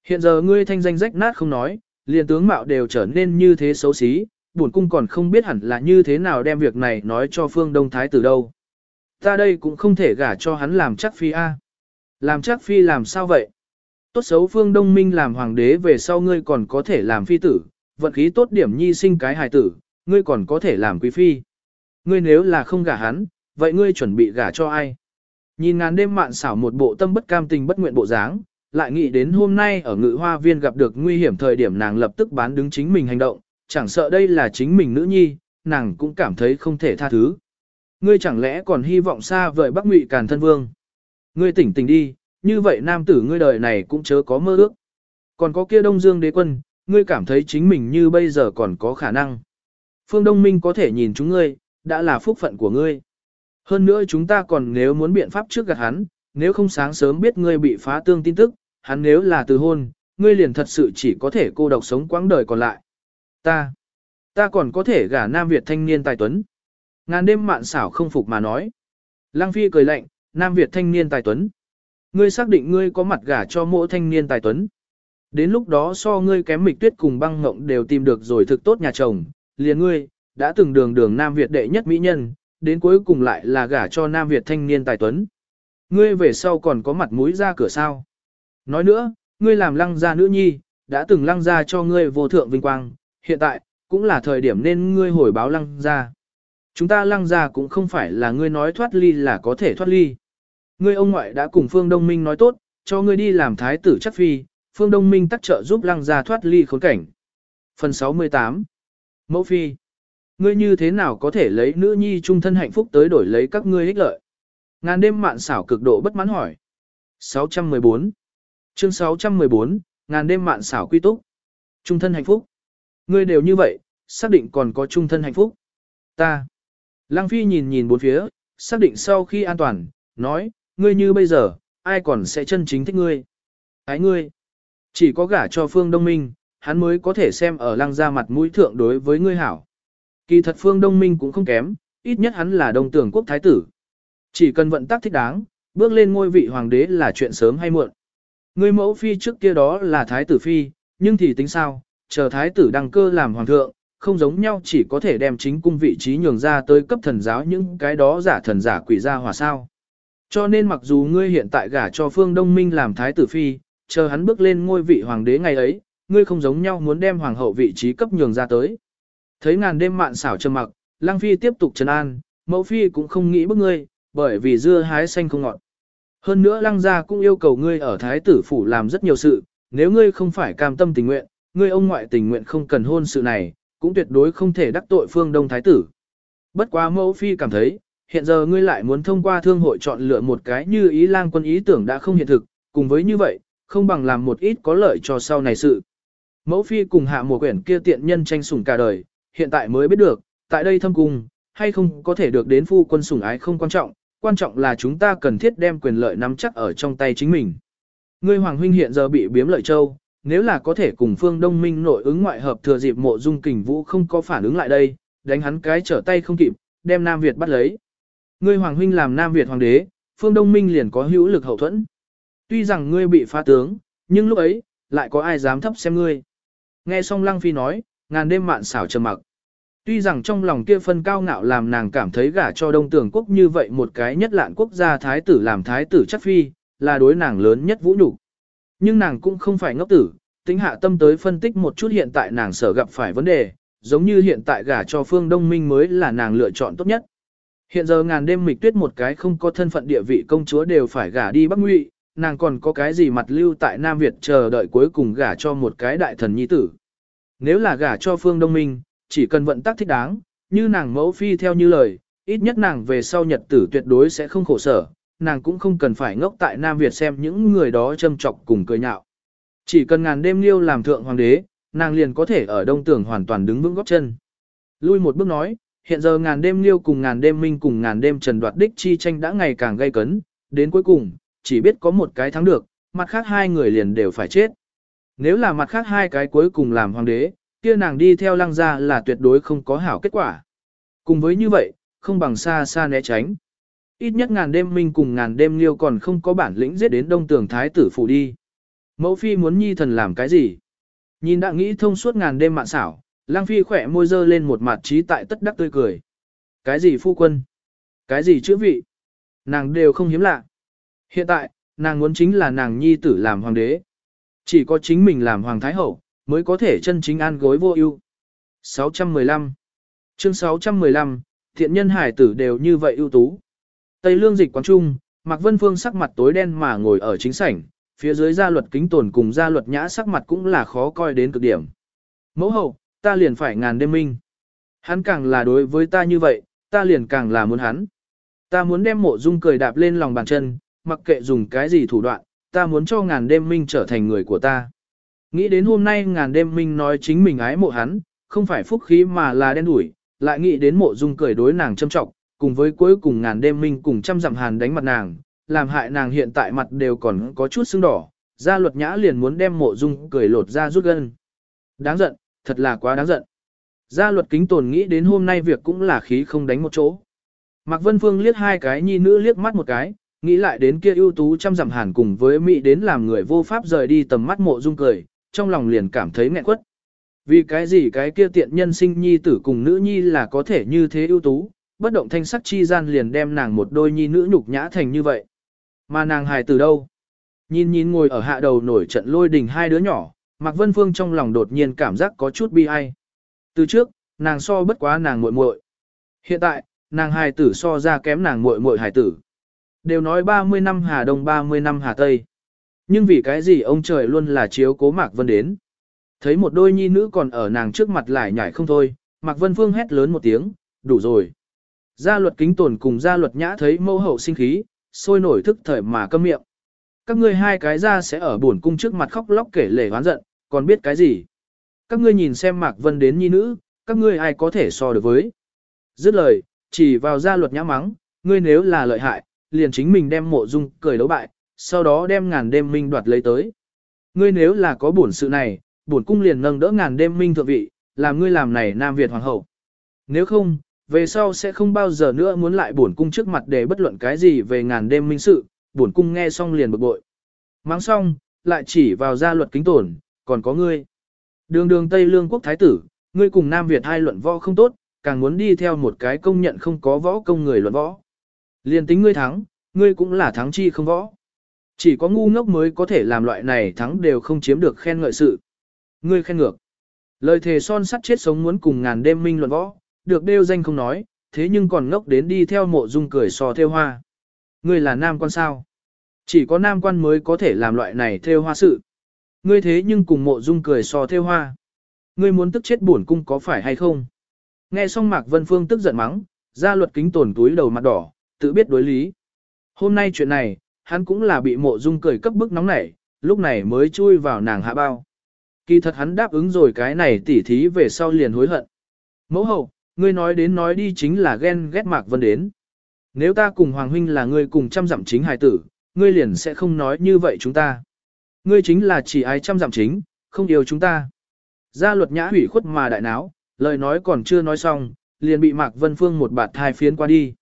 Speaker 1: Hiện giờ ngươi thanh danh rách nát không nói, liền tướng mạo đều trở nên như thế xấu xí, buồn cung còn không biết hẳn là như thế nào đem việc này nói cho phương đông thái tử đâu. Ta đây cũng không thể gả cho hắn làm chắc phi a. Làm chắc phi làm sao vậy? Tốt xấu phương đông minh làm hoàng đế về sau ngươi còn có thể làm phi tử, vận khí tốt điểm nhi sinh cái hài tử, ngươi còn có thể làm quý phi. Ngươi nếu là không gả hắn, vậy ngươi chuẩn bị gả cho ai? Nhìn ngàn đêm mạn xảo một bộ tâm bất cam tình bất nguyện bộ dáng, lại nghĩ đến hôm nay ở ngự hoa viên gặp được nguy hiểm thời điểm nàng lập tức bán đứng chính mình hành động, chẳng sợ đây là chính mình nữ nhi, nàng cũng cảm thấy không thể tha thứ. Ngươi chẳng lẽ còn hy vọng xa vời Bắc Ngụy Càn Thân Vương? Ngươi tỉnh tỉnh đi, như vậy nam tử ngươi đời này cũng chớ có mơ ước. Còn có kia Đông Dương đế quân, ngươi cảm thấy chính mình như bây giờ còn có khả năng. Phương Đông Minh có thể nhìn chúng ngươi, đã là phúc phận của ngươi. Hơn nữa chúng ta còn nếu muốn biện pháp trước gạt hắn, nếu không sáng sớm biết ngươi bị phá tương tin tức, hắn nếu là từ hôn, ngươi liền thật sự chỉ có thể cô độc sống quãng đời còn lại. Ta, ta còn có thể gả Nam Việt thanh niên tài tuấn. Ngàn đêm mạn xảo không phục mà nói. Lăng Phi cười lạnh, Nam Việt thanh niên tài tuấn. Ngươi xác định ngươi có mặt gả cho mỗi thanh niên tài tuấn. Đến lúc đó so ngươi kém mịch tuyết cùng băng ngộng đều tìm được rồi thực tốt nhà chồng, liền ngươi, đã từng đường đường Nam Việt đệ nhất mỹ nhân, đến cuối cùng lại là gả cho Nam Việt thanh niên tài tuấn. Ngươi về sau còn có mặt mũi ra cửa sao. Nói nữa, ngươi làm lăng gia nữ nhi, đã từng lăng gia cho ngươi vô thượng vinh quang, hiện tại, cũng là thời điểm nên ngươi hồi báo lăng gia. Chúng ta lăng gia cũng không phải là ngươi nói thoát ly là có thể thoát ly. Ngươi ông ngoại đã cùng Phương Đông Minh nói tốt, cho ngươi đi làm thái tử chắc phi, Phương Đông Minh tắc trợ giúp lăng gia thoát ly khốn cảnh. Phần 68 Mẫu phi Ngươi như thế nào có thể lấy nữ nhi trung thân hạnh phúc tới đổi lấy các ngươi ích lợi? Ngàn đêm mạn xảo cực độ bất mãn hỏi. 614 Chương 614, ngàn đêm mạn xảo quy túc. Trung thân hạnh phúc. Ngươi đều như vậy, xác định còn có trung thân hạnh phúc. Ta. Lăng Phi nhìn nhìn bốn phía, xác định sau khi an toàn, nói, ngươi như bây giờ, ai còn sẽ chân chính thích ngươi. Ái ngươi. Chỉ có gả cho Phương Đông Minh, hắn mới có thể xem ở lăng ra mặt mũi thượng đối với ngươi hảo. Kỳ thật Phương Đông Minh cũng không kém, ít nhất hắn là đông tưởng quốc thái tử. Chỉ cần vận tác thích đáng, bước lên ngôi vị hoàng đế là chuyện sớm hay muộn. Ngươi mẫu phi trước kia đó là thái tử phi, nhưng thì tính sao, chờ thái tử đăng cơ làm hoàng thượng, không giống nhau chỉ có thể đem chính cung vị trí nhường ra tới cấp thần giáo những cái đó giả thần giả quỷ ra hòa sao. Cho nên mặc dù ngươi hiện tại gả cho phương đông minh làm thái tử phi, chờ hắn bước lên ngôi vị hoàng đế ngày ấy, ngươi không giống nhau muốn đem hoàng hậu vị trí cấp nhường ra tới. Thấy ngàn đêm mạn xảo trầm mặc, lang phi tiếp tục trấn an, mẫu phi cũng không nghĩ bức ngươi, bởi vì dưa hái xanh không ngọt. Hơn nữa lăng gia cũng yêu cầu ngươi ở thái tử phủ làm rất nhiều sự, nếu ngươi không phải cam tâm tình nguyện, ngươi ông ngoại tình nguyện không cần hôn sự này, cũng tuyệt đối không thể đắc tội phương đông thái tử. Bất quá mẫu phi cảm thấy, hiện giờ ngươi lại muốn thông qua thương hội chọn lựa một cái như ý lang quân ý tưởng đã không hiện thực, cùng với như vậy, không bằng làm một ít có lợi cho sau này sự. Mẫu phi cùng hạ mùa quyển kia tiện nhân tranh sủng cả đời, hiện tại mới biết được, tại đây thâm cung, hay không có thể được đến phu quân sủng ái không quan trọng, quan trọng là chúng ta cần thiết đem quyền lợi nắm chắc ở trong tay chính mình. Ngươi hoàng huynh hiện giờ bị biếm lợi châu, nếu là có thể cùng phương đông minh nội ứng ngoại hợp thừa dịp mộ dung kình vũ không có phản ứng lại đây, đánh hắn cái trở tay không kịp, đem Nam Việt bắt lấy. Ngươi hoàng huynh làm Nam Việt hoàng đế, phương đông minh liền có hữu lực hậu thuẫn. Tuy rằng ngươi bị phá tướng, nhưng lúc ấy, lại có ai dám thấp xem ngươi. Nghe xong Lăng Phi nói, ngàn đêm mạn xảo trầm mặc. Tuy rằng trong lòng kia phân cao ngạo làm nàng cảm thấy gả cho đông tưởng quốc như vậy một cái nhất lạn quốc gia thái tử làm thái tử chắc phi, là đối nàng lớn nhất vũ nhục Nhưng nàng cũng không phải ngốc tử, tính hạ tâm tới phân tích một chút hiện tại nàng sở gặp phải vấn đề, giống như hiện tại gả cho phương đông minh mới là nàng lựa chọn tốt nhất. Hiện giờ ngàn đêm mịch tuyết một cái không có thân phận địa vị công chúa đều phải gả đi Bắc Ngụy, nàng còn có cái gì mặt lưu tại Nam Việt chờ đợi cuối cùng gả cho một cái đại thần nhi tử. Nếu là gả cho phương đông minh, chỉ cần vận tác thích đáng, như nàng mẫu phi theo như lời, ít nhất nàng về sau nhật tử tuyệt đối sẽ không khổ sở, nàng cũng không cần phải ngốc tại Nam Việt xem những người đó châm chọc cùng cười nhạo. Chỉ cần ngàn đêm liêu làm thượng hoàng đế, nàng liền có thể ở đông tưởng hoàn toàn đứng vững góc chân. Lui một bước nói, hiện giờ ngàn đêm liêu cùng ngàn đêm minh cùng ngàn đêm trần đoạt đích chi tranh đã ngày càng gây cấn, đến cuối cùng, chỉ biết có một cái thắng được, mặt khác hai người liền đều phải chết. Nếu là mặt khác hai cái cuối cùng làm hoàng đế, kia nàng đi theo lăng gia là tuyệt đối không có hảo kết quả. Cùng với như vậy, không bằng xa xa né tránh. Ít nhất ngàn đêm minh cùng ngàn đêm liêu còn không có bản lĩnh giết đến đông tường thái tử phủ đi. Mẫu phi muốn nhi thần làm cái gì? Nhìn đã nghĩ thông suốt ngàn đêm mạn xảo, lang phi khỏe môi dơ lên một mặt trí tại tất đắc tươi cười. Cái gì phu quân? Cái gì chữ vị? Nàng đều không hiếm lạ. Hiện tại, nàng muốn chính là nàng nhi tử làm hoàng đế. Chỉ có chính mình làm hoàng thái hậu, mới có thể chân chính an gối vô ưu. 615 Chương 615, thiện nhân hải tử đều như vậy ưu tú. Tây lương dịch quán trung, Mạc Vân Phương sắc mặt tối đen mà ngồi ở chính sảnh, phía dưới gia luật kính tồn cùng gia luật nhã sắc mặt cũng là khó coi đến cực điểm. Mẫu hậu, ta liền phải ngàn đêm minh. Hắn càng là đối với ta như vậy, ta liền càng là muốn hắn. Ta muốn đem mộ dung cười đạp lên lòng bàn chân, mặc kệ dùng cái gì thủ đoạn, ta muốn cho ngàn đêm minh trở thành người của ta. Nghĩ đến hôm nay ngàn đêm minh nói chính mình ái mộ hắn, không phải phúc khí mà là đen đủi, lại nghĩ đến mộ dung cười đối nàng châm trọng, cùng với cuối cùng ngàn đêm minh cùng trăm dặm hàn đánh mặt nàng, làm hại nàng hiện tại mặt đều còn có chút sưng đỏ, gia luật nhã liền muốn đem mộ dung cười lột ra rút gân. Đáng giận, thật là quá đáng giận. Gia luật kính tồn nghĩ đến hôm nay việc cũng là khí không đánh một chỗ. Mạc Vân Phương liếc hai cái nhi nữ liếc mắt một cái, nghĩ lại đến kia ưu tú trăm dặm hàn cùng với Mỹ đến làm người vô pháp rời đi tầm mắt mộ dung cười, trong lòng liền cảm thấy nghẹn quất. Vì cái gì cái kia tiện nhân sinh nhi tử cùng nữ nhi là có thể như thế ưu tú, bất động thanh sắc chi gian liền đem nàng một đôi nhi nữ nhục nhã thành như vậy. Mà nàng hài từ đâu? Nhìn nhìn ngồi ở hạ đầu nổi trận lôi đình hai đứa nhỏ, Mạc Vân Phương trong lòng đột nhiên cảm giác có chút bi ai. Từ trước, nàng so bất quá nàng muội muội. Hiện tại, nàng hài tử so ra kém nàng muội muội hài tử. Đều nói 30 năm Hà Đông 30 năm Hà Tây. Nhưng vì cái gì ông trời luôn là chiếu cố Mạc Vân đến. Thấy một đôi nhi nữ còn ở nàng trước mặt lại nhảy không thôi, Mạc Vân Phương hét lớn một tiếng, đủ rồi. Gia luật kính tồn cùng gia luật nhã thấy mâu hậu sinh khí, sôi nổi thức thời mà câm miệng. Các ngươi hai cái ra sẽ ở buồn cung trước mặt khóc lóc kể lể oán giận, còn biết cái gì? Các ngươi nhìn xem Mạc Vân đến nhi nữ, các ngươi ai có thể so được với? Dứt lời, chỉ vào gia luật nhã mắng, ngươi nếu là lợi hại, liền chính mình đem mộ dung cười đấu bại, sau đó đem ngàn đêm minh đoạt lấy tới. Ngươi nếu là có bổn sự này, bổn cung liền nâng đỡ ngàn đêm minh thượng vị, làm ngươi làm này Nam Việt hoàng hậu. Nếu không, về sau sẽ không bao giờ nữa muốn lại bổn cung trước mặt để bất luận cái gì về ngàn đêm minh sự, bổn cung nghe xong liền bực bội. Mang xong, lại chỉ vào gia luật kính tổn, còn có ngươi. Đường đường Tây Lương quốc thái tử, ngươi cùng Nam Việt hai luận võ không tốt, càng muốn đi theo một cái công nhận không có võ công người luận võ. Liên tính ngươi thắng, ngươi cũng là thắng chi không võ. Chỉ có ngu ngốc mới có thể làm loại này thắng đều không chiếm được khen ngợi sự. Ngươi khen ngược. Lời thề son sắt chết sống muốn cùng ngàn đêm minh luận võ, được đeo danh không nói, thế nhưng còn ngốc đến đi theo mộ dung cười sò theo hoa. Ngươi là nam quan sao? Chỉ có nam quan mới có thể làm loại này theo hoa sự. Ngươi thế nhưng cùng mộ dung cười sò theo hoa. Ngươi muốn tức chết bổn cung có phải hay không? Nghe xong Mạc Vân Phương tức giận mắng, ra luật kính tổn túi đầu mặt đỏ, tự biết đối lý. Hôm nay chuyện này, hắn cũng là bị mộ dung cười cấp bức nóng nảy, lúc này mới chui vào nàng hạ bao. Kỳ thật hắn đáp ứng rồi cái này tỉ thí về sau liền hối hận. Mẫu hậu, ngươi nói đến nói đi chính là ghen ghét Mạc Vân đến. Nếu ta cùng Hoàng Huynh là ngươi cùng chăm dặm chính hài tử, ngươi liền sẽ không nói như vậy chúng ta. Ngươi chính là chỉ ai chăm dặm chính, không yêu chúng ta. Gia luật nhã hủy khuất mà đại náo, lời nói còn chưa nói xong, liền bị Mạc Vân Phương một bạt thai phiến qua đi.